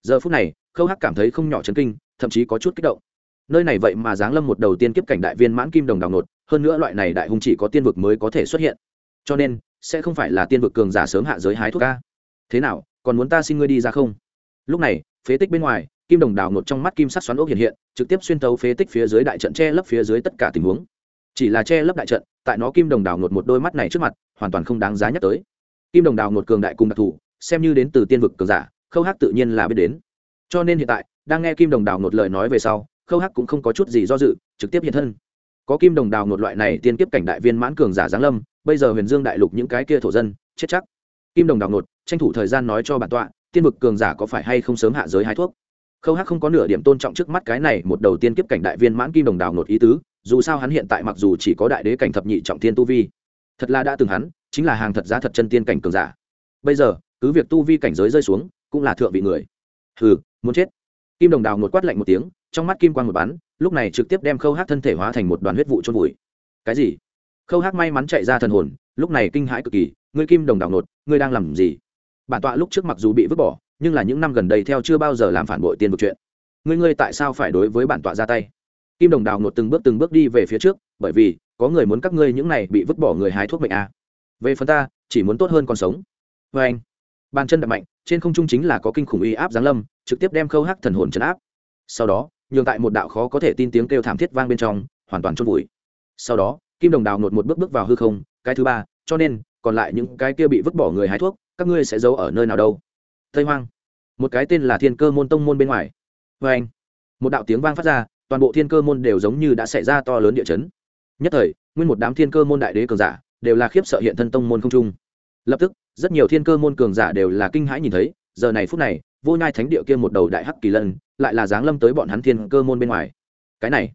Giờ phút này khâu hắc cảm thấy không nhỏ chấn kinh, thậm chí có chút kích động. Nơi này vậy mà giáng lâm một đầu tiên kiếp cảnh đại viên mãn kim đồng đào nột, hơn nữa loại này đại hung chỉ có tiên vực mới có thể xuất hiện. Cho nên, sẽ không phải là tiên vực cường giả sớm hạ giới hái thuốc ca thế nào, còn muốn ta xin ngươi đi ra không? Lúc này, phế tích bên ngoài, kim đồng đào nột trong mắt kim sắc xoắn ốc hiện hiện, trực tiếp xuyên tấu phế tích phía dưới đại trận che lấp phía dưới tất cả tình huống. Chỉ là che lấp đại trận, tại nó kim đồng đào nột một đôi mắt này trước mặt, hoàn toàn không đáng giá nhắc tới. Kim đồng đào nột cường đại cùng đặc thù, xem như đến từ tiên vực cường giả, khâu hắc tự nhiên là biết đến cho nên hiện tại, đang nghe kim đồng đào nột lời nói về sau, khâu hắc cũng không có chút gì do dự, trực tiếp hiện thân. Có kim đồng đào nột loại này tiên kiếp cảnh đại viên mãn cường giả giáng lâm, bây giờ huyền dương đại lục những cái kia thổ dân, chết chắc. Kim đồng đào nột tranh thủ thời gian nói cho bản tọa, tiên vực cường giả có phải hay không sớm hạ giới hái thuốc? Khâu hắc không có nửa điểm tôn trọng trước mắt cái này một đầu tiên kiếp cảnh đại viên mãn kim đồng đào nột ý tứ, dù sao hắn hiện tại mặc dù chỉ có đại đế cảnh thập nhị trọng thiên tu vi, thật là đã từng hắn, chính là hàng thật giá thật chân tiên cảnh cường giả. Bây giờ, cứ việc tu vi cảnh giới rơi xuống, cũng là thượng vị người. Hừ muốn chết. Kim đồng đào ngột quát lạnh một tiếng, trong mắt kim quan một bắn, lúc này trực tiếp đem khâu hát thân thể hóa thành một đoàn huyết vụ trôn vùi. Cái gì? Khâu hát may mắn chạy ra thần hồn, lúc này kinh hãi cực kỳ, ngươi kim đồng đào nột ngươi đang làm gì? Bản tọa lúc trước mặc dù bị vứt bỏ, nhưng là những năm gần đây theo chưa bao giờ làm phản bội tiền vực chuyện. Ngươi ngươi tại sao phải đối với bản tọa ra tay? Kim đồng đào nột từng bước từng bước đi về phía trước, bởi vì, có người muốn các ngươi những này bị vứt bỏ người hái thuốc mệnh a. À. về phần ta, chỉ muốn tốt hơn còn sống. Vê anh. Bàn chân đập mạnh, trên không trung chính là có kinh khủng uy áp giáng lâm trực tiếp đem khâu hắc thần hồn chấn áp. Sau đó, nhường tại một đạo khó có thể tin tiếng kêu thảm thiết vang bên trong, hoàn toàn chôn vùi. Sau đó, kim đồng đào nột một bước bước vào hư không, cái thứ ba, cho nên, còn lại những cái kia bị vứt bỏ người hái thuốc, các ngươi sẽ giấu ở nơi nào đâu? Tây hoang. Một cái tên là thiên cơ môn tông môn bên ngoài. Vê anh, một đạo tiếng vang phát ra, toàn bộ thiên cơ môn đều giống như đã xảy ra to lớn địa chấn. Nhất thời, nguyên một đám thiên cơ môn đại đế cường giả đều là khiếp sợ hiện thân tông môn không trung. Lập tức, rất nhiều thiên cơ môn cường giả đều là kinh hãi nhìn thấy, giờ này phút này vô nhai thánh địa kia một đầu đại hắc kỳ lân, lại là giáng lâm tới bọn hắn thiên cơ môn bên ngoài. Cái này,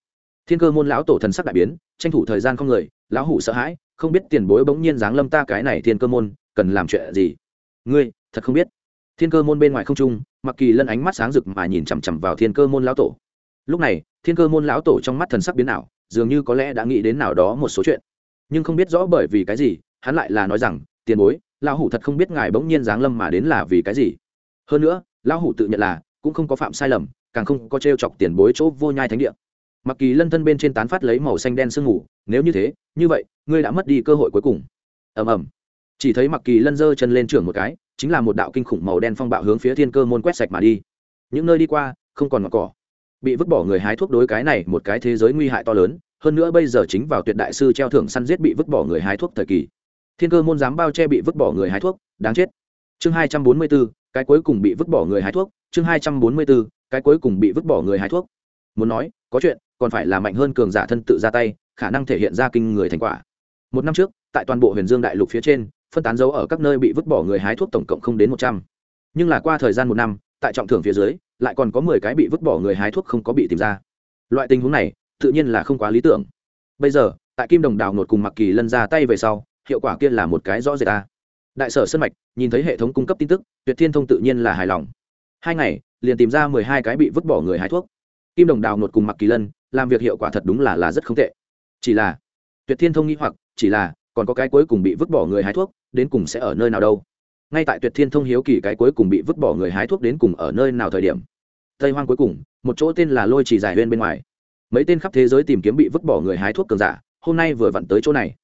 thiên cơ môn lão tổ thần sắc đại biến, tranh thủ thời gian không người, lão hủ sợ hãi, không biết tiền bối bỗng nhiên giáng lâm ta cái này thiên cơ môn, cần làm chuyện gì? Ngươi, thật không biết. Thiên cơ môn bên ngoài không trung, mặc kỳ lân ánh mắt sáng rực mà nhìn chằm chằm vào thiên cơ môn lão tổ. Lúc này, thiên cơ môn lão tổ trong mắt thần sắc biến ảo, dường như có lẽ đã nghĩ đến nào đó một số chuyện. Nhưng không biết rõ bởi vì cái gì, hắn lại là nói rằng, tiền bối, lão hủ thật không biết ngài bỗng nhiên giáng lâm mà đến là vì cái gì? Hơn nữa lão hủ tự nhận là cũng không có phạm sai lầm, càng không có t r e o chọc tiền bối chỗ vô nhai thánh địa. Mặc kỳ lân thân bên trên tán phát lấy màu xanh đen sương ngủ nếu như thế, như vậy, ngươi đã mất đi cơ hội cuối cùng. Ầm ầm. Chỉ thấy mặc kỳ lân giơ chân lên trưởng một cái, chính là một đạo kinh khủng màu đen phong bạo hướng phía thiên cơ môn quét sạch mà đi. Những nơi đi qua, không còn ngọn cỏ. Bị vứt bỏ người hái thuốc đối cái này một cái thế giới nguy hại to lớn, hơn nữa bây giờ chính vào tuyệt đại sư treo thưởng săn giết bị vứt bỏ người hái thuốc thời kỳ. Thiên cơ môn dám bao che bị vứt bỏ người hái thuốc, đáng chết. Chương hai trăm bốn mươi bốn cái cuối cùng bị vứt bỏ người hái thuốc, chương hai trăm bốn mươi bốn cái cuối cùng bị vứt bỏ người hái thuốc. Muốn nói, có chuyện, còn phải là mạnh hơn cường giả thân tự ra tay, khả năng thể hiện ra kinh người thành quả. Một năm trước, tại toàn bộ huyền dương đại lục phía trên, phân tán dấu ở các nơi bị vứt bỏ người hái thuốc tổng cộng không đến một trăm. Nhưng là qua thời gian một năm, tại trọng thưởng phía dưới, lại còn có mười cái bị vứt bỏ người hái thuốc không có bị tìm ra. Loại tình huống này, tự nhiên là không quá lý tưởng. Bây giờ, tại kim đồng đào nột cùng mặc kỳ lân ra tay về sau, hiệu quả kia là một cái rõ rệt ta đại sở sân mạch, nhìn thấy hệ thống cung cấp tin tức, tuyệt thiên thông tự nhiên là hài lòng. Hai ngày, liền tìm ra mười hai cái bị vứt bỏ người hái thuốc. Kim đồng đào nột cùng mặc kỳ lân, làm việc hiệu quả thật đúng là là rất không tệ. Chỉ là, tuyệt thiên thông nghĩ hoặc, chỉ là, còn có cái cuối cùng bị vứt bỏ người hái thuốc, đến cùng sẽ ở nơi nào đâu? Ngay tại tuyệt thiên thông hiếu kỳ cái cuối cùng bị vứt bỏ người hái thuốc đến cùng ở nơi nào thời điểm, tây hoang cuối cùng, một chỗ tên là lôi chỉ giải huyên bên ngoài. Mấy tên khắp thế giới tìm kiếm bị vứt bỏ người hái thuốc cường giả, hôm nay vừa vặn tới chỗ này.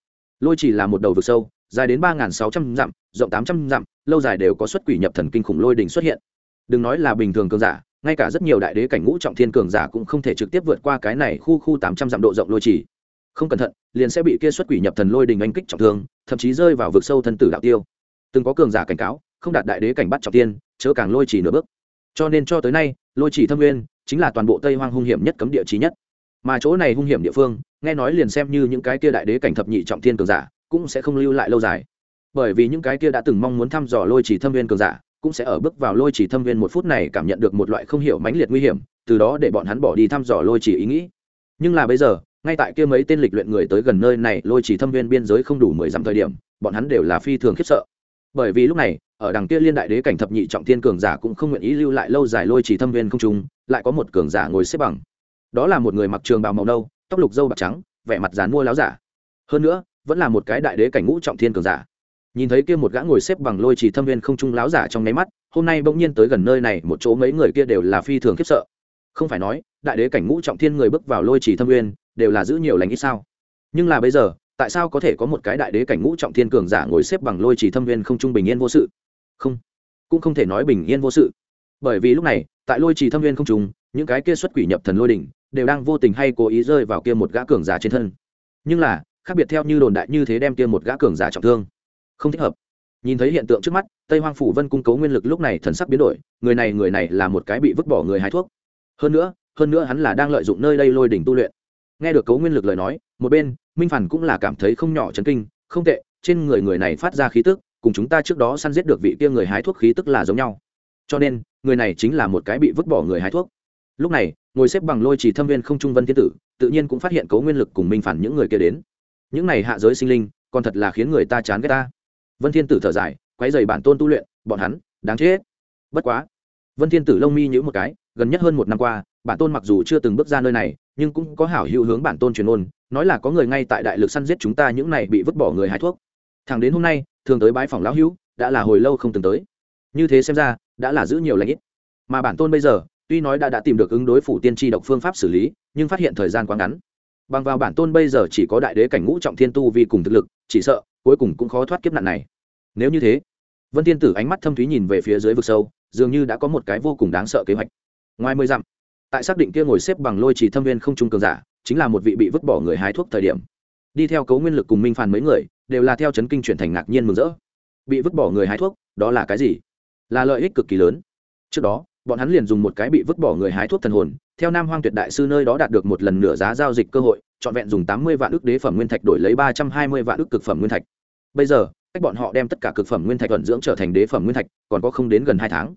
Lôi chỉ là một đầu vực sâu, dài đến ba sáu trăm dặm rộng tám trăm dặm, lâu dài đều có xuất quỷ nhập thần kinh khủng lôi đỉnh xuất hiện. Đừng nói là bình thường cường giả, ngay cả rất nhiều đại đế cảnh ngũ trọng thiên cường giả cũng không thể trực tiếp vượt qua cái này khu khu tám trăm dặm độ rộng lôi trì. Không cẩn thận, liền sẽ bị kia xuất quỷ nhập thần lôi đình anh kích trọng thương, thậm chí rơi vào vực sâu thân tử đạo tiêu. Từng có cường giả cảnh cáo, không đạt đại đế cảnh bắt trọng tiên chớ càng lôi chỉ nửa bước. Cho nên cho tới nay, lôi chỉ thâm nguyên chính là toàn bộ tây hoang hung hiểm nhất cấm địa trí nhất. Mà chỗ này hung hiểm địa phương, nghe nói liền xem như những cái kia đại đế cảnh thập nhị trọng thiên cường giả cũng sẽ không lưu lại lâu dài bởi vì những cái kia đã từng mong muốn thăm dò lôi chỉ thâm viên cường giả, cũng sẽ ở bước vào lôi chỉ thâm viên một phút này cảm nhận được một loại không hiểu mãnh liệt nguy hiểm, từ đó để bọn hắn bỏ đi thăm dò lôi chỉ ý nghĩ. Nhưng là bây giờ, ngay tại kia mấy tên lịch luyện người tới gần nơi này, lôi chỉ thâm viên biên giới không đủ mười dặm thời điểm, bọn hắn đều là phi thường khiếp sợ. Bởi vì lúc này, ở đằng kia liên đại đế cảnh thập nhị trọng thiên cường giả cũng không nguyện ý lưu lại lâu dài lôi chỉ thâm viên không trung, lại có một cường giả ngồi xếp bằng. Đó là một người mặc trường bào màu nâu, tóc lục dâu bạc trắng, vẻ mặt dán mua láo giả. Hơn nữa, vẫn là một cái đại đế cảnh ngũ trọng thiên cường giả nhìn thấy kia một gã ngồi xếp bằng lôi chỉ thâm viên không trung láo giả trong nháy mắt, hôm nay bỗng nhiên tới gần nơi này, một chỗ mấy người kia đều là phi thường khiếp sợ. Không phải nói, đại đế cảnh ngũ trọng thiên người bước vào lôi chỉ thâm viên, đều là giữ nhiều lành ít sao? Nhưng là bây giờ, tại sao có thể có một cái đại đế cảnh ngũ trọng thiên cường giả ngồi xếp bằng lôi chỉ thâm viên không trung bình yên vô sự? Không, cũng không thể nói bình yên vô sự. Bởi vì lúc này, tại lôi trì thâm viên không trung, những cái kia xuất quỷ nhập thần lôi đỉnh, đều đang vô tình hay cố ý rơi vào kia một gã cường giả trên thân. Nhưng là, khác biệt theo như đồn đại như thế đem kia một gã cường giả trọng thương không thích hợp. Nhìn thấy hiện tượng trước mắt, tây hoang phủ vân cung cấu nguyên lực lúc này thần sắc biến đổi, người này người này là một cái bị vứt bỏ người hái thuốc. Hơn nữa hơn nữa hắn là đang lợi dụng nơi đây lôi đỉnh tu luyện. Nghe được cấu nguyên lực lời nói, một bên, minh phản cũng là cảm thấy không nhỏ chấn kinh, không tệ, trên người người này phát ra khí tức, cùng chúng ta trước đó săn giết được vị kia người hái thuốc khí tức là giống nhau. Cho nên, người này chính là một cái bị vứt bỏ người hái thuốc. Lúc này, ngồi xếp bằng lôi chỉ thâm viên không trung vân thiên tử, tự nhiên cũng phát hiện cấu nguyên lực cùng minh phản những người kia đến. Những này hạ giới sinh linh, còn thật là khiến người ta chán ghét ta vân thiên tử thở dài, quấy dày bản tôn tu luyện, bọn hắn, đáng chết. Bất quá, vân thiên tử lông mi nhữ một cái, gần nhất hơn một năm qua, bản tôn mặc dù chưa từng bước ra nơi này, nhưng cũng có hảo hữu hướng bản tôn truyền ôn, nói là có người ngay tại đại lực săn giết chúng ta những này bị vứt bỏ người hái thuốc. Thẳng đến hôm nay, thường tới bãi phòng lão hữu, đã là hồi lâu không từng tới. Như thế xem ra, đã là giữ nhiều lãnh ít. Mà bản tôn bây giờ, tuy nói đã đã tìm được ứng đối phủ tiên tri độc phương pháp xử lý, nhưng phát hiện thời gian quá ngắn. Bằng vào bản tôn bây giờ chỉ có đại đế cảnh ngũ trọng thiên tu vì cùng thực lực, chỉ sợ cuối cùng cũng khó thoát kiếp nạn này. Nếu như thế, vân tiên tử ánh mắt thâm thúy nhìn về phía dưới vực sâu, dường như đã có một cái vô cùng đáng sợ kế hoạch. Ngoài mười dặm, tại xác định kia ngồi xếp bằng lôi trì thâm viên không trung cường giả, chính là một vị bị vứt bỏ người hái thuốc thời điểm. Đi theo cấu nguyên lực cùng minh phàn mấy người, đều là theo chấn kinh chuyển thành ngạc nhiên mừng rỡ. Bị vứt bỏ người hái thuốc, đó là cái gì? Là lợi ích cực kỳ lớn. Trước đó, bọn hắn liền dùng một cái bị vứt bỏ người hái thuốc thần hồn, theo nam hoang tuyệt đại sư nơi đó đạt được một lần nửa giá giao dịch cơ hội, trọn vẹn dùng tám mươi vạn ước đế phẩm nguyên thạch đổi lấy ba trăm hai mươi vạn ước cực phẩm nguyên thạch bây giờ, cách bọn họ đem tất cả cực phẩm nguyên thạch vận dưỡng trở thành đế phẩm nguyên thạch, còn có không đến gần hai tháng.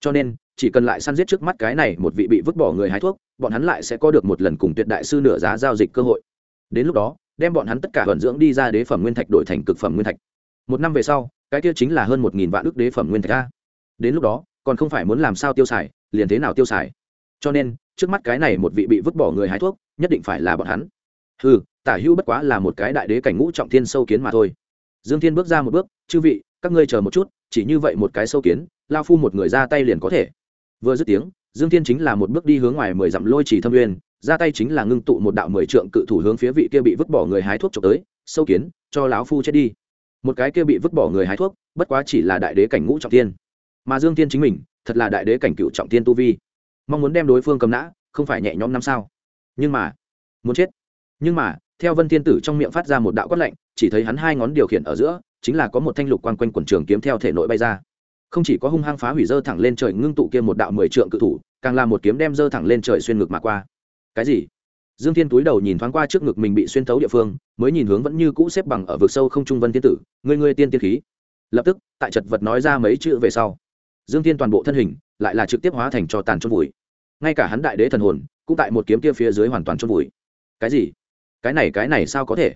Cho nên, chỉ cần lại săn giết trước mắt cái này một vị bị vứt bỏ người hái thuốc, bọn hắn lại sẽ có được một lần cùng tuyệt đại sư nửa giá giao dịch cơ hội. Đến lúc đó, đem bọn hắn tất cả vận dưỡng đi ra đế phẩm nguyên thạch đổi thành cực phẩm nguyên thạch. Một năm về sau, cái kia chính là hơn một nghìn vạn ước đế phẩm nguyên thạch a. Đến lúc đó, còn không phải muốn làm sao tiêu xài, liền thế nào tiêu xài? Cho nên, trước mắt cái này một vị bị vứt bỏ người hái thuốc, nhất định phải là bọn hắn. Ừ tả hữu bất quá là một cái đại đế cảnh ngũ trọng thiên sâu kiến mà thôi dương thiên bước ra một bước, chư vị, các ngươi chờ một chút, chỉ như vậy một cái sâu kiến lao phu một người ra tay liền có thể. Vừa dứt tiếng, dương thiên chính là một bước đi hướng ngoài mười dặm lôi chỉ thâm uyên ra tay chính là ngưng tụ một đạo mười trượng cự thủ hướng phía vị kia bị vứt bỏ người hái thuốc trộm tới, sâu kiến, cho lão phu chết đi. Một cái kia bị vứt bỏ người hái thuốc, bất quá chỉ là đại đế cảnh ngũ trọng tiên. Mà dương tiên chính mình, thật là đại đế cảnh cựu trọng tiên tu vi. Mong muốn đem đối phương cầm nã, không phải nhẹ nhõm năm sao. Nhưng mà, muốn chết. Nhưng mà theo vân Thiên tử trong miệng phát ra một đạo quát lạnh, chỉ thấy hắn hai ngón điều khiển ở giữa, chính là có một thanh lục quang quanh quần trường kiếm theo thể nội bay ra. Không chỉ có hung hăng phá hủy dơ thẳng lên trời ngưng tụ kia một đạo mười trượng cự thủ, càng là một kiếm đem dơ thẳng lên trời xuyên ngực mà qua. Cái gì? Dương thiên túi đầu nhìn thoáng qua trước ngực mình bị xuyên thấu địa phương, mới nhìn hướng vẫn như cũ xếp bằng ở vực sâu không trung vân Thiên tử người người tiên tiên khí. Lập tức, tại chật vật nói ra mấy chữ về sau, dương thiên toàn bộ thân hình lại là trực tiếp hóa thành cho tàn chôn vùi. Ngay cả hắn đại đế thần hồn cũng tại một kiếm kia phía dưới hoàn toàn chôn vùi. Cái gì? Cái này cái này sao có thể?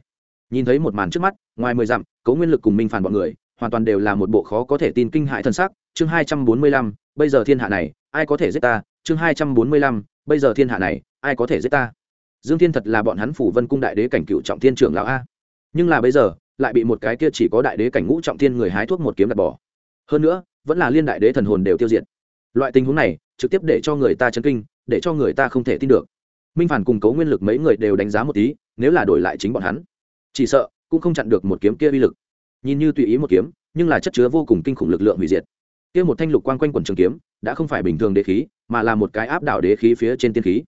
Nhìn thấy một màn trước mắt, ngoài mười dặm cấu nguyên lực cùng minh phản bọn người, hoàn toàn đều là một bộ khó có thể tin kinh hại thân xác chương hai trăm bốn mươi lăm, bây giờ thiên hạ này, ai có thể giết ta? Chương hai trăm bốn mươi lăm, bây giờ thiên hạ này, ai có thể giết ta? Dương thiên thật là bọn hắn phủ vân cung đại đế cảnh cựu trọng thiên trưởng lão a. Nhưng là bây giờ, lại bị một cái kia chỉ có đại đế cảnh ngũ trọng thiên người hái thuốc một kiếm đặt bỏ. Hơn nữa, vẫn là liên đại đế thần hồn đều tiêu diệt. Loại tình huống này, trực tiếp để cho người ta chấn kinh, để cho người ta không thể tin được. Minh phản cùng cấu nguyên lực mấy người đều đánh giá một tí nếu là đổi lại chính bọn hắn, chỉ sợ cũng không chặn được một kiếm kia uy lực. Nhìn như tùy ý một kiếm, nhưng là chất chứa vô cùng kinh khủng lực lượng hủy diệt. Kia một thanh lục quang quanh quần trường kiếm, đã không phải bình thường đế khí, mà là một cái áp đảo đế khí phía trên tiên khí.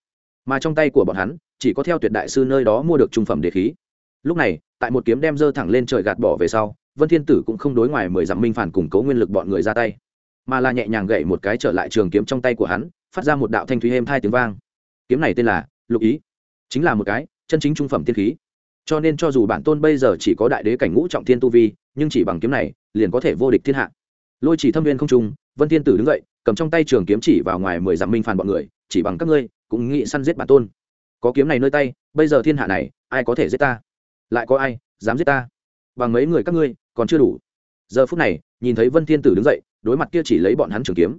Mà trong tay của bọn hắn, chỉ có theo tuyệt đại sư nơi đó mua được trung phẩm đế khí. Lúc này, tại một kiếm đem dơ thẳng lên trời gạt bỏ về sau, vân thiên tử cũng không đối ngoài mười dặm minh phản cùng cấu nguyên lực bọn người ra tay, mà là nhẹ nhàng gậy một cái trở lại trường kiếm trong tay của hắn, phát ra một đạo thanh thúy êm hai tiếng vang. Kiếm này tên là lục ý, chính là một cái chân chính trung phẩm tiên khí. Cho nên cho dù bản tôn bây giờ chỉ có đại đế cảnh ngũ trọng thiên tu vi, nhưng chỉ bằng kiếm này, liền có thể vô địch thiên hạ. Lôi chỉ thâm viên không trung, vân thiên tử đứng dậy, cầm trong tay trường kiếm chỉ vào ngoài mười dặm minh phản bọn người, chỉ bằng các ngươi, cũng nghĩ săn giết bản tôn. Có kiếm này nơi tay, bây giờ thiên hạ này, ai có thể giết ta? Lại có ai dám giết ta? Bằng mấy người các ngươi, còn chưa đủ. Giờ phút này, nhìn thấy vân thiên tử đứng dậy, đối mặt kia chỉ lấy bọn hắn trường kiếm.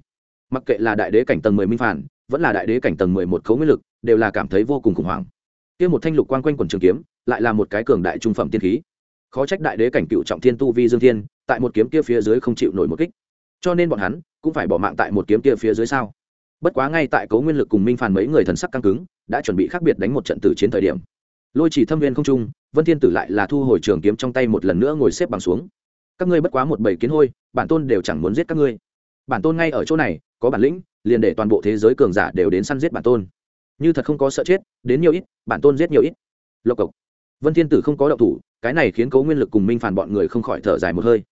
Mặc kệ là đại đế cảnh tầng mười minh phản, vẫn là đại đế cảnh tầng mười một khấu nguyên lực, đều là cảm thấy vô cùng khủng hoảng kia một thanh lục quang quanh quần trường kiếm, lại là một cái cường đại trung phẩm tiên khí. Khó trách đại đế cảnh cựu trọng thiên tu vi dương thiên, tại một kiếm kia phía dưới không chịu nổi một kích. Cho nên bọn hắn cũng phải bỏ mạng tại một kiếm kia phía dưới sao? Bất quá ngay tại cấu nguyên lực cùng minh phản mấy người thần sắc căng cứng, đã chuẩn bị khác biệt đánh một trận tử chiến thời điểm. Lôi chỉ thâm viên không trung, vân thiên tử lại là thu hồi trường kiếm trong tay một lần nữa ngồi xếp bằng xuống. Các ngươi bất quá một bầy kiến hôi, bản tôn đều chẳng muốn giết các ngươi. Bản tôn ngay ở chỗ này, có bản lĩnh, liền để toàn bộ thế giới cường giả đều đến săn giết bản tôn như thật không có sợ chết, đến nhiều ít, bản tôn giết nhiều ít. Lộc cộc. Vân thiên tử không có động thủ, cái này khiến cấu nguyên lực cùng minh phản bọn người không khỏi thở dài một hơi.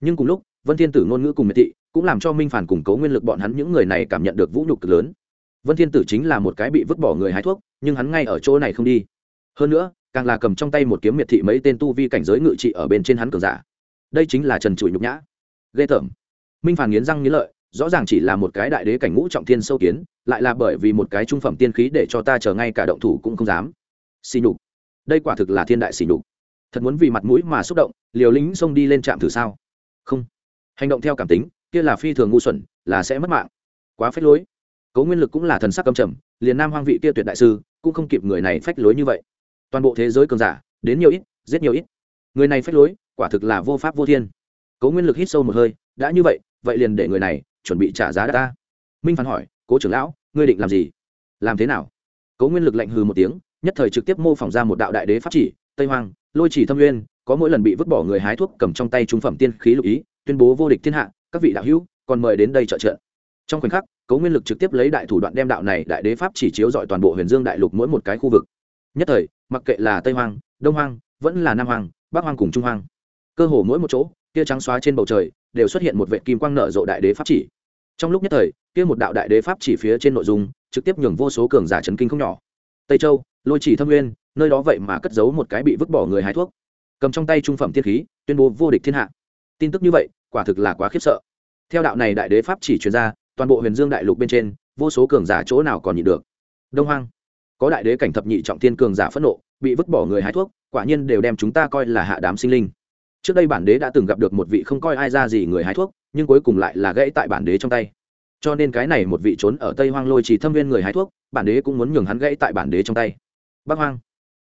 Nhưng cùng lúc, vân thiên tử ngôn ngữ cùng miệt thị, cũng làm cho minh phản cùng cấu nguyên lực bọn hắn những người này cảm nhận được vũ nhục cực lớn. Vân thiên tử chính là một cái bị vứt bỏ người hái thuốc, nhưng hắn ngay ở chỗ này không đi. Hơn nữa, càng là cầm trong tay một kiếm miệt thị mấy tên tu vi cảnh giới ngự trị ở bên trên hắn cường giả. Đây chính là trần trụi nhục nhã. Ghê tởm. Minh phản nghiến răng nghiến lợi rõ ràng chỉ là một cái đại đế cảnh ngũ trọng thiên sâu kiến, lại là bởi vì một cái trung phẩm tiên khí để cho ta chờ ngay cả động thủ cũng không dám. Xì nhục. Đây quả thực là thiên đại xì nhục. Thật muốn vì mặt mũi mà xúc động, liều lính xông đi lên trạm thử sao? Không. Hành động theo cảm tính, kia là phi thường ngu xuẩn, là sẽ mất mạng. Quá phách lối. Cấu nguyên lực cũng là thần sắc cầm trầm, liền nam hoang vị kia tuyệt đại sư, cũng không kịp người này phách lối như vậy. Toàn bộ thế giới cường giả, đến nhiều ít, giết nhiều ít. Người này phách lối, quả thực là vô pháp vô thiên. Cấu nguyên lực hít sâu một hơi, đã như vậy vậy liền để người này chuẩn bị trả giá ta. Minh phán hỏi, cố trưởng lão, ngươi định làm gì? Làm thế nào? Cố nguyên lực lạnh hừ một tiếng, nhất thời trực tiếp mô phỏng ra một đạo đại đế pháp chỉ, tây hoang, lôi chỉ thâm nguyên, có mỗi lần bị vứt bỏ người hái thuốc cầm trong tay trung phẩm tiên khí lục ý, tuyên bố vô địch thiên hạ, các vị đạo hữu, còn mời đến đây trợ trợ. Trong khoảnh khắc, cố nguyên lực trực tiếp lấy đại thủ đoạn đem đạo này đại đế pháp chỉ chiếu dọi toàn bộ huyền dương đại lục mỗi một cái khu vực. Nhất thời, mặc kệ là tây hoang, đông hoang, vẫn là nam hoang, bắc hoang cùng trung hoang, cơ hồ mỗi một chỗ kia trắng xóa trên bầu trời, đều xuất hiện một vệ kim quang nở rộ đại đế pháp chỉ trong lúc nhất thời, kia một đạo đại đế pháp chỉ phía trên nội dung, trực tiếp nhường vô số cường giả chấn kinh không nhỏ. Tây châu, lôi chỉ thâm nguyên, nơi đó vậy mà cất giấu một cái bị vứt bỏ người hái thuốc. Cầm trong tay trung phẩm thiên khí, tuyên bố vô địch thiên hạ. Tin tức như vậy, quả thực là quá khiếp sợ. Theo đạo này đại đế pháp chỉ truyền ra, toàn bộ huyền dương đại lục bên trên, vô số cường giả chỗ nào còn nhịn được. Đông hoang. Có đại đế cảnh thập nhị trọng thiên cường giả phẫn nộ, bị vứt bỏ người hái thuốc, quả nhiên đều đem chúng ta coi là hạ đám sinh linh. Trước đây bản đế đã từng gặp được một vị không coi ai ra gì người hái thuốc nhưng cuối cùng lại là gãy tại bản đế trong tay. Cho nên cái này một vị trốn ở tây hoang lôi chỉ thâm viên người hái thuốc, bản đế cũng muốn nhường hắn gãy tại bản đế trong tay. Bắc hoang,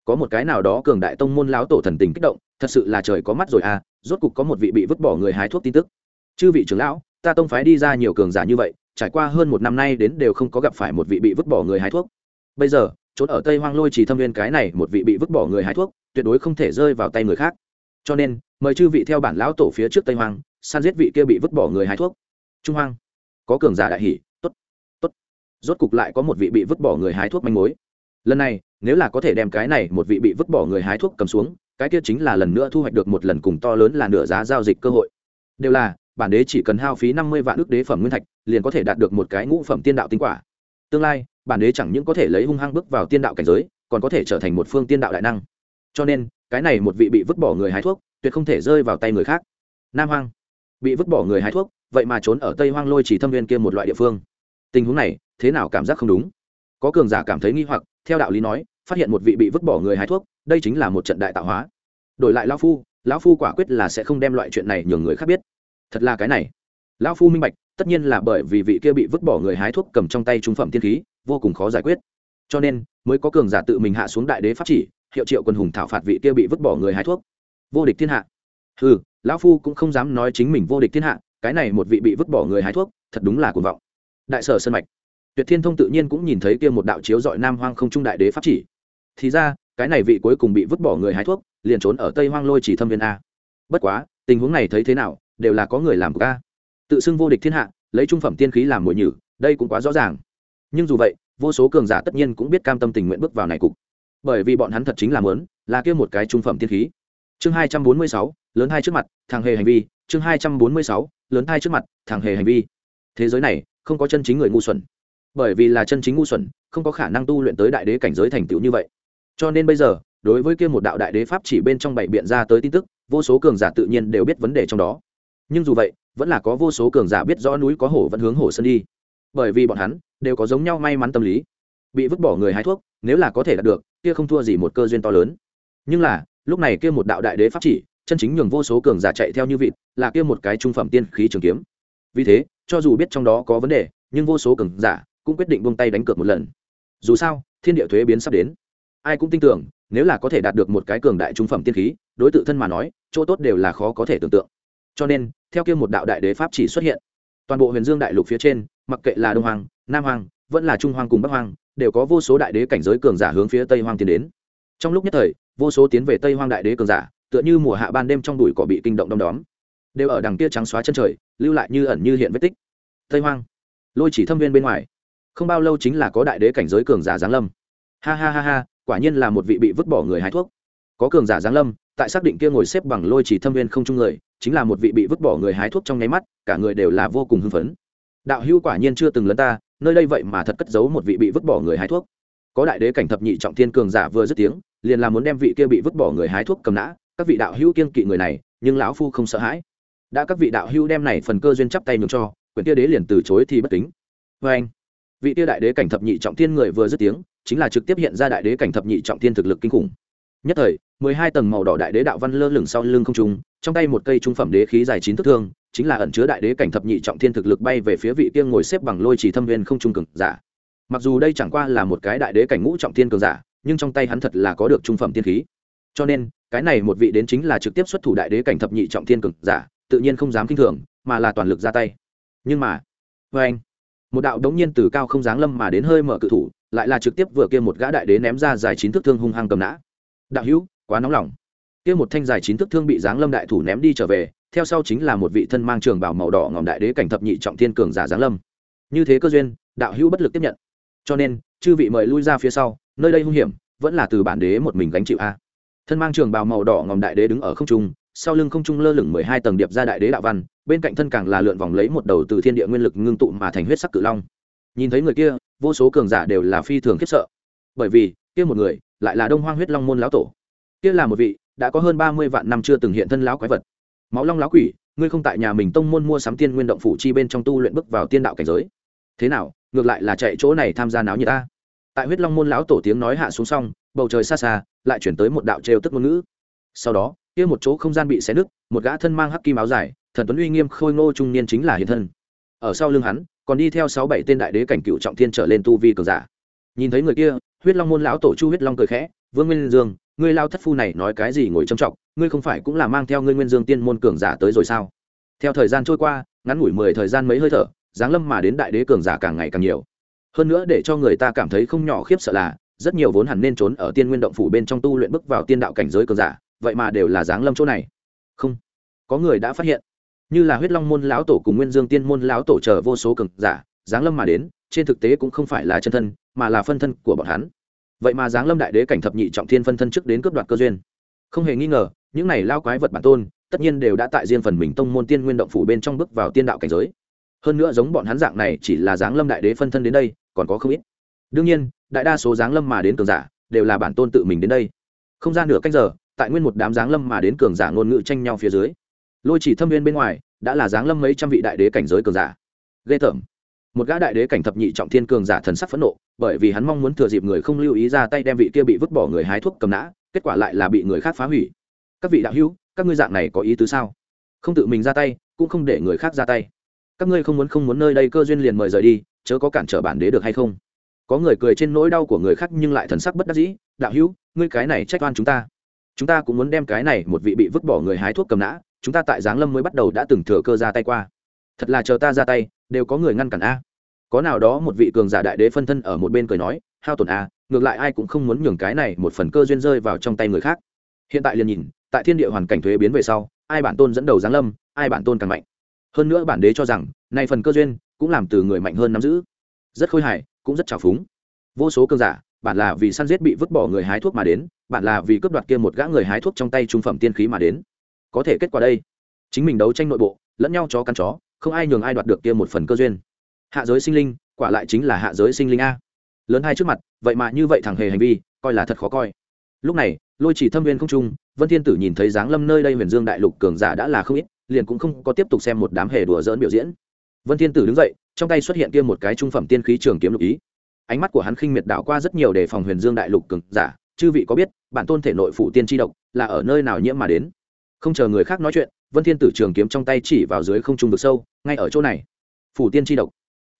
có một cái nào đó cường đại tông môn láo tổ thần tình kích động, thật sự là trời có mắt rồi à rốt cục có một vị bị vứt bỏ người hái thuốc tin tức. Chư vị trưởng lão, ta tông phái đi ra nhiều cường giả như vậy, trải qua hơn một năm nay đến đều không có gặp phải một vị bị vứt bỏ người hái thuốc. Bây giờ, trốn ở tây hoang lôi chỉ thâm viên cái này một vị bị vứt bỏ người hái thuốc, tuyệt đối không thể rơi vào tay người khác cho nên, mời chư vị theo bản lão tổ phía trước tây hoang san giết vị kia bị vứt bỏ người hái thuốc. Trung hoang. Có cường giả đại hỷ tốt tốt. Rốt cục lại có một vị bị vứt bỏ người hái thuốc manh mối. Lần này, nếu là có thể đem cái này một vị bị vứt bỏ người hái thuốc cầm xuống, cái kia chính là lần nữa thu hoạch được một lần cùng to lớn là nửa giá giao dịch cơ hội. Đều là, bản đế chỉ cần hao phí năm mươi vạn ước đế phẩm nguyên thạch, liền có thể đạt được một cái ngũ phẩm tiên đạo tinh quả. Tương lai, bản đế chẳng những có thể lấy hung hăng bước vào tiên đạo cảnh giới, còn có thể trở thành một phương tiên đạo đại năng. Cho nên cái này một vị bị vứt bỏ người hái thuốc, tuyệt không thể rơi vào tay người khác. Nam hoang, bị vứt bỏ người hái thuốc, vậy mà trốn ở tây hoang lôi chỉ thâm viên kia một loại địa phương. Tình huống này, thế nào cảm giác không đúng? Có cường giả cảm thấy nghi hoặc, theo đạo lý nói, phát hiện một vị bị vứt bỏ người hái thuốc, đây chính là một trận đại tạo hóa. Đổi lại lão phu lão phu quả quyết là sẽ không đem loại chuyện này nhường người khác biết. Thật là cái này. Lão phu minh bạch, tất nhiên là bởi vì vị kia bị vứt bỏ người hái thuốc cầm trong tay trung phẩm tiên khí, vô cùng khó giải quyết. Cho nên, mới có cường giả tự mình hạ xuống đại đế pháp chỉ hiệu triệu quân hùng thảo phạt vị kia bị vứt bỏ người hái thuốc. Vô địch thiên hạ. Ừ lão phu cũng không dám nói chính mình vô địch thiên hạ, cái này một vị bị vứt bỏ người hái thuốc, thật đúng là cuồng vọng. Đại sở sân mạch. Tuyệt thiên thông tự nhiên cũng nhìn thấy kia một đạo chiếu dọi nam hoang không trung đại đế pháp chỉ. Thì ra, cái này vị cuối cùng bị vứt bỏ người hái thuốc, liền trốn ở tây hoang lôi chỉ thâm viên a. Bất quá, tình huống này thấy thế nào, đều là có người làm ca tự xưng vô địch thiên hạ, lấy trung phẩm tiên khí làm mồi nhử, đây cũng quá rõ ràng. Nhưng dù vậy, vô số cường giả tất nhiên cũng biết cam tâm tình nguyện bước vào này cục bởi vì bọn hắn thật chính là mớn là kia một cái trung phẩm tiên khí. Chương hai trăm bốn mươi sáu, lớn hai trước mặt, thằng hề hành vi. Chương hai trăm bốn mươi sáu, lớn hai trước mặt, thằng hề hành vi. Thế giới này, không có chân chính người ngu xuẩn. Bởi vì là chân chính ngu xuẩn, không có khả năng tu luyện tới đại đế cảnh giới thành tựu như vậy. Cho nên bây giờ, đối với kia một đạo đại đế pháp chỉ bên trong bảy biện ra tới tin tức, vô số cường giả tự nhiên đều biết vấn đề trong đó. Nhưng dù vậy, vẫn là có vô số cường giả biết rõ núi có hổ vẫn hướng hổ sân đi. Bởi vì bọn hắn đều có giống nhau may mắn tâm lý. Bị vứt bỏ người hái thuốc, nếu là có thể đạt được kia không thua gì một cơ duyên to lớn. Nhưng là, lúc này kia một đạo đại đế pháp chỉ, chân chính nhường vô số cường giả chạy theo như vịt, là kia một cái trung phẩm tiên khí trường kiếm. Vì thế, cho dù biết trong đó có vấn đề, nhưng vô số cường giả cũng quyết định buông tay đánh cược một lần. Dù sao, thiên địa thuế biến sắp đến. Ai cũng tin tưởng, nếu là có thể đạt được một cái cường đại trung phẩm tiên khí, đối tự thân mà nói, chỗ tốt đều là khó có thể tưởng tượng. Cho nên, theo kia một đạo đại đế pháp chỉ xuất hiện, toàn bộ huyền dương đại lục phía trên, mặc kệ là đông hoàng nam hoàng vẫn là trung hoàng cùng bắc hoàng đều có vô số đại đế cảnh giới cường giả hướng phía tây hoang tiến đến. Trong lúc nhất thời, vô số tiến về tây hoang đại đế cường giả, tựa như mùa hạ ban đêm trong đùi cỏ bị kinh động đom đóm, đều ở đằng kia trắng xóa chân trời, lưu lại như ẩn như hiện vết tích. Tây hoang, lôi chỉ thâm viên bên ngoài, không bao lâu chính là có đại đế cảnh giới cường giả giáng lâm. Ha ha ha ha, quả nhiên là một vị bị vứt bỏ người hái thuốc. Có cường giả giáng lâm, tại xác định kia ngồi xếp bằng lôi chỉ thâm viên không chung người, chính là một vị bị vứt bỏ người hái thuốc trong nháy mắt, cả người đều là vô cùng hưng phấn. Đạo hữu quả nhiên chưa từng lấn ta nơi đây vậy mà thật cất giấu một vị bị vứt bỏ người hái thuốc. Có đại đế cảnh thập nhị trọng thiên cường giả vừa dứt tiếng, liền là muốn đem vị kia bị vứt bỏ người hái thuốc cầm nã, các vị đạo hữu kiên kỵ người này, nhưng lão phu không sợ hãi. Đã các vị đạo hữu đem này phần cơ duyên chắp tay nhường cho quyền tia đế liền từ chối thì bất kính. Vê anh, vị tia đại đế cảnh thập nhị trọng thiên người vừa dứt tiếng, chính là trực tiếp hiện ra đại đế cảnh thập nhị trọng thiên thực lực kinh khủng nhất thời, mười hai tầng màu đỏ đại đế đạo văn lơ lửng sau lưng không trung, trong tay một cây trung phẩm đế khí dài chín thước thương, chính là ẩn chứa đại đế cảnh thập nhị trọng thiên thực lực bay về phía vị kia ngồi xếp bằng lôi chỉ thâm viên không trung cường giả. Mặc dù đây chẳng qua là một cái đại đế cảnh ngũ trọng thiên cường giả, nhưng trong tay hắn thật là có được trung phẩm tiên khí. Cho nên, cái này một vị đến chính là trực tiếp xuất thủ đại đế cảnh thập nhị trọng thiên cường giả, tự nhiên không dám kinh thường, mà là toàn lực ra tay. Nhưng mà vê anh, một đạo đống nhiên từ cao không dáng lâm mà đến hơi mở cự thủ, lại là trực tiếp vừa kia một gã đại đế ném ra dài chín thước thương hung hăng cầm nã đạo hữu, quá nóng lòng. Kia một thanh dài chín thước thương bị giáng lâm đại thủ ném đi trở về, theo sau chính là một vị thân mang trường bảo màu đỏ ngòm đại đế cảnh thập nhị trọng thiên cường giả giáng lâm. Như thế cơ duyên, đạo hữu bất lực tiếp nhận. Cho nên, chư vị mời lui ra phía sau, nơi đây hung hiểm, vẫn là từ bản đế một mình gánh chịu a. Thân mang trường bào màu đỏ ngòm đại đế đứng ở không trung, sau lưng không trung lơ lửng mười hai tầng điệp ra đại đế đạo văn, bên cạnh thân càng là lượn vòng lấy một đầu từ thiên địa nguyên lực ngưng tụ mà thành huyết sắc cự long. Nhìn thấy người kia, vô số cường giả đều là phi thường khiếp sợ. Bởi vì, kia một người lại là đông hoang huyết long môn lão tổ. Kia là một vị, đã có hơn ba mươi vạn năm chưa từng hiện thân lão quái vật. Máu long lão quỷ, ngươi không tại nhà mình tông môn mua sắm tiên nguyên động phủ chi bên trong tu luyện bước vào tiên đạo cảnh giới. Thế nào, ngược lại là chạy chỗ này tham gia náo như ta? Tại huyết long môn lão tổ tiếng nói hạ xuống xong, bầu trời xa xa, lại chuyển tới một đạo trêu tức ngôn ngữ. Sau đó, kia một chỗ không gian bị xé nứt, một gã thân mang hắc kim áo dài, thần tuấn uy nghiêm khôi ngô trung niên chính là hiện thân. Ở sau lưng hắn, còn đi theo sáu bảy tên đại đế cảnh cựu trọng thiên trở lên tu vi cường giả nhìn thấy người kia, huyết long môn lão tổ chu huyết long cười khẽ, vương nguyên dương, ngươi lao thất phu này nói cái gì ngồi trầm trọng, ngươi không phải cũng là mang theo ngươi nguyên dương tiên môn cường giả tới rồi sao? Theo thời gian trôi qua, ngắn ngủi mười thời gian mấy hơi thở, giáng lâm mà đến đại đế cường giả càng ngày càng nhiều. Hơn nữa để cho người ta cảm thấy không nhỏ khiếp sợ là, rất nhiều vốn hẳn nên trốn ở tiên nguyên động phủ bên trong tu luyện bước vào tiên đạo cảnh giới cường giả, vậy mà đều là giáng lâm chỗ này. Không, có người đã phát hiện. Như là huyết long môn lão tổ cùng nguyên dương tiên môn lão tổ chờ vô số cường giả, giáng lâm mà đến trên thực tế cũng không phải là chân thân, mà là phân thân của bọn hắn. Vậy mà giáng lâm đại đế cảnh thập nhị trọng thiên phân thân trước đến cướp đoạt cơ duyên. Không hề nghi ngờ, những này lao quái vật bản tôn, tất nhiên đều đã tại riêng phần mình tông môn tiên nguyên động phủ bên trong bước vào tiên đạo cảnh giới. Hơn nữa giống bọn hắn dạng này chỉ là giáng lâm đại đế phân thân đến đây, còn có không ít. Đương nhiên, đại đa số giáng lâm mà đến cường giả đều là bản tôn tự mình đến đây. Không gian nửa cách giờ, tại nguyên một đám giáng lâm mà đến cường giả ngôn ngữ tranh nhau phía dưới. Lôi chỉ thâm viên bên ngoài đã là giáng lâm mấy trăm vị đại đế cảnh giới cường giả. Ghê tởm một gã đại đế cảnh thập nhị trọng thiên cường giả thần sắc phẫn nộ, bởi vì hắn mong muốn thừa dịp người không lưu ý ra tay đem vị kia bị vứt bỏ người hái thuốc cầm nã, kết quả lại là bị người khác phá hủy. Các vị đạo hữu, các ngươi dạng này có ý tứ sao? Không tự mình ra tay, cũng không để người khác ra tay. Các ngươi không muốn không muốn nơi đây cơ duyên liền mời rời đi, chớ có cản trở bản đế được hay không? Có người cười trên nỗi đau của người khác nhưng lại thần sắc bất đắc dĩ, đạo hữu, ngươi cái này trách oan chúng ta. Chúng ta cũng muốn đem cái này một vị bị vứt bỏ người hái thuốc cầm nã, chúng ta tại giáng lâm mới bắt đầu đã từng thừa cơ ra tay qua. Thật là chờ ta ra tay đều có người ngăn cản a. Có nào đó một vị cường giả đại đế phân thân ở một bên cười nói, hao tổn a, ngược lại ai cũng không muốn nhường cái này một phần cơ duyên rơi vào trong tay người khác. Hiện tại liền nhìn, tại thiên địa hoàn cảnh thuế biến về sau, ai bản tôn dẫn đầu giáng lâm, ai bản tôn càng mạnh. Hơn nữa bản đế cho rằng, nay phần cơ duyên cũng làm từ người mạnh hơn nắm giữ. Rất khôi hài, cũng rất trào phúng. Vô số cơn giả, bản là vì săn giết bị vứt bỏ người hái thuốc mà đến, bản là vì cướp đoạt kia một gã người hái thuốc trong tay trung phẩm tiên khí mà đến. Có thể kết quả đây. Chính mình đấu tranh nội bộ, lẫn nhau chó căn chó không ai nhường ai đoạt được kia một phần cơ duyên. Hạ giới sinh linh, quả lại chính là hạ giới sinh linh a. Lớn hai trước mặt, vậy mà như vậy thằng hề hành vi, coi là thật khó coi. Lúc này, lôi chỉ thâm viên không trung, vân thiên tử nhìn thấy dáng lâm nơi đây huyền dương đại lục cường giả đã là không ít, liền cũng không có tiếp tục xem một đám hề đùa dỡn biểu diễn. Vân thiên tử đứng dậy, trong tay xuất hiện kia một cái trung phẩm tiên khí trường kiếm lục ý. Ánh mắt của hắn khinh miệt đảo qua rất nhiều để phòng huyền dương đại lục cường giả, chư vị có biết, bản tôn thể nội phụ tiên tri độc là ở nơi nào nhiễm mà đến? Không chờ người khác nói chuyện, vân thiên tử trường kiếm trong tay chỉ vào dưới không trung vực sâu ngay ở chỗ này. Phủ tiên tri độc.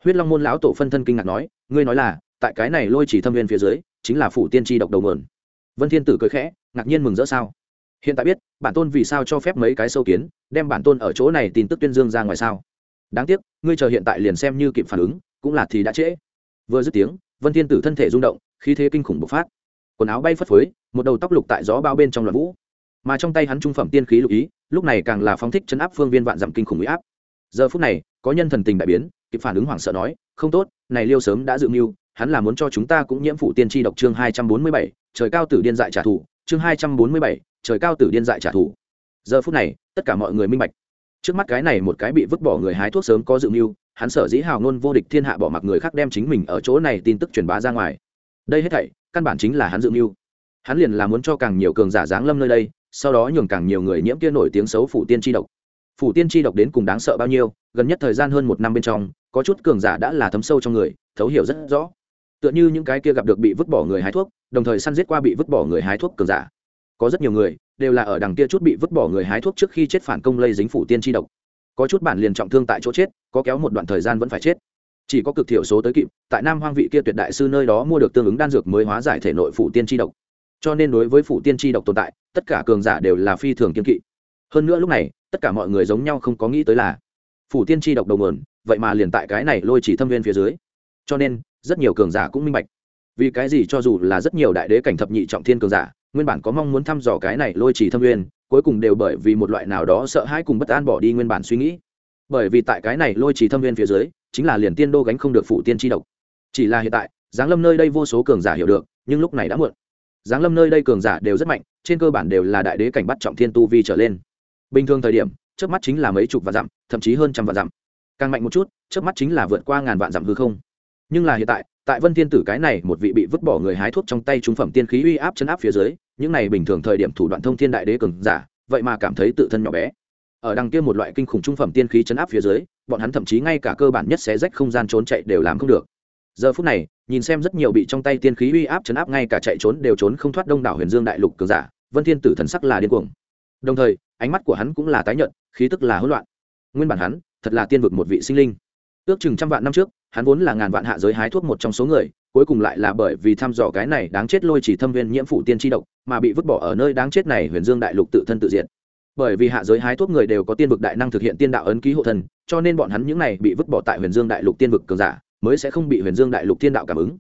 Huyết long môn lão tổ phân thân kinh ngạc nói, ngươi nói là, tại cái này lôi chỉ thâm viên phía dưới, chính là phủ tiên tri độc đầu mườn vân thiên tử cười khẽ, ngạc nhiên mừng rỡ sao? Hiện tại biết, bản tôn vì sao cho phép mấy cái sâu kiến, đem bản tôn ở chỗ này tin tức tuyên dương ra ngoài sao? Đáng tiếc, ngươi chờ hiện tại liền xem như kịp phản ứng, cũng là thì đã trễ. Vừa dứt tiếng, vân thiên tử thân thể rung động, khí thế kinh khủng bộc phát. Quần áo bay phất phới, một đầu tóc lục tại gió bao bên trong loạn vũ. Mà trong tay hắn trung phẩm tiên khí lục ý, lúc này càng là phóng thích chấn áp phương viên vạn dặm kinh khủng uy áp giờ phút này, có nhân thần tình đại biến, kịp phản ứng hoảng sợ nói, không tốt, này liêu sớm đã dự mưu, hắn là muốn cho chúng ta cũng nhiễm phụ tiên tri độc chương hai trăm bốn mươi bảy, trời cao tử điên dại trả thù, chương hai trăm bốn mươi bảy, trời cao tử điên dại trả thù. Giờ phút này, tất cả mọi người minh bạch. Trước mắt cái này một cái bị vứt bỏ người hái thuốc sớm có dự mưu, hắn sở dĩ hào ngôn vô địch thiên hạ bỏ mặc người khác đem chính mình ở chỗ này tin tức truyền bá ra ngoài. Đây hết thảy, căn bản chính là hắn dự mưu. Hắn liền là muốn cho càng nhiều cường giả giáng lâm nơi đây, sau đó nhường càng nhiều người nhiễm kia nổi tiếng xấu phủ tiên tri độc phủ tiên tri độc đến cùng đáng sợ bao nhiêu, gần nhất thời gian hơn một năm bên trong, có chút cường giả đã là thấm sâu trong người, thấu hiểu rất rõ. Tựa như những cái kia gặp được bị vứt bỏ người hái thuốc, đồng thời săn giết qua bị vứt bỏ người hái thuốc cường giả. Có rất nhiều người đều là ở đằng kia chút bị vứt bỏ người hái thuốc trước khi chết phản công lây dính phủ tiên tri độc. Có chút bản liền trọng thương tại chỗ chết, có kéo một đoạn thời gian vẫn phải chết. Chỉ có cực thiểu số tới kịp, tại nam hoang vị kia tuyệt đại sư nơi đó mua được tương ứng đan dược mới hóa giải thể nội phủ tiên tri độc. Cho nên đối với phủ tiên tri độc tồn tại, tất cả cường giả đều là phi thường kiên kỵ hơn nữa lúc này, tất cả mọi người giống nhau không có nghĩ tới là phủ tiên tri độc đầu nguồn, vậy mà liền tại cái này lôi chỉ thâm viên phía dưới. Cho nên, rất nhiều cường giả cũng minh bạch. Vì cái gì cho dù là rất nhiều đại đế cảnh thập nhị trọng thiên cường giả, nguyên bản có mong muốn thăm dò cái này lôi chỉ thâm viên, cuối cùng đều bởi vì một loại nào đó sợ hãi cùng bất an bỏ đi nguyên bản suy nghĩ. Bởi vì tại cái này lôi chỉ thâm viên phía dưới, chính là liền tiên đô gánh không được phủ tiên tri độc. Chỉ là hiện tại, giáng lâm nơi đây vô số cường giả hiểu được, nhưng lúc này đã muộn. Giáng lâm nơi đây cường giả đều rất mạnh, trên cơ bản đều là đại đế cảnh bắt trọng thiên tu vi trở lên bình thường thời điểm trước mắt chính là mấy chục vạn dặm, thậm chí hơn trăm vạn dặm. Càng mạnh một chút trước mắt chính là vượt qua ngàn vạn dặm hư không. Nhưng là hiện tại tại vân thiên tử cái này một vị bị vứt bỏ người hái thuốc trong tay trung phẩm tiên khí uy áp chân áp phía dưới, những này bình thường thời điểm thủ đoạn thông thiên đại đế cường giả, vậy mà cảm thấy tự thân nhỏ bé. Ở đằng kia một loại kinh khủng trung phẩm tiên khí chấn áp phía dưới, bọn hắn thậm chí ngay cả cơ bản nhất xé rách không gian trốn chạy đều làm không được. Giờ phút này, nhìn xem rất nhiều bị trong tay tiên khí uy áp chấn áp ngay cả chạy trốn đều trốn không thoát đông đảo huyền dương đại lục cường giả, vân thiên tử thần sắc là điên cuồng đồng thời, ánh mắt của hắn cũng là tái nhợt, khí tức là hỗn loạn. Nguyên bản hắn, thật là tiên vực một vị sinh linh. Ước chừng trăm vạn năm trước, hắn vốn là ngàn vạn hạ giới hái thuốc một trong số người, cuối cùng lại là bởi vì thăm dò cái này đáng chết lôi chỉ thâm viên nhiễm phụ tiên tri độc, mà bị vứt bỏ ở nơi đáng chết này huyền dương đại lục tự thân tự diện bởi vì hạ giới hái thuốc người đều có tiên vực đại năng thực hiện tiên đạo ấn ký hộ thần cho nên bọn hắn những này bị vứt bỏ tại huyền dương đại lục tiên vực cường giả, mới sẽ không bị huyền dương đại lục tiên đạo cảm ứng.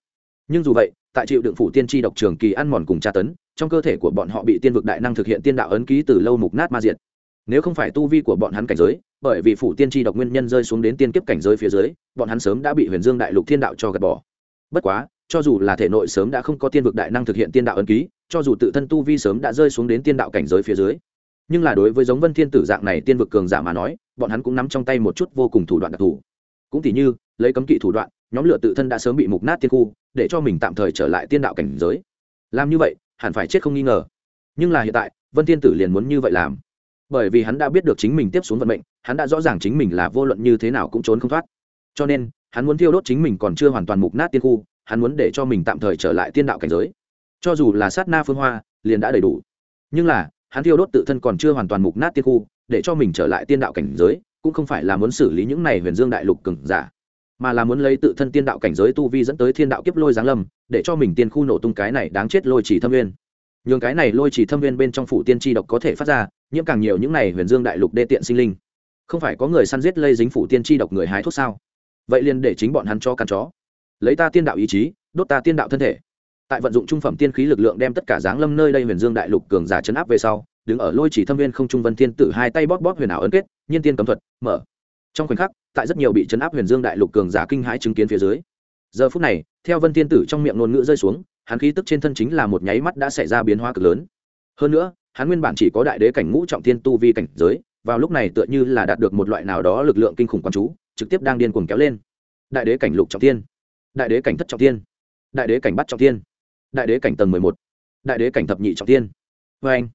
Nhưng dù vậy, tại chịu đựng phụ tiên tri độc trường kỳ ăn mòn cùng tra tấn trong cơ thể của bọn họ bị tiên vực đại năng thực hiện tiên đạo ấn ký từ lâu mục nát ma diệt. Nếu không phải tu vi của bọn hắn cảnh giới, bởi vì phủ tiên tri độc nguyên nhân rơi xuống đến tiên kiếp cảnh giới phía dưới, bọn hắn sớm đã bị huyền dương đại lục thiên đạo cho gạt bỏ. Bất quá, cho dù là thể nội sớm đã không có tiên vực đại năng thực hiện tiên đạo ấn ký, cho dù tự thân tu vi sớm đã rơi xuống đến tiên đạo cảnh giới phía dưới, nhưng là đối với giống vân thiên tử dạng này tiên vực cường giả mà nói, bọn hắn cũng nắm trong tay một chút vô cùng thủ đoạn đặc thù. Cũng tỉ như, lấy cấm kỵ thủ đoạn, nhóm lửa tự thân đã sớm bị mục nát tiên khu, để cho mình tạm thời trở lại tiên đạo cảnh giới. Làm như vậy hẳn phải chết không nghi ngờ. Nhưng là hiện tại, vân thiên tử liền muốn như vậy làm. Bởi vì hắn đã biết được chính mình tiếp xuống vận mệnh, hắn đã rõ ràng chính mình là vô luận như thế nào cũng trốn không thoát. Cho nên, hắn muốn thiêu đốt chính mình còn chưa hoàn toàn mục nát tiên khu, hắn muốn để cho mình tạm thời trở lại tiên đạo cảnh giới. Cho dù là sát na phương hoa, liền đã đầy đủ. Nhưng là, hắn thiêu đốt tự thân còn chưa hoàn toàn mục nát tiên khu, để cho mình trở lại tiên đạo cảnh giới, cũng không phải là muốn xử lý những này huyền dương đại lục cừng giả mà là muốn lấy tự thân tiên đạo cảnh giới tu vi dẫn tới thiên đạo kiếp lôi giáng lâm, để cho mình tiên khu nổ tung cái này đáng chết lôi chỉ thâm nguyên. nhường cái này lôi chỉ thâm nguyên bên trong phủ tiên tri độc có thể phát ra, nhiễm càng nhiều những này huyền dương đại lục đê tiện sinh linh. Không phải có người săn giết lây dính phủ tiên tri độc người hái thuốc sao? Vậy liền để chính bọn hắn cho cắn chó. Lấy ta tiên đạo ý chí, đốt ta tiên đạo thân thể. Tại vận dụng trung phẩm tiên khí lực lượng đem tất cả giáng lâm nơi đây huyền dương đại lục cường giả chấn áp về sau, đứng ở lôi chỉ thâm viên không trung vân thiên tử hai tay bóp bóp huyền ảo ấn kết, nhiên tiên cấm thuật, mở trong khoảnh khắc, tại rất nhiều bị chấn áp huyền dương đại lục cường giả kinh hãi chứng kiến phía dưới, giờ phút này, theo vân thiên tử trong miệng ngôn ngữ rơi xuống, hắn khí tức trên thân chính là một nháy mắt đã xảy ra biến hóa cực lớn. Hơn nữa, hắn nguyên bản chỉ có đại đế cảnh ngũ trọng thiên tu vi cảnh giới, vào lúc này tựa như là đạt được một loại nào đó lực lượng kinh khủng quán chú, trực tiếp đang điên cuồng kéo lên. Đại đế cảnh lục trọng thiên, đại đế cảnh thất trọng thiên, đại đế cảnh bắt trọng thiên, đại đế cảnh tầng mười một, đại đế cảnh thập nhị trọng thiên. Vê anh,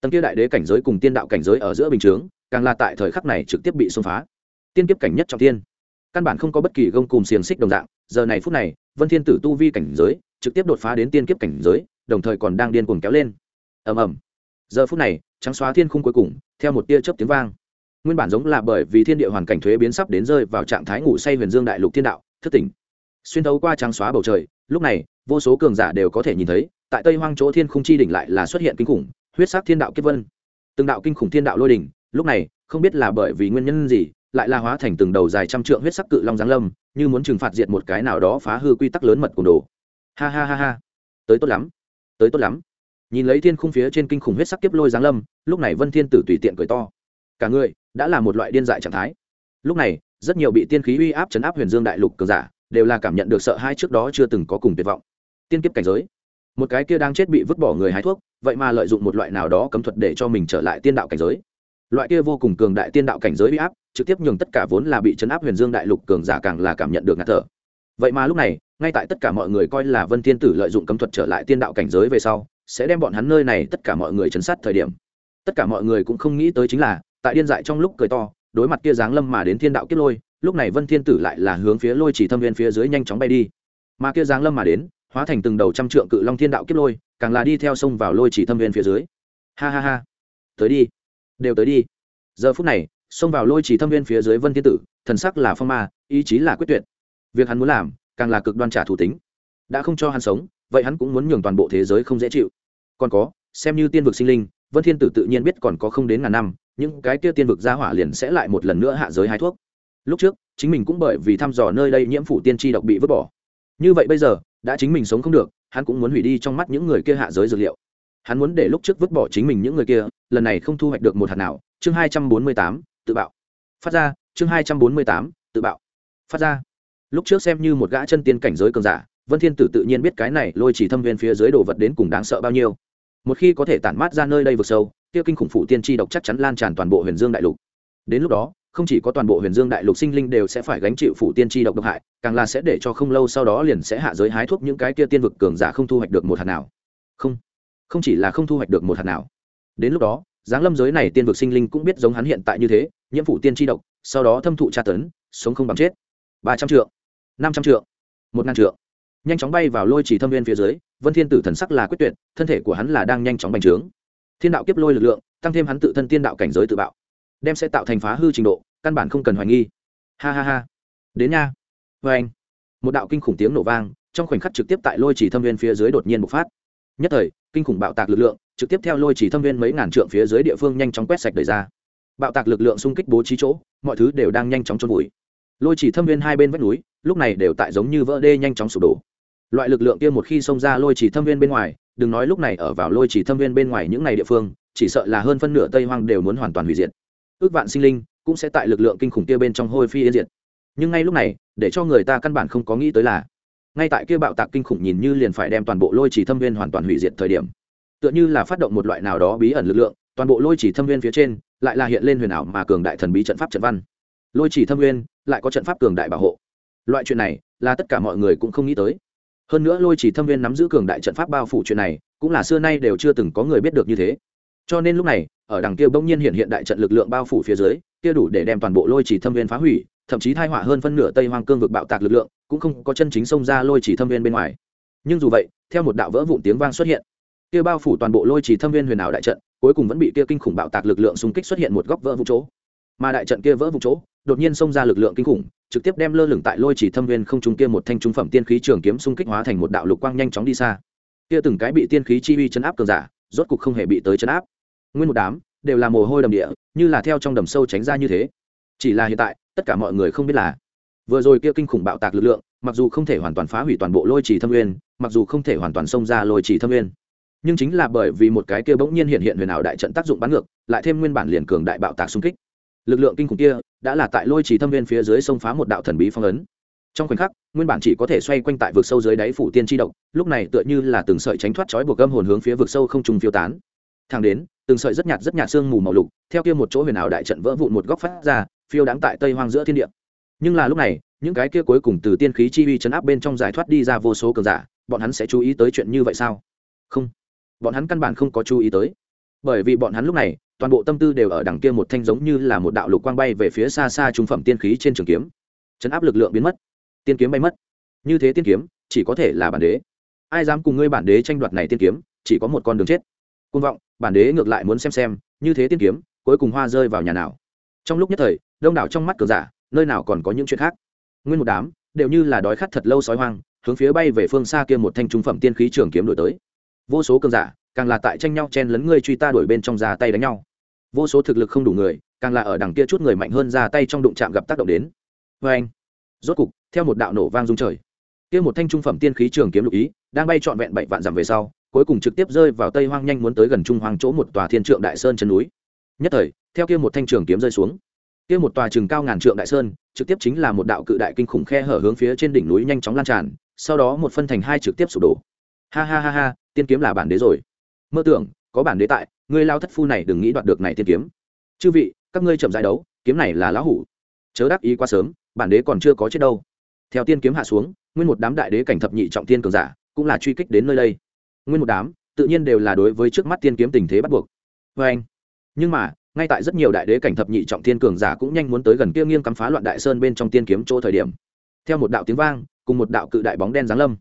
tầng kia đại đế cảnh giới cùng tiên đạo cảnh giới ở giữa bình chướng, càng là tại thời khắc này trực tiếp bị xông phá tiên kiếp cảnh nhất trọng tiên, căn bản không có bất kỳ gông cùng xiềng xích đồng dạng giờ này phút này vân thiên tử tu vi cảnh giới trực tiếp đột phá đến tiên kiếp cảnh giới đồng thời còn đang điên cuồng kéo lên. Ầm ầm. Giờ phút này trắng xóa thiên khung cuối cùng theo một tia chớp tiếng vang. Nguyên bản giống là bởi vì thiên địa hoàn cảnh thuế biến sắp đến rơi vào trạng thái ngủ say huyền dương đại lục thiên đạo thức tỉnh. Xuyên thấu qua trắng xóa bầu trời lúc này vô số cường giả đều có thể nhìn thấy tại tây hoang chỗ thiên khung chi đỉnh lại là xuất hiện kinh khủng huyết sắc thiên đạo kiếp vân. Từng đạo kinh khủng thiên đạo lôi đỉnh lúc này không biết là bởi vì nguyên nhân gì lại là hóa thành từng đầu dài trăm trượng huyết sắc cự long giáng lâm, như muốn trừng phạt diệt một cái nào đó phá hư quy tắc lớn mật của đồ. Ha ha ha ha. Tới tốt lắm. Tới tốt lắm. Nhìn lấy thiên khung phía trên kinh khủng huyết sắc kiếp lôi giáng lâm, lúc này vân thiên tử tùy tiện cười to. Cả người đã là một loại điên dại trạng thái. Lúc này, rất nhiều bị tiên khí uy áp chấn áp huyền dương đại lục cường giả đều là cảm nhận được sợ hai trước đó chưa từng có cùng tuyệt vọng. Tiên kiếp cảnh giới. Một cái kia đang chết bị vứt bỏ người hái thuốc, vậy mà lợi dụng một loại nào đó cấm thuật để cho mình trở lại tiên đạo cảnh giới loại kia vô cùng cường đại tiên đạo cảnh giới uy áp, trực tiếp nhường tất cả vốn là bị chấn áp huyền dương đại lục cường giả càng là cảm nhận được ngạt thở. Vậy mà lúc này, ngay tại tất cả mọi người coi là vân thiên tử lợi dụng cấm thuật trở lại tiên đạo cảnh giới về sau, sẽ đem bọn hắn nơi này tất cả mọi người chấn sát thời điểm. Tất cả mọi người cũng không nghĩ tới chính là, tại điên dại trong lúc cười to, đối mặt kia giáng lâm mà đến thiên đạo kiếp lôi, lúc này vân thiên tử lại là hướng phía lôi chỉ thâm viên phía dưới nhanh chóng bay đi. Mà kia giáng lâm mà đến, hóa thành từng đầu trăm trượng cự long thiên đạo kiếp lôi, càng là đi theo sông vào lôi chỉ thâm viên phía dưới. Ha ha ha. Tới đi đều tới đi. Giờ phút này, xông vào lôi chỉ thâm viên phía dưới vân thiên tử, thần sắc là phong ma, ý chí là quyết tuyệt. Việc hắn muốn làm, càng là cực đoan trả thủ tính. Đã không cho hắn sống, vậy hắn cũng muốn nhường toàn bộ thế giới không dễ chịu. Còn có, xem như tiên vực sinh linh, vân thiên tử tự nhiên biết còn có không đến ngàn năm, những cái kia tiên vực ra hỏa liền sẽ lại một lần nữa hạ giới hai thuốc. Lúc trước, chính mình cũng bởi vì thăm dò nơi đây nhiễm phủ tiên tri độc bị vứt bỏ. Như vậy bây giờ, đã chính mình sống không được, hắn cũng muốn hủy đi trong mắt những người kia hạ giới dược liệu hắn muốn để lúc trước vứt bỏ chính mình những người kia, lần này không thu hoạch được một hạt nào. Chương hai trăm bốn mươi tám, tự bạo. Phát ra, chương hai trăm bốn mươi tám, tự bạo. Phát ra. Lúc trước xem như một gã chân tiên cảnh giới cường giả, vân thiên tử tự nhiên biết cái này lôi chỉ thâm viên phía dưới đồ vật đến cùng đáng sợ bao nhiêu. Một khi có thể tản mát ra nơi đây vực sâu tiêu kinh khủng phủ tiên tri độc chắc chắn lan tràn toàn bộ huyền dương đại lục. Đến lúc đó, không chỉ có toàn bộ huyền dương đại lục sinh linh đều sẽ phải gánh chịu phủ tiên tri độc độc hại, càng là sẽ để cho không lâu sau đó liền sẽ hạ giới hái thuốc những cái kia tiên vực cường giả không thu hoạch được một hạt nào. Không không chỉ là không thu hoạch được một hạt nào. Đến lúc đó, giáng lâm giới này tiên vực sinh linh cũng biết giống hắn hiện tại như thế, nhiễm phủ tiên tri độc, sau đó thâm thụ tra tấn, sống không bằng chết. Ba trăm triệu năm trăm triệu một ngàn triệu nhanh chóng bay vào lôi chỉ thâm viên phía dưới, vân thiên tử thần sắc là quyết tuyệt, thân thể của hắn là đang nhanh chóng bành trướng. Thiên đạo kiếp lôi lực lượng, tăng thêm hắn tự thân tiên đạo cảnh giới tự bạo, đem sẽ tạo thành phá hư trình độ, căn bản không cần hoài nghi. Ha ha ha. Đến nha. Vê anh. Một đạo kinh khủng tiếng nổ vang, trong khoảnh khắc trực tiếp tại lôi chỉ thâm viên phía dưới đột nhiên bộc phát. Nhất thời kinh khủng bạo tạc lực lượng, trực tiếp theo lôi chỉ thâm viên mấy ngàn trượng phía dưới địa phương nhanh chóng quét sạch đời ra. Bạo tạc lực lượng xung kích bố trí chỗ, mọi thứ đều đang nhanh chóng trôn vùi. Lôi chỉ thâm viên hai bên vách núi, lúc này đều tại giống như vỡ đê nhanh chóng sụp đổ. Loại lực lượng kia một khi xông ra lôi chỉ thâm viên bên ngoài, đừng nói lúc này ở vào lôi chỉ thâm viên bên ngoài những ngày địa phương, chỉ sợ là hơn phân nửa tây hoang đều muốn hoàn toàn hủy diệt. Ước vạn sinh linh cũng sẽ tại lực lượng kinh khủng kia bên trong hôi phi yên diệt. Nhưng ngay lúc này, để cho người ta căn bản không có nghĩ tới là ngay tại kia bạo tạc kinh khủng nhìn như liền phải đem toàn bộ lôi chỉ thâm viên hoàn toàn hủy diệt thời điểm, tựa như là phát động một loại nào đó bí ẩn lực lượng, toàn bộ lôi chỉ thâm viên phía trên lại là hiện lên huyền ảo mà cường đại thần bí trận pháp trận văn. Lôi chỉ thâm viên lại có trận pháp cường đại bảo hộ. Loại chuyện này là tất cả mọi người cũng không nghĩ tới. Hơn nữa lôi chỉ thâm viên nắm giữ cường đại trận pháp bao phủ chuyện này, cũng là xưa nay đều chưa từng có người biết được như thế. Cho nên lúc này, ở đằng kia bỗng nhiên hiện hiện đại trận lực lượng bao phủ phía dưới, kia đủ để đem toàn bộ lôi chỉ thâm viên phá hủy thậm chí thai họa hơn phân nửa tây hoang cương vực bạo tạc lực lượng, cũng không có chân chính xông ra lôi chỉ thâm viên bên ngoài. Nhưng dù vậy, theo một đạo vỡ vụn tiếng vang xuất hiện, kia bao phủ toàn bộ lôi chỉ thâm viên huyền ảo đại trận, cuối cùng vẫn bị kia kinh khủng bạo tạc lực lượng xung kích xuất hiện một góc vỡ vụn chỗ. Mà đại trận kia vỡ vụn chỗ, đột nhiên xông ra lực lượng kinh khủng, trực tiếp đem lơ lửng tại lôi chỉ thâm viên không trung kia một thanh trung phẩm tiên khí trường kiếm xung kích hóa thành một đạo lục quang nhanh chóng đi xa. Kia từng cái bị tiên khí chi uy chấn áp cường giả, rốt cục không hề bị tới chấn áp. Nguyên một đám, đều là mồ hôi đầm địa, như là theo trong đầm sâu tránh ra như thế. Chỉ là hiện tại tất cả mọi người không biết là vừa rồi kia kinh khủng bạo tạc lực lượng, mặc dù không thể hoàn toàn phá hủy toàn bộ lôi trì thâm nguyên, mặc dù không thể hoàn toàn xông ra lôi trì thâm nguyên, nhưng chính là bởi vì một cái kia bỗng nhiên hiện hiện huyền ảo đại trận tác dụng bắn ngược, lại thêm nguyên bản liền cường đại bạo tạc xung kích. Lực lượng kinh khủng kia đã là tại lôi trì thâm nguyên phía dưới sông phá một đạo thần bí phong ấn. Trong khoảnh khắc, nguyên bản chỉ có thể xoay quanh tại vực sâu dưới đáy phủ tiên tri độc, lúc này tựa như là từng sợi tránh thoát trói buộc gâm hồn hướng phía vực sâu không trùng phiêu tán. Thang đến, từng sợi rất nhạt rất nhạt sương mù màu lục, theo kia một chỗ huyền ảo đại trận vỡ vụn một góc phát ra phiêu đáng tại tây hoang giữa thiên địa. Nhưng là lúc này, những cái kia cuối cùng từ tiên khí chi uy chấn áp bên trong giải thoát đi ra vô số cường giả, bọn hắn sẽ chú ý tới chuyện như vậy sao? Không. Bọn hắn căn bản không có chú ý tới. Bởi vì bọn hắn lúc này, toàn bộ tâm tư đều ở đằng kia một thanh giống như là một đạo lục quang bay về phía xa xa trung phẩm tiên khí trên trường kiếm. Chấn áp lực lượng biến mất. Tiên kiếm bay mất. Như thế tiên kiếm, chỉ có thể là bản đế. Ai dám cùng ngươi bản đế tranh đoạt này tiên kiếm, chỉ có một con đường chết. Côn vọng, bản đế ngược lại muốn xem xem, như thế tiên kiếm, cuối cùng hoa rơi vào nhà nào. Trong lúc nhất thời đông đảo trong mắt cờ giả, nơi nào còn có những chuyện khác. Nguyên một đám đều như là đói khát thật lâu sói hoang, hướng phía bay về phương xa kia một thanh trung phẩm tiên khí trường kiếm đổi tới. Vô số cường giả càng là tại tranh nhau chen lấn ngươi truy ta đuổi bên trong ra tay đánh nhau. Vô số thực lực không đủ người, càng là ở đằng kia chút người mạnh hơn ra tay trong đụng chạm gặp tác động đến. Vê anh, rốt cục, theo một đạo nổ vang rung trời, kia một thanh trung phẩm tiên khí trường kiếm lục ý, đang bay trọn vẹn bảy vạn dặm về sau, cuối cùng trực tiếp rơi vào tây hoang nhanh muốn tới gần trung hoang chỗ một tòa thiên trượng đại sơn chân núi. Nhất thời, theo kia một thanh trường kiếm rơi xuống kia một tòa trường cao ngàn trượng đại sơn, trực tiếp chính là một đạo cự đại kinh khủng khe hở hướng phía trên đỉnh núi nhanh chóng lan tràn, sau đó một phân thành hai trực tiếp sụp đổ. Ha ha ha ha, tiên kiếm là bản đế rồi. Mơ tưởng, có bản đế tại, ngươi lao thất phu này đừng nghĩ đoạt được này tiên kiếm. Chư vị, các ngươi chậm giải đấu, kiếm này là lão hủ. Chớ đắc ý quá sớm, bản đế còn chưa có chết đâu. Theo tiên kiếm hạ xuống, nguyên một đám đại đế cảnh thập nhị trọng tiên cường giả, cũng là truy kích đến nơi đây. Nguyên một đám, tự nhiên đều là đối với trước mắt tiên kiếm tình thế bắt buộc. Vê anh nhưng mà ngay tại rất nhiều đại đế cảnh thập nhị trọng thiên cường giả cũng nhanh muốn tới gần kia nghiêng cắm phá loạn đại sơn bên trong tiên kiếm chỗ thời điểm. Theo một đạo tiếng vang, cùng một đạo cự đại bóng đen giáng lâm.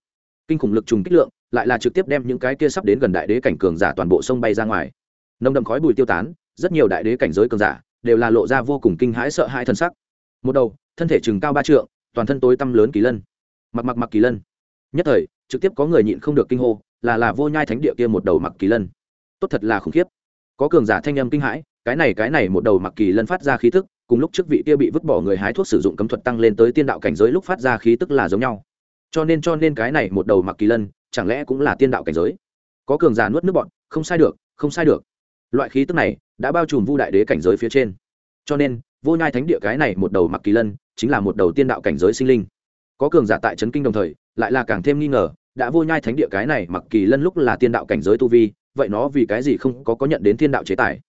Kinh khủng lực trùng kích lượng, lại là trực tiếp đem những cái kia sắp đến gần đại đế cảnh cường giả toàn bộ sông bay ra ngoài. Nồng đậm khói bụi tiêu tán, rất nhiều đại đế cảnh giới cường giả đều là lộ ra vô cùng kinh hãi sợ hãi thân sắc. Một đầu, thân thể chừng cao ba trượng, toàn thân tối tăm lớn kỳ lân. Mặc mặc mặc kỳ lân. Nhất thời, trực tiếp có người nhịn không được kinh hô, là là vô nhai thánh địa kia một đầu mặc kỳ lân. Tốt thật là khủng khiếp. Có cường giả thanh âm kinh hãi cái này cái này một đầu mặc kỳ lân phát ra khí tức, cùng lúc trước vị kia bị vứt bỏ người hái thuốc sử dụng cấm thuật tăng lên tới tiên đạo cảnh giới lúc phát ra khí tức là giống nhau. Cho nên cho nên cái này một đầu mặc kỳ lân, chẳng lẽ cũng là tiên đạo cảnh giới? Có cường giả nuốt nước bọn, không sai được, không sai được. Loại khí tức này đã bao trùm vu đại đế cảnh giới phía trên. Cho nên, vô nhai thánh địa cái này một đầu mặc kỳ lân, chính là một đầu tiên đạo cảnh giới sinh linh. Có cường giả tại trấn kinh đồng thời, lại là càng thêm nghi ngờ, đã vô nhai thánh địa cái này mặc kỳ lân lúc là tiên đạo cảnh giới tu vi, vậy nó vì cái gì không có có nhận đến thiên đạo chế tài?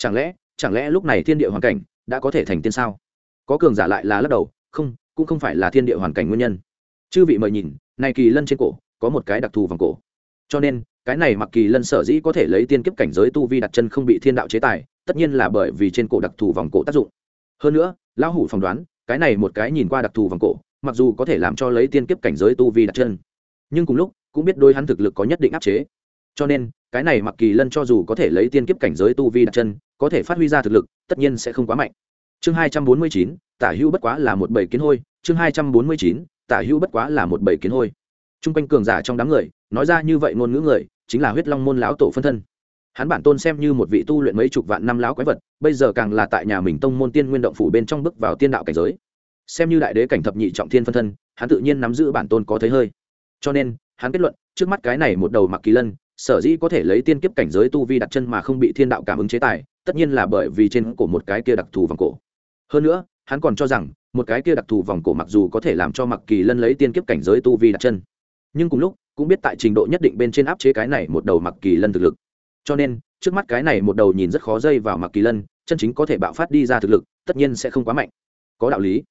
Chẳng lẽ chẳng lẽ lúc này thiên địa hoàn cảnh đã có thể thành tiên sao? Có cường giả lại là lắc đầu, không, cũng không phải là thiên địa hoàn cảnh nguyên nhân. Chư vị mời nhìn, này kỳ lân trên cổ, có một cái đặc thù vòng cổ. Cho nên, cái này mặc kỳ lân sở dĩ có thể lấy tiên kiếp cảnh giới tu vi đặt chân không bị thiên đạo chế tài, tất nhiên là bởi vì trên cổ đặc thù vòng cổ tác dụng. Hơn nữa, lão hủ phỏng đoán, cái này một cái nhìn qua đặc thù vòng cổ, mặc dù có thể làm cho lấy tiên kiếp cảnh giới tu vi đặt chân, nhưng cùng lúc, cũng biết đôi hắn thực lực có nhất định áp chế cho nên, cái này mặc kỳ lân cho dù có thể lấy tiên kiếp cảnh giới tu vi đặt chân, có thể phát huy ra thực lực, tất nhiên sẽ không quá mạnh. Chương hai trăm bốn mươi chín, tả hữu bất quá là một bảy kiến hôi. Chương hai trăm bốn mươi chín, tả hữu bất quá là một bảy kiến hôi. T r u n g quanh cường giả trong đám người, nói ra như vậy ngôn ngữ người, chính là huyết long môn lão tổ phân thân. Hắn bản tôn xem như một vị tu luyện mấy chục vạn năm lão quái vật, bây giờ càng là tại nhà mình tông môn tiên nguyên động phủ bên trong bước vào tiên đạo cảnh giới. Xem như đại đế cảnh thập nhị trọng thiên phân thân, hắn tự nhiên nắm giữ bản tôn có thấy hơi. Cho nên, hắn kết luận, trước mắt cái này một đầu mặc kỳ lân sở dĩ có thể lấy tiên kiếp cảnh giới tu vi đặt chân mà không bị thiên đạo cảm ứng chế tài, tất nhiên là bởi vì trên cổ một cái kia đặc thù vòng cổ. Hơn nữa, hắn còn cho rằng, một cái kia đặc thù vòng cổ mặc dù có thể làm cho mặc kỳ lân lấy tiên kiếp cảnh giới tu vi đặt chân, nhưng cùng lúc, cũng biết tại trình độ nhất định bên trên áp chế cái này một đầu mặc kỳ lân thực lực. Cho nên, trước mắt cái này một đầu nhìn rất khó dây vào mặc kỳ lân, chân chính có thể bạo phát đi ra thực lực, tất nhiên sẽ không quá mạnh. Có đạo lý.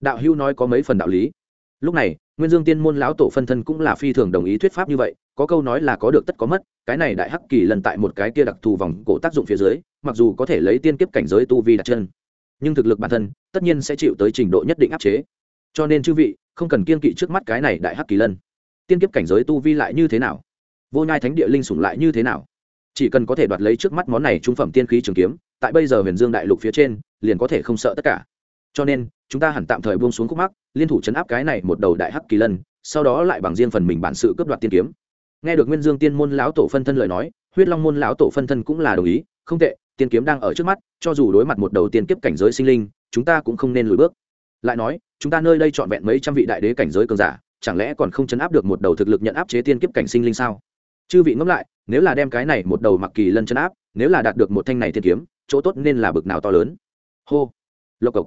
Đạo hưu nói có mấy phần đạo lý. Lúc này, nguyên dương tiên môn lão tổ phân thân cũng là phi thường đồng ý thuyết pháp như vậy có câu nói là có được tất có mất, cái này đại hắc kỳ lần tại một cái kia đặc thù vòng cổ tác dụng phía dưới, mặc dù có thể lấy tiên kiếp cảnh giới tu vi đặt chân, nhưng thực lực bản thân tất nhiên sẽ chịu tới trình độ nhất định áp chế. Cho nên chư vị, không cần kiên kỵ trước mắt cái này đại hắc kỳ lân tiên kiếp cảnh giới tu vi lại như thế nào? Vô nhai thánh địa linh sủng lại như thế nào? Chỉ cần có thể đoạt lấy trước mắt món này trung phẩm tiên khí trường kiếm, tại bây giờ huyền dương đại lục phía trên, liền có thể không sợ tất cả. Cho nên, chúng ta hẳn tạm thời buông xuống khúc mắc, liên thủ chấn áp cái này một đầu đại hắc kỳ lân sau đó lại bằng riêng phần mình bản sự cướp đoạt tiên kiếm nghe được nguyên dương tiên môn lão tổ phân thân lời nói, huyết long môn lão tổ phân thân cũng là đồng ý, không tệ, tiên kiếm đang ở trước mắt, cho dù đối mặt một đầu tiên kiếp cảnh giới sinh linh, chúng ta cũng không nên lùi bước. Lại nói, chúng ta nơi đây trọn vẹn mấy trăm vị đại đế cảnh giới cường giả, chẳng lẽ còn không chấn áp được một đầu thực lực nhận áp chế tiên kiếp cảnh sinh linh sao? Chư vị ngẫm lại, nếu là đem cái này một đầu mặc kỳ lân chấn áp, nếu là đạt được một thanh này thiên kiếm, chỗ tốt nên là bực nào to lớn. Hô. Lộc cộc.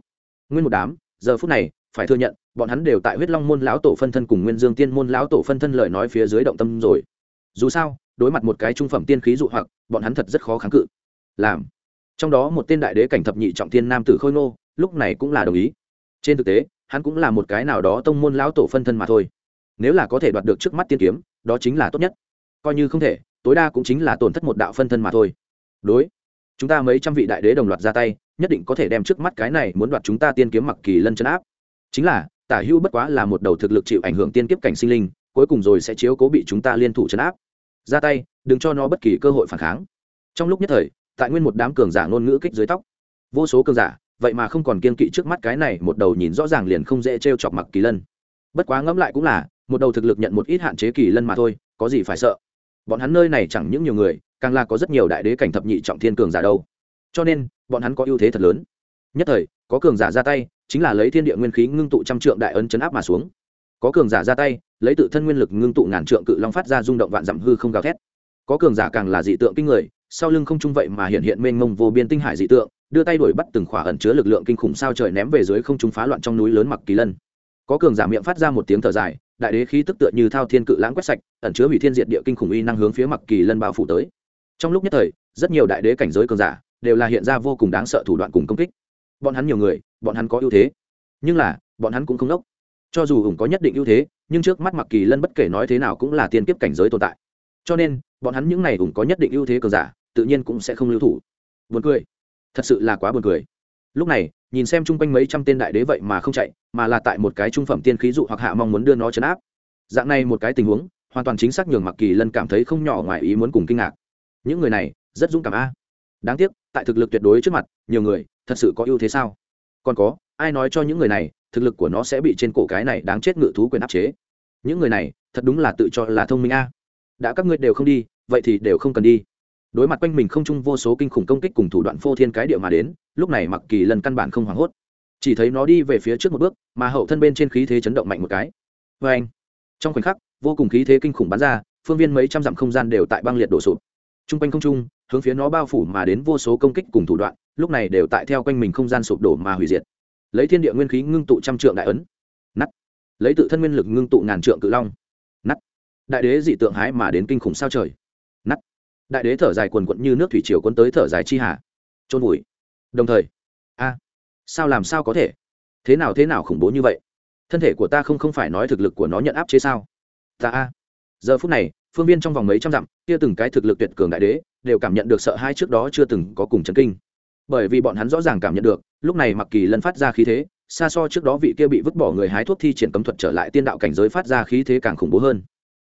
Nguyên một đám, giờ phút này, phải thừa nhận bọn hắn đều tại huyết long môn lão tổ phân thân cùng nguyên dương tiên môn lão tổ phân thân lời nói phía dưới động tâm rồi. Dù sao, đối mặt một cái trung phẩm tiên khí dụ hoặc, bọn hắn thật rất khó kháng cự. Làm. Trong đó một tên đại đế cảnh thập nhị trọng tiên nam tử khôi ngô, lúc này cũng là đồng ý. Trên thực tế, hắn cũng là một cái nào đó tông môn lão tổ phân thân mà thôi. Nếu là có thể đoạt được trước mắt tiên kiếm, đó chính là tốt nhất. Coi như không thể, tối đa cũng chính là tổn thất một đạo phân thân mà thôi. Đối. Chúng ta mấy trăm vị đại đế đồng loạt ra tay, nhất định có thể đem trước mắt cái này muốn đoạt chúng ta tiên kiếm mặc kỳ lân chấn áp. Chính là tả hữu bất quá là một đầu thực lực chịu ảnh hưởng tiên kiếp cảnh sinh linh, cuối cùng rồi sẽ chiếu cố bị chúng ta liên thủ chấn áp. Ra tay, đừng cho nó bất kỳ cơ hội phản kháng. Trong lúc nhất thời, tại nguyên một đám cường giả ngôn ngữ kích dưới tóc. Vô số cường giả, vậy mà không còn kiên kỵ trước mắt cái này, một đầu nhìn rõ ràng liền không dễ t r e o chọc mặc kỳ lân. Bất quá ngẫm lại cũng là, một đầu thực lực nhận một ít hạn chế kỳ lân mà thôi, có gì phải sợ? Bọn hắn nơi này chẳng những nhiều người, càng là có rất nhiều đại đế cảnh thập nhị trọng thiên cường giả đâu. Cho nên, bọn hắn có ưu thế thật lớn nhất thời, có cường giả ra tay, chính là lấy thiên địa nguyên khí ngưng tụ trăm trượng đại ấn chấn áp mà xuống. Có cường giả ra tay, lấy tự thân nguyên lực ngưng tụ ngàn trượng cự long phát ra rung động vạn dặm hư không gào thét. Có cường giả càng là dị tượng kinh người, sau lưng không trung vậy mà hiện hiện mênh mông vô biên tinh hải dị tượng, đưa tay đuổi bắt từng khỏa ẩn chứa lực lượng kinh khủng sao trời ném về dưới không trung phá loạn trong núi lớn mặc kỳ lân. Có cường giả miệng phát ra một tiếng thở dài, đại đế khí tức tựa như thao thiên cự lãng quét sạch, ẩn chứa hủy thiên diệt địa kinh khủng uy năng hướng phía mặc kỳ lân bao phủ tới. Trong lúc nhất thời, rất nhiều đại đế cảnh giới cường giả đều là hiện ra vô cùng đáng sợ thủ đoạn cùng công kích bọn hắn nhiều người, bọn hắn có ưu thế. Nhưng là, bọn hắn cũng không đốc. Cho dù ủng có nhất định ưu thế, nhưng trước mắt mặc kỳ lân bất kể nói thế nào cũng là tiên kiếp cảnh giới tồn tại. Cho nên, bọn hắn những này ủng có nhất định ưu thế cờ giả, tự nhiên cũng sẽ không lưu thủ. Buồn cười. Thật sự là quá buồn cười. Lúc này, nhìn xem chung quanh mấy trăm tên đại đế vậy mà không chạy, mà là tại một cái trung phẩm tiên khí dụ hoặc hạ mong muốn đưa nó chấn áp. Dạng này một cái tình huống, hoàn toàn chính xác nhường mặc kỳ lân cảm thấy không nhỏ ngoài ý muốn cùng kinh ngạc. Những người này, rất dũng cảm a. Đáng tiếc, tại thực lực tuyệt đối trước mặt, nhiều người thật sự có ưu thế sao? Còn có, ai nói cho những người này, thực lực của nó sẽ bị trên cổ cái này đáng chết ngự thú quyền áp chế? Những người này, thật đúng là tự cho là thông minh a. Đã các ngươi đều không đi, vậy thì đều không cần đi. Đối mặt quanh mình không chung vô số kinh khủng công kích cùng thủ đoạn phô thiên cái địa mà đến, lúc này mặc kỳ lần căn bản không hoảng hốt. Chỉ thấy nó đi về phía trước một bước, mà hậu thân bên trên khí thế chấn động mạnh một cái. Vê anh, trong khoảnh khắc, vô cùng khí thế kinh khủng bắn ra, phương viên mấy trăm dặm không gian đều tại băng liệt đổ sụp. T r u n g quanh không trung hướng phía nó bao phủ mà đến vô số công kích cùng thủ đoạn, lúc này đều tại theo quanh mình không gian sụp đổ mà hủy diệt. Lấy thiên địa nguyên khí ngưng tụ trăm trượng đại ấn. Nắt lấy tự thân nguyên lực ngưng tụ ngàn trượng cự long. Nắt đại đế dị tượng hái mà đến kinh khủng sao trời. Nắt đại đế thở dài quần quận như nước thủy triều quân tới thở dài chi hà. Trôn vùi. Đồng thời. A. Sao làm sao có thể? Thế nào thế nào khủng bố như vậy? Thân thể của ta không không phải nói thực lực của nó nhận áp chế sao? Ta a. Giờ phút này, phương viên trong vòng mấy trăm dặm, kia từng cái thực lực tuyệt cường đại đế đều cảm nhận được sợ hãi trước đó chưa từng có cùng chấn kinh. Bởi vì bọn hắn rõ ràng cảm nhận được, lúc này mặc kỳ lân phát ra khí thế, xa so trước đó vị kia bị vứt bỏ người hái thuốc thi triển cấm thuật trở lại tiên đạo cảnh giới phát ra khí thế càng khủng bố hơn.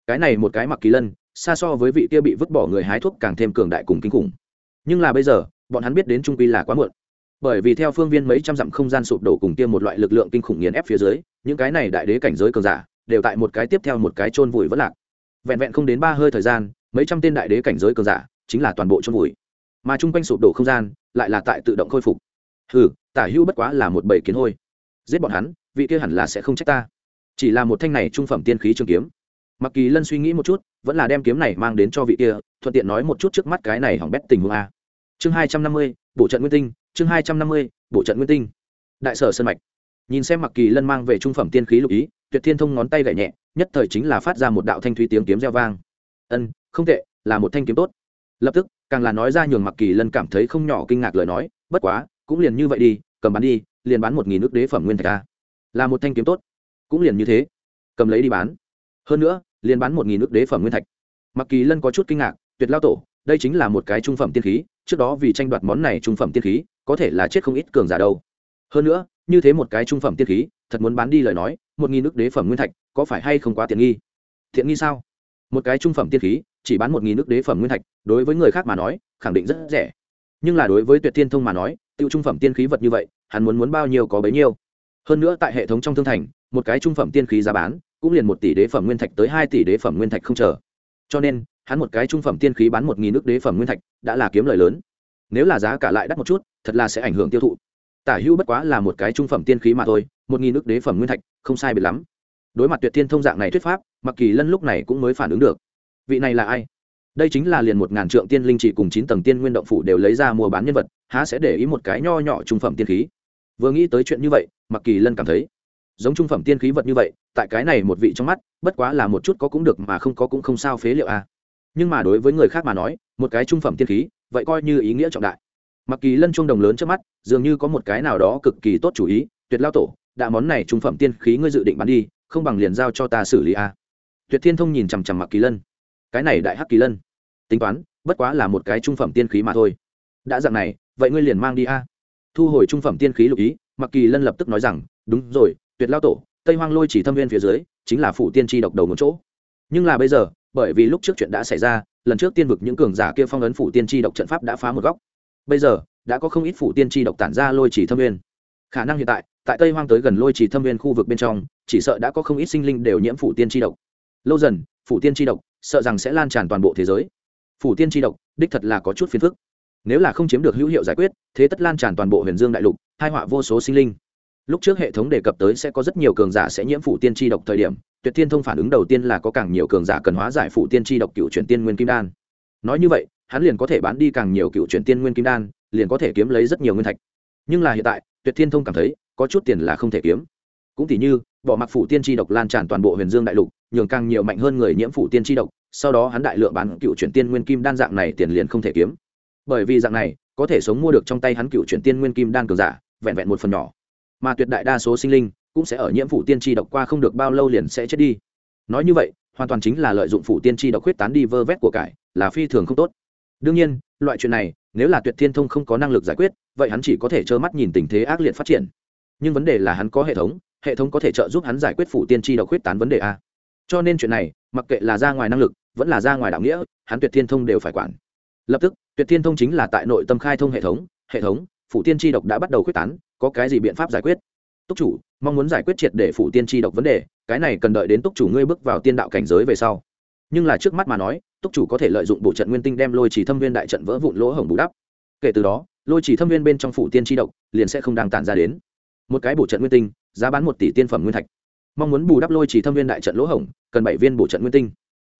Cái này một cái mặc kỳ lân, xa so với vị kia bị vứt bỏ người hái thuốc càng thêm cường đại cùng kinh khủng. Nhưng là bây giờ, bọn hắn biết đến trung quy là quá muộn. Bởi vì theo phương viên mấy trăm dặm không gian sụp đổ cùng kia một loại lực lượng kinh khủng nghiền ép phía dưới, những cái này đại đế cảnh giới cường giả, đều tại một cái tiếp theo một cái chôn vùi vất lạc. Vẹn vẹn không đến ba hơi thời gian, mấy trăm tên đại đế cảnh giới cường giả chính là toàn bộ chôn vùi. Mà chung quanh sụp đổ không gian, lại là tại tự động khôi phục. Hừ, tả hữu bất quá là một bầy kiến hôi. Giết bọn hắn, vị kia hẳn là sẽ không trách ta. Chỉ là một thanh này trung phẩm tiên khí trường kiếm. Mặc kỳ lân suy nghĩ một chút, vẫn là đem kiếm này mang đến cho vị kia, thuận tiện nói một chút trước mắt cái này hỏng bét tình huống a. Chương hai trăm năm mươi, bộ trận nguyên tinh, chương hai trăm năm mươi, bộ trận nguyên tinh. Đại sở sân mạch. Nhìn xem mặc kỳ lân mang về trung phẩm tiên khí lục ý, tuyệt thiên thông ngón tay gậy nhẹ, nhất thời chính là phát ra một đạo thanh thúy tiếng kiếm reo vang. Ân, không tệ, là một thanh kiếm tốt lập tức, càng là nói ra nhường mặc kỳ lân cảm thấy không nhỏ kinh ngạc lời nói, bất quá, cũng liền như vậy đi, cầm bán đi, liền bán một nghìn nước đế phẩm nguyên thạch ca là một thanh kiếm tốt. Cũng liền như thế. Cầm lấy đi bán. Hơn nữa, liền bán một nghìn nước đế phẩm nguyên thạch. Mặc kỳ lân có chút kinh ngạc, tuyệt lao tổ, đây chính là một cái trung phẩm tiên khí, trước đó vì tranh đoạt món này trung phẩm tiên khí, có thể là chết không ít cường giả đâu. Hơn nữa, như thế một cái trung phẩm tiên khí, thật muốn bán đi lời nói, một nghìn nước đế phẩm nguyên thạch, có phải hay không quá tiện nghi? Thiện nghi sao? Một cái trung phẩm tiên khí chỉ bán một nghìn nước đế phẩm nguyên thạch, đối với người khác mà nói, khẳng định rất rẻ. Nhưng là đối với tuyệt thiên thông mà nói, tiêu trung phẩm tiên khí vật như vậy, hắn muốn muốn bao nhiêu có bấy nhiêu. Hơn nữa tại hệ thống trong thương thành, một cái trung phẩm tiên khí giá bán, cũng liền một tỷ đế phẩm nguyên thạch tới hai tỷ đế phẩm nguyên thạch không chờ. Cho nên, hắn một cái trung phẩm tiên khí bán một nghìn nước đế phẩm nguyên thạch, đã là kiếm lời lớn. Nếu là giá cả lại đắt một chút, thật là sẽ ảnh hưởng tiêu thụ. Tả hữu bất quá là một cái trung phẩm tiên khí mà thôi, một nghìn nước đế phẩm nguyên thạch, không sai biệt lắm. Đối mặt tuyệt thiên thông dạng này thuyết pháp mặc kỳ lân lúc này cũng mới phản ứng được vị này là ai đây chính là liền một ngàn trượng tiên linh chỉ cùng chín tầng tiên nguyên động phủ đều lấy ra mua bán nhân vật, há sẽ để ý một cái nho nhỏ trung phẩm tiên khí vừa nghĩ tới chuyện như vậy mặc kỳ lân cảm thấy, giống trung phẩm tiên khí vật như vậy, tại cái này một vị trong mắt, bất quá là một chút có cũng được mà không có cũng không sao phế liệu a à. nhưng mà đối với người khác mà nói, một cái trung phẩm tiên khí, vậy coi như ý nghĩa trọng đại mặc kỳ lân chuông đồng lớn trước mắt, dường như có một cái nào đó cực kỳ tốt chủ ý, tuyệt lao tổ, đã món này trung phẩm tiên khí ngươi dự định bán đi, không bằng liền giao cho ta xử lý a à. tuyệt thiên thông nhìn chằm chằm mặc kỳ lân cái này đại hắc kỳ lân. Tính toán, bất quá là một cái trung phẩm tiên khí mà thôi. Đã dạng này, vậy ngươi liền mang đi a. Thu hồi trung phẩm tiên khí lục ý mặc kỳ lân lập tức nói rằng, đúng rồi, tuyệt lao tổ, tây hoang lôi chỉ thâm viên phía dưới, chính là phủ tiên tri độc đầu một chỗ. Nhưng là bây giờ, bởi vì lúc trước chuyện đã xảy ra, lần trước tiên vực những cường giả kia phong ấn phủ tiên tri độc trận pháp đã phá một góc. Bây giờ, đã có không ít phủ tiên tri độc tản ra lôi chỉ thâm viên. Khả năng hiện tại tại tây hoang tới gần lôi chỉ thâm viên khu vực bên trong, chỉ sợ đã có không ít sinh linh đều nhiễm phủ tiên tri độc. Lâu dần phủ tiên tri độc, sợ rằng sẽ lan tràn toàn bộ thế giới. Phủ tiên tri độc, đích thật là có chút phiền phức. Nếu là không chiếm được hữu hiệu giải quyết, thế tất lan tràn toàn bộ huyền dương đại lục hai họa vô số sinh linh. Lúc trước hệ thống đề cập tới sẽ có rất nhiều cường giả sẽ nhiễm phủ tiên tri độc thời điểm, tuyệt thiên thông phản ứng đầu tiên là có càng nhiều cường giả cần hóa giải phủ tiên tri độc cựu chuyển tiên nguyên kim đan. Nói như vậy, hắn liền có thể bán đi càng nhiều cựu chuyển tiên nguyên kim đan, liền có thể kiếm lấy rất nhiều nguyên thạch. Nhưng là hiện tại, tuyệt thiên thông cảm thấy, có chút tiền là không thể kiếm. Cũng tỉ như bỏ mặc phủ tiên tri độc lan tràn toàn bộ huyền dương đại lục, nhường càng nhiều mạnh hơn người nhiễm phủ tiên tri độc, sau đó hắn đại lượng bán cựu chuyển tiên nguyên kim đan dạng này tiền liền không thể kiếm. Bởi vì dạng này, có thể sống mua được trong tay hắn cựu chuyển tiên nguyên kim đan cường giả, vẹn vẹn một phần nhỏ. Mà tuyệt đại đa số sinh linh cũng sẽ ở nhiễm phủ tiên tri độc qua không được bao lâu liền sẽ chết đi. Nói như vậy, hoàn toàn chính là lợi dụng phủ tiên tri độc huyết tán đi vơ vét của cải, là phi thường không tốt. Đương nhiên, loại chuyện này, nếu là tuyệt thiên thông không có năng lực giải quyết, vậy hắn chỉ có thể trơ mắt nhìn tình thế ác liệt phát triển. Nhưng vấn đề là hắn có hệ thống hệ thống có thể trợ giúp hắn giải quyết phủ tiên tri độc huyết tán vấn đề a. Cho nên chuyện này, mặc kệ là ra ngoài năng lực, vẫn là ra ngoài đạo nghĩa, hắn tuyệt thiên thông đều phải quản. Lập tức, tuyệt thiên thông chính là tại nội tâm khai thông hệ thống hệ thống, phủ tiên tri độc đã bắt đầu quyết tán, có cái gì biện pháp giải quyết? Túc chủ, mong muốn giải quyết triệt để phủ tiên tri độc vấn đề, cái này cần đợi đến túc chủ ngươi bước vào tiên đạo cảnh giới về sau. Nhưng là trước mắt mà nói, túc chủ có thể lợi dụng bộ trận nguyên tinh đem lôi chỉ thâm viên đại trận vỡ vụn lỗ hổng bù đắp. Kể từ đó, lôi chỉ thâm viên bên trong phủ tiên tri độc liền sẽ không đang tản ra đến. Một cái bộ trận nguyên tinh giá bán một tỷ tiên phẩm nguyên thạch. Mong muốn bù đắp lôi chỉ thâm viên đại trận lỗ hổng, cần bảy viên bổ trận nguyên tinh.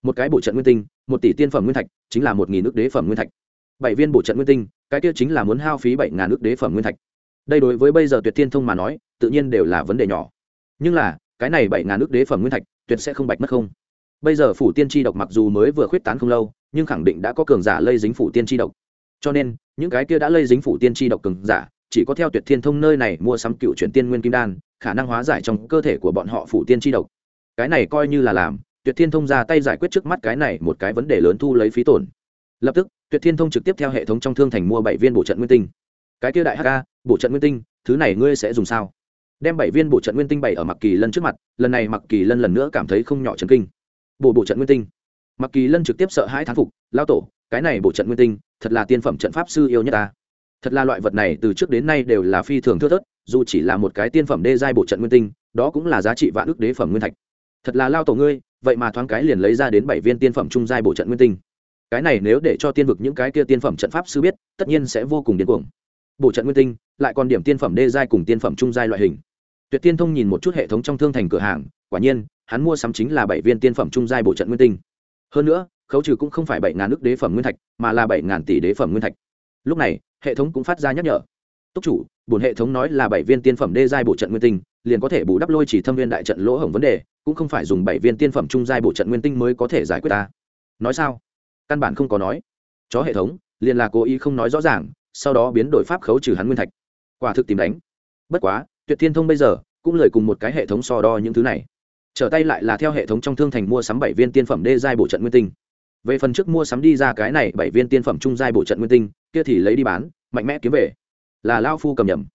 Một cái bổ trận nguyên tinh, một tỷ tiên phẩm nguyên thạch, chính là một nghìn nước đế phẩm nguyên thạch. Bảy viên bổ trận nguyên tinh, cái kia chính là muốn hao phí bảy ngàn nước đế phẩm nguyên thạch. Đây đối với bây giờ tuyệt thiên thông mà nói, tự nhiên đều là vấn đề nhỏ. Nhưng là, cái này bảy ngàn nước đế phẩm nguyên thạch, tuyệt sẽ không bạch mất không. Bây giờ phủ tiên tri độc mặc dù mới vừa khuyết tán không lâu, nhưng khẳng định đã có cường giả lây dính phủ tiên tri độc. Cho nên, những cái kia đã lây dính phủ tiên tri độc cường giả, chỉ có theo tuyệt thiên thông nơi này mua sắm cựu chuyển tiên nguyên kim đan khả năng hóa giải trong cơ thể của bọn họ phủ tiên tri độc. Cái này coi như là làm, tuyệt thiên thông ra tay giải quyết trước mắt cái này một cái vấn đề lớn thu lấy phí tổn. Lập tức, tuyệt thiên thông trực tiếp theo hệ thống trong thương thành mua bảy viên bổ trận nguyên tinh. Cái kia đại hk bổ trận nguyên tinh, thứ này ngươi sẽ dùng sao? Đem bảy viên bổ trận nguyên tinh bày ở mặc kỳ lân trước mặt, lần này mặc kỳ lân lần nữa cảm thấy không nhỏ trần kinh. Bộ bổ trận nguyên tinh. Mặc kỳ lân trực tiếp sợ hai thán phục lao tổ, cái này bổ trận nguyên tinh, thật là tiên phẩm trận pháp sư yêu nhất ta. Thật là loại vật này từ trước đến nay đều là phi thường thưa thớt dù chỉ là một cái tiên phẩm đê giai bộ trận nguyên tinh, đó cũng là giá trị vạn ước đế phẩm nguyên thạch. Thật là lao tổ ngươi, vậy mà thoáng cái liền lấy ra đến bảy viên tiên phẩm trung giai bộ trận nguyên tinh. Cái này nếu để cho tiên vực những cái kia tiên phẩm trận pháp sư biết, tất nhiên sẽ vô cùng điên cuồng. Bộ trận nguyên tinh, lại còn điểm tiên phẩm đê giai cùng tiên phẩm trung giai loại hình. Tuyệt tiên thông nhìn một chút hệ thống trong thương thành cửa hàng, quả nhiên, hắn mua sắm chính là bảy viên tiên phẩm trung giai bộ trận nguyên tinh. Hơn nữa, khấu trừ cũng không phải bảy ngàn nước đế phẩm nguyên thạch, mà là bảy ngàn tỷ đế phẩm nguyên thạch. Lúc này, hệ thống cũng phát ra nhắc nhở. Túc chủ bổn hệ thống nói là bảy viên tiên phẩm đê giai bổ trận nguyên tinh, liền có thể bù đắp lôi chỉ thâm viên đại trận lỗ hổng vấn đề, cũng không phải dùng bảy viên tiên phẩm trung giai bổ trận nguyên tinh mới có thể giải quyết ta. Nói sao? Căn bản không có nói. Chó hệ thống, liền là cố ý không nói rõ ràng, sau đó biến đổi pháp khấu trừ hắn nguyên thạch. Quả thực tìm đánh. Bất quá, tuyệt thiên thông bây giờ, cũng lời cùng một cái hệ thống so đo những thứ này. Trở tay lại là theo hệ thống trong thương thành mua sắm bảy viên tiên phẩm đê giai bổ trận nguyên tinh. Về phần trước mua sắm đi ra cái này bảy viên tiên phẩm trung giai bổ trận nguyên tinh, kia thì lấy đi bán, mạnh mẽ kiếm về là lao phu cầm nhầm.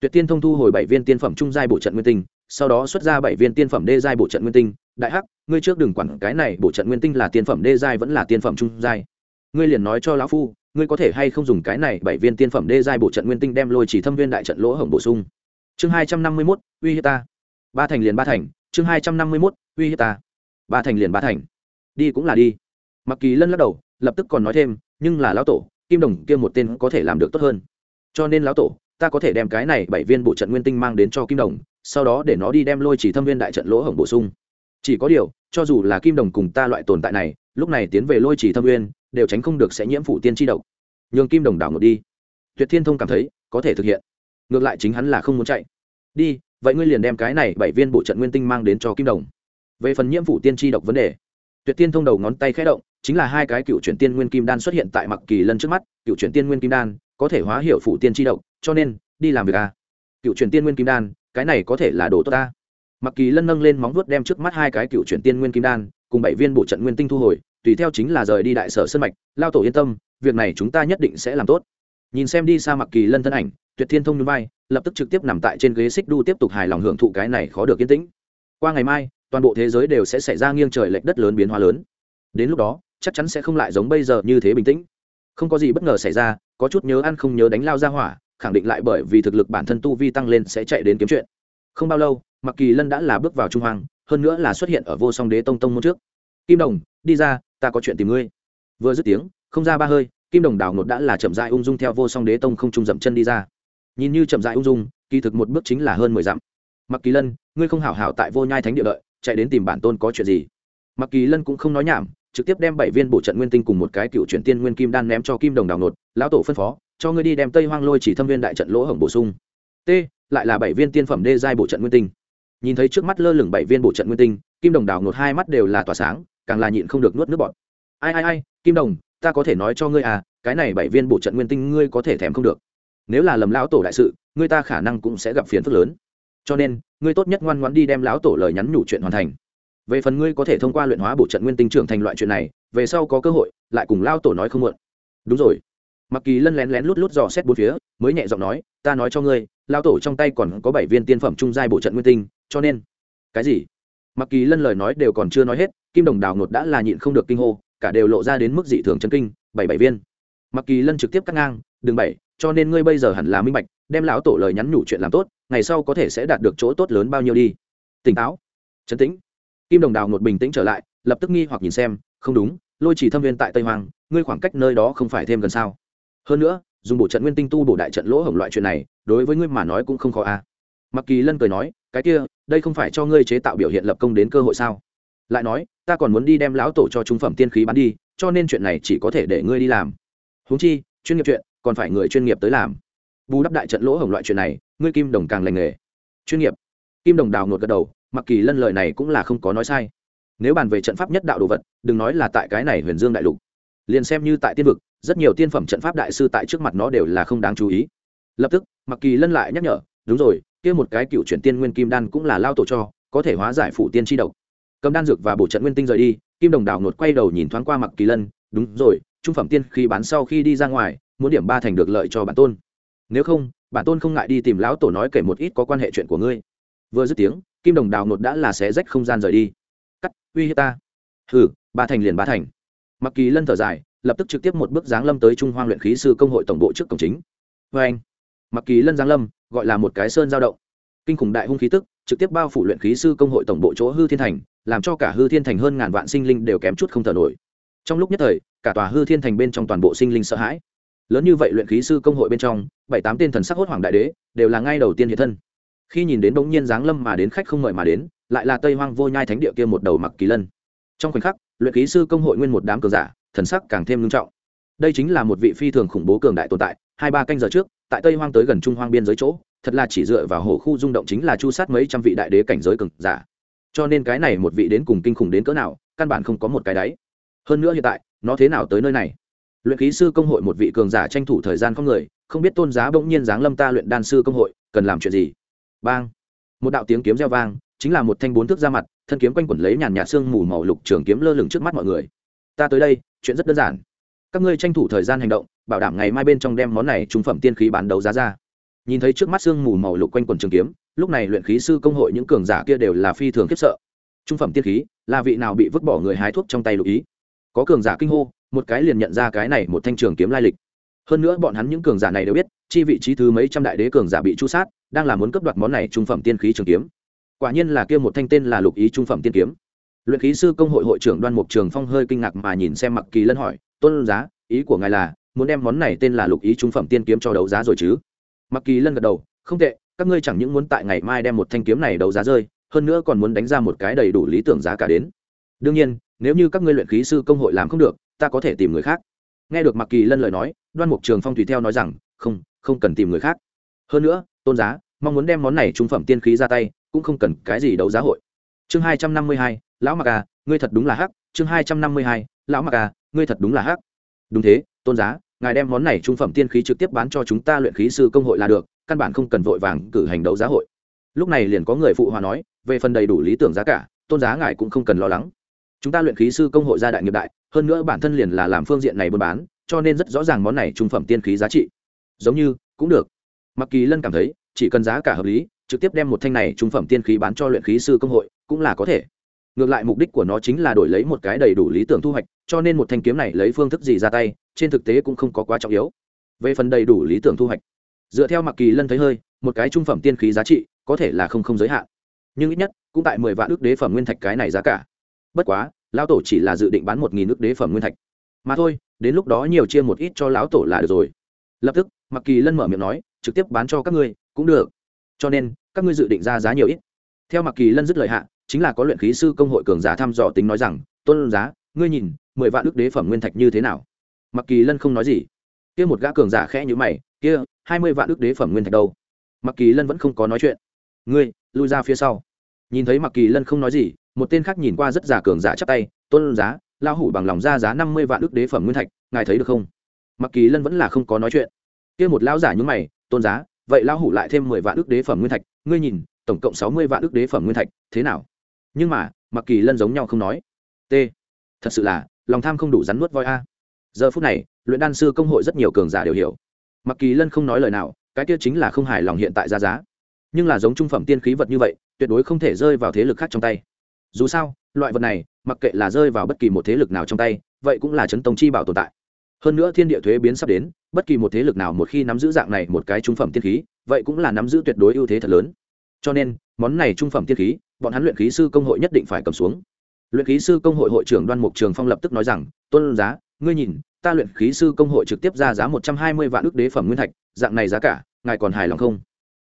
Tuyệt tiên thông thu hồi bảy viên tiên phẩm trung giai bổ trận nguyên tinh, sau đó xuất ra bảy viên tiên phẩm đê giai bổ trận nguyên tinh. Đại hắc, ngươi trước đừng quản cái này, bổ trận nguyên tinh là tiên phẩm đê giai vẫn là tiên phẩm trung giai. Ngươi liền nói cho lão phu, ngươi có thể hay không dùng cái này bảy viên tiên phẩm đê giai bổ trận nguyên tinh đem lôi chỉ thâm viên đại trận lỗ hổng bổ sung. Chương hai trăm năm mươi mốt, uy hiếp ta. Ba thành liền ba thành, chương hai trăm năm mươi mốt, uy hiếp ta. Ba thành liền ba thành. Đi cũng là đi. Mặc kỳ lân lắc đầu, lập tức còn nói thêm, nhưng là lão tổ, kim đồng kia một tên có thể làm được tốt hơn cho nên lão tổ, ta có thể đem cái này bảy viên bộ trận nguyên tinh mang đến cho kim đồng, sau đó để nó đi đem lôi chỉ thâm viên đại trận lỗ hổng bổ sung. Chỉ có điều, cho dù là kim đồng cùng ta loại tồn tại này, lúc này tiến về lôi chỉ thâm viên, đều tránh không được sẽ nhiễm phủ tiên tri độc. Nhường kim đồng đảo ngược đi. Tuyệt thiên thông cảm thấy, có thể thực hiện. Ngược lại chính hắn là không muốn chạy. Đi, vậy ngươi liền đem cái này bảy viên bộ trận nguyên tinh mang đến cho kim đồng. Về phần nhiễm phủ tiên tri độc vấn đề, tuyệt tiên thông đầu ngón tay khẽ động, chính là hai cái cựu chuyển tiên nguyên kim đan xuất hiện tại mặc kỳ lân trước mắt, cựu chuyển tiên nguyên kim đan có thể hóa hiệu phụ tiên tri độc cho nên đi làm việc a à. cựu truyền tiên nguyên kim đan cái này có thể là đồ tốt ta. Mặc kỳ lân nâng lên móng vuốt đem trước mắt hai cái cựu truyền tiên nguyên kim đan cùng bảy viên bộ trận nguyên tinh thu hồi tùy theo chính là rời đi đại sở sân mạch lao tổ yên tâm việc này chúng ta nhất định sẽ làm tốt. Nhìn xem đi xa mặc kỳ lân thân ảnh tuyệt thiên thông núi bay, lập tức trực tiếp nằm tại trên ghế xích đu tiếp tục hài lòng hưởng thụ cái này khó được yên tĩnh. Qua ngày mai toàn bộ thế giới đều sẽ xảy ra nghiêng trời lệch đất lớn biến hóa lớn. Đến lúc đó chắc chắn sẽ không lại giống bây giờ như thế bình tĩnh. Không có gì bất ngờ xảy ra có chút nhớ ăn không nhớ đánh lao ra hỏa, khẳng định lại bởi vì thực lực bản thân tu vi tăng lên sẽ chạy đến kiếm chuyện. Không bao lâu mặc kỳ lân đã là bước vào trung hoàng hơn nữa là xuất hiện ở vô song đế tông tông môn trước. Kim đồng, đi ra, ta có chuyện tìm ngươi. Vừa dứt tiếng, không ra ba hơi, kim đồng đào nột đã là chậm dại ung dung theo vô song đế tông không trung dậm chân đi ra. Nhìn như chậm dại ung dung, kỳ thực một bước chính là hơn mười dặm. Mặc kỳ lân, ngươi không hảo hảo tại vô nhai thánh địa lợi chạy đến tìm bản tôn có chuyện gì? Mặc kỳ lân cũng không nói nhảm trực tiếp đem bảy viên bổ trận nguyên tinh cùng một cái cựu chuyển tiên nguyên kim đan ném cho kim đồng đào nột, lão tổ phân phó, cho ngươi đi đem tây hoang lôi chỉ thâm viên đại trận lỗ hổng bổ sung. T, lại là bảy viên tiên phẩm đê giai bổ trận nguyên tinh. Nhìn thấy trước mắt lơ lửng bảy viên bổ trận nguyên tinh, kim đồng đào nột hai mắt đều là tỏa sáng, càng là nhịn không được nuốt nước bọt. Ai ai ai, kim đồng, ta có thể nói cho ngươi à cái này bảy viên bổ trận nguyên tinh ngươi có thể thèm không được. Nếu là lầm lão tổ đại sự, ngươi ta khả năng cũng sẽ gặp phiền phức lớn. Cho nên, ngươi tốt nhất ngoan ngoãn đi đem lão tổ lời nhắn nhủ chuyện hoàn thành về phần ngươi có thể thông qua luyện hóa bộ trận nguyên tinh trưởng thành loại chuyện này, về sau có cơ hội, lại cùng lao tổ nói không muộn. Đúng rồi. Mặc kỳ lân lén lén lút lút dò xét bốn phía, mới nhẹ giọng nói, ta nói cho ngươi, lao tổ trong tay còn có bảy viên tiên phẩm trung giai bộ trận nguyên tinh, cho nên cái gì? Mặc kỳ lân lời nói đều còn chưa nói hết, kim đồng đào ngột đã là nhịn không được kinh hô, cả đều lộ ra đến mức dị thường chân kinh, bảy bảy viên. Mặc kỳ lân trực tiếp cắt ngang đường bảy cho nên ngươi bây giờ hẳn là minh bạch, đem lão tổ lời nhắn nhủ chuyện làm tốt, ngày sau có thể sẽ đạt được chỗ tốt lớn bao nhiêu đi. Tỉnh táo. Chấn tĩnh kim đồng đào ngột bình tĩnh trở lại, lập tức nghi hoặc nhìn xem, không đúng, lôi chỉ thâm viên tại tây hoàng, ngươi khoảng cách nơi đó không phải thêm gần sao? Hơn nữa, dùng bộ trận nguyên tinh tu bổ đại trận lỗ hổng loại chuyện này, đối với ngươi mà nói cũng không khó a à. mặc kỳ lân cười nói, cái kia, đây không phải cho ngươi chế tạo biểu hiện lập công đến cơ hội sao? Lại nói, ta còn muốn đi đem lão tổ cho trung phẩm tiên khí bán đi, cho nên chuyện này chỉ có thể để ngươi đi làm. Huống chi, chuyên nghiệp chuyện, còn phải người chuyên nghiệp tới làm. Bù đắp đại trận lỗ hổng loại chuyện này, ngươi kim đồng càng lành nghề. Chuyên nghiệp. Kim đồng đào ngột gật đầu mặc kỳ lân lời này cũng là không có nói sai. Nếu bàn về trận pháp nhất đạo đồ vật, đừng nói là tại cái này huyền dương đại lục. Liền xem như tại tiên vực, rất nhiều tiên phẩm trận pháp đại sư tại trước mặt nó đều là không đáng chú ý. Lập tức, mặc kỳ lân lại nhắc nhở, đúng rồi, kia một cái cựu chuyển tiên nguyên kim đan cũng là lao tổ cho, có thể hóa giải phủ tiên tri độc. Cầm đan dược và bổ trận nguyên tinh rời đi, kim đồng đào nột quay đầu nhìn thoáng qua mặc kỳ lân, đúng rồi, trung phẩm tiên khi bán sau khi đi ra ngoài, muốn điểm ba thành được lợi cho bản tôn. Nếu không, bản tôn không ngại đi tìm lão tổ nói kể một ít có quan hệ chuyện của ngươi vừa dứt tiếng, kim đồng đào nột đã là xé rách không gian rời đi. Cắt, uy hiếp ta. Hừ, ba thành liền ba thành. Mặc kỳ lân thở dài, lập tức trực tiếp một bước giáng lâm tới trung hoang luyện khí sư công hội tổng bộ trước cổng chính. Vê anh, mặc kỳ lân giáng lâm, gọi là một cái sơn giao động. Kinh khủng đại hung khí tức, trực tiếp bao phủ luyện khí sư công hội tổng bộ chỗ hư thiên thành, làm cho cả hư thiên thành hơn ngàn vạn sinh linh đều kém chút không thở nổi. Trong lúc nhất thời, cả tòa hư thiên thành bên trong toàn bộ sinh linh sợ hãi. Lớn như vậy luyện khí sư công hội bên trong, bảy tám tên thần sắc hốt hoàng đại đế, đều là ngay đầu tiên hiện thân khi nhìn đến bỗng nhiên giáng lâm mà đến khách không mời mà đến, lại là tây hoang vô nhai thánh địa kia một đầu mặc kỳ lân. Trong khoảnh khắc, luyện ký sư công hội nguyên một đám cường giả, thần sắc càng thêm nghiêm trọng. Đây chính là một vị phi thường khủng bố cường đại tồn tại, hai ba canh giờ trước, tại tây hoang tới gần trung hoang biên giới chỗ, thật là chỉ dựa vào hồ khu rung động chính là chu sát mấy trăm vị đại đế cảnh giới cường giả. Cho nên cái này một vị đến cùng kinh khủng đến cỡ nào, căn bản không có một cái đáy. Hơn nữa hiện tại, nó thế nào tới nơi này? Luyện ký sư công hội một vị cường giả tranh thủ thời gian không người, không biết tôn giá bỗng nhiên giáng lâm ta luyện đan sư công hội, cần làm chuyện gì? Bang. Một đạo tiếng kiếm reo vang, chính là một thanh bốn thước ra mặt, thân kiếm quanh quẩn lấy nhàn nhạt xương mù màu lục trường kiếm lơ lửng trước mắt mọi người. Ta tới đây, chuyện rất đơn giản. Các ngươi tranh thủ thời gian hành động, bảo đảm ngày mai bên trong đem món này trung phẩm tiên khí bán đấu giá ra. Nhìn thấy trước mắt xương mù màu lục quanh quần trường kiếm, lúc này luyện khí sư công hội những cường giả kia đều là phi thường khiếp sợ. Trung phẩm tiên khí, là vị nào bị vứt bỏ người hái thuốc trong tay lục ý? Có cường giả kinh hô, một cái liền nhận ra cái này một thanh trường kiếm lai lịch hơn nữa bọn hắn những cường giả này đều biết, chi vị trí thứ mấy trăm đại đế cường giả bị chu sát, đang là muốn cấp đoạt món này trung phẩm tiên khí trường kiếm. Quả nhiên là kia một thanh tên là lục ý trung phẩm tiên kiếm. Luyện khí sư công hội hội trưởng đoan mục trường phong hơi kinh ngạc mà nhìn xem mặc kỳ lân hỏi, tôn giá, ý của ngài là muốn đem món này tên là lục ý trung phẩm tiên kiếm cho đấu giá rồi chứ? Mặc kỳ lân gật đầu, không tệ, các ngươi chẳng những muốn tại ngày mai đem một thanh kiếm này đấu giá rơi, hơn nữa còn muốn đánh ra một cái đầy đủ lý tưởng giá cả đến. Đương nhiên, nếu như các ngươi luyện khí sư công hội làm không được, ta có thể tìm người khác. Nghe được mặc kỳ lân lời nói đoan mục trường phong tùy theo nói rằng, không không cần tìm người khác. Hơn nữa, tôn giá, mong muốn đem món này trung phẩm tiên khí ra tay, cũng không cần cái gì đấu giá hội. Chương hai trăm năm mươi hai, lão mặc à ngươi thật đúng là hắc. Chương hai trăm năm mươi hai, lão mặc à ngươi thật đúng là hắc. Đúng thế, tôn giá, ngài đem món này trung phẩm tiên khí trực tiếp bán cho chúng ta luyện khí sư công hội là được, căn bản không cần vội vàng cử hành đấu giá hội. Lúc này liền có người phụ hòa nói, về phần đầy đủ lý tưởng giá cả, tôn giá ngài cũng không cần lo lắng. Chúng ta luyện khí sư công hội gia đại nghiệp đại, hơn nữa bản thân liền là làm phương diện này buôn bán cho nên rất rõ ràng món này trung phẩm tiên khí giá trị. Giống như, cũng được. Mặc kỳ lân cảm thấy, chỉ cần giá cả hợp lý, trực tiếp đem một thanh này trung phẩm tiên khí bán cho luyện khí sư công hội, cũng là có thể. Ngược lại mục đích của nó chính là đổi lấy một cái đầy đủ lý tưởng thu hoạch, cho nên một thanh kiếm này lấy phương thức gì ra tay, trên thực tế cũng không có quá trọng yếu. Về phần đầy đủ lý tưởng thu hoạch, dựa theo mặc kỳ lân thấy hơi, một cái trung phẩm tiên khí giá trị, có thể là không không giới hạn. Nhưng ít nhất, cũng tại mười vạn ước đế phẩm nguyên thạch cái này giá cả. Bất quá, lão tổ chỉ là dự định bán một nghìn ước đế phẩm nguyên thạch mà thôi, đến lúc đó nhiều chia một ít cho lão tổ là được rồi. Lập tức mặc kỳ lân mở miệng nói, trực tiếp bán cho các ngươi, cũng được. Cho nên, các ngươi dự định ra giá nhiều ít. Theo mặc kỳ lân dứt lời hạ, chính là có luyện khí sư công hội cường giả thăm dò tính nói rằng, tôn giá, ngươi nhìn, mười vạn ước đế phẩm nguyên thạch như thế nào? Mặc kỳ lân không nói gì. Kia một gã cường giả khẽ như mày, kia, hai mươi vạn ước đế phẩm nguyên thạch đâu? Mặc kỳ lân vẫn không có nói chuyện. Ngươi, lui ra phía sau. Nhìn thấy mặc kỳ lân không nói gì, một tên khác nhìn qua rất giả cường giả chắp tay, tôn giá Lão hủ bằng lòng ra giá năm mươi vạn ước đế phẩm nguyên thạch, ngài thấy được không? Mặc kỳ lân vẫn là không có nói chuyện. Kia một lão giả nhúng mày, tôn giá, vậy lão hủ lại thêm mười vạn ước đế phẩm nguyên thạch, ngươi nhìn, tổng cộng sáu mươi vạn ước đế phẩm nguyên thạch, thế nào? Nhưng mà, mặc kỳ lân giống nhau không nói. T, thật sự là, lòng tham không đủ rắn nuốt voi a. Giờ phút này, luyện đan sư công hội rất nhiều cường giả đều hiểu. Mặc kỳ lân không nói lời nào, cái kia chính là không hài lòng hiện tại ra giá. Nhưng là giống trung phẩm tiên khí vật như vậy, tuyệt đối không thể rơi vào thế lực khác trong tay dù sao, loại vật này, mặc kệ là rơi vào bất kỳ một thế lực nào trong tay, vậy cũng là chấn tông chi bảo tồn tại. Hơn nữa thiên địa thuế biến sắp đến, bất kỳ một thế lực nào một khi nắm giữ dạng này một cái trung phẩm tiên khí, vậy cũng là nắm giữ tuyệt đối ưu thế thật lớn. Cho nên, món này trung phẩm tiên khí, bọn hắn luyện khí sư công hội nhất định phải cầm xuống. Luyện khí sư công hội hội trưởng đoan mục trường phong lập tức nói rằng, tôn giá, ngươi nhìn, ta luyện khí sư công hội trực tiếp ra giá một trăm hai mươi vạn ước đế phẩm nguyên thạch, dạng này giá cả, ngài còn hài lòng không?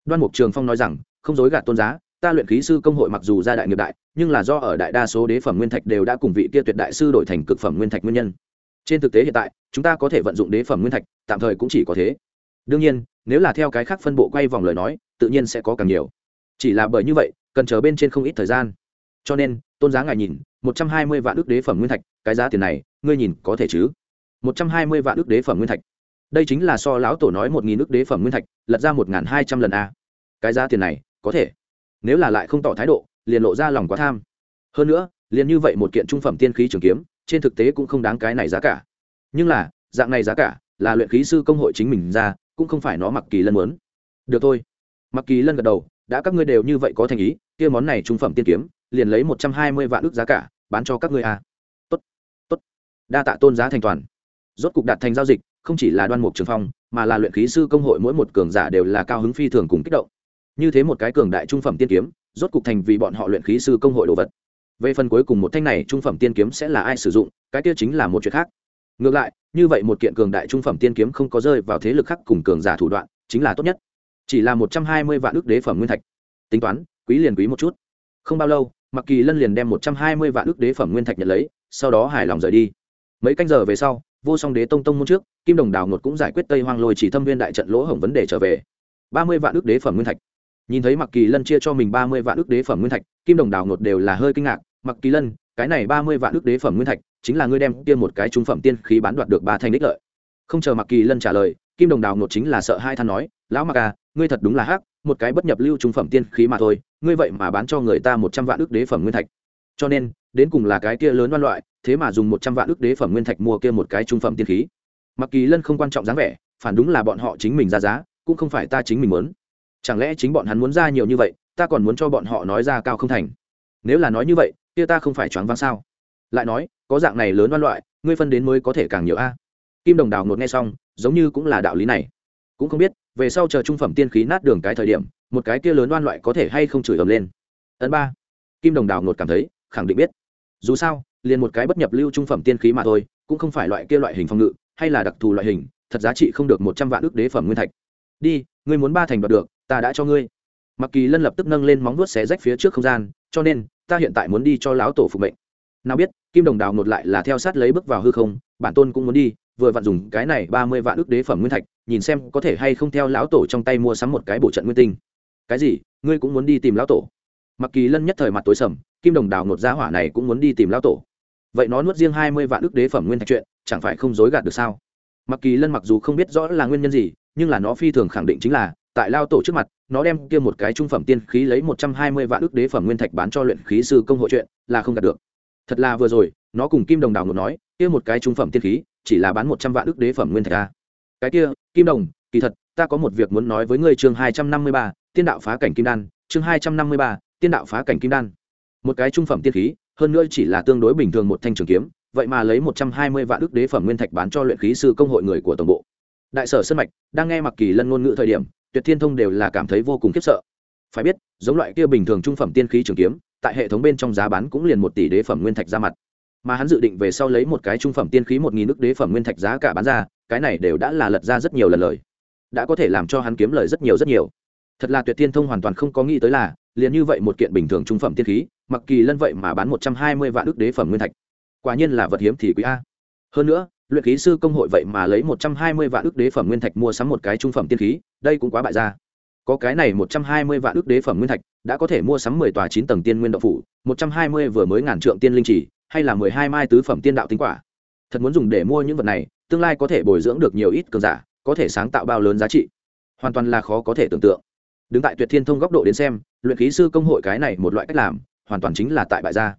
Đoan mục trường phong nói rằng, không dối gạt tôn giá ta luyện khí sư công hội mặc dù ra đại nghiệp đại, nhưng là do ở đại đa số đế phẩm nguyên thạch đều đã cùng vị kia tuyệt đại sư đổi thành cực phẩm nguyên thạch nguyên nhân. Trên thực tế hiện tại, chúng ta có thể vận dụng đế phẩm nguyên thạch, tạm thời cũng chỉ có thế. Đương nhiên, nếu là theo cái khác phân bộ quay vòng lời nói, tự nhiên sẽ có càng nhiều. Chỉ là bởi như vậy, cần chờ bên trên không ít thời gian. Cho nên, tôn giá ngài nhìn, một trăm hai mươi vạn ước đế phẩm nguyên thạch, cái giá tiền này, ngươi nhìn có thể chứ? một trăm hai mươi vạn ước đế phẩm nguyên thạch. Đây chính là so lão tổ nói một nghìn ước đế phẩm nguyên thạch, lật ra một n g h n hai trăm lần a. Cái giá tiền này, có thể nếu là lại không tỏ thái độ, liền lộ ra lòng quá tham. Hơn nữa, liền như vậy một kiện trung phẩm tiên khí trường kiếm, trên thực tế cũng không đáng cái này giá cả. Nhưng là, dạng này giá cả, là luyện khí sư công hội chính mình ra, cũng không phải nó mặc kỳ lân muốn. Được thôi. Mặc kỳ lân gật đầu, đã các ngươi đều như vậy có thành ý, kia món này trung phẩm tiên kiếm, liền lấy một trăm hai mươi vạn ước giá cả, bán cho các ngươi à? tốt tốt. Đa tạ tôn giá thành toàn. Rốt cục đạt thành giao dịch, không chỉ là đoan mục trường phong, mà là luyện khí sư công hội mỗi một cường giả đều là cao hứng phi thường cùng kích động như thế một cái cường đại trung phẩm tiên kiếm, rốt cục thành vì bọn họ luyện khí sư công hội đồ vật. Về phần cuối cùng một thanh này trung phẩm tiên kiếm sẽ là ai sử dụng, cái kia chính là một chuyện khác. Ngược lại, như vậy một kiện cường đại trung phẩm tiên kiếm không có rơi vào thế lực khác cùng cường giả thủ đoạn, chính là tốt nhất. Chỉ là một trăm hai mươi vạn ước đế phẩm nguyên thạch. Tính toán, quý liền quý một chút. Không bao lâu mặc kỳ lân liền đem một trăm hai mươi vạn ước đế phẩm nguyên thạch nhận lấy, sau đó hài lòng rời đi. Mấy canh giờ về sau, vô song đế tông tông môn trước, kim đồng đào ngột cũng giải quyết tây hoang lôi chỉ thâm viên đại trận lỗ hổng vấn đề trở về. ba mươi vạn ước đế phẩm nguyên thạch nhìn thấy mặc kỳ lân chia cho mình ba mươi vạn ước đế phẩm nguyên thạch, kim đồng đào ngột đều là hơi kinh ngạc. Mặc kỳ lân, cái này ba mươi vạn ước đế phẩm nguyên thạch, chính là ngươi đem tiêm một cái trung phẩm tiên khí bán đoạt được ba thanh đích lợi. Không chờ mặc kỳ lân trả lời, kim đồng đào ngột chính là sợ hai than nói, lão mặc à ngươi thật đúng là hắc, một cái bất nhập lưu trung phẩm tiên khí mà thôi, ngươi vậy mà bán cho người ta một trăm vạn ước đế phẩm nguyên thạch. Cho nên, đến cùng là cái kia lớn văn loại, thế mà dùng một trăm vạn ước đế phẩm nguyên thạch mua kia một cái trung phẩm tiên khí. Mặc kỳ lân không quan trọng dáng vẻ, phản đúng là bọn họ chính mình ra giá, cũng không phải ta chính mình muốn chẳng lẽ chính bọn hắn muốn ra nhiều như vậy, ta còn muốn cho bọn họ nói ra cao không thành? Nếu là nói như vậy, kia ta không phải choáng váng sao? Lại nói, có dạng này lớn đoan loại, ngươi phân đến mới có thể càng nhiều a. Kim đồng đào ngột nghe xong, giống như cũng là đạo lý này. Cũng không biết, về sau chờ trung phẩm tiên khí nát đường cái thời điểm, một cái kia lớn đoan loại có thể hay không chửi ầm lên. Ấn ba. Kim đồng đào ngột cảm thấy, khẳng định biết. Dù sao, liền một cái bất nhập lưu trung phẩm tiên khí mà thôi, cũng không phải loại kia loại hình phòng ngự, hay là đặc thù loại hình, thật giá trị không được một trăm vạn ước đế phẩm nguyên thạch. Đi, ngươi muốn ba thành đoạt được ta đã cho ngươi. Mặc kỳ lân lập tức nâng lên móng vuốt xé rách phía trước không gian, cho nên, ta hiện tại muốn đi cho lão tổ phục mệnh. Nào biết, kim đồng đào ngột lại là theo sát lấy bước vào hư không, bản tôn cũng muốn đi, vừa vặn dùng cái này ba mươi vạn ước đế phẩm nguyên thạch, nhìn xem có thể hay không theo lão tổ trong tay mua sắm một cái bộ trận nguyên tinh. Cái gì? Ngươi cũng muốn đi tìm lão tổ? Mặc kỳ lân nhất thời mặt tối sầm, kim đồng đào ngột giá hỏa này cũng muốn đi tìm lão tổ. Vậy nó nuốt riêng hai mươi vạn ước đế phẩm nguyên thạch chuyện, chẳng phải không dối gạt được sao? Mặc kỳ lân mặc dù không biết rõ là nguyên nhân gì, nhưng là nó phi thường khẳng định chính là tại lao tổ trước mặt, nó đem kia một cái trung phẩm tiên khí lấy một trăm hai mươi vạn ước đế phẩm nguyên thạch bán cho luyện khí sư công hội chuyện là không đạt được. Thật là vừa rồi, nó cùng kim đồng đào một nói, kia một cái trung phẩm tiên khí chỉ là bán một trăm vạn ước đế phẩm nguyên thạch a. Cái kia, kim đồng, kỳ thật, ta có một việc muốn nói với ngươi chương hai trăm năm mươi ba, tiên đạo phá cảnh kim đan, chương hai trăm năm mươi ba, tiên đạo phá cảnh kim đan. Một cái trung phẩm tiên khí, hơn nữa chỉ là tương đối bình thường một thanh trường kiếm, vậy mà lấy một trăm hai mươi vạn ước đế phẩm nguyên thạch bán cho luyện khí sư công hội người của tổng bộ. Đại sở sân mạch đang nghe mặc kỳ lân ngôn ngữ thời điểm tuyệt thiên thông đều là cảm thấy vô cùng khiếp sợ. Phải biết, giống loại kia bình thường trung phẩm tiên khí trường kiếm, tại hệ thống bên trong giá bán cũng liền một tỷ đế phẩm nguyên thạch ra mặt. Mà hắn dự định về sau lấy một cái trung phẩm tiên khí một nghìn nước đế phẩm nguyên thạch giá cả bán ra, cái này đều đã là lật ra rất nhiều lần lời. Đã có thể làm cho hắn kiếm lời rất nhiều rất nhiều. Thật là tuyệt thiên thông hoàn toàn không có nghĩ tới là, liền như vậy một kiện bình thường trung phẩm tiên khí, mặc kỳ lân vậy mà bán một trăm hai mươi vạn ước đế phẩm nguyên thạch. Quả nhiên là vật hiếm thì quý a. Hơn nữa luyện khí sư công hội vậy mà lấy một trăm hai mươi vạn ước đế phẩm nguyên thạch mua sắm một cái trung phẩm tiên khí, đây cũng quá bại ra. Có cái này một trăm hai mươi vạn ước đế phẩm nguyên thạch, đã có thể mua sắm mười tòa chín tầng tiên nguyên đậu phủ, một trăm hai mươi vừa mới ngàn trượng tiên linh chỉ hay là mười hai mai tứ phẩm tiên đạo tính quả. Thật muốn dùng để mua những vật này, tương lai có thể bồi dưỡng được nhiều ít cường giả, có thể sáng tạo bao lớn giá trị. Hoàn toàn là khó có thể tưởng tượng. Đứng tại tuyệt thiên thông góc độ đến xem, luyện khí sư công hội cái này một loại cách làm, hoàn toàn chính là tại bại gia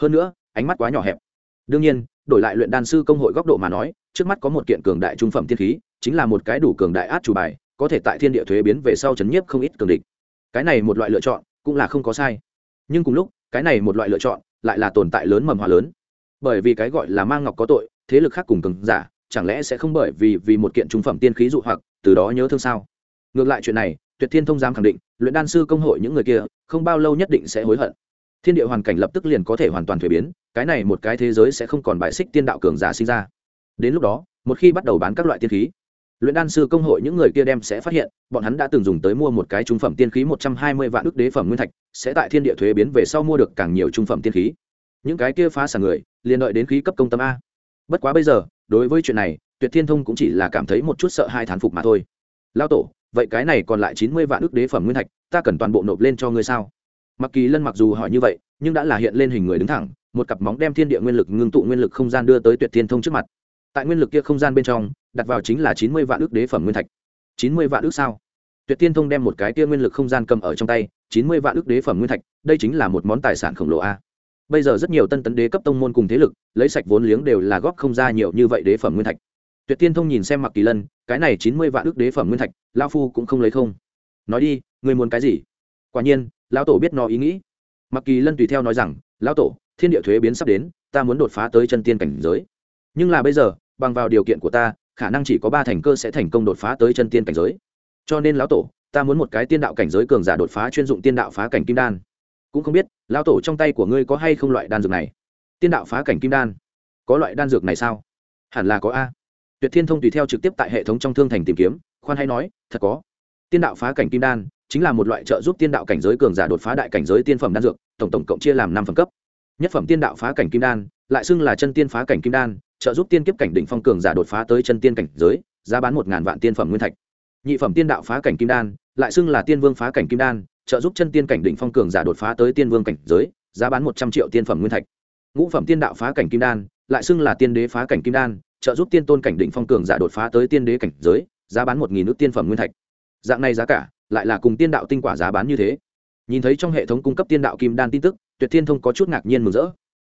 hơn nữa, ánh mắt quá nhỏ hẹp. Đương nhiên đổi lại luyện đan sư công hội góc độ mà nói, trước mắt có một kiện cường đại trung phẩm thiên khí, chính là một cái đủ cường đại át chủ bài, có thể tại thiên địa thuế biến về sau chấn nhiếp không ít cường địch. Cái này một loại lựa chọn cũng là không có sai. Nhưng cùng lúc, cái này một loại lựa chọn lại là tồn tại lớn mầm hòa lớn. Bởi vì cái gọi là mang ngọc có tội, thế lực khác cùng cường giả, chẳng lẽ sẽ không bởi vì vì một kiện trung phẩm tiên khí dụ hoặc, từ đó nhớ thương sao? Ngược lại chuyện này, tuyệt thiên thông giám khẳng định, luyện đan sư công hội những người kia, không bao lâu nhất định sẽ hối hận thiên địa hoàn cảnh lập tức liền có thể hoàn toàn thuế biến, cái này một cái thế giới sẽ không còn bài xích tiên đạo cường giả sinh ra. Đến lúc đó, một khi bắt đầu bán các loại tiên khí, luyện đan sư công hội những người kia đem sẽ phát hiện, bọn hắn đã từng dùng tới mua một cái trung phẩm tiên khí một trăm hai mươi vạn ước đế phẩm nguyên thạch, sẽ tại thiên địa thuế biến về sau mua được càng nhiều trung phẩm tiên khí. Những cái kia phá sản người, liền đợi đến khí cấp công tâm a. Bất quá bây giờ, đối với chuyện này, tuyệt thiên thông cũng chỉ là cảm thấy một chút sợ hai thán phục mà thôi. Lao tổ, vậy cái này còn lại chín mươi vạn ước đế phẩm nguyên thạch, ta cần toàn bộ nộp lên cho ngươi sao? Mặc kỳ lân mặc dù hỏi như vậy, nhưng đã là hiện lên hình người đứng thẳng, một cặp móng đem thiên địa nguyên lực ngưng tụ nguyên lực không gian đưa tới tuyệt thiên thông trước mặt. Tại nguyên lực kia không gian bên trong, đặt vào chính là chín mươi vạn ước đế phẩm nguyên thạch. Chín mươi vạn ước sao? Tuyệt thiên thông đem một cái kia nguyên lực không gian cầm ở trong tay, chín mươi vạn ước đế phẩm nguyên thạch, đây chính là một món tài sản khổng lồ a. Bây giờ rất nhiều tân tấn đế cấp tông môn cùng thế lực, lấy sạch vốn liếng đều là góp không ra nhiều như vậy đế phẩm nguyên thạch. Tuyệt thiên thông nhìn xem mặc kỳ lân, cái này chín mươi vạn ước đế phẩm nguyên thạch lao phu cũng không lấy không. Nói đi người muốn cái gì? Quả nhiên, lão tổ biết nó ý nghĩ. Mặc kỳ lân tùy theo nói rằng, lão tổ, thiên địa thuế biến sắp đến, ta muốn đột phá tới chân tiên cảnh giới. Nhưng là bây giờ, bằng vào điều kiện của ta, khả năng chỉ có ba thành cơ sẽ thành công đột phá tới chân tiên cảnh giới. Cho nên lão tổ, ta muốn một cái tiên đạo cảnh giới cường giả đột phá chuyên dụng tiên đạo phá cảnh kim đan. Cũng không biết, lão tổ trong tay của ngươi có hay không loại đan dược này? Tiên đạo phá cảnh kim đan, có loại đan dược này sao? Hẳn là có a. Tuyệt thiên thông tùy theo trực tiếp tại hệ thống trong thương thành tìm kiếm, khoan hay nói, thật có. Tiên đạo phá cảnh kim đan chính là một loại trợ giúp tiên đạo cảnh giới cường giả đột phá đại cảnh giới tiên phẩm đan dược, tổng tổng cộng chia làm năm phẩm cấp. Nhất phẩm tiên đạo phá cảnh kim đan, lại xưng là chân tiên phá cảnh kim đan, trợ giúp tiên kiếp cảnh đỉnh phong cường giả đột phá tới chân tiên cảnh giới, giá bán một ngàn vạn tiên phẩm nguyên thạch. Nhị phẩm tiên đạo phá cảnh kim đan, lại xưng là tiên vương phá cảnh kim đan, trợ giúp chân tiên cảnh đỉnh phong cường giả đột phá tới tiên vương cảnh giới, giá bán một trăm triệu tiên phẩm nguyên thạch. Ngũ phẩm tiên đạo phá cảnh kim đan, lại xưng là tiên đế phá cảnh kim đan, trợ giúp tiên tôn cảnh đỉnh phong cường giả đột phá tới tiên đế cảnh giới, giá bán một nghìn nước tiên phẩm nguyên thạch. Dạng này giá cả lại là cùng tiên đạo tinh quả giá bán như thế. Nhìn thấy trong hệ thống cung cấp tiên đạo kim đan tin tức, tuyệt thiên thông có chút ngạc nhiên mừng rỡ.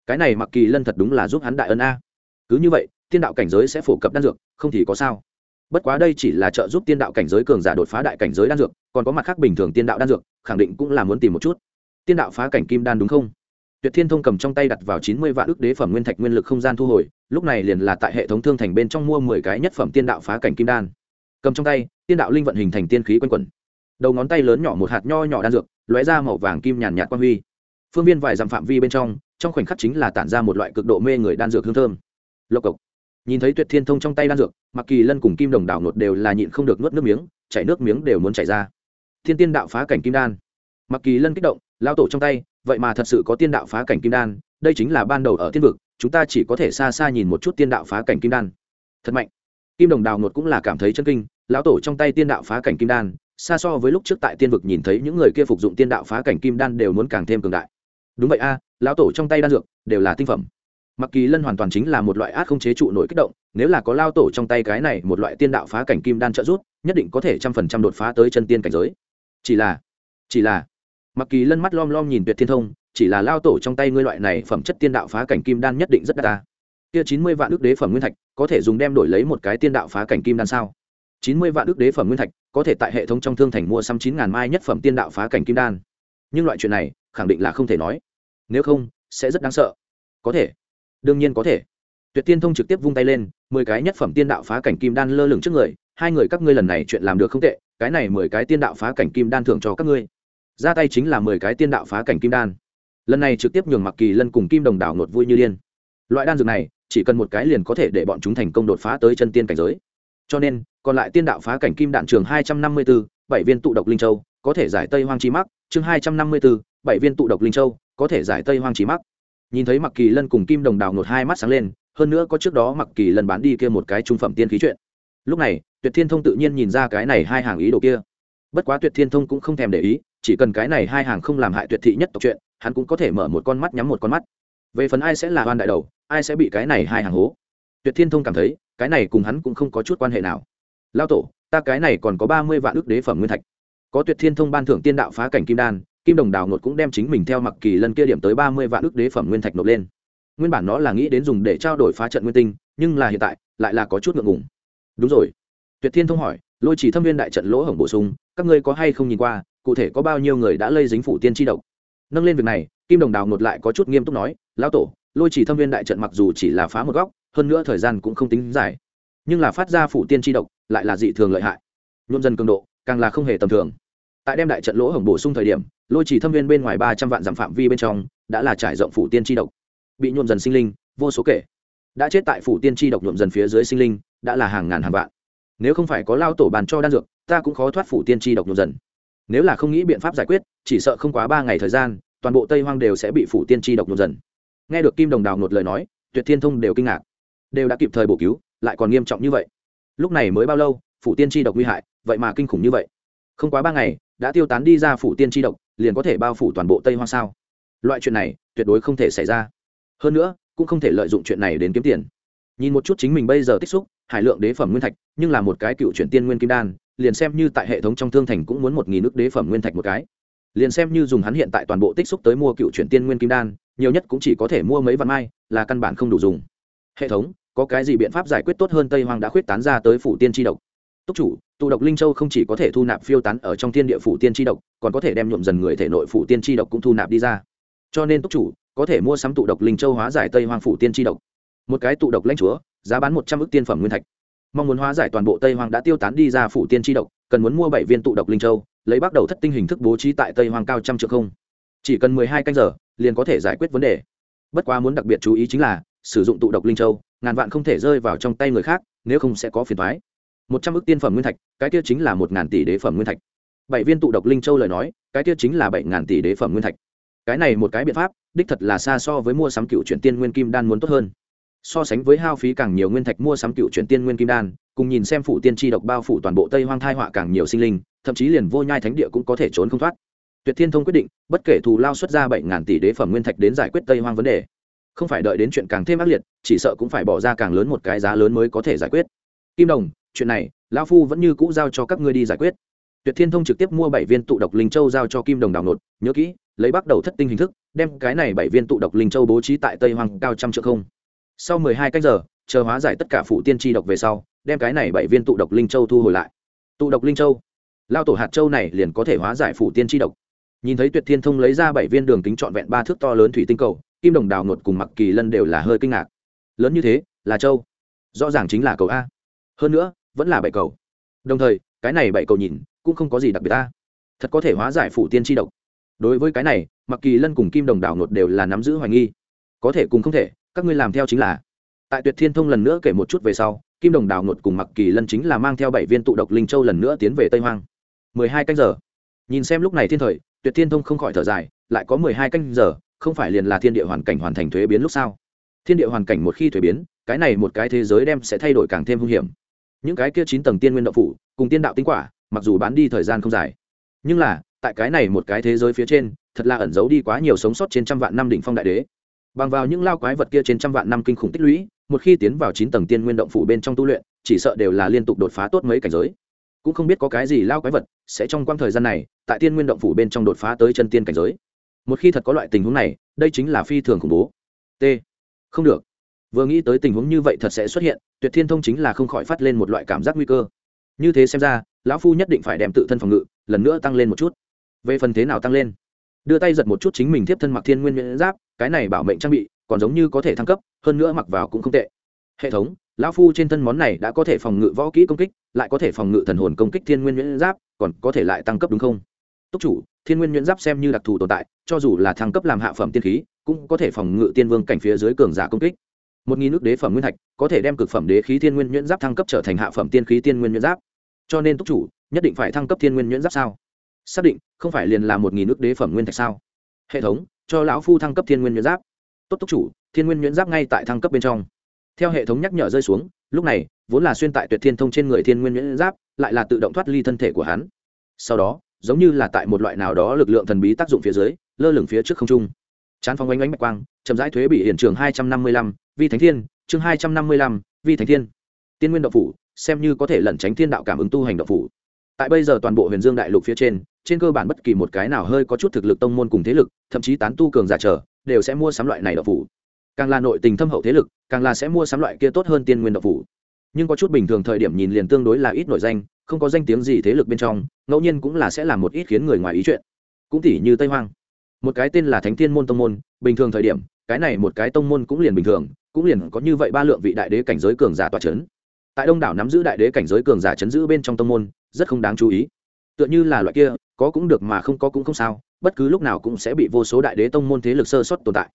Cái này mặc kỳ lân thật đúng là giúp hắn đại ân a. Cứ như vậy, tiên đạo cảnh giới sẽ phổ cập đan dược, không thì có sao. Bất quá đây chỉ là trợ giúp tiên đạo cảnh giới cường giả đột phá đại cảnh giới đan dược, còn có mặt khác bình thường tiên đạo đan dược, khẳng định cũng là muốn tìm một chút. Tiên đạo phá cảnh kim đan đúng không? Tuyệt thiên thông cầm trong tay đặt vào chín mươi vạn ước đế phẩm nguyên thạch nguyên lực không gian thu hồi, lúc này liền là tại hệ thống thương thành bên trong mua mười cái nhất phẩm tiên đạo phá cảnh kim đan. Cầm trong tay, tiên đạo linh vận hình thành tiên khí quanh quẩn đầu ngón tay lớn nhỏ một hạt nho nhỏ đan dược, lóe ra màu vàng kim nhàn nhạt quan huy. Phương viên vài dặm phạm vi bên trong trong khoảnh khắc chính là tản ra một loại cực độ mê người đan dược hương thơm. Lộc cộc. Nhìn thấy tuyệt thiên thông trong tay đan dược mặc kỳ lân cùng kim đồng đảo nột đều là nhịn không được nuốt nước miếng, chảy nước miếng đều muốn chảy ra. Thiên tiên đạo phá cảnh kim đan. Mặc kỳ lân kích động, lao tổ trong tay, vậy mà thật sự có tiên đạo phá cảnh kim đan, đây chính là ban đầu ở tiên vực, chúng ta chỉ có thể xa xa nhìn một chút tiên đạo phá cảnh kim đan. Thật mạnh. Kim đồng đào nột cũng là cảm thấy chân kinh, lão tổ trong tay tiên đạo phá cảnh kim đan xa so với lúc trước tại tiên vực nhìn thấy những người kia phục dụng tiên đạo phá cảnh kim đan đều muốn càng thêm cường đại. Đúng vậy a, lão tổ trong tay đan dược đều là tinh phẩm. Mặc kỳ lân hoàn toàn chính là một loại át không chế trụ nổi kích động, nếu là có lao tổ trong tay cái này một loại tiên đạo phá cảnh kim đan trợ rút nhất định có thể trăm phần trăm đột phá tới chân tiên cảnh giới. Chỉ là chỉ là, mặc kỳ lân mắt lom lom nhìn tuyệt thiên thông, chỉ là lao tổ trong tay ngươi loại này phẩm chất tiên đạo phá cảnh kim đan nhất định rất đắt ta. Kia chín mươi vạn ước đế phẩm nguyên thạch có thể dùng đem đổi lấy một cái tiên đạo phá cảnh kim đan sao? Chín mươi vạn ước đế phẩm nguyên thạch, có thể tại hệ thống trong thương thành mua xăm chín ngàn mai nhất phẩm tiên đạo phá cảnh kim đan. Nhưng loại chuyện này, khẳng định là không thể nói. Nếu không, sẽ rất đáng sợ. Có thể. Đương nhiên có thể. Tuyệt tiên thông trực tiếp vung tay lên, mười cái nhất phẩm tiên đạo phá cảnh kim đan lơ lửng trước người. Hai người các ngươi lần này chuyện làm được không tệ, cái này mười cái tiên đạo phá cảnh kim đan thưởng cho các ngươi. Ra tay chính là mười cái tiên đạo phá cảnh kim đan. Lần này trực tiếp nhường mặc kỳ lân cùng kim đồng đảo nột vui như điên. Loại đan dược này, chỉ cần một cái liền có thể để bọn chúng thành công đột phá tới chân tiên cảnh giới. Cho nên còn lại tiên đạo phá cảnh kim đạn trường hai trăm năm mươi b ố bảy viên tụ độc linh châu, có thể giải tây hoang trí mắc. Chương hai trăm năm mươi b ố bảy viên tụ độc linh châu, có thể giải tây hoang trí mắc. Nhìn thấy mặc kỳ lân cùng kim đồng đào ngột hai mắt sáng lên, hơn nữa có trước đó mặc kỳ lân bán đi kia một cái trung phẩm tiên khí chuyện. Lúc này, tuyệt thiên thông tự nhiên nhìn ra cái này hai hàng ý đồ kia. Bất quá tuyệt thiên thông cũng không thèm để ý, chỉ cần cái này hai hàng không làm hại tuyệt thị nhất tộc chuyện, hắn cũng có thể mở một con mắt nhắm một con mắt. Về phần ai sẽ là oan đại đầu, ai sẽ bị cái này hai hàng hố? Tuyệt thiên thông cảm thấy, cái này cùng hắn cũng không có chút quan hệ nào lao tổ, ta cái này còn có ba mươi vạn ước đế phẩm nguyên thạch. Có tuyệt thiên thông ban thưởng tiên đạo phá cảnh kim đan, kim đồng đào nột cũng đem chính mình theo mặc kỳ lần kia điểm tới ba mươi vạn ước đế phẩm nguyên thạch nộp lên. Nguyên bản nó là nghĩ đến dùng để trao đổi phá trận nguyên tinh, nhưng là hiện tại, lại là có chút ngượng ngùng. Đúng rồi. Tuyệt thiên thông hỏi, lôi chỉ thâm viên đại trận lỗ hổng bổ sung, các ngươi có hay không nhìn qua, cụ thể có bao nhiêu người đã lây dính phủ tiên tri độc? Nâng lên việc này, kim đồng đào ngột lại có chút nghiêm túc nói, lão tổ, lôi chỉ thâm viên đại trận mặc dù chỉ là phá một góc, hơn nữa thời gian cũng không tính dài, nhưng là phát ra phủ tiên tri độc lại là dị thường lợi hại. Nhuộm dần cường độ, càng là không hề tầm thường. Tại đem đại trận lỗ hổng bổ sung thời điểm, lôi chỉ thâm viên bên ngoài ba trăm vạn dặm phạm vi bên trong, đã là trải rộng phủ tiên tri độc. Bị nhuộm dần sinh linh, vô số kể. Đã chết tại phủ tiên tri độc nhuộm dần phía dưới sinh linh, đã là hàng ngàn hàng vạn. Nếu không phải có lao tổ bàn cho đan dược, ta cũng khó thoát phủ tiên tri độc nhuộm dần. Nếu là không nghĩ biện pháp giải quyết, chỉ sợ không quá ba ngày thời gian, toàn bộ tây hoang đều sẽ bị phủ tiên tri độc nhuộm dần. Nghe được kim đồng đào nột lời nói, tuyệt thiên thông đều kinh ngạc. Đều đã kịp thời bổ cứu, lại còn nghiêm trọng như vậy lúc này mới bao lâu, phủ tiên tri độc nguy hại, vậy mà kinh khủng như vậy? Không quá ba ngày, đã tiêu tán đi ra phủ tiên tri độc, liền có thể bao phủ toàn bộ tây Hoa sao? Loại chuyện này, tuyệt đối không thể xảy ra. Hơn nữa, cũng không thể lợi dụng chuyện này đến kiếm tiền. Nhìn một chút chính mình bây giờ tích xúc, hải lượng đế phẩm nguyên thạch, nhưng là một cái cựu chuyển tiên nguyên kim đan, liền xem như tại hệ thống trong thương thành cũng muốn một nghìn nước đế phẩm nguyên thạch một cái. Liền xem như dùng hắn hiện tại toàn bộ tích xúc tới mua cựu chuyển tiên nguyên kim đan, nhiều nhất cũng chỉ có thể mua mấy vạn mai, là căn bản không đủ dùng. Hệ thống có cái gì biện pháp giải quyết tốt hơn tây hoang đã khuyết tán ra tới phủ tiên tri độc? Túc chủ, tụ độc linh châu không chỉ có thể thu nạp phiêu tán ở trong thiên địa phủ tiên tri độc, còn có thể đem nhuộm dần người thể nội phủ tiên tri độc cũng thu nạp đi ra. Cho nên túc chủ, có thể mua sắm tụ độc linh châu hóa giải tây hoang phủ tiên tri độc. Một cái tụ độc lãnh chúa, giá bán một trăm ước tiên phẩm nguyên thạch. Mong muốn hóa giải toàn bộ tây hoang đã tiêu tán đi ra phủ tiên tri độc, cần muốn mua bảy viên tụ độc linh châu, lấy bắt đầu thất tinh hình thức bố trí tại tây hoang cao trăm triệu không. Chỉ cần mười hai canh giờ, liền có thể giải quyết vấn đề. Bất quá muốn đặc biệt chú ý chính là, sử dụng tụ độc linh châu ngàn vạn không thể rơi vào trong tay người khác, nếu không sẽ có phiền thoái một trăm ước tiên phẩm nguyên thạch, cái kia chính là một ngàn tỷ đế phẩm nguyên thạch. Bảy viên tụ độc linh châu lời nói, cái kia chính là bảy ngàn tỷ đế phẩm nguyên thạch. Cái này một cái biện pháp, đích thật là xa so với mua sắm cựu chuyển tiên nguyên kim đan muốn tốt hơn. So sánh với hao phí càng nhiều nguyên thạch mua sắm cựu chuyển tiên nguyên kim đan, cùng nhìn xem phủ tiên tri độc bao phủ toàn bộ tây hoang thai họa càng nhiều sinh linh, thậm chí liền vô nhai thánh địa cũng có thể trốn không thoát. Tuyệt thiên thông quyết định, bất kể thù lao xuất ra bảy ngàn tỷ đế phẩm nguyên thạch đến giải quyết tây hoang vấn đề không phải đợi đến chuyện càng thêm ác liệt, chỉ sợ cũng phải bỏ ra càng lớn một cái giá lớn mới có thể giải quyết. Kim đồng, chuyện này lao phu vẫn như cũ giao cho các ngươi đi giải quyết. Tuyệt thiên thông trực tiếp mua bảy viên tụ độc linh châu giao cho kim đồng đào nột nhớ kỹ, lấy bắt đầu thất tinh hình thức, đem cái này bảy viên tụ độc linh châu bố trí tại tây hoàng cao trăm triệu không. Sau mười hai cách giờ, chờ hóa giải tất cả phụ tiên tri độc về sau, đem cái này bảy viên tụ độc linh châu thu hồi lại. Tụ độc linh châu. Lao tổ hạt châu này liền có thể hóa giải phụ tiên tri độc. Nhìn thấy tuyệt thiên thông lấy ra bảy viên đường kính trọn vẹn ba thước to lớn thủy tinh cầu kim đồng đào ngột cùng mặc kỳ lân đều là hơi kinh ngạc. Lớn như thế, là châu. Rõ ràng chính là cầu a. Hơn nữa, vẫn là bảy cầu đồng thời, cái này bảy cầu nhìn, cũng không có gì đặc biệt ta thật có thể hóa giải phủ tiên tri độc. Đối với cái này mặc kỳ lân cùng kim đồng đảo nột đều là nắm giữ hoài nghi. Có thể cùng không thể, các ngươi làm theo chính là. Tại tuyệt thiên thông lần nữa kể một chút về sau, kim đồng đảo nột cùng mặc kỳ lân chính là mang theo bảy viên tụ độc linh châu lần nữa tiến về tây hoang. Mười hai canh giờ. Nhìn xem lúc này thiên thời, tuyệt thiên thông không khỏi thở dài, lại có mười hai canh giờ không phải liền là thiên địa hoàn cảnh hoàn thành thuế biến lúc sao? thiên địa hoàn cảnh một khi thuế biến, cái này một cái thế giới đem sẽ thay đổi càng thêm hung hiểm. Những cái kia chín tầng tiên nguyên đậu phủ, cùng tiên đạo tinh quả, mặc dù bán đi thời gian không dài, nhưng là, tại cái này một cái thế giới phía trên, thật là ẩn giấu đi quá nhiều sống sót trên trăm vạn năm đỉnh phong đại đế. Bằng vào những lao quái vật kia trên trăm vạn năm kinh khủng tích lũy, một khi tiến vào chín tầng tiên nguyên động phủ bên trong tu luyện, chỉ sợ đều là liên tục đột phá tốt mấy cảnh giới. Cũng không biết có cái gì lao quái vật sẽ trong quãng thời gian này, tại tiên nguyên động phủ bên trong đột phá tới chân tiên cảnh giới một khi thật có loại tình huống này, đây chính là phi thường khủng bố. T. Không được. Vừa nghĩ tới tình huống như vậy thật sẽ xuất hiện, tuyệt thiên thông chính là không khỏi phát lên một loại cảm giác nguy cơ. Như thế xem ra, lão phu nhất định phải đem tự thân phòng ngự, lần nữa tăng lên một chút. Về phần thế nào tăng lên? Đưa tay giật một chút chính mình tiếp thân mặc thiên nguyên miễn giáp, cái này bảo mệnh trang bị, còn giống như có thể thăng cấp, hơn nữa mặc vào cũng không tệ. Hệ thống, lão phu trên thân món này đã có thể phòng ngự võ kỹ công kích, lại có thể phòng ngự thần hồn công kích thiên nguyên miễn giáp, còn có thể lại tăng cấp đúng không? Túc chủ thiên nguyên nhuyễn giáp xem như đặc thù tồn tại, cho dù là thăng cấp làm hạ phẩm tiên khí, cũng có thể phòng ngự tiên vương cảnh phía dưới cường giả công kích. Một nghìn nước đế phẩm nguyên thạch có thể đem cực phẩm đế khí thiên nguyên nhuyễn giáp thăng cấp trở thành hạ phẩm tiên khí tiên nguyên nhuyễn giáp. Cho nên túc chủ, nhất định phải thăng cấp thiên nguyên nhuyễn giáp sao? Xác định, không phải liền là một nghìn nước đế phẩm nguyên thạch sao? Hệ thống, cho lão phu thăng cấp thiên nguyên nhuyễn giáp. Tốt túc chủ, thiên nguyên nhuyễn giáp ngay tại thăng cấp bên trong. Theo hệ thống nhắc nhở rơi xuống, lúc này, vốn là xuyên tại tuyệt thiên thông trên người thiên nguyên nhuyễn giáp, lại là tự động thoát ly thân thể của hắn. Sau đó giống như là tại một loại nào đó lực lượng thần bí tác dụng phía dưới, lơ lửng phía trước không trung. Chán phong oanh oanh bạch quang, chậm rãi thuế bị hiện trường hai trăm năm mươi lăm, vi thánh thiên, chương hai trăm năm mươi lăm, vi thánh thiên. Tiên nguyên động phủ, xem như có thể lẩn tránh thiên đạo cảm ứng tu hành động phủ. Tại bây giờ toàn bộ huyền dương đại lục phía trên trên cơ bản bất kỳ một cái nào hơi có chút thực lực tông môn cùng thế lực, thậm chí tán tu cường giả trở, đều sẽ mua sắm loại này động phủ. Càng là nội tình thâm hậu thế lực, càng là sẽ mua sắm loại kia tốt hơn tiên nguyên động phủ. Nhưng có chút bình thường thời điểm nhìn liền tương đối là ít nội danh không có danh tiếng gì thế lực bên trong, ngẫu nhiên cũng là sẽ làm một ít khiến người ngoài ý chuyện. Cũng tỉ như tây hoang. Một cái tên là thánh thiên môn tông môn, bình thường thời điểm, cái này một cái tông môn cũng liền bình thường, cũng liền có như vậy ba lượng vị đại đế cảnh giới cường giả tòa c h ấ n tại đông đảo nắm giữ đại đế cảnh giới cường giả chấn giữ bên trong tông môn, rất không đáng chú ý. Tựa như là loại kia, có cũng được mà không có cũng không sao, bất cứ lúc nào cũng sẽ bị vô số đại đế tông môn thế lực sơ xuất tồn tại.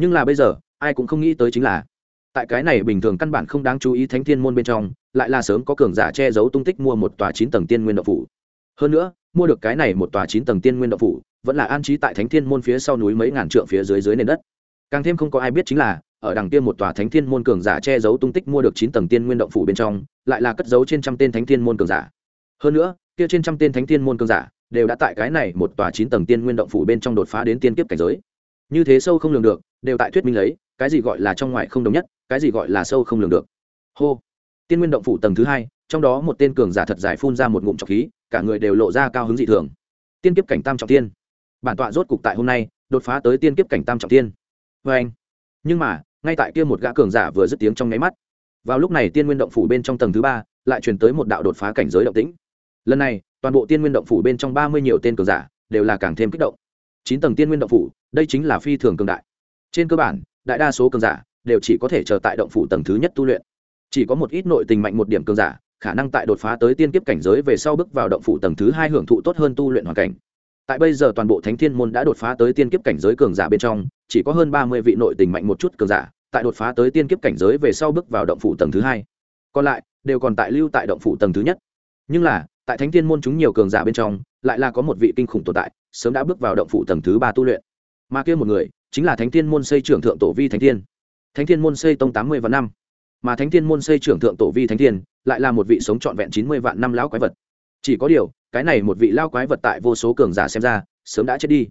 Nhưng là bây giờ, ai cũng không nghĩ tới chính là, tại cái này bình thường căn bản không đáng chú ý thánh thiên môn bên trong lại là sớm có cường giả che giấu tung tích mua một tòa chín tầng tiên nguyên động phủ. Hơn nữa, mua được cái này một tòa chín tầng tiên nguyên động phủ, vẫn là an trí tại thánh thiên môn phía sau núi mấy ngàn trượng phía dưới dưới nền đất. Càng thêm không có ai biết chính là, ở đằng kia một tòa thánh thiên môn cường giả che giấu tung tích mua được chín tầng tiên nguyên động phủ bên trong, lại là cất giấu trên trăm tên thánh thiên môn cường giả. Hơn nữa, kia trên trăm tên thánh thiên môn cường giả đều đã tại cái này một tòa chín tầng tiên nguyên động phủ bên trong đột phá đến tiên kiếp cảnh giới. Như thế sâu không lường được, đều tại thuyết minh lấy, cái gì gọi là trong ngoài không đồng nhất, cái gì gọi là sâu không lường được. Hô tiên nguyên động phủ tầng thứ hai, trong đó một tên cường giả thật giải phun ra một ngụm trọc khí, cả người đều lộ ra cao hứng dị thường. Tiên kiếp cảnh tam trọng tiên bản tọa rốt cục tại hôm nay, đột phá tới tiên kiếp cảnh tam trọng tiên vê anh, nhưng mà, ngay tại kia một gã cường giả vừa dứt tiếng trong nháy mắt, vào lúc này tiên nguyên động phủ bên trong tầng thứ ba, lại truyền tới một đạo đột phá cảnh giới động tĩnh. Lần này, toàn bộ tiên nguyên động phủ bên trong ba mươi nhiều tên cường giả đều là càng thêm kích động. Chín tầng tiên nguyên động phủ, đây chính là phi thường cường đại. Trên cơ bản, đại đa số cường giả đều chỉ có thể chờ tại động phủ tầng thứ nhất tu luyện chỉ có một ít nội tình mạnh một điểm cường giả, khả năng tại đột phá tới tiên kiếp cảnh giới về sau bước vào động phủ tầng thứ hai hưởng thụ tốt hơn tu luyện hoàn cảnh. Tại bây giờ toàn bộ thánh thiên môn đã đột phá tới tiên kiếp cảnh giới cường giả bên trong, chỉ có hơn ba mươi vị nội tình mạnh một chút cường giả, tại đột phá tới tiên kiếp cảnh giới về sau bước vào động phủ tầng thứ hai. Còn lại, đều còn tại lưu tại động phủ tầng thứ nhất. Nhưng là, tại thánh thiên môn chúng nhiều cường giả bên trong, lại là có một vị kinh khủng tồn tại, sớm đã bước vào động phủ tầng thứ ba tu luyện. Mà kia một người, chính là thánh thiên môn xây trưởng thượng tổ vi thánh thiên. Thánh thiên môn xây tông tám mươi vạn năm mà thánh thiên môn xây trưởng thượng tổ vi thánh thiên, lại là một vị sống trọn vẹn chín mươi vạn năm lão quái vật. Chỉ có điều, cái này một vị lao quái vật tại vô số cường giả xem ra, sớm đã chết đi.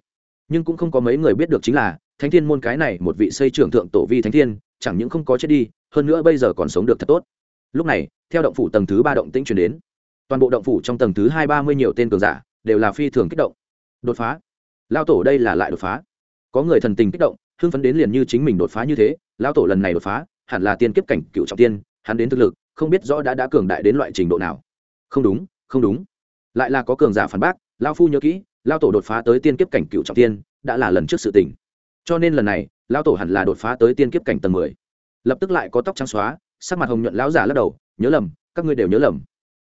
Nhưng cũng không có mấy người biết được chính là, thánh thiên môn cái này một vị xây trưởng thượng tổ vi thánh thiên, chẳng những không có chết đi, hơn nữa bây giờ còn sống được thật tốt. Lúc này, theo động phủ tầng thứ ba động tĩnh chuyển đến. Toàn bộ động phủ trong tầng thứ hai ba mươi nhiều tên cường giả, đều là phi thường kích động. Đột phá. Lao tổ đây là lại đột phá. Có người thần tình kích động, hưng phấn đến liền như chính mình đột phá như thế lao tổ lần này đột phá hẳn là tiên kiếp cảnh cựu trọng tiên, hắn đến thực lực, không biết rõ đã đã cường đại đến loại trình độ nào. Không đúng không đúng. Lại là có cường giả phản bác lao phu nhớ kỹ lao tổ đột phá tới tiên kiếp cảnh cựu trọng tiên, đã là lần trước sự tình. Cho nên lần này lao tổ hẳn là đột phá tới tiên kiếp cảnh tầng mười. Lập tức lại có tóc trắng xóa, sắc mặt hồng nhuận lão giả lắc đầu, nhớ lầm, các ngươi đều nhớ lầm.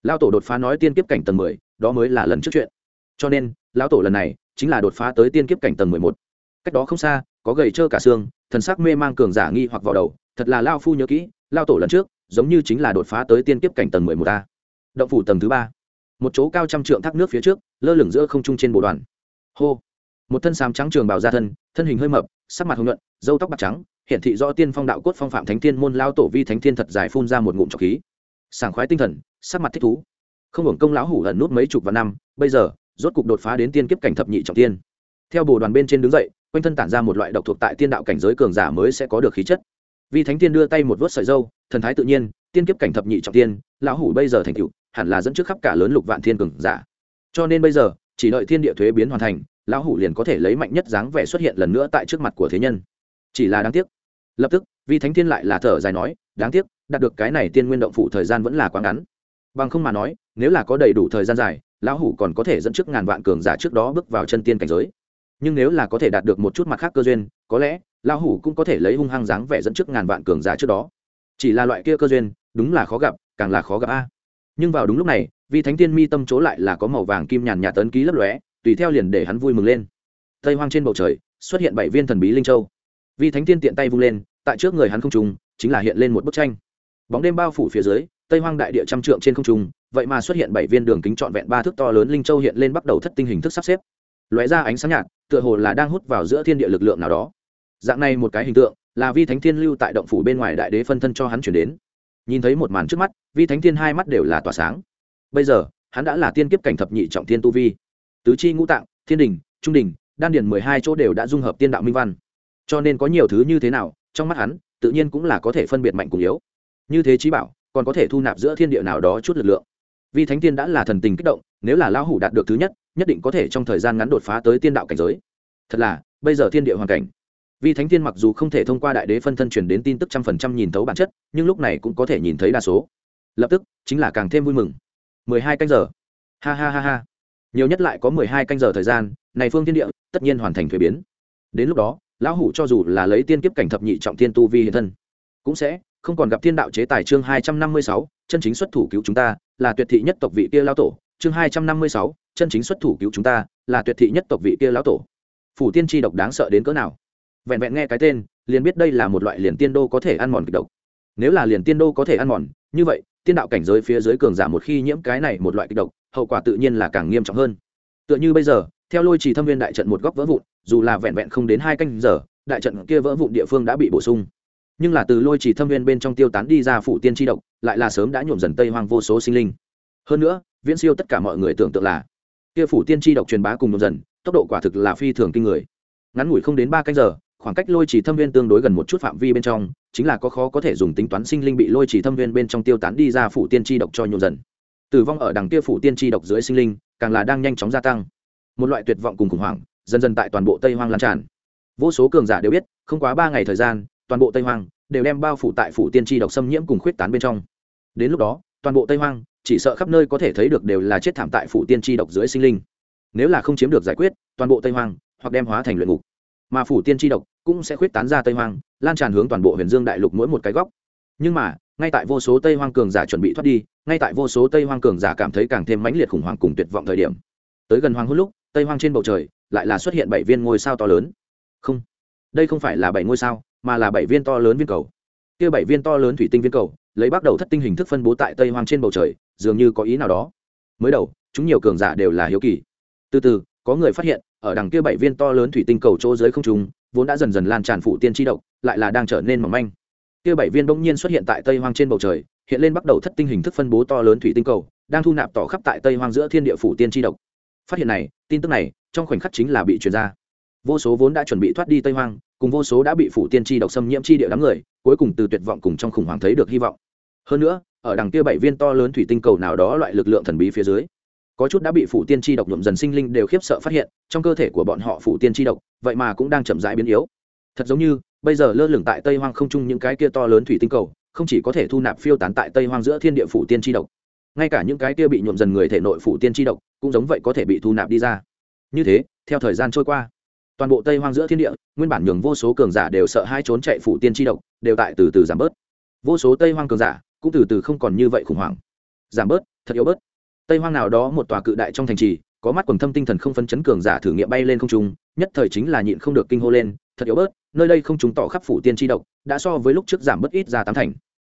Lao tổ đột phá nói tiên kiếp cảnh tầng mười, đó mới là lần trước chuyện. Cho nên, lão tổ lần này chính là đột phá tới tiên kiếp cảnh tầng mười một. Cách đó không xa, có gầy trơ cả xương, thần sắc mê mang cường giả nghi hoặc vào đầu thật là lao phu nhớ kỹ, lao tổ lần trước, giống như chính là đột phá tới tiên kiếp cảnh tầng mười một a. Động phủ tầng thứ ba. Một chỗ cao trăm trượng thác nước phía trước, lơ lửng giữa không trung trên bộ đoàn. Hô. Một thân sám trắng trường bào ra thân thân hình hơi mập, sắc mặt hồng nhuận dâu tóc bạc trắng hiện thị do tiên phong đạo cốt phong phạm thánh thiên môn lao tổ vi thánh thiên thật dài phun ra một ngụm trọc khí. Sảng khoái tinh thần, sắc mặt thích thú. Không hưởng công lão hủ ẩn nút mấy chục vạn năm, bây giờ, rốt cục đột phá đến tiên kiếp cảnh thập nhị trọng tiên. Theo bồ đoàn bên trên đứng dậy, quanh thân tản ra một loại độc thuộc tại tiên đạo cảnh giới cường giả mới sẽ có được khí chất vì thánh tiên đưa tay một vớt sợi dâu, thần thái tự nhiên, tiên kiếp cảnh thập nhị trọng tiên, lão hủ bây giờ thành cựu hẳn là dẫn trước khắp cả lớn lục vạn thiên cường giả. Cho nên bây giờ, chỉ đợi thiên địa thuế biến hoàn thành, lão hủ liền có thể lấy mạnh nhất dáng vẻ xuất hiện lần nữa tại trước mặt của thế nhân. Chỉ là đáng tiếc. Lập tức, vi thánh thiên lại là thở dài nói, đáng tiếc, đạt được cái này tiên nguyên động phụ thời gian vẫn là quá ngắn. Bằng không mà nói, nếu là có đầy đủ thời gian dài, lão hủ còn có thể dẫn trước ngàn vạn cường giả trước đó bước vào chân tiên cảnh giới. Nhưng nếu là có thể đạt được một chút mặt khác cơ duyên có lẽ, lão hủ cũng có thể lấy hung hăng dáng vẻ dẫn trước ngàn vạn cường giả trước đó. Chỉ là loại kia cơ duyên, đúng là khó gặp, càng là khó gặp a. Nhưng vào đúng lúc này vì thánh tiên mi tâm chỗ lại là có màu vàng kim nhàn nhạt tấn ký lấp lóe, tùy theo liền để hắn vui mừng lên. Tây hoang trên bầu trời, xuất hiện bảy viên thần bí linh châu. Vì thánh tiên tiện tay vung lên, tại trước người hắn không trùng chính là hiện lên một bức tranh. Bóng đêm bao phủ phía dưới, tây hoang đại địa trăm trượng trên không trung, vậy mà xuất hiện bảy viên đường kính trọn vẹn ba thước to lớn linh châu hiện lên bắt đầu thất tinh hình thức sắp xếp. Lóe ra ánh sáng nhạt, tựa hồ là đang hút vào giữa thiên địa lực lượng nào đó dạng này một cái hình tượng, là vi thánh thiên lưu tại động phủ bên ngoài đại đế phân thân cho hắn chuyển đến. Nhìn thấy một màn trước mắt, vi thánh thiên hai mắt đều là tỏa sáng. Bây giờ, hắn đã là tiên kiếp cảnh thập nhị trọng thiên tu vi. Tứ chi ngũ tạng, thiên đình, trung đình, đan điền mười hai chỗ đều đã dung hợp tiên đạo minh văn. Cho nên có nhiều thứ như thế nào, trong mắt hắn, tự nhiên cũng là có thể phân biệt mạnh cùng yếu. Như thế trí bảo, còn có thể thu nạp giữa thiên địa nào đó chút lực lượng. Vì thánh tiên đã là thần tình kích động, nếu là lão hủ đạt được thứ nhất nhất định có thể trong thời gian ngắn đột phá tới tiên đạo cảnh giới. Thật là, bây giờ thiên địa hoàn cảnh vì thánh Thiên mặc dù không thể thông qua đại đế phân thân truyền đến tin tức trăm phần trăm nhìn thấu bản chất, nhưng lúc này cũng có thể nhìn thấy đa số. Lập tức, chính là càng thêm vui mừng. mười hai canh giờ. Ha ha ha ha. Nhiều nhất lại có mười hai canh giờ thời gian, này phương thiên địa, tất nhiên hoàn thành thuế biến. Đến lúc đó, lão hủ cho dù là lấy tiên kiếp cảnh thập nhị trọng thiên tu vi hiện thân, cũng sẽ không còn gặp thiên đạo chế tài chương hai trăm năm mươi sáu, chân chính xuất thủ cứu chúng ta, là tuyệt thị nhất tộc vị kia lão tổ. Chương hai trăm năm mươi sáu, chân chính xuất thủ cứu chúng ta, là tuyệt thị nhất tộc vị kia lão tổ. Phủ tiên tri độc đáng sợ đến cỡ nào? Vẹn vẹn nghe cái tên, liền biết đây là một loại liền tiên đô có thể ăn mòn kịch độc. Nếu là liền tiên đô có thể ăn mòn, như vậy, tiên đạo cảnh giới phía dưới cường giả một khi nhiễm cái này một loại kịch độc, hậu quả tự nhiên là càng nghiêm trọng hơn. Tựa như bây giờ, theo lôi trì thâm viên đại trận một góc vỡ vụn, dù là vẹn vẹn không đến hai canh giờ, đại trận kia vỡ vụn địa phương đã bị bổ sung. Nhưng là từ lôi trì thâm viên bên trong tiêu tán đi ra phụ tiên tri độc, lại là sớm đã nhuộm dần tây hoang vô số sinh linh. Hơn nữa, viễn siêu tất cả mọi người tưởng tượng là, kia phủ tiên tri độc truyền bá cùng nhuộm dần, tốc độ quả thực là phi thường kinh người. Ngắn ngủi không đến ba canh giờ khoảng cách lôi trì thâm viên tương đối gần một chút phạm vi bên trong, chính là có khó có thể dùng tính toán sinh linh bị lôi trì thâm viên bên trong tiêu tán đi ra phủ tiên tri độc cho nhuộm dần. Tử vong ở đằng kia phủ tiên tri độc dưới sinh linh, càng là đang nhanh chóng gia tăng. Một loại tuyệt vọng cùng khủng hoảng, dần dần tại toàn bộ tây hoang lan tràn. Vô số cường giả đều biết, không quá ba ngày thời gian, toàn bộ tây hoang đều đem bao phủ tại phủ tiên tri độc xâm nhiễm cùng khuyết tán bên trong. Đến lúc đó, toàn bộ tây hoang, chỉ sợ khắp nơi có thể thấy được đều là chết thảm tại phủ tiên tri độc dưới sinh linh. Nếu là không chiếm được giải quyết, toàn bộ tây hoang hoặc đem hóa thành luyện ngục mà phủ tiên tri độc cũng sẽ khuyết tán ra tây hoang, lan tràn hướng toàn bộ huyền dương đại lục mỗi một cái góc. Nhưng mà, ngay tại vô số tây hoang cường giả chuẩn bị thoát đi, ngay tại vô số tây hoang cường giả cảm thấy càng thêm mãnh liệt khủng hoảng cùng tuyệt vọng thời điểm, tới gần hoàng hôn lúc, tây hoang trên bầu trời lại là xuất hiện bảy viên ngôi sao to lớn. Không, đây không phải là bảy ngôi sao, mà là bảy viên to lớn viên cầu. Kia bảy viên to lớn thủy tinh viên cầu, lấy bắt đầu thất tinh hình thức phân bố tại tây hoang trên bầu trời, dường như có ý nào đó. Mới đầu, chúng nhiều cường giả đều là hiếu kỳ. Từ từ, có người phát hiện ở đằng kia bảy viên to lớn thủy tinh cầu chỗ dưới không trung, vốn đã dần dần lan tràn phủ tiên tri độc, lại là đang trở nên mỏng manh. Kia bảy viên bỗng nhiên xuất hiện tại tây hoang trên bầu trời, hiện lên bắt đầu thất tinh hình thức phân bố to lớn thủy tinh cầu, đang thu nạp tỏ khắp tại tây hoang giữa thiên địa phủ tiên tri độc. Phát hiện này, tin tức này, trong khoảnh khắc chính là bị truyền ra. Vô số vốn đã chuẩn bị thoát đi tây hoang, cùng vô số đã bị phủ tiên tri độc xâm nhiễm chi địa đám người, cuối cùng từ tuyệt vọng cùng trong khủng hoảng thấy được hy vọng. Hơn nữa, ở đằng kia bảy viên to lớn thủy tinh cầu nào đó loại lực lượng thần bí phía dưới có chút đã bị phủ tiên tri độc nhuộm dần sinh linh đều khiếp sợ phát hiện, trong cơ thể của bọn họ phủ tiên tri độc, vậy mà cũng đang chậm rãi biến yếu. Thật giống như, bây giờ lơ lửng tại tây hoang không chung những cái kia to lớn thủy tinh cầu, không chỉ có thể thu nạp phiêu tán tại tây hoang giữa thiên địa phủ tiên tri độc, ngay cả những cái kia bị nhuộm dần người thể nội phủ tiên tri độc cũng giống vậy có thể bị thu nạp đi ra. Như thế, theo thời gian trôi qua, toàn bộ tây hoang giữa thiên địa, nguyên bản nhường vô số cường giả đều sợ hai trốn chạy phủ tiên tri độc, đều tại từ từ giảm bớt. Vô số tây hoang cường giả cũng từ từ không còn như vậy khủng hoảng. Giảm bớt, thật yếu bớt tây hoang nào đó một tòa cự đại trong thành trì, có mắt quần thâm tinh thần không phân chấn cường giả thử nghiệm bay lên không trung, nhất thời chính là nhịn không được kinh hô lên, thật yếu bớt, nơi đây không chúng tỏ khắp phủ tiên tri độc, đã so với lúc trước giảm bớt ít ra tám thành.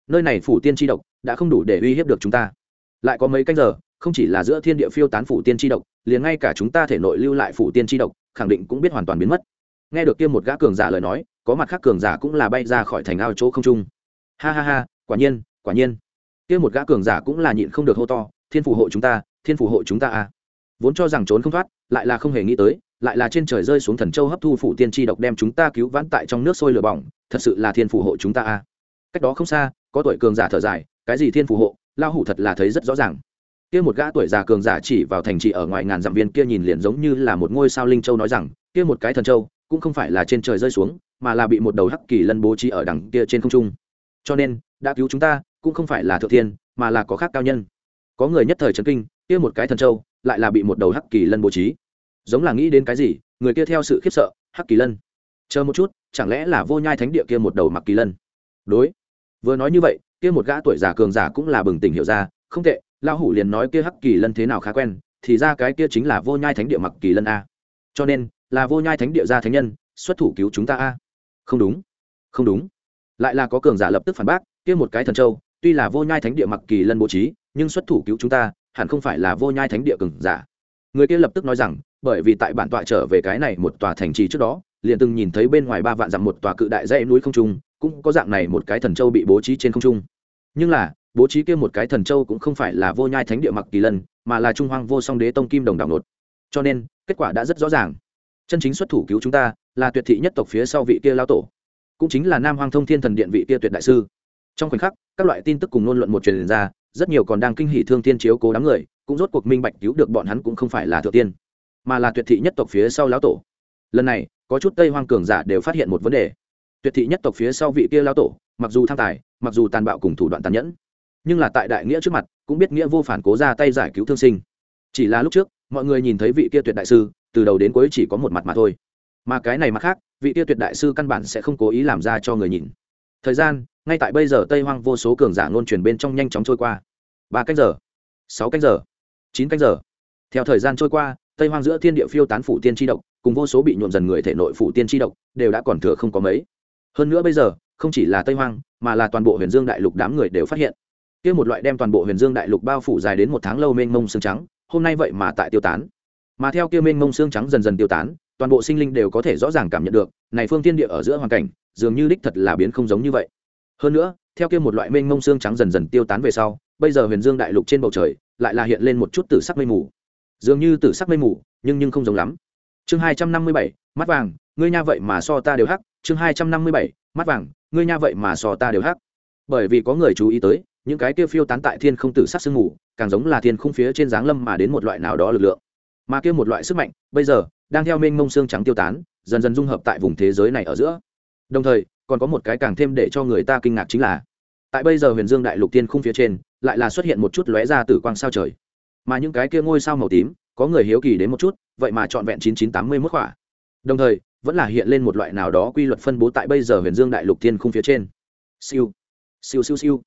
Nơi này phủ tiên tri độc, đã không đủ để uy hiếp được chúng ta. Lại có mấy canh giờ, không chỉ là giữa thiên địa phiêu tán phủ tiên tri độc, liền ngay cả chúng ta thể nội lưu lại phủ tiên tri độc, khẳng định cũng biết hoàn toàn biến mất. Nghe được kia một gã cường giả lời nói, có mặt khác cường giả cũng là bay ra khỏi thành ao chỗ không trung. Ha ha ha, quả nhiên quả nhiên. Kia một gã cường giả cũng là nhịn không được hô to thiên phù hộ chúng ta, thiên phù hộ chúng ta à. Vốn cho rằng trốn không thoát, lại là không hề nghĩ tới, lại là trên trời rơi xuống thần châu hấp thu phủ tiên tri độc đem chúng ta cứu vãn tại trong nước sôi lửa bỏng, thật sự là thiên phù hộ chúng ta à. Cách đó không xa, có tuổi cường giả thở dài, cái gì thiên phù hộ lao hủ thật là thấy rất rõ ràng. Kia một gã tuổi già cường giả chỉ vào thành trì ở ngoài ngàn dặm viên kia nhìn liền giống như là một ngôi sao linh châu nói rằng, kia một cái thần châu, cũng không phải là trên trời rơi xuống, mà là bị một đầu hắc kỳ lân bố trí ở đằng kia trên không trung. Cho nên, đã cứu chúng ta, cũng không phải là thượng thiên, mà là có khác cao nhân có người nhất thời trấn kinh, kia một cái thần châu, lại là bị một đầu hắc kỳ lân bố trí. Giống là nghĩ đến cái gì, người kia theo sự khiếp sợ, hắc kỳ lân. Chờ một chút, chẳng lẽ là vô nhai thánh địa kia một đầu mặc kỳ lân? Đối. Vừa nói như vậy, kia một gã tuổi già cường giả cũng là bừng tỉnh hiểu ra, không tệ, lão hủ liền nói kia hắc kỳ lân thế nào khá quen, thì ra cái kia chính là vô nhai thánh địa mặc kỳ lân a. Cho nên, là vô nhai thánh địa gia thánh nhân, xuất thủ cứu chúng ta a. Không đúng. Không đúng. Lại là có cường giả lập tức phản bác, kia một cái thần châu, tuy là vô nhai thánh địa mặc kỳ lân bố trí nhưng xuất thủ cứu chúng ta, hẳn không phải là vô nhai thánh địa cường giả. Người kia lập tức nói rằng, bởi vì tại bản tọa trở về cái này một tòa thành trì trước đó, liền từng nhìn thấy bên ngoài ba vạn dặm một tòa cự đại dãy núi không trung, cũng có dạng này một cái thần châu bị bố trí trên không trung. Nhưng là, bố trí kia một cái thần châu cũng không phải là vô nhai thánh địa mặc kỳ lân, mà là trung hoang vô song đế tông kim đồng đảo nột cho nên, kết quả đã rất rõ ràng. Chân chính xuất thủ cứu chúng ta, là tuyệt thị nhất tộc phía sau vị kia lao tổ, cũng chính là nam hoang thông thiên thần điện vị kia tuyệt đại sư. Trong khoảnh khắc, các loại tin tức cùng ngôn luận một truyền ra rất nhiều còn đang kinh hỉ thương tiên chiếu cố đám người, cũng rốt cuộc minh bạch cứu được bọn hắn cũng không phải là thượng tiên, mà là tuyệt thị nhất tộc phía sau lão tổ. Lần này, có chút tây hoang cường giả đều phát hiện một vấn đề. Tuyệt thị nhất tộc phía sau vị kia lão tổ, mặc dù tham tài, mặc dù tàn bạo cùng thủ đoạn tàn nhẫn, nhưng là tại đại nghĩa trước mặt, cũng biết nghĩa vô phản cố ra tay giải cứu thương sinh. Chỉ là lúc trước, mọi người nhìn thấy vị kia tuyệt đại sư, từ đầu đến cuối chỉ có một mặt mà thôi. Mà cái này mặt khác, vị kia tuyệt đại sư căn bản sẽ không cố ý làm ra cho người nhìn. Thời gian ngay tại bây giờ tây hoang vô số cường giả ngôn truyền bên trong nhanh chóng trôi qua. Ba canh giờ, sáu canh giờ, chín canh giờ. Theo thời gian trôi qua, tây hoang giữa thiên địa phiêu tán phủ tiên tri độc, cùng vô số bị nhuộm dần người thể nội phủ tiên tri độc, đều đã còn thừa không có mấy. Hơn nữa bây giờ, không chỉ là tây hoang, mà là toàn bộ huyền dương đại lục đám người đều phát hiện. Kia một loại đem toàn bộ huyền dương đại lục bao phủ dài đến một tháng lâu mênh mông xương trắng, hôm nay vậy mà tại tiêu tán. Mà theo kia mênh mông xương trắng dần dần tiêu tán, toàn bộ sinh linh đều có thể rõ ràng cảm nhận được, này phương tiên địa ở giữa hoàn cảnh, dường như đích thật là biến không giống như vậy hơn nữa, theo kia một loại mênh mông xương trắng dần dần tiêu tán về sau, bây giờ huyền dương đại lục trên bầu trời lại là hiện lên một chút tử sắc mây mù. Dường như tử sắc mây mù, nhưng nhưng không giống lắm. Chương hai trăm năm mươi bảy, mắt vàng, ngươi nha vậy mà so ta đều hắc. Chương hai trăm năm mươi bảy, mắt vàng, ngươi nha vậy mà so ta đều hắc. Bởi vì có người chú ý tới, những cái kia phiêu tán tại thiên không tử sắc sương mù, càng giống là thiên không phía trên dáng lâm mà đến một loại nào đó lực lượng. Mà kia một loại sức mạnh, bây giờ, đang theo mênh mông xương trắng tiêu tán, dần dần dung hợp tại vùng thế giới này ở giữa. Đồng thời còn có một cái càng thêm để cho người ta kinh ngạc chính là, tại bây giờ huyền dương đại lục tiên khung phía trên, lại là xuất hiện một chút lóe ra từ quang sao trời. Mà những cái kia ngôi sao màu tím, có người hiếu kỳ đến một chút, vậy mà trọn vẹn chín chín tám mươi mốt khỏa. Đồng thời, vẫn là hiện lên một loại nào đó quy luật phân bố tại bây giờ huyền dương đại lục tiên khung phía trên. Siêu siêu siêu siêu.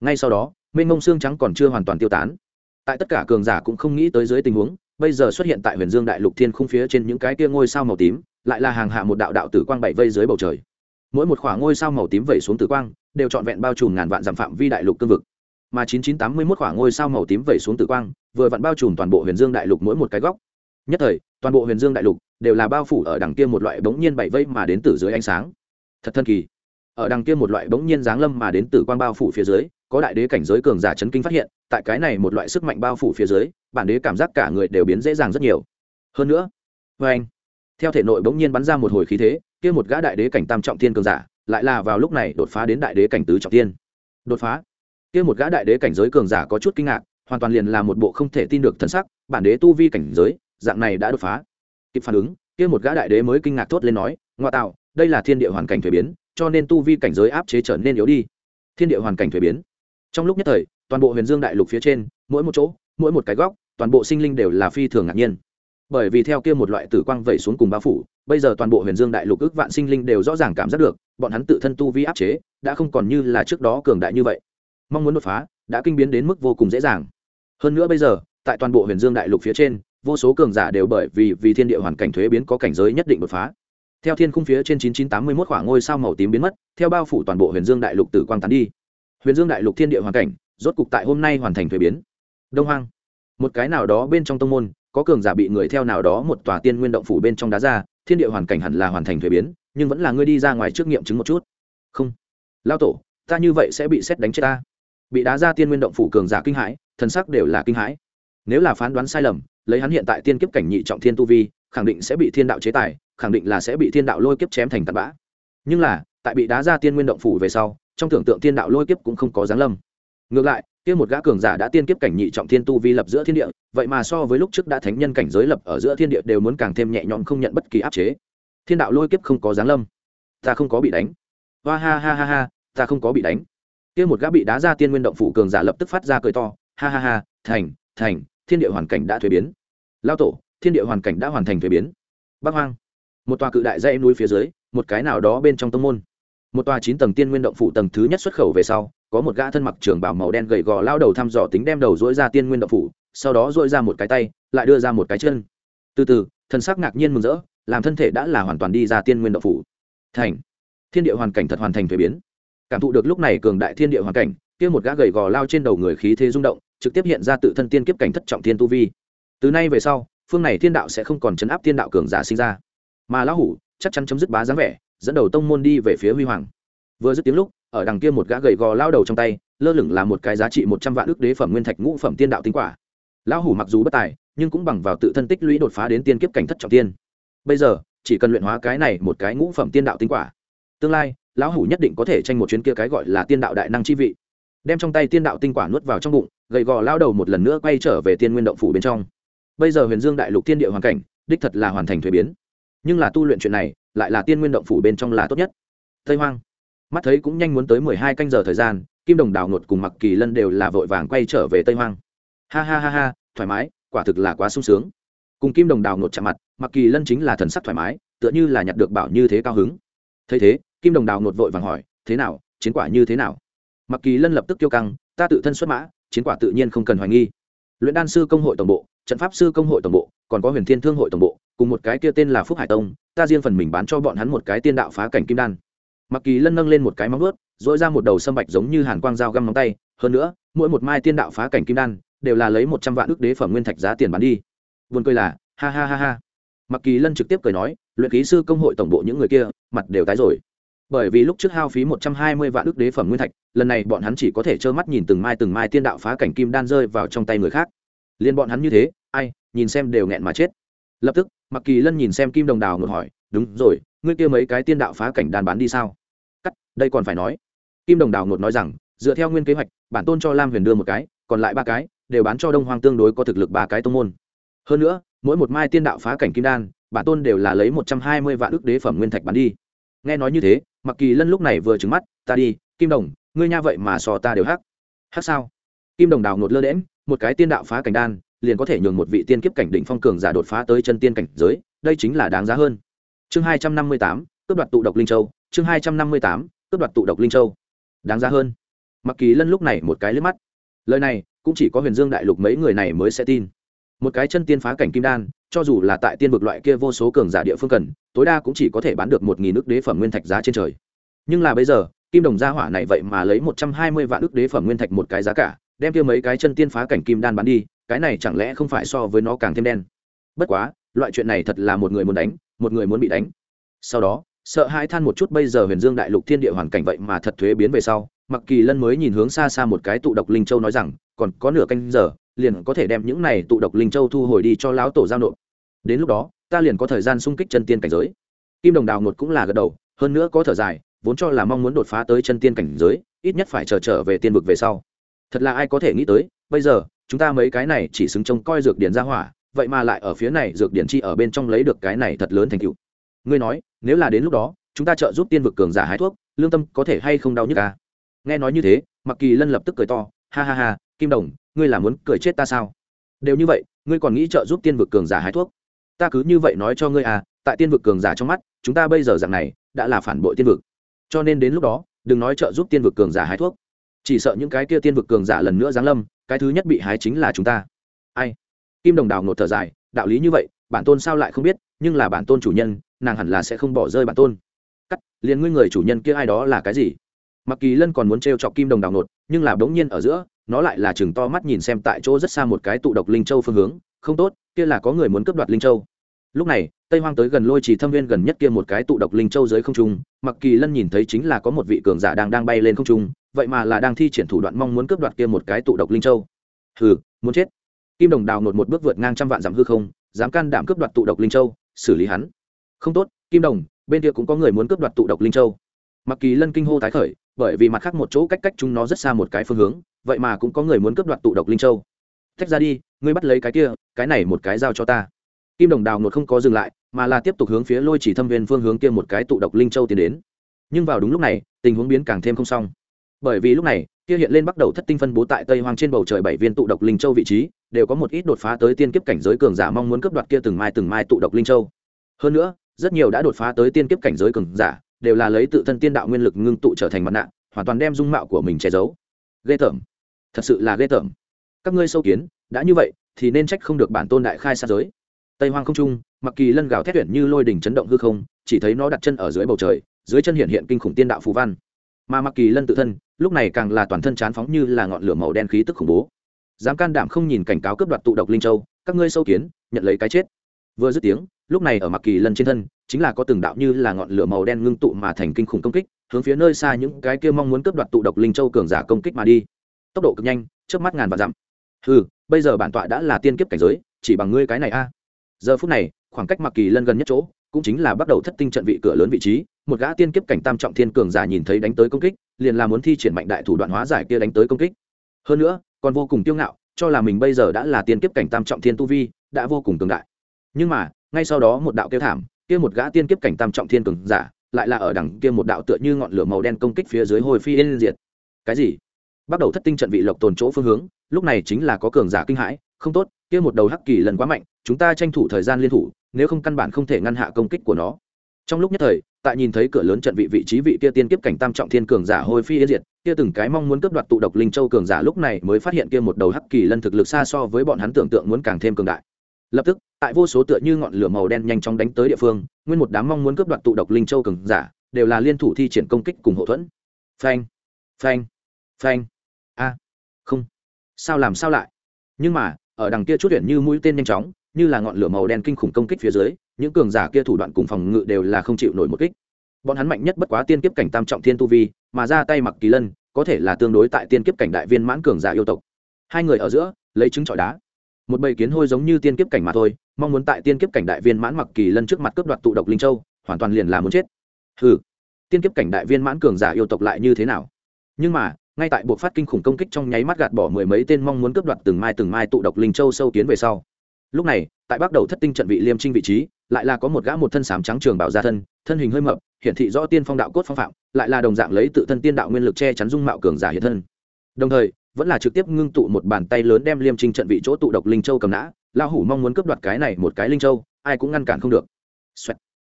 Ngay sau đó, mênh mông xương trắng còn chưa hoàn toàn tiêu tán. Tại tất cả cường giả cũng không nghĩ tới dưới tình huống, bây giờ xuất hiện tại huyền dương đại lục thiên khung phía trên những cái kia ngôi sao màu tím, lại là hàng hạ một đạo đạo tử quang bảy vây dưới bầu trời mỗi một khoảng ngôi sao màu tím vẩy xuống tử quang, đều trọn vẹn bao trùm ngàn vạn dặm phạm vi đại lục cương vực. Mà chín chín tám mươi mốt khoảng ngôi sao màu tím vẩy xuống tử quang, vừa vặn bao trùm toàn bộ huyền dương đại lục mỗi một cái góc. Nhất thời, toàn bộ huyền dương đại lục đều là bao phủ ở đằng kia một loại bỗng nhiên bảy vây mà đến từ dưới ánh sáng. Thật thân kỳ. Ở đằng kia một loại bỗng nhiên giáng lâm mà đến từ quang bao phủ phía dưới, có đại đế cảnh giới cường giả chấn kinh phát hiện, tại cái này một loại sức mạnh bao phủ phía dưới, bản đế cảm giác cả người đều biến dễ dàng rất nhiều. Hơn nữa vê anh theo thể nội bỗng nhiên bắn ra một hồi khí thế kia một gã đại đế cảnh tam trọng thiên cường giả, lại là vào lúc này đột phá đến đại đế cảnh tứ trọng thiên. Đột phá. Kia một gã đại đế cảnh giới cường giả có chút kinh ngạc, hoàn toàn liền là một bộ không thể tin được thân sắc, bản đế tu vi cảnh giới, dạng này đã đột phá. Kịp phản ứng, kia một gã đại đế mới kinh ngạc thốt lên nói ngọa tạo, đây là thiên địa hoàn cảnh thuế biến, cho nên tu vi cảnh giới áp chế trở nên yếu đi. Thiên địa hoàn cảnh thuế biến. Trong lúc nhất thời, toàn bộ huyền dương đại lục phía trên, mỗi một chỗ, mỗi một cái góc, toàn bộ sinh linh đều là phi thường ngạc nhiên bởi vì theo kia một loại tử quang vẩy xuống cùng bao phủ, bây giờ toàn bộ huyền dương đại lục ước vạn sinh linh đều rõ ràng cảm giác được, bọn hắn tự thân tu vi áp chế, đã không còn như là trước đó cường đại như vậy. Mong muốn đột phá, đã kinh biến đến mức vô cùng dễ dàng. Hơn nữa bây giờ, tại toàn bộ huyền dương đại lục phía trên, vô số cường giả đều bởi vì vì thiên địa hoàn cảnh thuế biến có cảnh giới nhất định đột phá. Theo thiên khung phía trên 9981 khoảng ngôi sao màu tím biến mất, theo bao phủ toàn bộ huyền dương đại lục tử quang tán đi. Huyền dương đại lục thiên địa hoàn cảnh, rốt cục tại hôm nay hoàn thành thuế biến. Đông hoang. Một cái nào đó bên trong tông môn có cường giả bị người theo nào đó một tòa tiên nguyên động phủ bên trong đá ra, thiên địa hoàn cảnh hẳn là hoàn thành thuế biến, nhưng vẫn là ngươi đi ra ngoài trước nghiệm chứng một chút. Không. Lao tổ, ta như vậy sẽ bị xét đánh chết ta. Bị đá ra tiên nguyên động phủ cường giả kinh hãi, thần sắc đều là kinh hãi. Nếu là phán đoán sai lầm, lấy hắn hiện tại tiên kiếp cảnh nhị trọng thiên tu vi, khẳng định sẽ bị thiên đạo chế tài, khẳng định là sẽ bị thiên đạo lôi kiếp chém thành tạt bã. Nhưng là, tại bị đá ra tiên nguyên động phủ về sau, trong tưởng tượng thiên đạo lôi kiếp cũng không có giáng lâm. Ngược lại, kia một gã cường giả đã tiên kiếp cảnh nhị trọng thiên tu vi lập giữa thiên địa vậy mà so với lúc trước đã thánh nhân cảnh giới lập ở giữa thiên địa đều muốn càng thêm nhẹ nhõm không nhận bất kỳ áp chế. Thiên đạo lôi kiếp không có giáng lâm. Ta không có bị đánh. Hoa ha ha ha ha, ta không có bị đánh. Kia một gã bị đá ra tiên nguyên động phủ cường giả lập tức phát ra cười to. Ha ha ha, thành thành, thiên địa hoàn cảnh đã thuế biến. Lao tổ, thiên địa hoàn cảnh đã hoàn thành thuế biến. Bắc hoang. Một tòa cự đại dãy núi phía dưới, một cái nào đó bên trong tông môn. Một tòa chín tầng tiên nguyên động phủ tầng thứ nhất xuất khẩu về sau, có một gã thân mặc trường bảo màu đen gầy gò lao đầu thăm dò tính đem đầu dỗi ra tiên nguyên động phủ sau đó dội ra một cái tay, lại đưa ra một cái chân. Từ từ thân sắc ngạc nhiên mừng rỡ, làm thân thể đã là hoàn toàn đi ra tiên nguyên động phủ. Thành. Thiên địa hoàn cảnh thật hoàn thành thuế biến. Cảm thụ được lúc này cường đại thiên địa hoàn cảnh, kia một gã gầy gò lao trên đầu người khí thế rung động, trực tiếp hiện ra tự thân tiên kiếp cảnh thất trọng thiên tu vi. Từ nay về sau, phương này thiên đạo sẽ không còn chấn áp thiên đạo cường giả sinh ra. Mà lão hủ chắc chắn chấm dứt bá dáng vẻ, dẫn đầu tông môn đi về phía huy hoàng. Vừa dứt tiếng lúc, ở đằng kia một gã gầy gò lao đầu trong tay, lơ lửng là một cái giá trị một trăm vạn ước đế phẩm nguyên thạch ngũ phẩm tiên đạo tinh quả lão hủ mặc dù bất tài, nhưng cũng bằng vào tự thân tích lũy đột phá đến tiên kiếp cảnh thất trọng tiên. Bây giờ, chỉ cần luyện hóa cái này một cái ngũ phẩm tiên đạo tinh quả, tương lai, lão hủ nhất định có thể tranh một chuyến kia cái gọi là tiên đạo đại năng chi vị. Đem trong tay tiên đạo tinh quả nuốt vào trong bụng, gầy gò lao đầu một lần nữa quay trở về tiên nguyên động phủ bên trong. Bây giờ huyền dương đại lục tiên địa hoàn cảnh, đích thật là hoàn thành thuế biến. Nhưng là tu luyện chuyện này, lại là tiên nguyên động phủ bên trong là tốt nhất. Tây hoang. Mắt thấy cũng nhanh muốn tới mười hai canh giờ thời gian, kim đồng đào ngột cùng mặc kỳ lân đều là vội vàng quay trở về tây hoang ha ha ha ha, thoải mái, quả thực là quá sung sướng. Cùng kim đồng đào nột chạm mặt, mặc kỳ lân chính là thần sắc thoải mái, tựa như là nhặt được bảo như thế cao hứng. Thấy thế, kim đồng đào nột vội vàng hỏi, thế nào, chiến quả như thế nào? Mặc kỳ lân lập tức kêu căng, ta tự thân xuất mã, chiến quả tự nhiên không cần hoài nghi. Luyện đan sư công hội tổng bộ, trận pháp sư công hội tổng bộ, còn có huyền thiên thương hội tổng bộ, cùng một cái kia tên là phúc hải tông, ta riêng phần mình bán cho bọn hắn một cái tiên đạo phá cảnh kim đan. Mặc kỳ lân nâng lên một cái móng ướt dỗi ra một đầu sâm bạch giống như hàn quang dao găm móng tay, hơn nữa, mỗi một mai tiên đạo phá cảnh kim đan đều là lấy một trăm vạn ước đế phẩm nguyên thạch giá tiền bán đi. Vườn cười là, ha ha ha ha. Mặc kỳ lân trực tiếp cười nói, luyện ký sư công hội tổng bộ những người kia, mặt đều tái rồi. Bởi vì lúc trước hao phí một trăm hai mươi vạn ước đế phẩm nguyên thạch, lần này bọn hắn chỉ có thể trơ mắt nhìn từng mai từng mai tiên đạo phá cảnh kim đan rơi vào trong tay người khác. Liên bọn hắn như thế, ai, nhìn xem đều nghẹn mà chết. Lập tức, mặc kỳ lân nhìn xem kim đồng đào ngược hỏi, đúng rồi, ngươi kia mấy cái tiên đạo phá cảnh đàn bán đi sao? Cắt, đây còn phải nói. Kim đồng đào ngột nói rằng, dựa theo nguyên kế hoạch, bản tôn cho lam huyền đưa một cái, còn lại ba cái đều bán cho đông hoang tương đối có thực lực ba cái tông môn. Hơn nữa, mỗi một mai tiên đạo phá cảnh kim đan, bản tôn đều là lấy một trăm hai mươi vạn ước đế phẩm nguyên thạch bán đi. Nghe nói như thế mặc kỳ lân lúc này vừa trứng mắt, ta đi, kim đồng, ngươi nha vậy mà so ta đều hắc. Hắc sao? Kim đồng đào ngột lơ đễm một cái tiên đạo phá cảnh đan, liền có thể nhường một vị tiên kiếp cảnh đỉnh phong cường giả đột phá tới chân tiên cảnh giới, đây chính là đáng giá hơn. Chương hai trăm năm mươi tám, cướp đoạt tụ độc linh châu. Chương hai trăm năm mươi tám, cướp đoạt tụ độc linh châu. Đáng giá hơn. Mặc kỳ lân lúc này một cái liếc mắt. Lời này cũng chỉ có huyền dương đại lục mấy người này mới sẽ tin. Một cái chân tiên phá cảnh kim đan, cho dù là tại tiên vực loại kia vô số cường giả địa phương cần, tối đa cũng chỉ có thể bán được một nghìn ước đế phẩm nguyên thạch giá trên trời. Nhưng là bây giờ, kim đồng gia hỏa này vậy mà lấy một trăm hai mươi vạn ước đế phẩm nguyên thạch một cái giá cả, đem kia mấy cái chân tiên phá cảnh kim đan bán đi, cái này chẳng lẽ không phải so với nó càng thêm đen? Bất quá, loại chuyện này thật là một người muốn đánh, một người muốn bị đánh. Sau đó, sợ hãi than một chút bây giờ huyền dương đại lục thiên địa hoàn cảnh vậy mà thật thuế biến về sau mặc kỳ lân mới nhìn hướng xa xa một cái tụ độc linh châu nói rằng còn có nửa canh giờ liền có thể đem những này tụ độc linh châu thu hồi đi cho lão tổ giao nộp. Đến lúc đó ta liền có thời gian sung kích chân tiên cảnh giới. Kim đồng đào ngột cũng là gật đầu hơn nữa có thở dài vốn cho là mong muốn đột phá tới chân tiên cảnh giới ít nhất phải chờ trở, trở về tiên vực về sau. Thật là ai có thể nghĩ tới bây giờ chúng ta mấy cái này chỉ xứng trông coi dược điển ra hỏa vậy mà lại ở phía này dược điển chi ở bên trong lấy được cái này thật lớn thành tựu. Ngươi nói nếu là đến lúc đó chúng ta trợ giúp tiên vực cường giả hái thuốc lương tâm có thể hay không đau nhức à? Nghe nói như thế mặc kỳ lân lập tức cười to, ha ha ha, kim đồng, ngươi là muốn cười chết ta sao? Đều như vậy, ngươi còn nghĩ trợ giúp tiên vực cường giả hái thuốc? Ta cứ như vậy nói cho ngươi à tại tiên vực cường giả trong mắt, chúng ta bây giờ dạng này, đã là phản bội tiên vực. Cho nên đến lúc đó, đừng nói trợ giúp tiên vực cường giả hái thuốc. Chỉ sợ những cái kia tiên vực cường giả lần nữa giáng lâm, cái thứ nhất bị hái chính là chúng ta. Ai? Kim đồng đào nột thở dài, đạo lý như vậy, bản tôn sao lại không biết, nhưng là bản tôn chủ nhân, nàng hẳn là sẽ không bỏ rơi bản tôn. Cắt, liền ngươi người chủ nhân kia ai đó là cái gì? Mặc kỳ lân còn muốn t r e o chọc kim đồng đào nột, nhưng là bỗng nhiên ở giữa, nó lại là chừng to mắt nhìn xem tại chỗ rất xa một cái tụ độc linh châu phương hướng. Không tốt, kia là có người muốn cướp đoạt linh châu. Lúc này, tây hoang tới gần lôi trì thâm viên gần nhất kia một cái tụ độc linh châu dưới không trung, mặc kỳ lân nhìn thấy chính là có một vị cường giả đang đang bay lên không trung, vậy mà là đang thi triển thủ đoạn mong muốn cướp đoạt kia một cái tụ độc linh châu. Hừ, muốn chết. Kim đồng đào nột một bước vượt ngang trăm vạn dặm hư không, dám can đảm cướp đoạt tụ độc linh châu, xử lý hắn. Không tốt, kim đồng, bên kia cũng có người muốn cướp đoạt tụ độc linh châu. Mặc kỳ lân kinh hô tái khởi bởi vì mặt khác một chỗ cách cách chúng nó rất xa một cái phương hướng, vậy mà cũng có người muốn cướp đoạt tụ độc linh châu. Tách ra đi, ngươi bắt lấy cái kia, cái này một cái giao cho ta. Kim đồng đào nột không có dừng lại, mà là tiếp tục hướng phía lôi chỉ thâm viên phương hướng kia một cái tụ độc linh châu tiến đến. Nhưng vào đúng lúc này, tình huống biến càng thêm không xong. Bởi vì lúc này, kia hiện lên bắt đầu thất tinh phân bố tại tây hoang trên bầu trời bảy viên tụ độc linh châu vị trí, đều có một ít đột phá tới tiên kiếp cảnh giới cường giả mong muốn cướp đoạt kia từng mai từng mai tụ độc linh châu. Hơn nữa, rất nhiều đã đột phá tới tiên kiếp cảnh giới cường giả đều là lấy tự thân tiên đạo nguyên lực ngưng tụ trở thành mặt nạ, hoàn toàn đem dung mạo của mình che giấu. Ghê tởm. Thật sự là ghê tởm. Các ngươi sâu kiến, đã như vậy, thì nên trách không được bản tôn đại khai xa giới. Tây hoang không trung, mặc kỳ lân gào thét tuyển như lôi đỉnh chấn động hư không, chỉ thấy nó đặt chân ở dưới bầu trời, dưới chân hiện hiện kinh khủng tiên đạo phù văn. Mà mặc kỳ lân tự thân, lúc này càng là toàn thân chán phóng như là ngọn lửa màu đen khí tức khủng bố. Dám can đảm không nhìn cảnh cáo cướp đoạt tụ độc linh châu, các ngươi sâu kiến, nhận lấy cái chết. Vừa dứt tiếng lúc này ở mặc kỳ lân trên thân, chính là có từng đạo như là ngọn lửa màu đen ngưng tụ mà thành kinh khủng công kích, hướng phía nơi xa những cái kia mong muốn cướp đoạt tụ độc linh châu cường giả công kích mà đi. Tốc độ cực nhanh trước mắt ngàn và dặm. Ừ bây giờ bản tọa đã là tiên kiếp cảnh giới, chỉ bằng ngươi cái này a. Giờ phút này, khoảng cách mặc kỳ lân gần nhất chỗ, cũng chính là bắt đầu thất tinh trận vị cửa lớn vị trí, một gã tiên kiếp cảnh tam trọng thiên cường giả nhìn thấy đánh tới công kích, liền là muốn thi triển mạnh đại thủ đoạn hóa giải kia đánh tới công kích. Hơn nữa, còn vô cùng kiêu ngạo, cho là mình bây giờ đã là tiên kiếp cảnh tam trọng thiên tu vi, đã vô cùng cường đại. Nhưng mà ngay sau đó một đạo kêu thảm, kia một gã tiên kiếp cảnh tam trọng thiên cường giả, lại là ở đằng kia một đạo tựa như ngọn lửa màu đen công kích phía dưới hồi phi yên diệt. Cái gì? Bắt đầu thất tinh trận vị lộc tồn chỗ phương hướng, lúc này chính là có cường giả kinh hãi, không tốt, kia một đầu hắc kỳ lần quá mạnh, chúng ta tranh thủ thời gian liên thủ, nếu không căn bản không thể ngăn hạ công kích của nó. Trong lúc nhất thời, tại nhìn thấy cửa lớn trận vị vị trí vị kia tiên kiếp cảnh tam trọng thiên cường giả hồi phi yên diệt, kia từng cái mong muốn cướp đoạt tụ độc linh châu cường giả lúc này mới phát hiện kia một đầu hắc kỳ lân thực lực xa so với bọn hắn tưởng tượng muốn càng thêm cường đại lập tức, tại vô số tựa như ngọn lửa màu đen nhanh chóng đánh tới địa phương, nguyên một đám mong muốn cướp đoạt tụ độc linh châu cường giả, đều là liên thủ thi triển công kích cùng hậu thuẫn. Phanh phanh phanh. A, không. Sao làm sao lại? Nhưng mà, ở đằng kia chút tuyển như mũi tên nhanh chóng, như là ngọn lửa màu đen kinh khủng công kích phía dưới, những cường giả kia thủ đoạn cùng phòng ngự đều là không chịu nổi một kích. Bọn hắn mạnh nhất bất quá tiên kiếp cảnh tam trọng thiên tu vi, mà ra tay mặc kỳ lân, có thể là tương đối tại tiên kiếp cảnh đại viên mãn cường giả yêu tộc. Hai người ở giữa, lấy trứng trọi đá một bầy kiến hôi giống như tiên kiếp cảnh mà thôi, mong muốn tại tiên kiếp cảnh đại viên mãn mặc kỳ lân trước mặt cướp đoạt tụ độc linh châu, hoàn toàn liền là muốn chết. Hừ, tiên kiếp cảnh đại viên mãn cường giả yêu tộc lại như thế nào? Nhưng mà, ngay tại buộc phát kinh khủng công kích trong nháy mắt gạt bỏ mười mấy tên mong muốn cướp đoạt từng mai từng mai tụ độc linh châu sâu kiến về sau. Lúc này, tại bắt đầu thất tinh trận vị liêm trinh vị trí, lại là có một gã một thân sám trắng trường bảo gia thân thân hình hơi mập, hiển thị rõ tiên phong đạo cốt phong phạm, lại là đồng dạng lấy tự thân tiên đạo nguyên lực che chắn dung mạo cường giả hiện thân. Đồng thời vẫn là trực tiếp ngưng tụ một bàn tay lớn đem liêm trinh trận vị chỗ tụ độc linh châu cầm nã. Lão hủ mong muốn cướp đoạt cái này một cái linh châu, ai cũng ngăn cản không được. Xoẹt.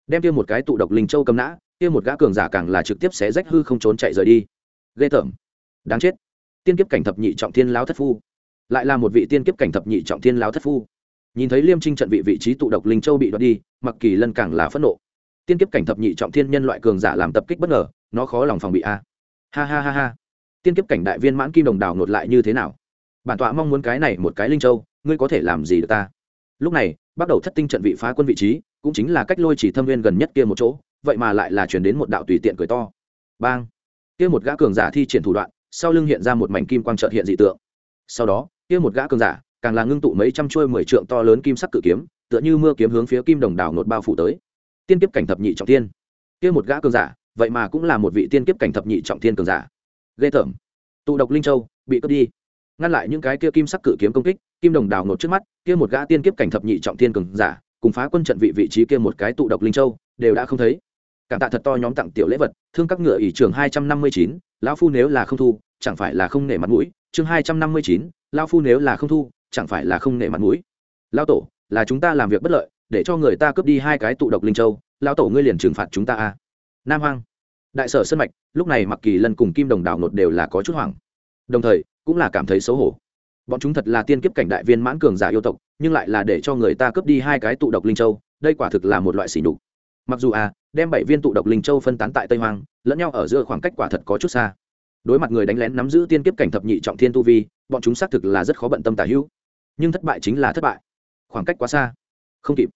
đem kia một cái tụ độc linh châu cầm nã, kia một gã cường giả càng là trực tiếp xé rách hư không trốn chạy rời đi. Ghê tởm. Đáng chết. Tiên kiếp cảnh thập nhị trọng thiên lão thất phu. Lại là một vị tiên kiếp cảnh thập nhị trọng thiên lão thất phu. Nhìn thấy liêm trinh trận vị vị trí tụ độc linh châu bị đoạt đi mặc kỳ lân càng là phẫn nộ. Tiên kiếp cảnh thập nhị trọng thiên nhân loại cường giả làm tập kích bất ngờ, nó khó lòng phòng bị a. Ha ha ha ha tiên kiếp cảnh đại viên mãn kim đồng đào nột lại như thế nào? Bản tọa mong muốn cái này một cái linh châu, ngươi có thể làm gì được ta? Lúc này, bắt đầu thất tinh trận vị phá quân vị trí, cũng chính là cách lôi chỉ thâm viên gần nhất kia một chỗ, vậy mà lại là chuyển đến một đạo tùy tiện cười to. Bang! Kia một gã cường giả thi triển thủ đoạn, sau lưng hiện ra một mảnh kim quang trợt hiện dị tượng. Sau đó, kia một gã cường giả, càng là ngưng tụ mấy trăm chuôi mười trượng to lớn kim sắc cự kiếm, tựa như mưa kiếm hướng phía kim đồng đảo nột bao phủ tới. Tiên kiếp cảnh thập nhị trọng tiên kia một gã cường giả, vậy mà cũng là một vị tiên kiếp cảnh thập nhị trọng thiên cường giả ghê tởm. Tụ độc linh châu, bị cướp đi. Ngăn lại những cái kia kim sắc cự kiếm công kích, kim đồng đào nột trước mắt, kia một gã tiên kiếp cảnh thập nhị trọng thiên cường giả, cùng phá quân trận vị vị trí kia một cái tụ độc linh châu, đều đã không thấy. Cảm tạ thật to nhóm tặng tiểu lễ vật, thương các ngựa ỷ trường hai trăm năm mươi chín, lão phu nếu là không thu, chẳng phải là không nể mặt mũi. Chương hai trăm năm mươi chín, lão phu nếu là không thu, chẳng phải là không nể mặt mũi. Lão tổ, là chúng ta làm việc bất lợi, để cho người ta cướp đi hai cái tụ độc linh châu, lão tổ ngươi liền trừng phạt chúng ta a nam hoang đại sở sân mạch, lúc này mặc kỳ lân cùng kim đồng đảo nột đều là có chút hoảng. Đồng thời, cũng là cảm thấy xấu hổ. Bọn chúng thật là tiên kiếp cảnh đại viên mãn cường giả yêu tộc, nhưng lại là để cho người ta cướp đi hai cái tụ độc linh châu, đây quả thực là một loại xỉ nhục. Mặc dù à đem bảy viên tụ độc linh châu phân tán tại tây hoang, lẫn nhau ở giữa khoảng cách quả thật có chút xa. Đối mặt người đánh lén nắm giữ tiên kiếp cảnh thập nhị trọng thiên tu vi, bọn chúng xác thực là rất khó bận tâm tả hữu. Nhưng thất bại chính là thất bại. Khoảng cách quá xa. Không kịp.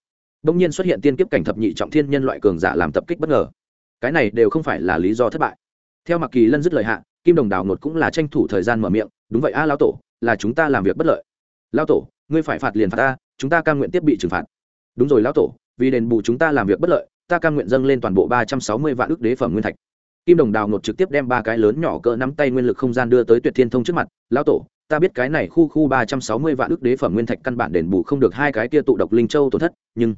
Đông nhiên xuất hiện tiên kiếp cảnh thập nhị trọng thiên nhân loại cường giả làm tập kích bất ngờ cái này đều không phải là lý do thất bại. Theo mặc kỳ lân dứt lời hạ kim đồng đào ngột cũng là tranh thủ thời gian mở miệng đúng vậy a à, lao tổ là chúng ta làm việc bất lợi. Lao tổ ngươi phải phạt liền phạt ta chúng ta cam nguyện tiếp bị trừng phạt. Đúng rồi lao tổ vì đền bù chúng ta làm việc bất lợi ta cam nguyện dâng lên toàn bộ ba trăm sáu mươi vạn ước đế phẩm nguyên thạch. Kim đồng đào ngột trực tiếp đem ba cái lớn nhỏ cỡ nắm tay nguyên lực không gian đưa tới tuyệt thiên thông trước mặt lão tổ ta biết cái này khu khu ba trăm sáu mươi vạn ước đế phẩm nguyên thạch căn bản đền bù không được hai cái kia tụ độc linh châu tổn thất nhưng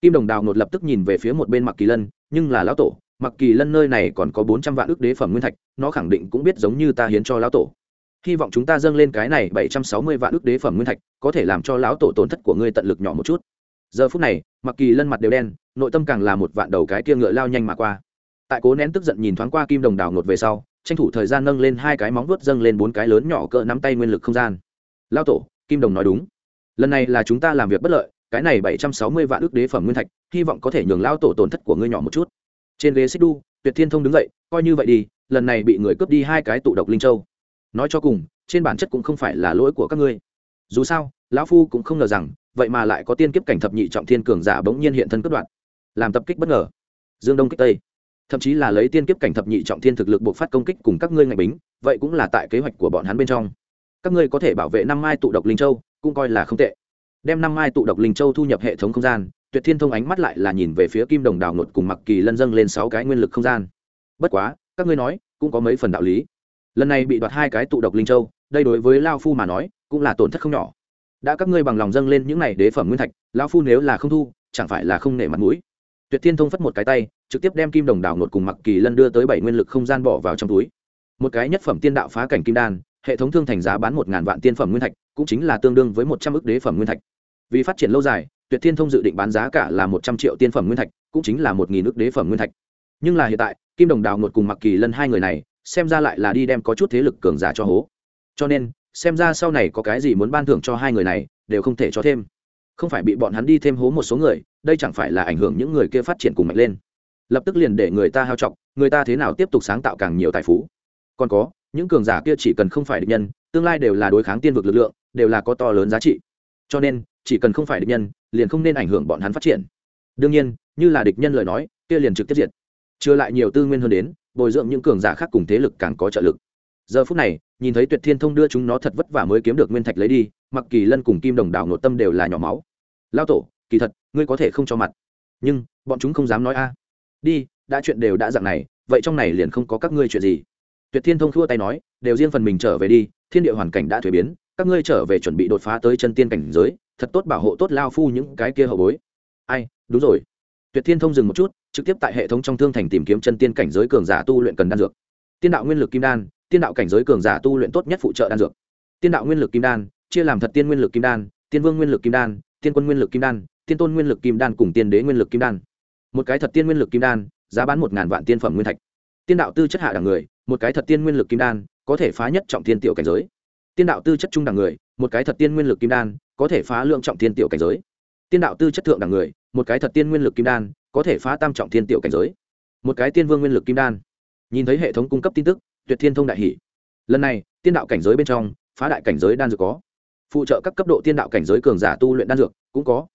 kim đồng đào ngột lập tức nhìn về phía một bên mặc kỳ lân nhưng là lão tổ mặc kỳ lân nơi này còn có bốn trăm vạn ước đế phẩm nguyên thạch, nó khẳng định cũng biết giống như ta hiến cho lão tổ. Hy vọng chúng ta dâng lên cái này bảy trăm sáu mươi vạn ước đế phẩm nguyên thạch, có thể làm cho lão tổ tổn thất của ngươi tận lực nhỏ một chút. Giờ phút này, mặc kỳ lân mặt đều đen, nội tâm càng là một vạn đầu cái kia ngựa lao nhanh mà qua. Tại cố nén tức giận nhìn thoáng qua kim đồng đào nột về sau, tranh thủ thời gian nâng lên hai cái móng vuốt dâng lên bốn cái lớn nhỏ cỡ nắm tay nguyên lực không gian. Lao tổ, kim đồng nói đúng. Lần này là chúng ta làm việc bất lợi, cái này bảy trăm sáu mươi vạn ước đế phẩm nguyên thạch, hy vọng có thể nhường lao tổ tổn thất của ngươi nhỏ một chút trên ghế xích đu, tuyệt thiên thông đứng dậy, coi như vậy đi, lần này bị người cướp đi hai cái tụ độc linh châu. Nói cho cùng, trên bản chất cũng không phải là lỗi của các ngươi. Dù sao, lão phu cũng không ngờ rằng, vậy mà lại có tiên kiếp cảnh thập nhị trọng thiên cường giả bỗng nhiên hiện thân cướp đoạn làm tập kích bất ngờ. Dương đông kích tây. Thậm chí là lấy tiên kiếp cảnh thập nhị trọng thiên thực lực buộc phát công kích cùng các ngươi ngạch bính, vậy cũng là tại kế hoạch của bọn hắn bên trong. Các ngươi có thể bảo vệ năm mai tụ độc linh châu, cũng coi là không tệ. Đem năm mai tụ độc linh châu thu nhập hệ thống không gian tuyệt thiên thông ánh mắt lại là nhìn về phía kim đồng đào nột cùng mặc kỳ lân dâng lên sáu cái nguyên lực không gian. Bất quá, các ngươi nói, cũng có mấy phần đạo lý. Lần này bị đoạt hai cái tụ độc linh châu, đây đối với lao phu mà nói, cũng là tổn thất không nhỏ. Đã các ngươi bằng lòng dâng lên những này đế phẩm nguyên thạch, lao phu nếu là không thu, chẳng phải là không nể mặt mũi. Tuyệt thiên thông phất một cái tay, trực tiếp đem kim đồng đào nột cùng mặc kỳ lân đưa tới bảy nguyên lực không gian bỏ vào trong túi. Một cái nhất phẩm tiên đạo phá cảnh kim đan, hệ thống thương thành giá bán một ngàn vạn tiên phẩm nguyên thạch, cũng chính là tương đương với một trăm ước đế phẩm nguyên thạch. Vì phát triển lâu dài tuyệt thiên thông dự định bán giá cả là một trăm triệu tiên phẩm nguyên thạch, cũng chính là một nghìn ước đế phẩm nguyên thạch. Nhưng là hiện tại, kim đồng đào ngột cùng mặc kỳ lân hai người này, xem ra lại là đi đem có chút thế lực cường giả cho hố. Cho nên, xem ra sau này có cái gì muốn ban thưởng cho hai người này, đều không thể cho thêm. Không phải bị bọn hắn đi thêm hố một số người, đây chẳng phải là ảnh hưởng những người kia phát triển cùng mạnh lên. Lập tức liền để người ta hao trọng người ta thế nào tiếp tục sáng tạo càng nhiều tài phú. Còn có, những cường giả kia chỉ cần không phải địch nhân, tương lai đều là đối kháng tiên vực lực lượng, đều là có to lớn giá trị. Cho nên chỉ cần không phải địch nhân, liền không nên ảnh hưởng bọn hắn phát triển. Đương nhiên, như là địch nhân lời nói, kia liền trực tiếp diệt. Chưa lại nhiều tư nguyên hơn đến, bồi dưỡng những cường giả khác cùng thế lực càng có trợ lực. Giờ phút này, nhìn thấy tuyệt thiên thông đưa chúng nó thật vất vả mới kiếm được nguyên thạch lấy đi, mặc kỳ lân cùng kim đồng đào nội tâm đều là nhỏ máu. Lao tổ, kỳ thật, ngươi có thể không cho mặt. Nhưng, bọn chúng không dám nói a. Đi, đã chuyện đều đã dạng này, vậy trong này liền không có các ngươi chuyện gì. Tuyệt thiên thông thua tay nói, đều riêng phần mình trở về đi, thiên địa hoàn cảnh đã thuế biến, các ngươi trở về chuẩn bị đột phá tới chân tiên cảnh giới thật tốt bảo hộ tốt lao phu những cái kia hậu bối. Ai, đúng rồi. Tuyệt thiên thông dừng một chút, trực tiếp tại hệ thống trong thương thành tìm kiếm chân tiên cảnh giới cường giả tu luyện cần đan dược. Tiên đạo nguyên lực kim đan, tiên đạo cảnh giới cường giả tu luyện tốt nhất phụ trợ đan dược. Tiên đạo nguyên lực kim đan, chia làm thật tiên nguyên lực kim đan, tiên vương nguyên lực kim đan, tiên quân nguyên lực kim đan, tiên tôn nguyên lực kim đan cùng tiên đế nguyên lực kim đan. Một cái thật tiên nguyên lực kim đan, giá bán một ngàn vạn tiên phẩm nguyên thạch. Tiên đạo tư chất hạ đẳng người, một cái thật tiên nguyên lực kim đan, có thể phá nhất trọng thiên tiểu cảnh giới. Tiên đạo tư chất trung đẳng người một cái thật tiên nguyên lực kim đan, có thể phá lượng trọng thiên tiểu cảnh giới. Tiên đạo tư chất thượng đẳng người, một cái thật tiên nguyên lực kim đan, có thể phá tam trọng thiên tiểu cảnh giới. Một cái tiên vương nguyên lực kim đan. Nhìn thấy hệ thống cung cấp tin tức, tuyệt thiên thông đại hỷ lần này, tiên đạo cảnh giới bên trong, phá đại cảnh giới đan dược có. Phụ trợ các cấp độ tiên đạo cảnh giới cường giả tu luyện đan dược cũng có.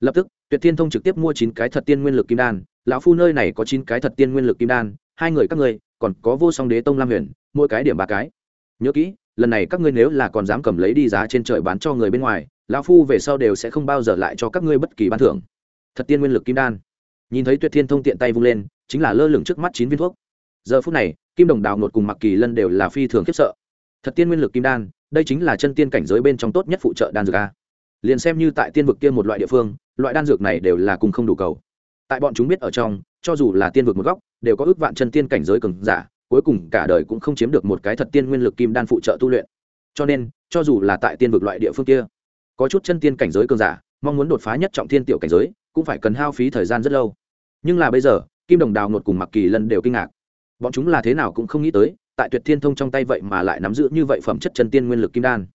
Lập tức, tuyệt thiên thông trực tiếp mua chín cái thật tiên nguyên lực kim đan, lão phu nơi này có chín cái thật tiên nguyên lực kim đan, hai người các ngươi, còn có vô song đế tông lam huyền, mỗi cái điểm ba cái. Nhớ kỹ lần này các ngươi nếu là còn dám cầm lấy đi giá trên trời bán cho người bên ngoài, lão phu về sau đều sẽ không bao giờ lại cho các ngươi bất kỳ ban thưởng. Thật tiên nguyên lực kim đan. Nhìn thấy tuyệt thiên thông tiện tay vung lên, chính là lơ lửng trước mắt chín viên thuốc. Giờ phút này, kim đồng đào nột cùng mặc kỳ lân đều là phi thường khiếp sợ. Thật tiên nguyên lực kim đan, đây chính là chân tiên cảnh giới bên trong tốt nhất phụ trợ đan dược a. Liền xem như tại tiên vực kia một loại địa phương, loại đan dược này đều là cùng không đủ cầu. Tại bọn chúng biết ở trong, cho dù là tiên vực một góc, đều có ước vạn chân tiên cảnh giới cường giả cuối cùng cả đời cũng không chiếm được một cái thật tiên nguyên lực kim đan phụ trợ tu luyện. Cho nên, cho dù là tại tiên vực loại địa phương kia, có chút chân tiên cảnh giới cường giả, mong muốn đột phá nhất trọng thiên tiểu cảnh giới, cũng phải cần hao phí thời gian rất lâu. Nhưng là bây giờ, kim đồng đào nột cùng mặc kỳ lân đều kinh ngạc. Bọn chúng là thế nào cũng không nghĩ tới, tại tuyệt thiên thông trong tay vậy mà lại nắm giữ như vậy phẩm chất chân tiên nguyên lực kim đan.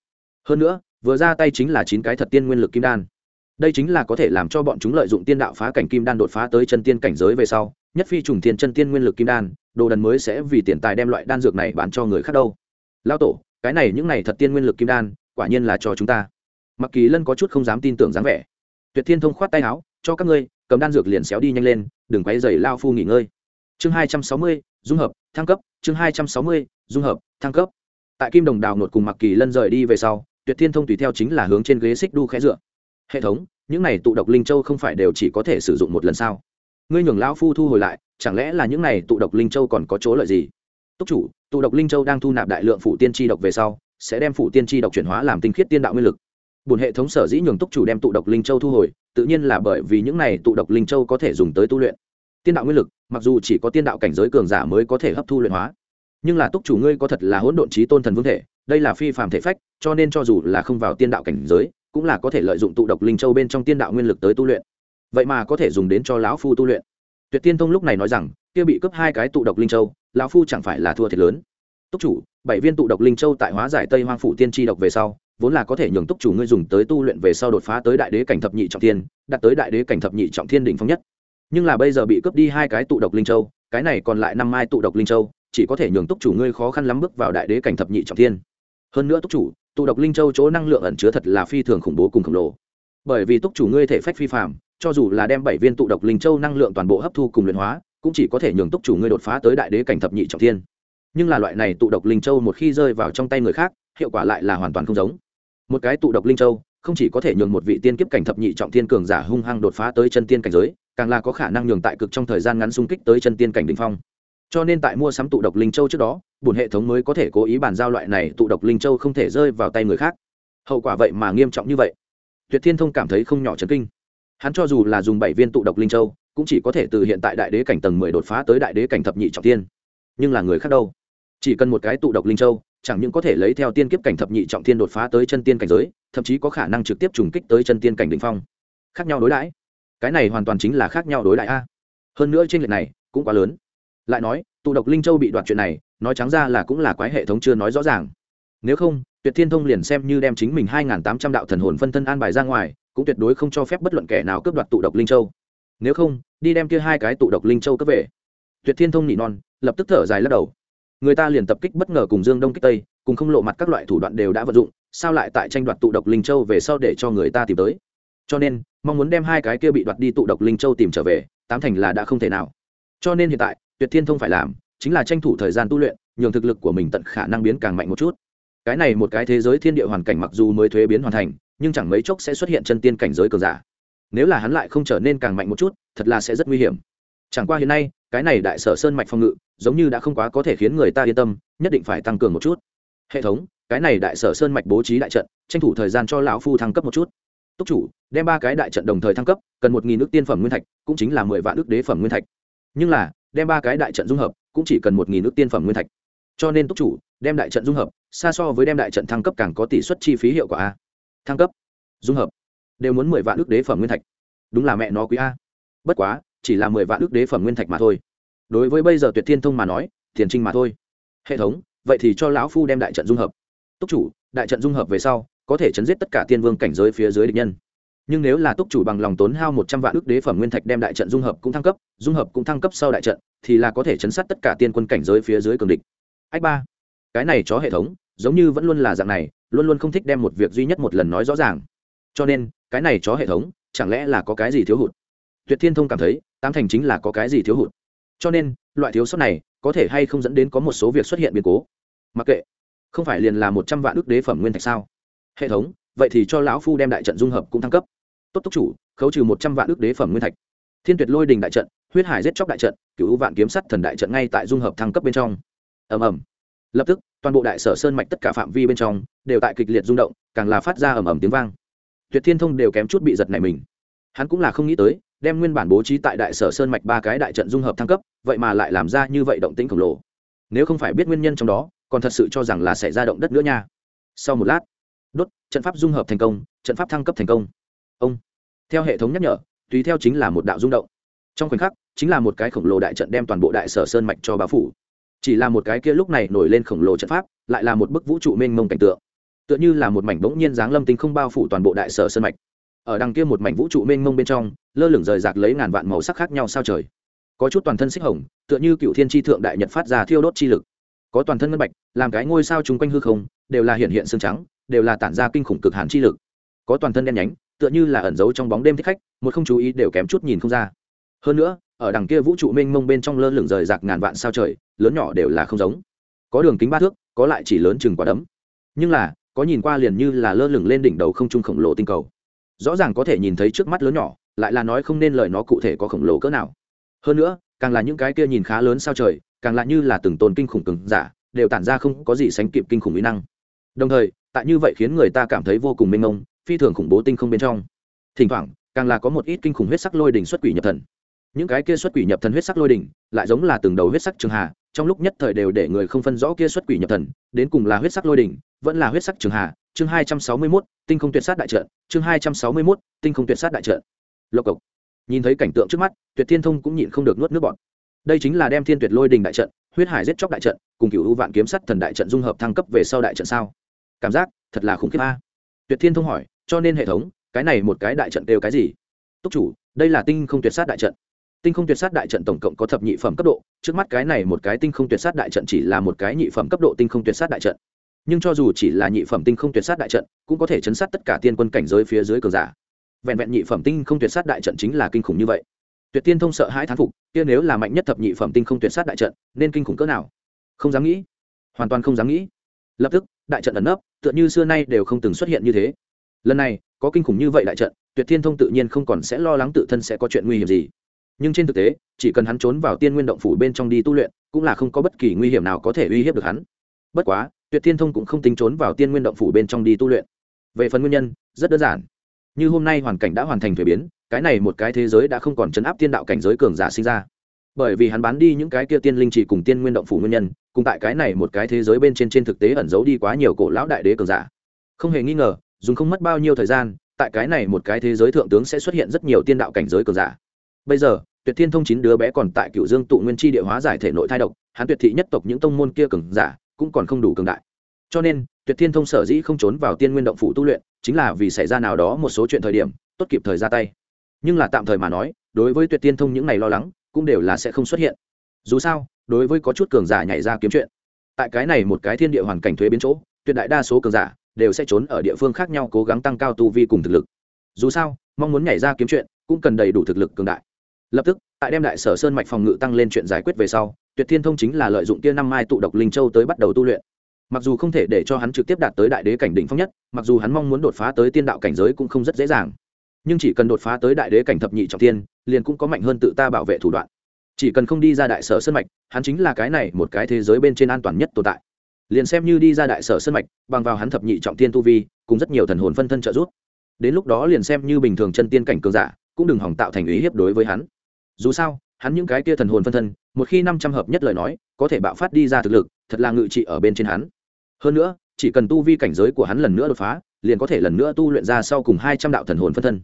Hơn nữa, vừa ra tay chính là chín cái thật tiên nguyên lực kim đan. Đây chính là có thể làm cho bọn chúng lợi dụng tiên đạo phá cảnh kim đan đột phá tới chân tiên cảnh giới về sau, nhất phi trùng thiên chân tiên nguyên lực kim đan đồ đần mới sẽ vì tiền tài đem loại đan dược này bán cho người khác đâu. Lao tổ, cái này những này thật tiên nguyên lực kim đan, quả nhiên là cho chúng ta. Mặc kỳ lân có chút không dám tin tưởng dáng vẻ. Tuyệt thiên thông khoát tay áo, cho các ngươi, cầm đan dược liền xéo đi nhanh lên, đừng quay dày lao phu nghỉ ngơi. Chương hai trăm sáu mươi, dung hợp, thăng cấp. Chương hai trăm sáu mươi, dung hợp, thăng cấp. Tại kim đồng đào nột cùng mặc kỳ lân rời đi về sau, tuyệt thiên thông tùy theo chính là hướng trên ghế xích đu khẽ dựa. Hệ thống, những này tụ độc linh châu không phải đều chỉ có thể sử dụng một lần sao? Ngươi nhường lão phu thu hồi lại chẳng lẽ là những này tụ độc linh châu còn có chỗ lợi gì? Túc chủ, tụ độc linh châu đang thu nạp đại lượng phủ tiên tri độc về sau, sẽ đem phủ tiên tri độc chuyển hóa làm tinh khiết tiên đạo nguyên lực. Bùn hệ thống sở dĩ nhường túc chủ đem tụ độc linh châu thu hồi, tự nhiên là bởi vì những này tụ độc linh châu có thể dùng tới tu luyện. Tiên đạo nguyên lực, mặc dù chỉ có tiên đạo cảnh giới cường giả mới có thể hấp thu luyện hóa, nhưng là túc chủ ngươi có thật là hỗn độn trí tôn thần vương thể, đây là phi phàm thể phách, cho nên cho dù là không vào tiên đạo cảnh giới, cũng là có thể lợi dụng tụ độc linh châu bên trong tiên đạo nguyên lực tới tu luyện. Vậy mà có thể dùng đến cho lão phu tu luyện tuyệt tiên thông lúc này nói rằng, kia bị cướp hai cái tụ độc linh châu, lão phu chẳng phải là thua thiệt lớn. Túc chủ, bảy viên tụ độc linh châu tại hóa giải tây hoang phủ tiên tri độc về sau, vốn là có thể nhường túc chủ ngươi dùng tới tu luyện về sau đột phá tới đại đế cảnh thập nhị trọng thiên, đạt tới đại đế cảnh thập nhị trọng thiên đỉnh phong nhất. Nhưng là bây giờ bị cướp đi hai cái tụ độc linh châu, cái này còn lại năm mai tụ độc linh châu, chỉ có thể nhường túc chủ ngươi khó khăn lắm bước vào đại đế cảnh thập nhị trọng thiên. Hơn nữa túc chủ, tụ độc linh châu chỗ năng lượng ẩn chứa thật là phi thường khủng bố cùng khổng lồ. Bởi vì túc chủ ngươi thể phách phi phạm cho dù là đem bảy viên tụ độc linh châu năng lượng toàn bộ hấp thu cùng luyện hóa, cũng chỉ có thể nhường túc chủ ngươi đột phá tới đại đế cảnh thập nhị trọng thiên. Nhưng là loại này tụ độc linh châu một khi rơi vào trong tay người khác, hiệu quả lại là hoàn toàn không giống. Một cái tụ độc linh châu, không chỉ có thể nhường một vị tiên kiếp cảnh thập nhị trọng thiên cường giả hung hăng đột phá tới chân tiên cảnh giới, càng là có khả năng nhường tại cực trong thời gian ngắn xung kích tới chân tiên cảnh đỉnh phong. Cho nên tại mua sắm tụ độc linh châu trước đó bùn hệ thống mới có thể cố ý bàn giao loại này tụ độc linh châu không thể rơi vào tay người khác. Hậu quả vậy mà nghiêm trọng như vậy. Tuyệt thiên thông cảm thấy không nhỏ chấn kinh hắn cho dù là dùng bảy viên tụ độc linh châu, cũng chỉ có thể từ hiện tại đại đế cảnh tầng mười đột phá tới đại đế cảnh thập nhị trọng tiên nhưng là người khác đâu? Chỉ cần một cái tụ độc linh châu, chẳng những có thể lấy theo tiên kiếp cảnh thập nhị trọng thiên đột phá tới chân tiên cảnh giới, thậm chí có khả năng trực tiếp trùng kích tới chân tiên cảnh đ ỉ n h phong. Khác nhau đối đãi. Cái này hoàn toàn chính là khác nhau đối đãi a. Hơn nữa trên lệch này cũng quá lớn. Lại nói, tụ độc linh châu bị đoạt chuyện này, nói trắng ra là cũng là quái hệ thống chưa nói rõ ràng. Nếu không, tuyệt thiên thông liền xem như đem chính mình hai n g h n tám trăm đạo thần hồn phân thân an bài ra ngoài cũng tuyệt đối không cho phép bất luận kẻ nào cướp đoạt tụ độc linh châu. Nếu không, đi đem kia hai cái tụ độc linh châu cướp về. Tuyệt thiên thông nhị non, lập tức thở dài lắc đầu. Người ta liền tập kích bất ngờ cùng dương đông kích tây, cùng không lộ mặt các loại thủ đoạn đều đã vận dụng, sao lại tại tranh đoạt tụ độc linh châu về sau để cho người ta tìm tới? Cho nên, mong muốn đem hai cái kia bị đoạt đi tụ độc linh châu tìm trở về, tám thành là đã không thể nào. Cho nên hiện tại, tuyệt thiên thông phải làm, chính là tranh thủ thời gian tu luyện, nhường thực lực của mình tận khả năng biến càng mạnh một chút. Cái này một cái thế giới thiên địa hoàn cảnh mặc dù mới thuế biến hoàn thành nhưng chẳng mấy chốc sẽ xuất hiện chân tiên cảnh giới cường giả. Nếu là hắn lại không trở nên càng mạnh một chút, thật là sẽ rất nguy hiểm. Chẳng qua hiện nay, cái này đại sở sơn mạch phòng ngự, giống như đã không quá có thể khiến người ta yên tâm, nhất định phải tăng cường một chút. Hệ thống, cái này đại sở sơn mạch bố trí đại trận, tranh thủ thời gian cho lão phu thăng cấp một chút. Túc chủ, đem ba cái đại trận đồng thời thăng cấp, cần một nghìn nước tiên phẩm nguyên thạch, cũng chính là mười vạn nước đế phẩm nguyên thạch. Nhưng là, đem ba cái đại trận dung hợp, cũng chỉ cần một nghìn nước tiên phẩm nguyên thạch. Cho nên túc chủ, đem đại trận dung hợp, xa so với đem đại trận thăng cấp càng có tỷ suất chi phí hiệu quả a thăng cấp. Dung hợp. Đều muốn mười vạn ước đế phẩm nguyên thạch. Đúng là mẹ nó quý a. Bất quá, chỉ là mười vạn ước đế phẩm nguyên thạch mà thôi. Đối với bây giờ tuyệt thiên thông mà nói, tiền trinh mà thôi. Hệ thống, vậy thì cho lão phu đem đại trận dung hợp. Túc chủ, đại trận dung hợp về sau, có thể chấn giết tất cả tiên vương cảnh giới phía dưới địch nhân. Nhưng nếu là túc chủ bằng lòng tốn hao một trăm vạn ước đế phẩm nguyên thạch đem đại trận dung hợp cũng thăng cấp, dung hợp cũng thăng cấp sau đại trận, thì là có thể chấn sát tất cả tiên quân cảnh giới phía dưới cường địch. Ách ba. Cái này cho hệ thống, giống như vẫn luôn là dạng này luôn luôn không thích đem một việc duy nhất một lần nói rõ ràng. Cho nên, cái này chó hệ thống, chẳng lẽ là có cái gì thiếu hụt? Tuyệt thiên thông cảm thấy tam thành chính là có cái gì thiếu hụt. Cho nên, loại thiếu sót này, có thể hay không dẫn đến có một số việc xuất hiện biến cố? Mặc kệ, không phải liền là một trăm vạn ước đế phẩm nguyên thạch sao? Hệ thống, vậy thì cho lão phu đem đại trận dung hợp cũng thăng cấp. Tốt túc chủ, khấu trừ một trăm vạn ước đế phẩm nguyên thạch. Thiên tuyệt lôi đình đại trận, huyết hải giết chóc đại trận cựu vạn kiếm sắt thần đại trận ngay tại dung hợp thăng cấp bên trong. Ầm ầm lập tức, toàn bộ đại sở sơn mạch tất cả phạm vi bên trong đều tại kịch liệt rung động, càng là phát ra ầm ầm tiếng vang. Tuyệt thiên thông đều kém chút bị giật này mình. Hắn cũng là không nghĩ tới, đem nguyên bản bố trí tại đại sở sơn mạch ba cái đại trận dung hợp thăng cấp, vậy mà lại làm ra như vậy động tĩnh khổng lồ. Nếu không phải biết nguyên nhân trong đó, còn thật sự cho rằng là xảy ra động đất nữa nha. Sau một lát, đốt, trận pháp dung hợp thành công, trận pháp thăng cấp thành công. Ông, theo hệ thống nhắc nhở, tùy theo chính là một đạo rung động. Trong khoảnh khắc, chính là một cái khổng lồ đại trận đem toàn bộ đại sở sơn mạch cho bao phủ chỉ là một cái kia lúc này nổi lên khổng lồ trận pháp, lại là một bức vũ trụ mênh mông cảnh tượng. Tựa như là một mảnh bỗng nhiên dáng lâm tinh không bao phủ toàn bộ đại sở sơn mạch. Ở đằng kia một mảnh vũ trụ mênh mông bên trong, lơ lửng rời rạc lấy ngàn vạn màu sắc khác nhau sao trời. Có chút toàn thân xích hồng, tựa như cựu thiên tri thượng đại nhật phát ra thiêu đốt chi lực. Có toàn thân ngân bạch, làm cái ngôi sao chung quanh hư không, đều là hiện hiện xương trắng, đều là tản ra kinh khủng cực hàn chi lực. Có toàn thân đen nhánh, tựa như là ẩn giấu trong bóng đêm thích khách, một không chú ý đều kém chút nhìn không ra. Hơn nữa, ở đằng kia vũ trụ mênh mông bên trong lơ lửng rời rạc ngàn vạn sao trời lớn nhỏ đều là không giống. Có đường kính ba thước, có lại chỉ lớn chừng quả đấm. Nhưng là, có nhìn qua liền như là lơ lửng lên đỉnh đầu không trung khổng lồ tinh cầu. Rõ ràng có thể nhìn thấy trước mắt lớn nhỏ, lại là nói không nên lời nó cụ thể có khổng lồ cỡ nào. Hơn nữa, càng là những cái kia nhìn khá lớn sao trời, càng là như là từng tôn kinh khủng cứng giả, đều tản ra không có gì sánh kịp kinh khủng mỹ năng. Đồng thời, tại như vậy khiến người ta cảm thấy vô cùng mênh mông, phi thường khủng bố tinh không bên trong. Thỉnh thoảng, càng là có một ít kinh khủng huyết sắc lôi đình xuất quỷ nhập thần. Những cái kia xuất quỷ nhập thần huyết sắc lôi đình lại giống là từng đầu huyết sắc trường hà trong lúc nhất thời đều để người không phân rõ kia xuất quỷ nhập thần đến cùng là huyết sắc lôi đỉnh vẫn là huyết sắc trường hà chương hai trăm sáu mươi 261, tinh không tuyệt sát đại trận chương hai trăm sáu mươi 261, tinh không tuyệt sát đại trận. Lộc cộc. Nhìn thấy cảnh tượng trước mắt tuyệt thiên thông cũng nhịn không được nuốt nước bọt. Đây chính là đem thiên tuyệt lôi đình đại trận huyết hải giết chóc đại trận cùng cựu ưu vạn kiếm sắt thần đại trận dung hợp thăng cấp về sau đại trận sao? Cảm giác thật là khủng khiếp a. Tuyệt thiên thông hỏi cho nên hệ thống cái này một cái đại trận đều cái gì? Túc chủ đây là tinh không tuyệt sát đại trận tinh không tuyệt sát đại trận tổng cộng có thập nhị phẩm cấp độ, trước mắt cái này một cái tinh không tuyệt sát đại trận chỉ là một cái nhị phẩm cấp độ tinh không tuyệt sát đại trận. Nhưng cho dù chỉ là nhị phẩm tinh không tuyệt sát đại trận, cũng có thể chấn sát tất cả tiên quân cảnh giới phía dưới cường giả. Vẹn vẹn nhị phẩm tinh không tuyệt sát đại trận chính là kinh khủng như vậy. Tuyệt tiên thông sợ hãi thán phục, kia nếu là mạnh nhất thập nhị phẩm tinh không tuyệt sát đại trận, nên kinh khủng cỡ nào? Không dám nghĩ. Hoàn toàn không dám nghĩ. Lập tức, đại trận ẩn nấp, tựa như xưa nay đều không từng xuất hiện như thế. Lần này, có kinh khủng như vậy đại trận, tuyệt thiên thông tự nhiên không còn sẽ lo lắng tự thân sẽ có chuyện nguy hiểm gì nhưng trên thực tế, chỉ cần hắn trốn vào tiên nguyên động phủ bên trong đi tu luyện, cũng là không có bất kỳ nguy hiểm nào có thể uy hiếp được hắn. Bất quá, tuyệt thiên thông cũng không tính trốn vào tiên nguyên động phủ bên trong đi tu luyện. Về phần nguyên nhân, rất đơn giản. Như hôm nay hoàn cảnh đã hoàn thành thuế biến, cái này một cái thế giới đã không còn chấn áp tiên đạo cảnh giới cường giả sinh ra. Bởi vì hắn bán đi những cái kia tiên linh chỉ cùng tiên nguyên động phủ nguyên nhân, cùng tại cái này một cái thế giới bên trên trên thực tế ẩn giấu đi quá nhiều cổ lão đại đế cường giả. Không hề nghi ngờ, dùng không mất bao nhiêu thời gian, tại cái này một cái thế giới thượng tướng sẽ xuất hiện rất nhiều tiên đạo cảnh giới cường giả bây giờ, tuyệt thiên thông chín đứa bé còn tại cựu dương tụ nguyên chi địa hóa giải thể nội thai độc, hắn tuyệt thị nhất tộc những tông môn kia cường giả cũng còn không đủ cường đại. Cho nên, tuyệt thiên thông sở dĩ không trốn vào tiên nguyên động phủ tu luyện, chính là vì xảy ra nào đó một số chuyện thời điểm, tốt kịp thời ra tay. Nhưng là tạm thời mà nói, đối với tuyệt tiên thông những này lo lắng, cũng đều là sẽ không xuất hiện. Dù sao, đối với có chút cường giả nhảy ra kiếm chuyện, tại cái này một cái thiên địa hoàn cảnh thuế biến chỗ, tuyệt đại đa số cường giả đều sẽ trốn ở địa phương khác nhau cố gắng tăng cao tu vi cùng thực lực. Dù sao, mong muốn nhảy ra kiếm chuyện, cũng cần đầy đủ thực lực cường đại lập tức, tại đem đại sở sơn mạch phòng ngự tăng lên chuyện giải quyết về sau, tuyệt thiên thông chính là lợi dụng tia năm mai tụ độc linh châu tới bắt đầu tu luyện. Mặc dù không thể để cho hắn trực tiếp đạt tới đại đế cảnh đỉnh phong nhất, mặc dù hắn mong muốn đột phá tới tiên đạo cảnh giới cũng không rất dễ dàng. Nhưng chỉ cần đột phá tới đại đế cảnh thập nhị trọng tiên, liền cũng có mạnh hơn tự ta bảo vệ thủ đoạn. Chỉ cần không đi ra đại sở sơn mạch, hắn chính là cái này một cái thế giới bên trên an toàn nhất tồn tại. Liền xem như đi ra đại sở sơn mạch, bằng vào hắn thập nhị trọng tiên tu vi, cùng rất nhiều thần hồn phân thân trợ giúp. Đến lúc đó liền xem như bình thường chân tiên cảnh cường giả, cũng đừng hỏng tạo thành ý hiếp đối với hắn dù sao, hắn những cái kia thần hồn phân thân, một khi năm trăm hợp nhất lời nói, có thể bạo phát đi ra thực lực, thật là ngự trị ở bên trên hắn. Hơn nữa, chỉ cần tu vi cảnh giới của hắn lần nữa đột phá, liền có thể lần nữa tu luyện ra sau cùng hai trăm đạo thần hồn phân thân.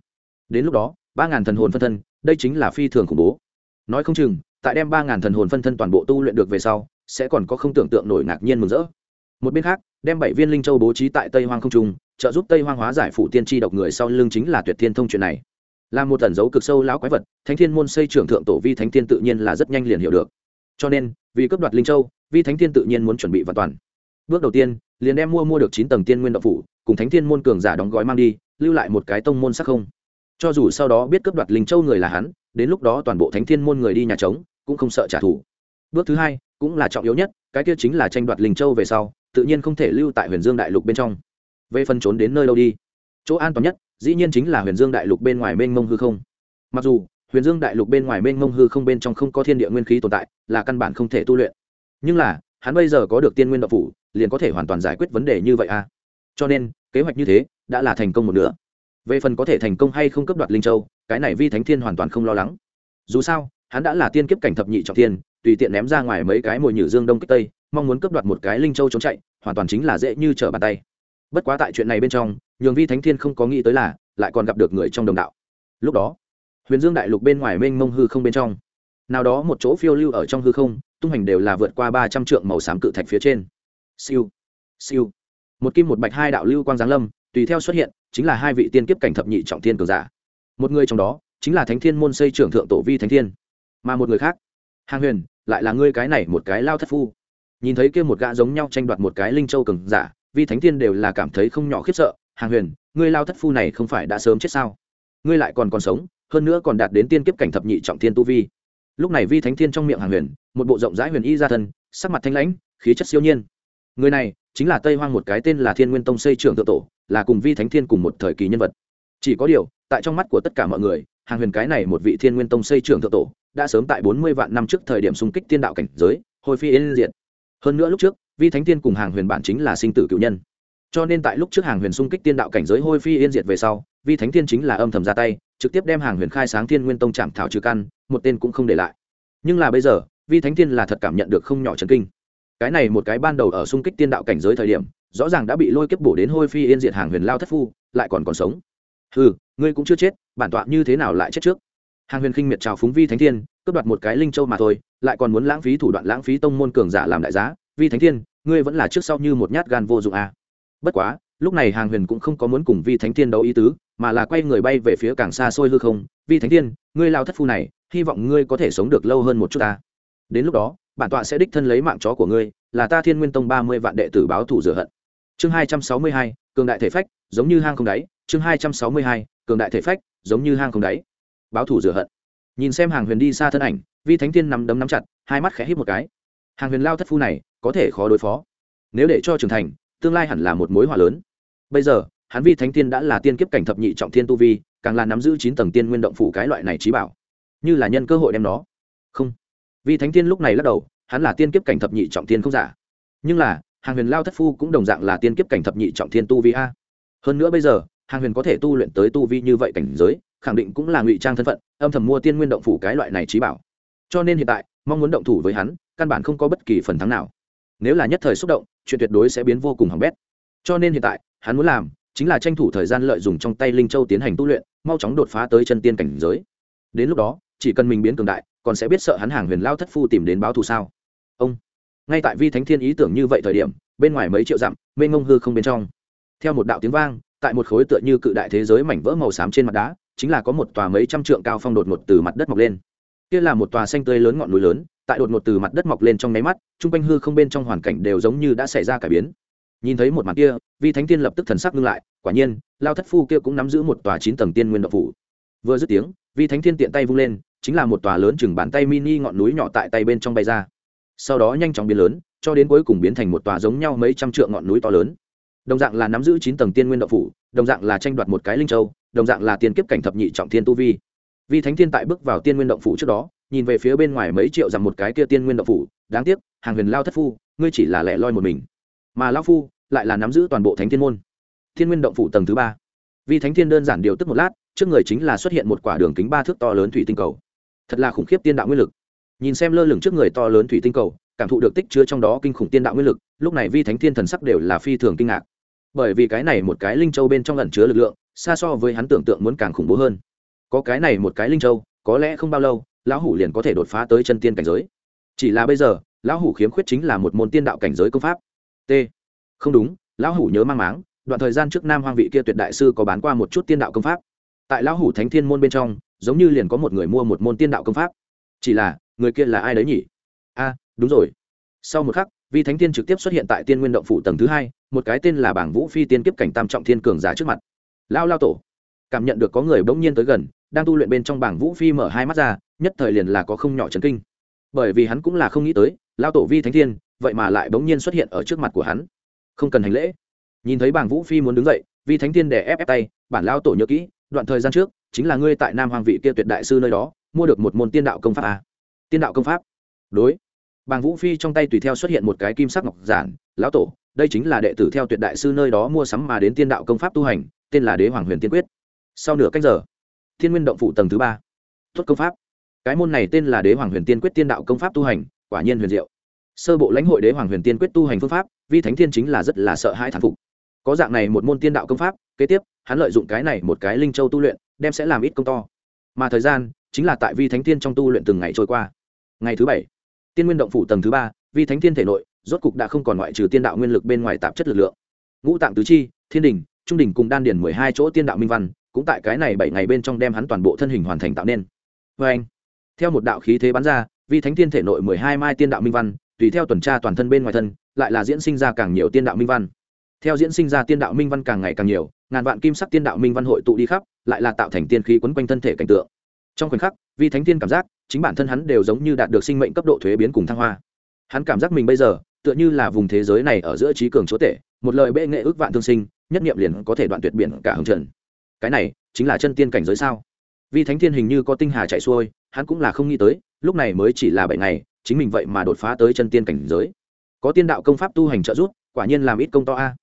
Đến lúc đó, ba ngàn thần hồn phân thân, đây chính là phi thường khủng bố. Nói không chừng, tại đem ba ngàn thần hồn phân thân toàn bộ tu luyện được về sau, sẽ còn có không tưởng tượng nổi ngạc nhiên mừng rỡ. Một bên khác, đem bảy viên linh châu bố trí tại tây hoang không trung, trợ giúp tây hoang hóa giải phủ tiên tri độc người sau lưng chính là tuyệt thiên thông chuyện này là một tẩn dấu cực sâu lão quái vật, thánh thiên môn xây trưởng thượng tổ vi thánh thiên tự nhiên là rất nhanh liền hiểu được. Cho nên, vì cấp đoạt linh châu, vi thánh thiên tự nhiên muốn chuẩn bị và toàn. Bước đầu tiên, liền đem mua mua được chín tầng tiên nguyên độc phủ, cùng thánh thiên môn cường giả đóng gói mang đi, lưu lại một cái tông môn sắc không. Cho dù sau đó biết cướp đoạt linh châu người là hắn, đến lúc đó toàn bộ thánh thiên môn người đi nhà trống, cũng không sợ trả thù. Bước thứ hai, cũng là trọng yếu nhất, cái kia chính là tranh đoạt linh châu về sau, tự nhiên không thể lưu tại huyền dương đại lục bên trong. Về phần trốn đến nơi đâu đi? Chỗ an toàn nhất dĩ nhiên chính là huyền dương đại lục bên ngoài mênh mông hư không. Mặc dù, huyền dương đại lục bên ngoài mênh mông hư không bên trong không có thiên địa nguyên khí tồn tại, là căn bản không thể tu luyện. Nhưng là, hắn bây giờ có được tiên nguyên đ ộ phủ, liền có thể hoàn toàn giải quyết vấn đề như vậy à? Cho nên, kế hoạch như thế, đã là thành công một nửa. Về phần có thể thành công hay không cấp đoạt linh châu, cái này vi thánh thiên hoàn toàn không lo lắng. Dù sao, hắn đã là tiên kiếp cảnh thập nhị trọng thiên, tùy tiện ném ra ngoài mấy cái mồi nhử dương đông kích tây, mong muốn cấp đoạt một cái linh châu trốn chạy, hoàn toàn chính là dễ như trở bàn tay. Bất quá tại chuyện này bên trong nhường vi thánh thiên không có nghĩ tới là lại còn gặp được người trong đồng đạo. Lúc đó, huyền dương đại lục bên ngoài mênh mông hư không bên trong, nào đó một chỗ phiêu lưu ở trong hư không, tung hành đều là vượt qua ba trăm trượng màu xám cự thạch phía trên. Siêu siêu. Một kim một bạch hai đạo lưu quang giáng lâm, tùy theo xuất hiện, chính là hai vị tiên kiếp cảnh thập nhị trọng thiên cường giả. Một người trong đó, chính là thánh thiên môn xây trưởng thượng tổ vi thánh thiên, mà một người khác, hàng huyền, lại là ngươi cái này một cái lao thất phu. Nhìn thấy kia một gã giống nhau tranh đoạt một cái linh châu cường giả, vi thánh thiên đều là cảm thấy không nhỏ khiếp sợ hàng huyền, ngươi lao thất phu này không phải đã sớm chết sao? Ngươi lại còn còn sống, hơn nữa còn đạt đến tiên kiếp cảnh thập nhị trọng thiên tu vi. Lúc này vi thánh thiên trong miệng hàng huyền, một bộ rộng rãi huyền y ra thân, sắc mặt thanh lãnh, khí chất siêu nhiên. Người này chính là tây hoang một cái tên là thiên nguyên tông xây trưởng tự tổ, là cùng vi thánh thiên cùng một thời kỳ nhân vật. Chỉ có điều, tại trong mắt của tất cả mọi người, hàng huyền cái này một vị thiên nguyên tông xây trưởng tự tổ, đã sớm tại bốn mươi vạn năm trước thời điểm xung kích tiên đạo cảnh giới, hồi phi yên diện hơn nữa lúc trước, vi thánh thiên cùng hàng huyền bản chính là sinh tử cựu nhân cho nên tại lúc trước hàng huyền xung kích tiên đạo cảnh giới hôi phi yên diệt về sau, vi thánh thiên chính là âm thầm ra tay, trực tiếp đem hàng huyền khai sáng thiên nguyên tông chạm thảo trừ căn, một tên cũng không để lại. Nhưng là bây giờ, vi thánh thiên là thật cảm nhận được không nhỏ trần kinh. Cái này một cái ban đầu ở xung kích tiên đạo cảnh giới thời điểm, rõ ràng đã bị lôi kiếp bổ đến hôi phi yên diệt hàng huyền lao thất phu, lại còn còn sống. Ừ ngươi cũng chưa chết, bản tọa như thế nào lại chết trước? Hàng huyền khinh miệt trào phúng vi thánh thiên, cướp đoạt một cái linh châu mà thôi, lại còn muốn lãng phí thủ đoạn lãng phí tông môn cường giả làm đại giá. Vi thánh thiên, ngươi vẫn là trước sau như một nhát gan vô dụng à bất quá, lúc này hàng huyền cũng không có muốn cùng vi thánh thiên đấu ý tứ, mà là quay người bay về phía càng xa xôi hư không. Vi thánh thiên, ngươi lao thất phu này, hy vọng ngươi có thể sống được lâu hơn một chút ta. Đến lúc đó, bản tọa sẽ đích thân lấy mạng chó của ngươi, là ta thiên nguyên tông ba mươi vạn đệ tử báo thù rửa hận. Chương hai trăm sáu mươi hai, cường đại thể phách, giống như hang không đáy. Chương hai trăm sáu mươi hai, cường đại thể phách, giống như hang không đáy. Báo thù rửa hận. Nhìn xem hàng huyền đi xa thân ảnh, vi thánh thiên nắm đấm nắm chặt, hai mắt khẽ hít một cái. Hàng huyền lao thất phu này, có thể khó đối phó. Nếu để cho trưởng thành tương lai hẳn là một mối họa lớn. Bây giờ, hắn vi thánh thiên đã là tiên kiếp cảnh thập nhị trọng thiên tu vi, càng là nắm giữ chín tầng tiên nguyên động phủ cái loại này trí bảo. Như là nhân cơ hội đem nó. Không. Vi thánh thiên lúc này lắc đầu, hắn là tiên kiếp cảnh thập nhị trọng thiên không giả. Nhưng là, hàng huyền lao thất phu cũng đồng dạng là tiên kiếp cảnh thập nhị trọng thiên tu vi a. Hơn nữa bây giờ, hàng huyền có thể tu luyện tới tu vi như vậy cảnh giới, khẳng định cũng là ngụy trang thân phận, âm thầm mua tiên nguyên động phủ cái loại này trí bảo. Cho nên hiện tại, mong muốn động thủ với hắn, căn bản không có bất kỳ phần thắng nào. Nếu là nhất thời xúc động chuyện tuyệt đối sẽ biến vô cùng hỏng bét. Cho nên hiện tại, hắn muốn làm chính là tranh thủ thời gian lợi dụng trong tay linh châu tiến hành tu luyện, mau chóng đột phá tới chân tiên cảnh giới. Đến lúc đó, chỉ cần mình biến cường đại, còn sẽ biết sợ hắn hàng huyền lao thất phu tìm đến báo thù sao? Ông, ngay tại vi thánh thiên ý tưởng như vậy thời điểm, bên ngoài mấy triệu dặm mê ngông hư không bên trong. Theo một đạo tiếng vang, tại một khối tựa như cự đại thế giới mảnh vỡ màu xám trên mặt đá, chính là có một tòa mấy trăm trượng cao phong đột ngột từ mặt đất mọc lên. Kia là một tòa xanh tươi lớn ngọn núi lớn tại đột ngột từ mặt đất mọc lên trong nháy mắt, chung quanh hư không bên trong hoàn cảnh đều giống như đã xảy ra cải biến. Nhìn thấy một màn kia, vi thánh tiên lập tức thần sắc ngưng lại, quả nhiên, lao thất phu kia cũng nắm giữ một tòa chín tầng tiên nguyên độc phủ. Vừa dứt tiếng, vi thánh thiên tiện tay vung lên, chính là một tòa lớn chừng bàn tay mini ngọn núi nhỏ tại tay bên trong bay ra. Sau đó nhanh chóng biến lớn, cho đến cuối cùng biến thành một tòa giống nhau mấy trăm trượng ngọn núi to lớn. Đồng dạng là nắm giữ chín tầng tiên nguyên độc phủ, đồng dạng là tranh đoạt một cái linh châu, đồng dạng là tiên kiếp cảnh thập nhị trọng thiên tu vi. Vì thánh thiên tại bước vào tiên nguyên động phủ trước đó, nhìn về phía bên ngoài mấy triệu rằng một cái kia tiên nguyên động phủ, đáng tiếc, hàng huyền lao thất phu, ngươi chỉ là lẻ loi một mình. Mà lao phu lại là nắm giữ toàn bộ thánh thiên môn. Thiên nguyên động phủ tầng thứ ba. Vì thánh thiên đơn giản điều tức một lát, trước người chính là xuất hiện một quả đường kính ba thước to lớn thủy tinh cầu. Thật là khủng khiếp tiên đạo nguyên lực. Nhìn xem lơ lửng trước người to lớn thủy tinh cầu, cảm thụ được tích chứa trong đó kinh khủng tiên đạo nguyên lực, lúc này vi thánh thiên thần sắc đều là phi thường kinh ngạc. Bởi vì cái này một cái linh châu bên trong ẩn chứa lực lượng, xa so với hắn tưởng tượng muốn càng khủng bố hơn có cái này một cái linh châu, có lẽ không bao lâu, lão hủ liền có thể đột phá tới chân tiên cảnh giới. Chỉ là bây giờ, lão hủ khiếm khuyết chính là một môn tiên đạo cảnh giới công pháp. T. Không đúng, lão hủ nhớ mang máng, đoạn thời gian trước nam hoang vị kia tuyệt đại sư có bán qua một chút tiên đạo công pháp. Tại lão hủ thánh thiên môn bên trong, giống như liền có một người mua một môn tiên đạo công pháp. Chỉ là, người kia là ai đấy nhỉ? A, đúng rồi. Sau một khắc, vi thánh tiên trực tiếp xuất hiện tại tiên nguyên động phủ tầng thứ hai, một cái tên là bảng vũ phi tiên kiếp cảnh tam trọng thiên cường giả trước mặt. Lao lao tổ. Cảm nhận được có người bỗng nhiên tới gần đang tu luyện bên trong bảng vũ phi mở hai mắt ra, nhất thời liền là có không nhỏ chấn kinh. Bởi vì hắn cũng là không nghĩ tới, lao tổ vi thánh thiên, vậy mà lại bỗng nhiên xuất hiện ở trước mặt của hắn. Không cần hành lễ. Nhìn thấy bảng vũ phi muốn đứng dậy, vi thánh thiên đè ép ép tay, bản lao tổ nhớ kỹ, đoạn thời gian trước, chính là ngươi tại nam hoàng vị kia tuyệt đại sư nơi đó, mua được một môn tiên đạo công pháp à? tiên đạo công pháp? Đối. Bàng vũ phi trong tay tùy theo xuất hiện một cái kim sắc ngọc giản, lão tổ, đây chính là đệ tử theo tuyệt đại sư nơi đó mua sắm mà đến tiên đạo công pháp tu hành, tên là đế hoàng huyền tiên quyết. Sau nửa cách giờ thiên nguyên động phụ tầng thứ ba. Tuất công pháp. Cái môn này tên là đế hoàng huyền tiên quyết tiên đạo công pháp tu hành, quả nhiên huyền diệu. Sơ bộ lãnh hội đế hoàng huyền tiên quyết tu hành phương pháp, vi thánh thiên chính là rất là sợ hãi thán phục. Có dạng này một môn tiên đạo công pháp, kế tiếp, hắn lợi dụng cái này một cái linh châu tu luyện, đem sẽ làm ít công to. Mà thời gian, chính là tại vi thánh Thiên trong tu luyện từng ngày trôi qua. Ngày thứ bảy, tiên nguyên động phủ tầng thứ ba, vi thánh Thiên thể nội, rốt cục đã không còn ngoại trừ tiên đạo nguyên lực bên ngoài tạp chất lực lượng. Ngũ tạng tứ chi, thiên đình trung đình cùng đan điển mười hai chỗ tiên đạo minh văn cũng tại cái này bảy ngày bên trong đem hắn toàn bộ thân hình hoàn thành tạo nên. Vê anh, theo một đạo khí thế bắn ra, vi thánh tiên thể nội mười hai mai tiên đạo minh văn, tùy theo tuần tra toàn thân bên ngoài thân, lại là diễn sinh ra càng nhiều tiên đạo minh văn. Theo diễn sinh ra tiên đạo minh văn càng ngày càng nhiều, ngàn vạn kim sắc tiên đạo minh văn hội tụ đi khắp, lại là tạo thành tiên khí quấn quanh thân thể cảnh tượng. Trong khoảnh khắc, vi thánh tiên cảm giác chính bản thân hắn đều giống như đạt được sinh mệnh cấp độ thuế biến cùng thăng hoa. Hắn cảm giác mình bây giờ tựa như là vùng thế giới này ở giữa trí cường chúa tể, một lời bệ nghệ ước vạn thương sinh, nhất nghiệm liền có thể đoạn tuyệt biển cả hồng trần cái này chính là chân tiên cảnh giới sao? Vì thánh thiên hình như có tinh hà chạy xuôi, hắn cũng là không nghĩ tới, lúc này mới chỉ là bảy ngày, chính mình vậy mà đột phá tới chân tiên cảnh giới. Có tiên đạo công pháp tu hành trợ giúp, quả nhiên làm ít công to a.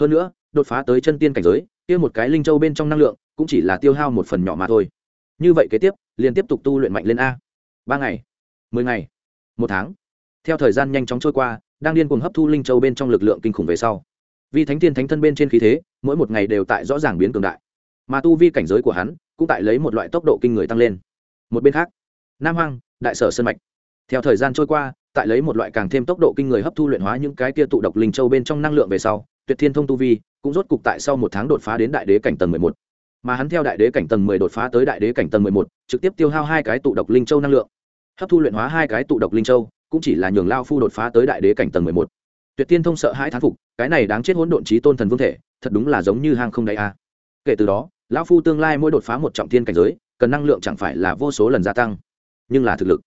Hơn nữa, đột phá tới chân tiên cảnh giới, kia một cái linh châu bên trong năng lượng, cũng chỉ là tiêu hao một phần nhỏ mà thôi. Như vậy kế tiếp, liền tiếp tục tu luyện mạnh lên a. Ba ngày, mười ngày, một tháng. Theo thời gian nhanh chóng trôi qua, đang điên cuồng hấp thu linh châu bên trong lực lượng kinh khủng về sau vì thánh tiên thánh thân bên trên khí thế, mỗi một ngày đều tại rõ ràng biến cường đại mà tu vi cảnh giới của hắn cũng tại lấy một loại tốc độ kinh người tăng lên. Một bên khác, nam hoang, đại sở sân mạch. Theo thời gian trôi qua, tại lấy một loại càng thêm tốc độ kinh người hấp thu luyện hóa những cái kia tụ độc linh châu bên trong năng lượng về sau, tuyệt thiên thông tu vi cũng rốt cục tại sau một tháng đột phá đến đại đế cảnh tầng mười một. Mà hắn theo đại đế cảnh tầng mười đột phá tới đại đế cảnh tầng mười một, trực tiếp tiêu hao hai cái tụ độc linh châu năng lượng. Hấp thu luyện hóa hai cái tụ độc linh châu cũng chỉ là nhường lao phu đột phá tới đại đế cảnh tầng mười một. Tuyệt thiên thông sợ hãi thán phục, cái này đáng chết hỗn độn trí tôn thần vương thể, thật đúng là giống như hang không đáy a kể từ đó, lão phu tương lai mỗi đột phá một trọng thiên cảnh giới, cần năng lượng chẳng phải là vô số lần gia tăng, nhưng là thực lực.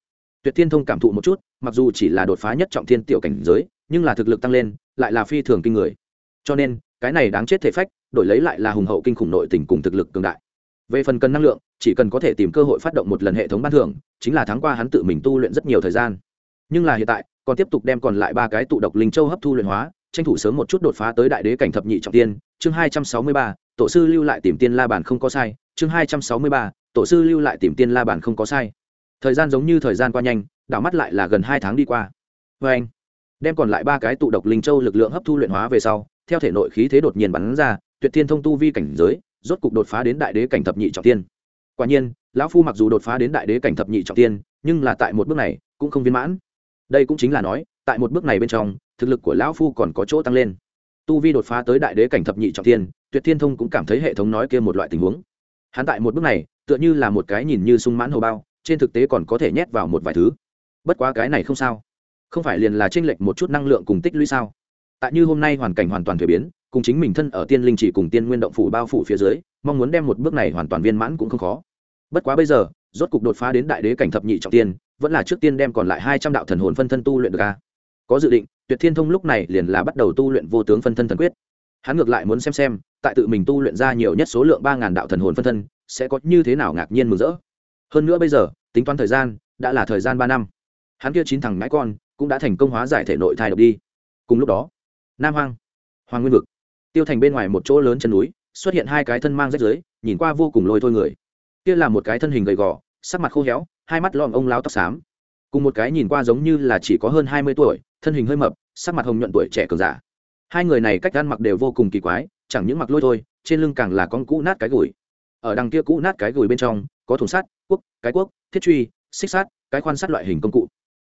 Tuyệt thiên thông cảm thụ một chút, mặc dù chỉ là đột phá nhất trọng thiên tiểu cảnh giới, nhưng là thực lực tăng lên, lại là phi thường kinh người. Cho nên, cái này đáng chết thể phách, đổi lấy lại là hùng hậu kinh khủng nội tình cùng thực lực cường đại. Về phần cần năng lượng, chỉ cần có thể tìm cơ hội phát động một lần hệ thống ban thưởng, chính là tháng qua hắn tự mình tu luyện rất nhiều thời gian. Nhưng là hiện tại, còn tiếp tục đem còn lại ba cái tụ độc linh châu hấp thu luyện hóa, tranh thủ sớm một chút đột phá tới đại đế cảnh thập nhị trọng tiên chương hai trăm sáu mươi ba tổ sư lưu lại tìm tiên la bàn không có sai, chương hai trăm sáu mươi ba, tổ sư lưu lại tìm tiên la bàn không có sai. Thời gian giống như thời gian qua nhanh, đảo mắt lại là gần hai tháng đi qua. Vê anh, đem còn lại ba cái tụ độc linh châu lực lượng hấp thu luyện hóa về sau, theo thể nội khí thế đột nhiên bắn ra, tuyệt thiên thông tu vi cảnh giới, rốt cục đột phá đến đại đế cảnh thập nhị trọng tiên. Quả nhiên, lão phu mặc dù đột phá đến đại đế cảnh thập nhị trọng tiên, nhưng là tại một bước này cũng không viên mãn. Đây cũng chính là nói, tại một bước này bên trong, thực lực của lão phu còn có chỗ tăng lên. Tu vi đột phá tới đại đế cảnh thập nhị trọng tiên tuyệt thiên thông cũng cảm thấy hệ thống nói kia một loại tình huống. Hắn tại một bước này, tựa như là một cái nhìn như sung mãn hầu bao, trên thực tế còn có thể nhét vào một vài thứ. Bất quá cái này không sao. Không phải liền là tranh lệch một chút năng lượng cùng tích lũy sao? Tại như hôm nay hoàn cảnh hoàn toàn thuế biến, cùng chính mình thân ở tiên linh chỉ cùng tiên nguyên động phủ bao phủ phía dưới, mong muốn đem một bước này hoàn toàn viên mãn cũng không khó. Bất quá bây giờ, rốt cục đột phá đến đại đế cảnh thập nhị trọng tiên, vẫn là trước tiên đem còn lại hai trăm đạo thần hồn phân thân tu luyện được a. Có dự định, tuyệt thiên thông lúc này liền là bắt đầu tu luyện vô tướng phân thân thần quyết. Hắn ngược lại muốn xem xem tại tự mình tu luyện ra nhiều nhất số lượng ba ngàn đạo thần hồn phân thân, sẽ có như thế nào ngạc nhiên mừng rỡ. Hơn nữa bây giờ, tính toán thời gian, đã là thời gian ba năm. Hắn kia chín thằng ngãi con, cũng đã thành công hóa giải thể nội thai độc đi. Cùng lúc đó, nam hoang, hoàng nguyên vực, tiêu thành bên ngoài một chỗ lớn chân núi, xuất hiện hai cái thân mang rách dưới nhìn qua vô cùng lôi thôi người. Kia là một cái thân hình gầy gò, sắc mặt khô héo, hai mắt lom ông lao tóc xám. Cùng một cái nhìn qua giống như là chỉ có hơn hai mươi tuổi, thân hình hơi mập, sắc mặt hồng nhuận tuổi trẻ cường giả. Hai người này cách ăn mặc đều vô cùng kỳ quái chẳng những mặc lôi thôi, trên lưng càng là con cũ nát cái gùi. Ở đằng kia cũ nát cái gùi bên trong, có thùng sắt quốc cái quốc thiết truy, xích sắt, cái khoan sắt loại hình công cụ.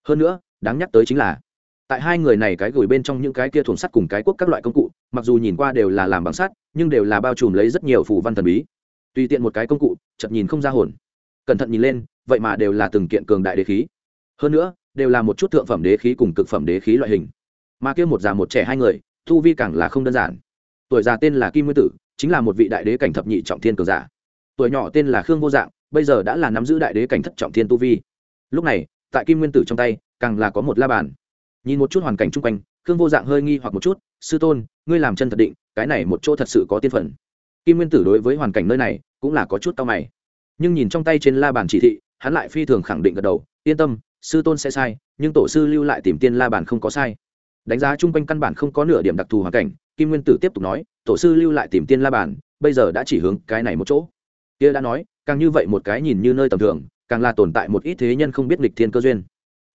Hơn nữa, đáng nhắc tới chính là, tại hai người này cái gửi bên trong những cái kia thùng sắt cùng cái quốc các loại công cụ, mặc dù nhìn qua đều là làm bằng sắt, nhưng đều là bao trùm lấy rất nhiều phù văn thần bí. Tùy tiện một cái công cụ chật nhìn không ra hồn. Cẩn thận nhìn lên, vậy mà đều là từng kiện cường đại đế khí. Hơn nữa, đều là một chút thượng phẩm đế khí cùng cực phẩm đế khí loại hình. Mà kia một già một trẻ hai người thu vi càng là không đơn giản tuổi già tên là kim nguyên tử, chính là một vị đại đế cảnh thập nhị trọng thiên cường giả. Tuổi nhỏ tên là khương vô dạng, bây giờ đã là nắm giữ đại đế cảnh thất trọng thiên tu vi. Lúc này, tại kim nguyên tử trong tay, càng là có một la bàn. Nhìn một chút hoàn cảnh chung quanh, khương vô dạng hơi nghi hoặc một chút, sư tôn, ngươi làm chân thật định, cái này một chỗ thật sự có tiên phần. Kim nguyên tử đối với hoàn cảnh nơi này, cũng là có chút tao mày. Nhưng nhìn trong tay trên la bàn chỉ thị, hắn lại phi thường khẳng định gật đầu, yên tâm, sư tôn sẽ sai, nhưng tổ sư lưu lại tìm tiên la bàn không có sai. Đánh giá chung quanh căn bản không có nửa điểm đặc thù hoàn cảnh kim nguyên tử tiếp tục nói, tổ sư lưu lại tìm tiên la bàn, bây giờ đã chỉ hướng cái này một chỗ. Kia đã nói, càng như vậy một cái nhìn như nơi tầm thường, càng là tồn tại một ít thế nhân không biết lịch thiên cơ duyên.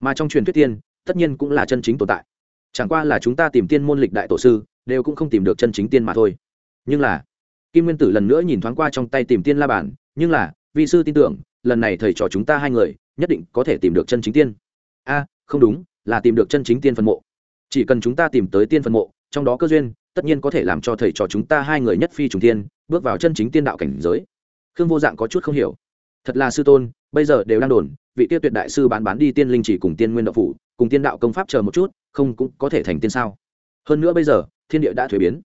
Mà trong truyền thuyết tiên, tất nhiên cũng là chân chính tồn tại. Chẳng qua là chúng ta tìm tiên môn lịch đại tổ sư, đều cũng không tìm được chân chính tiên mà thôi. Nhưng là, kim nguyên tử lần nữa nhìn thoáng qua trong tay tìm tiên la bản nhưng là vị sư tin tưởng, lần này thầy trò chúng ta hai người, nhất định có thể tìm được chân chính tiên. A, không đúng, là tìm được chân chính tiên phần mộ. Chỉ cần chúng ta tìm tới tiên phần mộ, trong đó cơ duyên tất nhiên có thể làm cho thầy trò chúng ta hai người nhất phi trùng tiên bước vào chân chính tiên đạo cảnh giới. Khương vô dạng có chút không hiểu. Thật là sư tôn, bây giờ đều đang đồn, vị tiêu tuyệt đại sư bán bán đi tiên linh chỉ cùng tiên nguyên đạo phủ, cùng tiên đạo công pháp chờ một chút, không cũng có thể thành tiên sao? Hơn nữa bây giờ, thiên địa đã thuế biến.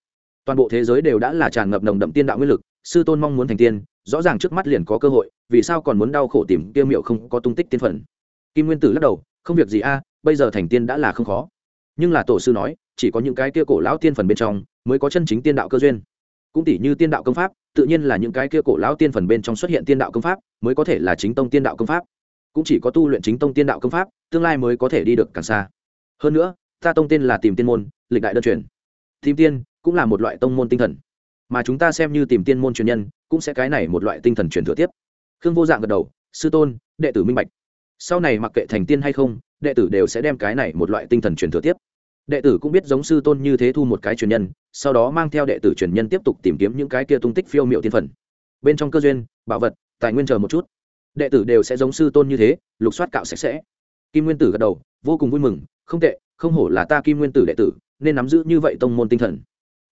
Toàn bộ thế giới đều đã là tràn ngập nồng đậm tiên đạo nguyên lực, sư tôn mong muốn thành tiên, rõ ràng trước mắt liền có cơ hội, vì sao còn muốn đau khổ tìm tiêu miệu không có tung tích tiên phần? Kim nguyên tử lắc đầu, không việc gì a, bây giờ thành tiên đã là không khó. Nhưng là tổ sư nói chỉ có những cái kia cổ lão tiên phần bên trong mới có chân chính tiên đạo cơ duyên. Cũng tỷ như tiên đạo công pháp, tự nhiên là những cái kia cổ lão tiên phần bên trong xuất hiện tiên đạo công pháp mới có thể là chính tông tiên đạo công pháp. Cũng chỉ có tu luyện chính tông tiên đạo công pháp, tương lai mới có thể đi được càng xa. Hơn nữa, ta tông tên là tìm tiên môn, lịch đại đơn truyền. Tìm tiên cũng là một loại tông môn tinh thần. Mà chúng ta xem như tìm tiên môn truyền nhân, cũng sẽ cái này một loại tinh thần truyền thừa tiếp. Khương vô dạng gật đầu, sư tôn, đệ tử minh bạch. Sau này mặc kệ thành tiên hay không, đệ tử đều sẽ đem cái này một loại tinh thần truyền thừa tiếp đệ tử cũng biết giống sư tôn như thế thu một cái truyền nhân, sau đó mang theo đệ tử truyền nhân tiếp tục tìm kiếm những cái kia tung tích phiêu m i ệ u tiên phần. Bên trong cơ duyên, bảo vật, tài nguyên chờ một chút. Đệ tử đều sẽ giống sư tôn như thế, lục soát cạo sạch sẽ. Kim nguyên tử gật đầu, vô cùng vui mừng, không tệ, không hổ là ta kim nguyên tử đệ tử, nên nắm giữ như vậy tông môn tinh thần.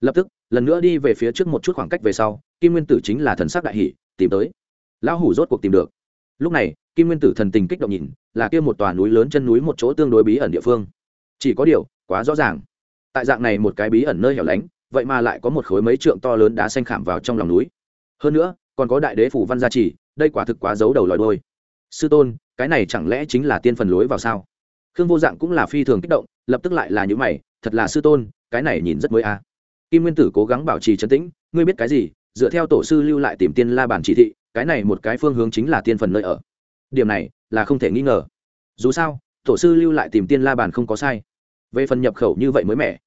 Lập tức, lần nữa đi về phía trước một chút khoảng cách về sau, kim nguyên tử chính là thần sắc đại hỷ tìm tới. Lão hủ rốt cuộc tìm được. Lúc này, kim nguyên tử thần tình kích động nhìn, là kia một tòa núi lớn chân núi một chỗ tương đối bí ẩn địa phương. Chỉ có điều quá rõ ràng. Tại dạng này một cái bí ẩn nơi hẻo lánh, vậy mà lại có một khối mấy trượng to lớn đá xanh khảm vào trong lòng núi. Hơn nữa, còn có đại đế phủ văn gia trì, đây quả thực quá giấu đầu lòi đôi sư tôn, cái này chẳng lẽ chính là tiên phần lối vào sao? Khương vô dạng cũng là phi thường kích động, lập tức lại là những mày, thật là sư tôn, cái này nhìn rất mới a. Kim nguyên tử cố gắng bảo trì trấn tĩnh, ngươi biết cái gì? Dựa theo tổ sư lưu lại tìm tiên la bản chỉ thị, cái này một cái phương hướng chính là tiên phần nơi ở. Điểm này là không thể nghi ngờ. Dù sao, tổ sư lưu lại tìm tiên la bản không có sai về phần nhập khẩu như vậy mới mẻ.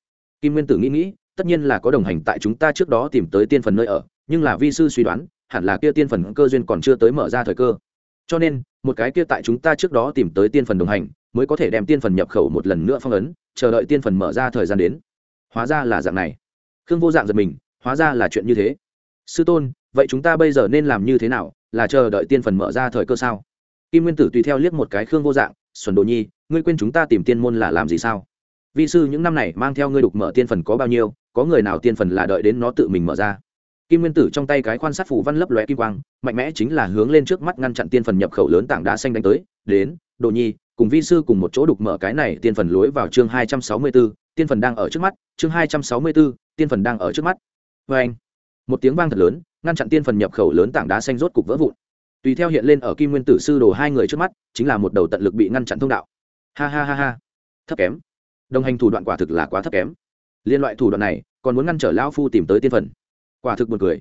Kim nguyên tử nghĩ nghĩ, tất nhiên là có đồng hành tại chúng ta trước đó tìm tới tiên phần nơi ở, nhưng là vi sư suy đoán, hẳn là kia tiên phần cơ duyên còn chưa tới mở ra thời cơ. Cho nên, một cái kia tại chúng ta trước đó tìm tới tiên phần đồng hành, mới có thể đem tiên phần nhập khẩu một lần nữa phong ấn, chờ đợi tiên phần mở ra thời gian đến. Hóa ra là dạng này. Khương vô dạng giật mình, hóa ra là chuyện như thế. Sư tôn, vậy chúng ta bây giờ nên làm như thế nào, là chờ đợi tiên phần mở ra thời cơ sao? Kim nguyên tử tùy theo liếc một cái khương vô dạng, xuân đồ nhi, ngươi quên chúng ta tìm tiên môn là làm gì sao? Vi sư những năm này mang theo ngươi đục mở tiên phần có bao nhiêu có người nào tiên phần là đợi đến nó tự mình mở ra? Kim nguyên tử trong tay cái quan sát phủ văn lấp lóe kim quang mạnh mẽ chính là hướng lên trước mắt ngăn chặn tiên phần nhập khẩu lớn tảng đá xanh đánh tới. Đến đồ nhi cùng vi sư cùng một chỗ đục mở cái này tiên phần lối vào chương hai trăm sáu mươi 264, tiên phần đang ở trước mắt chương hai trăm sáu mươi 264, tiên phần đang ở trước mắt. Vê anh một tiếng vang thật lớn ngăn chặn tiên phần nhập khẩu lớn tảng đá xanh rốt cục vỡ vụn. Tùy theo hiện lên ở kim nguyên tử sư đồ hai người trước mắt chính là một đầu tận lực bị ngăn chặn thông đạo. Ha ha ha ha. Thấp kém đồng hành thủ đoạn quả thực là quá thấp kém. Liên loại thủ đoạn này, còn muốn ngăn trở lão phu tìm tới tiên phần. Quả thực buồn cười.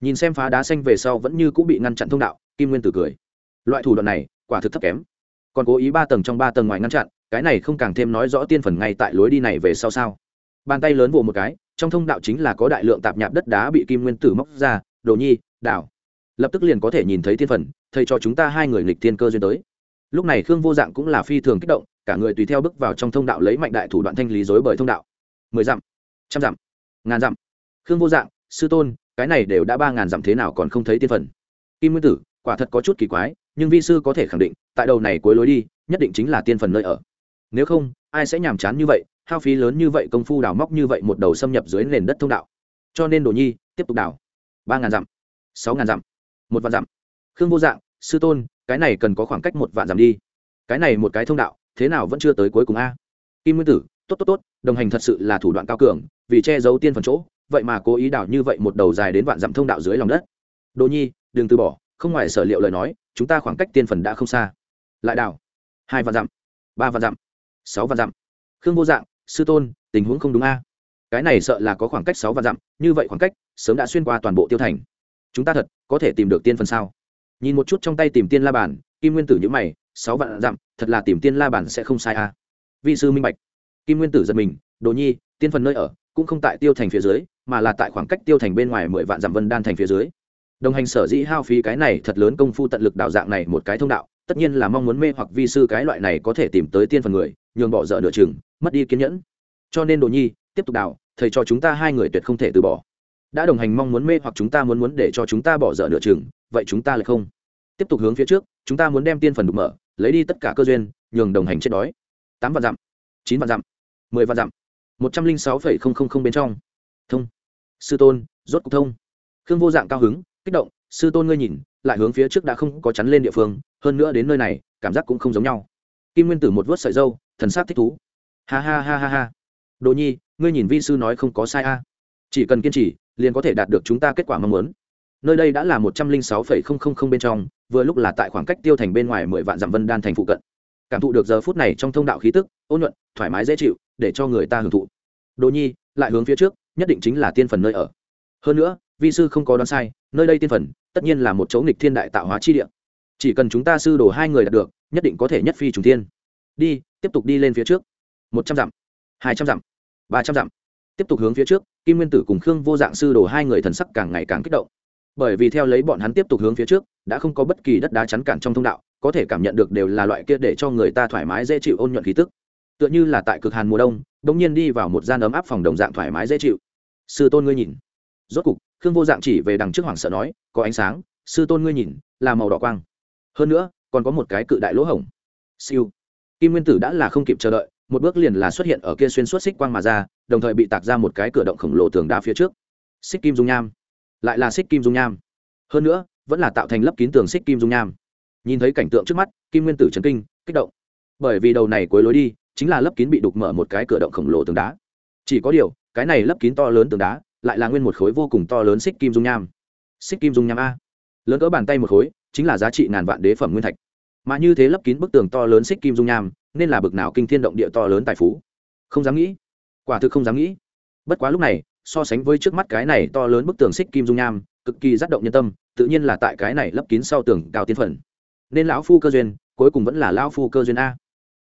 Nhìn xem phá đá xanh về sau vẫn như cũng bị ngăn chặn thông đạo, kim nguyên tử cười. Loại thủ đoạn này, quả thực thấp kém. Còn cố ý ba tầng trong ba tầng ngoài ngăn chặn, cái này không càng thêm nói rõ tiên phần ngay tại lối đi này về sau sao. Bàn tay lớn vỗ một cái, trong thông đạo chính là có đại lượng tạp nhạp đất đá bị kim nguyên tử móc ra, đồ nhi, đảo. Lập tức liền có thể nhìn thấy tiên phần, thầy cho chúng ta hai người nghịch thiên cơ duyên tới. Lúc này khương vô dạng cũng là phi thường kích động cả người tùy theo bước vào trong thông đạo lấy mạnh đại thủ đoạn thanh lý dối bởi thông đạo. Mười dặm, trăm dặm, ngàn dặm. Khương vô dạng, sư tôn, cái này đều đã ba ngàn dặm thế nào còn không thấy tiên phần. Kim nguyên tử, quả thật có chút kỳ quái, nhưng vi sư có thể khẳng định, tại đầu này cuối lối đi, nhất định chính là tiên phần nơi ở. Nếu không, ai sẽ nhàm chán như vậy, hao phí lớn như vậy công phu đào móc như vậy một đầu xâm nhập dưới nền đất thông đạo. Cho nên đồ nhi, tiếp tục đào. Ba ngàn dặm, sáu ngàn dặm, một vạn dặm. Khương vô dạng, sư tôn, cái này cần có khoảng cách một vạn dặm đi. Cái này một cái thông đạo thế nào vẫn chưa tới cuối cùng a? Kim nguyên tử, tốt tốt tốt, đồng hành thật sự là thủ đoạn cao cường, vì che giấu tiên phần chỗ, vậy mà cố ý đảo như vậy một đầu dài đến vạn dặm thông đạo dưới lòng đất. Đồ nhi, đừng từ bỏ, không ngoài sở liệu lời nói, chúng ta khoảng cách tiên phần đã không xa. Lại đảo. Hai vạn dặm, ba vạn dặm, sáu vạn dặm. Khương vô dạng, sư tôn, tình huống không đúng a? Cái này sợ là có khoảng cách sáu vạn dặm, như vậy khoảng cách, sớm đã xuyên qua toàn bộ tiêu thành. Chúng ta thật có thể tìm được tiên phần sao? Nhìn một chút trong tay tìm tiên la bàn, kim nguyên tử nhữ mày, sáu vạn dặm thật là tìm tiên la bản sẽ không sai à. a vị sư minh bạch. Kim nguyên tử giật mình, đồ nhi, tiên phần nơi ở cũng không tại tiêu thành phía dưới, mà là tại khoảng cách tiêu thành bên ngoài mười vạn dặm vân đan thành phía dưới. Đồng hành sở dĩ hao phí cái này thật lớn công phu tận lực đào dạng này một cái thông đạo, tất nhiên là mong muốn mê hoặc vi sư cái loại này có thể tìm tới tiên phần người, nhường bỏ dở nửa chừng, mất đi kiên nhẫn. Cho nên đồ nhi, tiếp tục đào thầy cho chúng ta hai người tuyệt không thể từ bỏ. Đã đồng hành mong muốn mê hoặc chúng ta muốn muốn để cho chúng ta bỏ dở nửa chừng, vậy chúng ta lại không. Tiếp tục hướng phía trước, chúng ta muốn đem tiên phần đục mở lấy đi tất cả cơ duyên, nhường đồng hành chết đói. Tám vạn dặm, chín vạn dặm, mười vạn dặm, một trăm linh sáu phẩy không không không bên trong. Thông. Sư tôn, rốt cục thông. Khương vô dạng cao hứng, kích động, sư tôn ngươi nhìn, lại hướng phía trước đã không có chắn lên địa phương, hơn nữa đến nơi này, cảm giác cũng không giống nhau. Kim nguyên tử một vớt sợi dâu, thần s á c thích thú. Ha ha ha ha ha. Đồ nhi, ngươi nhìn vi sư nói không có sai a. Chỉ cần kiên trì, liền có thể đạt được chúng ta kết quả mong muốn nơi đây đã là một trăm linh sáu phẩy không không không bên trong, vừa lúc là tại khoảng cách tiêu thành bên ngoài mười vạn dặm vân đan thành phụ cận. Cảm thụ được giờ phút này trong thông đạo khí tức, ôn nhuận, thoải mái dễ chịu, để cho người ta hưởng thụ. Đồ nhi, lại hướng phía trước, nhất định chính là tiên phần nơi ở. Hơn nữa, vi sư không có đoán sai, nơi đây tiên phần, tất nhiên là một chỗ nghịch thiên đại tạo hóa chi địa. Chỉ cần chúng ta sư đồ hai người đạt được, nhất định có thể nhất phi trùng tiên đi, tiếp tục đi lên phía trước. Một trăm dặm, hai trăm dặm, ba trăm dặm. Tiếp tục hướng phía trước, kim nguyên tử cùng khương vô dạng sư đồ hai người thần sắc càng ngày càng kích động bởi vì theo lấy bọn hắn tiếp tục hướng phía trước, đã không có bất kỳ đất đá chắn cản trong thông đạo, có thể cảm nhận được đều là loại kia để cho người ta thoải mái dễ chịu ôn nhuận khí tức. Tựa như là tại cực hàn mùa đông đ ỗ n g nhiên đi vào một gian ấm áp phòng đồng dạng thoải mái dễ chịu. Sư tôn ngươi nhìn. Rốt cục, khương vô dạng chỉ về đằng trước hoàng sợ nói, có ánh sáng, sư tôn ngươi nhìn, là màu đỏ quang. Hơn nữa, còn có một cái cự đại lỗ hổng. Siêu. Kim nguyên tử đã là không kịp chờ đợi, một bước liền là xuất hiện ở kia xuyên suốt xích quang mà ra, đồng thời bị tạc ra một cái cửa động khổng lồ tường đá phía trước. Xích kim dung nham lại là xích kim dung nham. Hơn nữa, vẫn là tạo thành lấp kín tường xích kim dung nham. Nhìn thấy cảnh tượng trước mắt, kim nguyên tử trấn kinh, kích động. Bởi vì đầu này cuối lối đi, chính là lấp kín bị đục mở một cái cửa động khổng lồ tường đá. Chỉ có điều, cái này lấp kín to lớn tường đá, lại là nguyên một khối vô cùng to lớn xích kim dung nham. Xích kim dung nham a. Lớn cỡ bàn tay một khối, chính là giá trị ngàn vạn đế phẩm nguyên thạch. Mà như thế lấp kín bức tường to lớn xích kim dung nham, nên là bực nào kinh thiên động địa to lớn tài phú. Không dám nghĩ. Quả thực không dám nghĩ. Bất quá lúc này so sánh với trước mắt cái này to lớn bức tường xích kim dung nham, cực kỳ rắc động nhân tâm, tự nhiên là tại cái này lấp kín sau tường cao tiến phần. Nên lão phu cơ duyên, cuối cùng vẫn là lão phu cơ duyên a.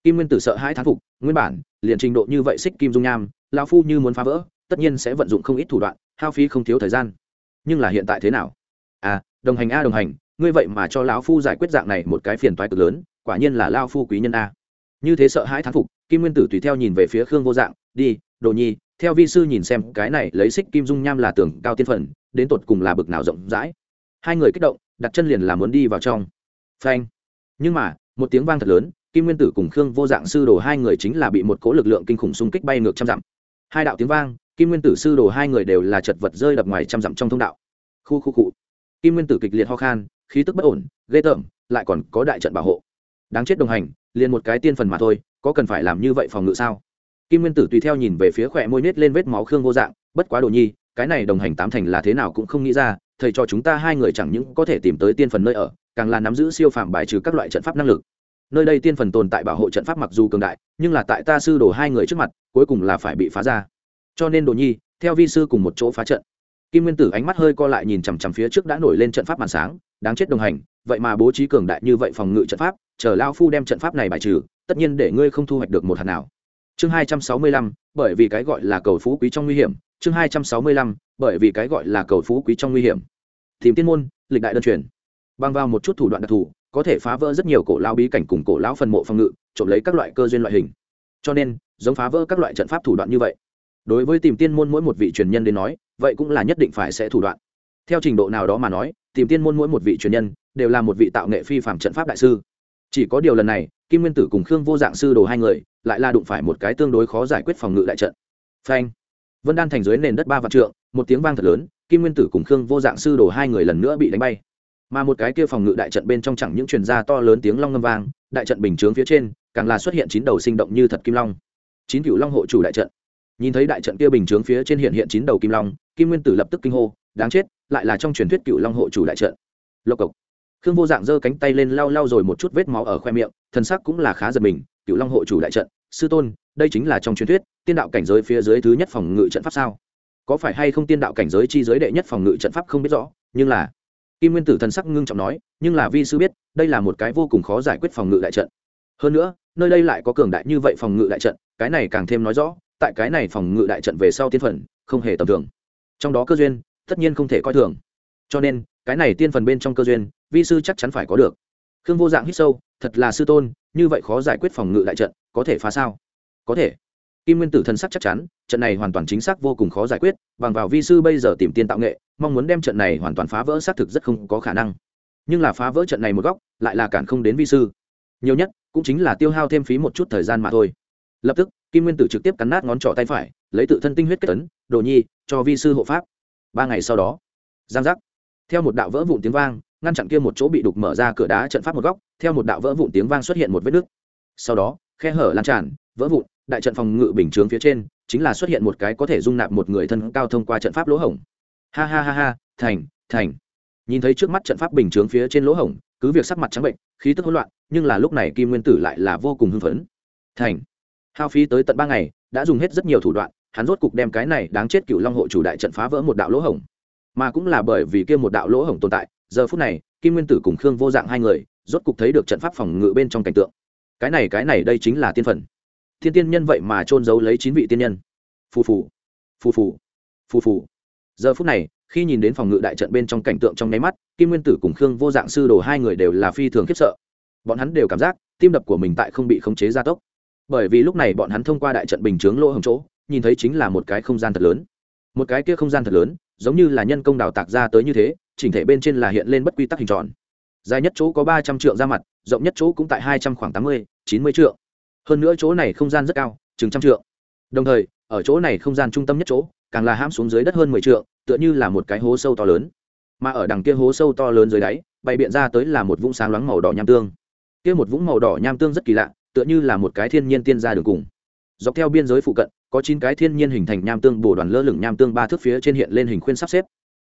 Kim nguyên tử sợ hai thán phục, nguyên bản, liền trình độ như vậy xích kim dung nham, lão phu như muốn phá vỡ, tất nhiên sẽ vận dụng không ít thủ đoạn, hao phí không thiếu thời gian. Nhưng là hiện tại thế nào? À đồng hành a đồng hành, ngươi vậy mà cho lão phu giải quyết dạng này một cái phiền toái cực lớn, quả nhiên là lao phu quý nhân a. Như thế sợ hãi thán phục, kim nguyên tử tùy theo nhìn về phía khương vô dạng, đi, đồ nhi theo vi sư nhìn xem, cái này lấy xích kim dung nham là tường cao tiên phần, đến tột cùng là bực nào rộng rãi. Hai người kích động, đặt chân liền là muốn đi vào trong. Phanh. Nhưng mà, một tiếng vang thật lớn, kim nguyên tử cùng khương vô dạng sư đồ hai người chính là bị một cỗ lực lượng kinh khủng xung kích bay ngược trăm dặm. Hai đạo tiếng vang, kim nguyên tử sư đồ hai người đều là chật vật rơi đập ngoài trăm dặm trong thông đạo. Khu khu cụ kim nguyên tử kịch liệt ho khan, khí tức bất ổn, ghê tởm, lại còn có đại trận bảo hộ. Đáng chết đồng hành, liền một cái tiên phần mà thôi, có cần phải làm như vậy phòng ngự sao? Kim nguyên tử tùy theo nhìn về phía khỏe môi nết lên vết máu khương vô dạng, bất quá đồ nhi, cái này đồng hành tám thành là thế nào cũng không nghĩ ra, thầy cho chúng ta hai người chẳng những có thể tìm tới tiên phần nơi ở, càng là nắm giữ siêu phàm bài trừ các loại trận pháp năng lực. Nơi đây tiên phần tồn tại bảo hộ trận pháp mặc dù cường đại, nhưng là tại ta sư đồ hai người trước mặt, cuối cùng là phải bị phá ra. Cho nên đồ nhi, theo vi sư cùng một chỗ phá trận. Kim nguyên tử ánh mắt hơi co lại nhìn chằm chằm phía trước đã nổi lên trận pháp màn sáng, đáng chết đồng hành, vậy mà bố trí cường đại như vậy phòng ngự trận pháp, chờ lao phu đem trận pháp này bài trừ, tất nhiên để ngươi không thu hoạch được một hạt nào chương hai trăm sáu mươi lăm, bởi vì cái gọi là cầu phú quý trong nguy hiểm. Chương hai trăm sáu mươi lăm, bởi vì cái gọi là cầu phú quý trong nguy hiểm. Tìm tiên môn, lịch đại đơn truyền. Bằng vào một chút thủ đoạn đặc thù, có thể phá vỡ rất nhiều cổ lao bí cảnh cùng cổ lão phần mộ phòng ngự, trộm lấy các loại cơ duyên loại hình. Cho nên, giống phá vỡ các loại trận pháp thủ đoạn như vậy, đối với tìm tiên môn mỗi một vị truyền nhân đến nói, vậy cũng là nhất định phải sẽ thủ đoạn. Theo trình độ nào đó mà nói, tìm tiên môn mỗi một vị truyền nhân đều là một vị tạo nghệ phi phạm trận pháp đại sư. Chỉ có điều lần này, kim nguyên tử cùng khương vô dạng sư đồ hai người lại là đụng phải một cái tương đối khó giải quyết phòng ngự đại trận. Phanh. Vân đan thành dưới nền đất ba vạn trượng, một tiếng vang thật lớn, kim nguyên tử cùng khương vô dạng sư đồ hai người lần nữa bị đánh bay. Mà một cái kia phòng ngự đại trận bên trong chẳng những truyền ra to lớn tiếng long ngâm vang, đại trận bình chướng phía trên, càng là xuất hiện chín đầu sinh động như thật kim long. Chín cựu long hộ chủ đại trận. Nhìn thấy đại trận kia bình chướng phía trên hiện hiện chín đầu kim long, kim nguyên tử lập tức kinh hô, đáng chết, lại là trong truyền thuyết cựu long hộ chủ đại trận. Lộc cộc. Khương vô dạng giơ cánh tay lên lau lau rồi một chút vết máu ở khoe miệng, thần sắc cũng là khá giật mình cựu long hộ chủ đại trận, sư tôn, đây chính là trong truyền thuyết, tiên đạo cảnh giới phía dưới thứ nhất phòng ngự trận pháp sao? Có phải hay không tiên đạo cảnh giới chi giới đệ nhất phòng ngự trận pháp không biết rõ, nhưng là kim nguyên tử thần sắc ngưng trọng nói, nhưng là vi sư biết, đây là một cái vô cùng khó giải quyết phòng ngự đại trận. Hơn nữa, nơi đây lại có cường đại như vậy phòng ngự đại trận, cái này càng thêm nói rõ, tại cái này phòng ngự đại trận về sau tiên phần, không hề tầm thường. Trong đó cơ duyên, tất nhiên không thể coi thường. Cho nên, cái này tiên phần bên trong cơ duyên, vi sư chắc chắn phải có được. Khương vô dạng hít sâu thật là sư tôn, như vậy khó giải quyết phòng ngự đại trận, có thể phá sao? Có thể. Kim nguyên tử thần sắc chắc chắn, trận này hoàn toàn chính xác vô cùng khó giải quyết, bằng vào vi sư bây giờ tìm tiên tạo nghệ, mong muốn đem trận này hoàn toàn phá vỡ xác thực rất không có khả năng. Nhưng là phá vỡ trận này một góc, lại là cản không đến vi sư. Nhiều nhất, cũng chính là tiêu hao thêm phí một chút thời gian mà thôi. Lập tức, kim nguyên tử trực tiếp cắn nát ngón trỏ tay phải, lấy tự thân tinh huyết kết tấn, đồ nhi, cho vi sư hộ pháp. Ba ngày sau đó, giang giác. Theo một đạo vỡ vụn tiếng vang ngăn chặn kia một chỗ bị đục mở ra cửa đá trận pháp một góc, theo một đạo vỡ vụn tiếng vang xuất hiện một vết nứt. Sau đó, khe hở lan tràn, vỡ vụn, đại trận phòng ngự bình chướng phía trên, chính là xuất hiện một cái có thể dung nạp một người thân cao thông qua trận pháp lỗ hổng. Ha ha ha ha, thành thành. Nhìn thấy trước mắt trận pháp bình chướng phía trên lỗ hổng, cứ việc sắc mặt trắng bệnh, khí tức hỗn loạn, nhưng là lúc này kim nguyên tử lại là vô cùng hưng phấn. Thành. Hao phí tới tận ba ngày, đã dùng hết rất nhiều thủ đoạn, hắn rốt cục đem cái này đáng chết cựu long hộ chủ đại trận phá vỡ một đạo lỗ hổng mà cũng là bởi vì kia một đạo lỗ hổng tồn tại, giờ phút này, kim nguyên tử cùng khương vô dạng hai người, rốt cục thấy được trận pháp phòng ngự bên trong cảnh tượng. Cái này cái này đây chính là tiên phần. Thiên tiên nhân vậy mà trôn giấu lấy chín vị tiên nhân. Phù phù phù phù phù phù. Giờ phút này, khi nhìn đến phòng ngự đại trận bên trong cảnh tượng trong nháy mắt, kim nguyên tử cùng khương vô dạng sư đồ hai người đều là phi thường khiếp sợ. Bọn hắn đều cảm giác, tim đập của mình tại không bị khống chế gia tốc. Bởi vì lúc này bọn hắn thông qua đại trận bình chướng lỗ hồng chỗ, nhìn thấy chính là một cái không gian thật lớn. Một cái kia không gian thật lớn giống như là nhân công đào tạc ra tới như thế, chỉnh thể bên trên là hiện lên bất quy tắc hình tròn. Dài nhất chỗ có ba trăm triệu ra mặt, rộng nhất chỗ cũng tại hai trăm khoảng tám mươi, chín mươi triệu hơn nữa chỗ này không gian rất cao, chừng trăm triệu đồng thời, ở chỗ này không gian trung tâm nhất chỗ, càng là hãm xuống dưới đất hơn mười triệu tựa như là một cái hố sâu to lớn. Mà ở đằng kia hố sâu to lớn dưới đáy, bày biện ra tới là một vũng sáng loáng màu đỏ nham tương. Kia một vũng màu đỏ nham tương rất kỳ lạ, tựa như là một cái thiên nhiên tiên ra đường cùng. Dọc theo biên giới phụ cận có chín cái thiên nhiên hình thành nham tương bổ đoàn lơ lửng nham tương ba thước phía trên hiện lên hình khuyên sắp xếp.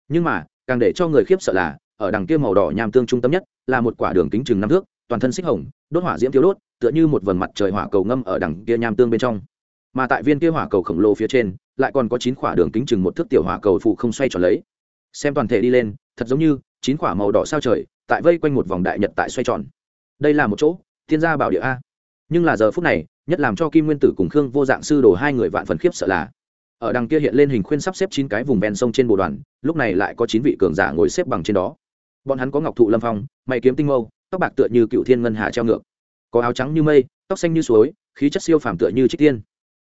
Nhưng mà, càng để cho người khiếp sợ là, ở đằng kia màu đỏ nham tương trung tâm nhất, là một quả đường kính chừng năm thước, toàn thân xích hồng, đốt hỏa diễm thiếu đốt, tựa như một vầng mặt trời hỏa cầu ngâm ở đằng kia nham tương bên trong. Mà tại viên kia hỏa cầu khổng lồ phía trên, lại còn có chín quả đường kính chừng một thước tiểu hỏa cầu phụ không xoay tròn lấy. Xem toàn thể đi lên, thật giống như, chín quả màu đỏ sao trời, tại vây quanh một vòng đại nhật tại xoay tròn. Đây là một chỗ, thiên gia bảo địa a. Nhưng là giờ phút này nhất làm cho kim nguyên tử cùng khương vô dạng sư đồ hai người vạn phần khiếp sợ là, ở đằng kia hiện lên hình khuyên sắp xếp chín cái vùng ven sông trên bồ đoàn, lúc này lại có chín vị cường giả ngồi xếp bằng trên đó. Bọn hắn có ngọc thụ lâm phong, mày kiếm tinh mâu, tóc bạc tựa như cựu thiên ngân hà treo ngược. Có áo trắng như mây, tóc xanh như suối, khí chất siêu phàm tựa như trích tiên.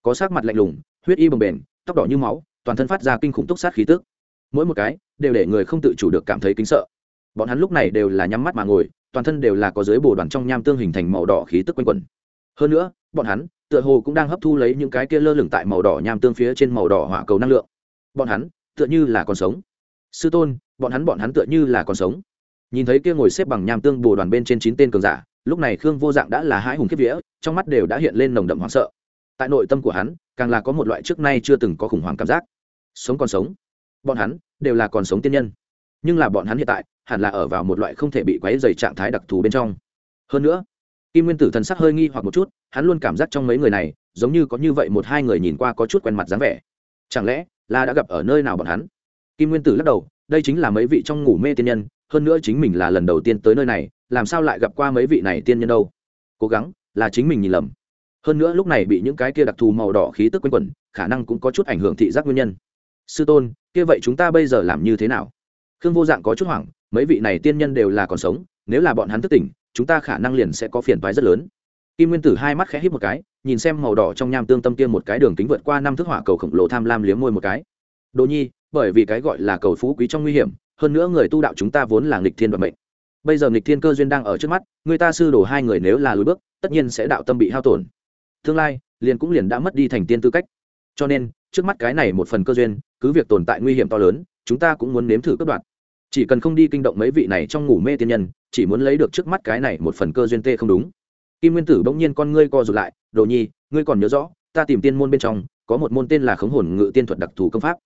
Có sắc mặt lạnh lùng, huyết y bồng bềnh, tóc đỏ như máu, toàn thân phát ra kinh khủng túc sát khí tức. Mỗi một cái đều để người không tự chủ được cảm thấy kính sợ. Bọn hắn lúc này đều là nhắm mắt mà ngồi, toàn thân đều là có dưới bồ đoàn trong nham tương hình thành màu đỏ khí tức quanh quẩn. Hơn nữa bọn hắn tựa hồ cũng đang hấp thu lấy những cái kia lơ lửng tại màu đỏ nham tương phía trên màu đỏ hỏa cầu năng lượng. Bọn hắn tựa như là còn sống. Sư tôn, bọn hắn bọn hắn tựa như là còn sống. Nhìn thấy kia ngồi xếp bằng nham tương bồ đoàn bên trên chín tên cường giả, lúc này khương vô dạng đã là hai hùng kiếp vía, trong mắt đều đã hiện lên nồng đậm hoảng sợ. Tại nội tâm của hắn, càng là có một loại trước nay chưa từng có khủng hoảng cảm giác. Sống còn sống. Bọn hắn đều là còn sống tiên nhân. Nhưng là bọn hắn hiện tại, hẳn là ở vào một loại không thể bị quấy dày trạng thái đặc thù bên trong. Hơn nữa kim nguyên tử thần sắc hơi nghi hoặc một chút, hắn luôn cảm giác trong mấy người này, giống như có như vậy một hai người nhìn qua có chút quen mặt dáng vẻ. Chẳng lẽ là đã gặp ở nơi nào bọn hắn? Kim nguyên tử lắc đầu, đây chính là mấy vị trong ngủ mê tiên nhân, hơn nữa chính mình là lần đầu tiên tới nơi này, làm sao lại gặp qua mấy vị này tiên nhân đâu? Cố gắng là chính mình nhìn lầm. Hơn nữa lúc này bị những cái kia đặc thù màu đỏ khí tức quanh quẩn, khả năng cũng có chút ảnh hưởng thị giác nguyên nhân. Sư tôn, kia vậy chúng ta bây giờ làm như thế nào? Khương vô dạng có chút hoảng, mấy vị này tiên nhân đều là còn sống, nếu là bọn hắn thức tỉnh chúng ta khả năng liền sẽ có phiền toái rất lớn. Kim nguyên tử hai mắt khẽ hít một cái, nhìn xem màu đỏ trong nham tương tâm kia một cái đường kính vượt qua năm thước hỏa cầu khổng lồ tham lam liếm môi một cái. Đồ nhi, bởi vì cái gọi là cầu phú quý trong nguy hiểm, hơn nữa người tu đạo chúng ta vốn là nghịch thiên vận mệnh. Bây giờ nghịch thiên cơ duyên đang ở trước mắt, người ta sư đổ hai người nếu là lùi bước, tất nhiên sẽ đạo tâm bị hao tổn. Tương lai, liền cũng liền đã mất đi thành tiên tư cách. Cho nên, trước mắt cái này một phần cơ duyên, cứ việc tồn tại nguy hiểm to lớn, chúng ta cũng muốn nếm thử cất đoạn chỉ cần không đi kinh động mấy vị này trong ngủ mê tiên nhân, chỉ muốn lấy được trước mắt cái này một phần cơ duyên tê không đúng. Kim nguyên tử bỗng nhiên con ngươi co rụt lại, đồ nhi, ngươi còn nhớ rõ, ta tìm tiên môn bên trong có một môn tên là khống hồn ngự tiên thuật đặc thù công pháp.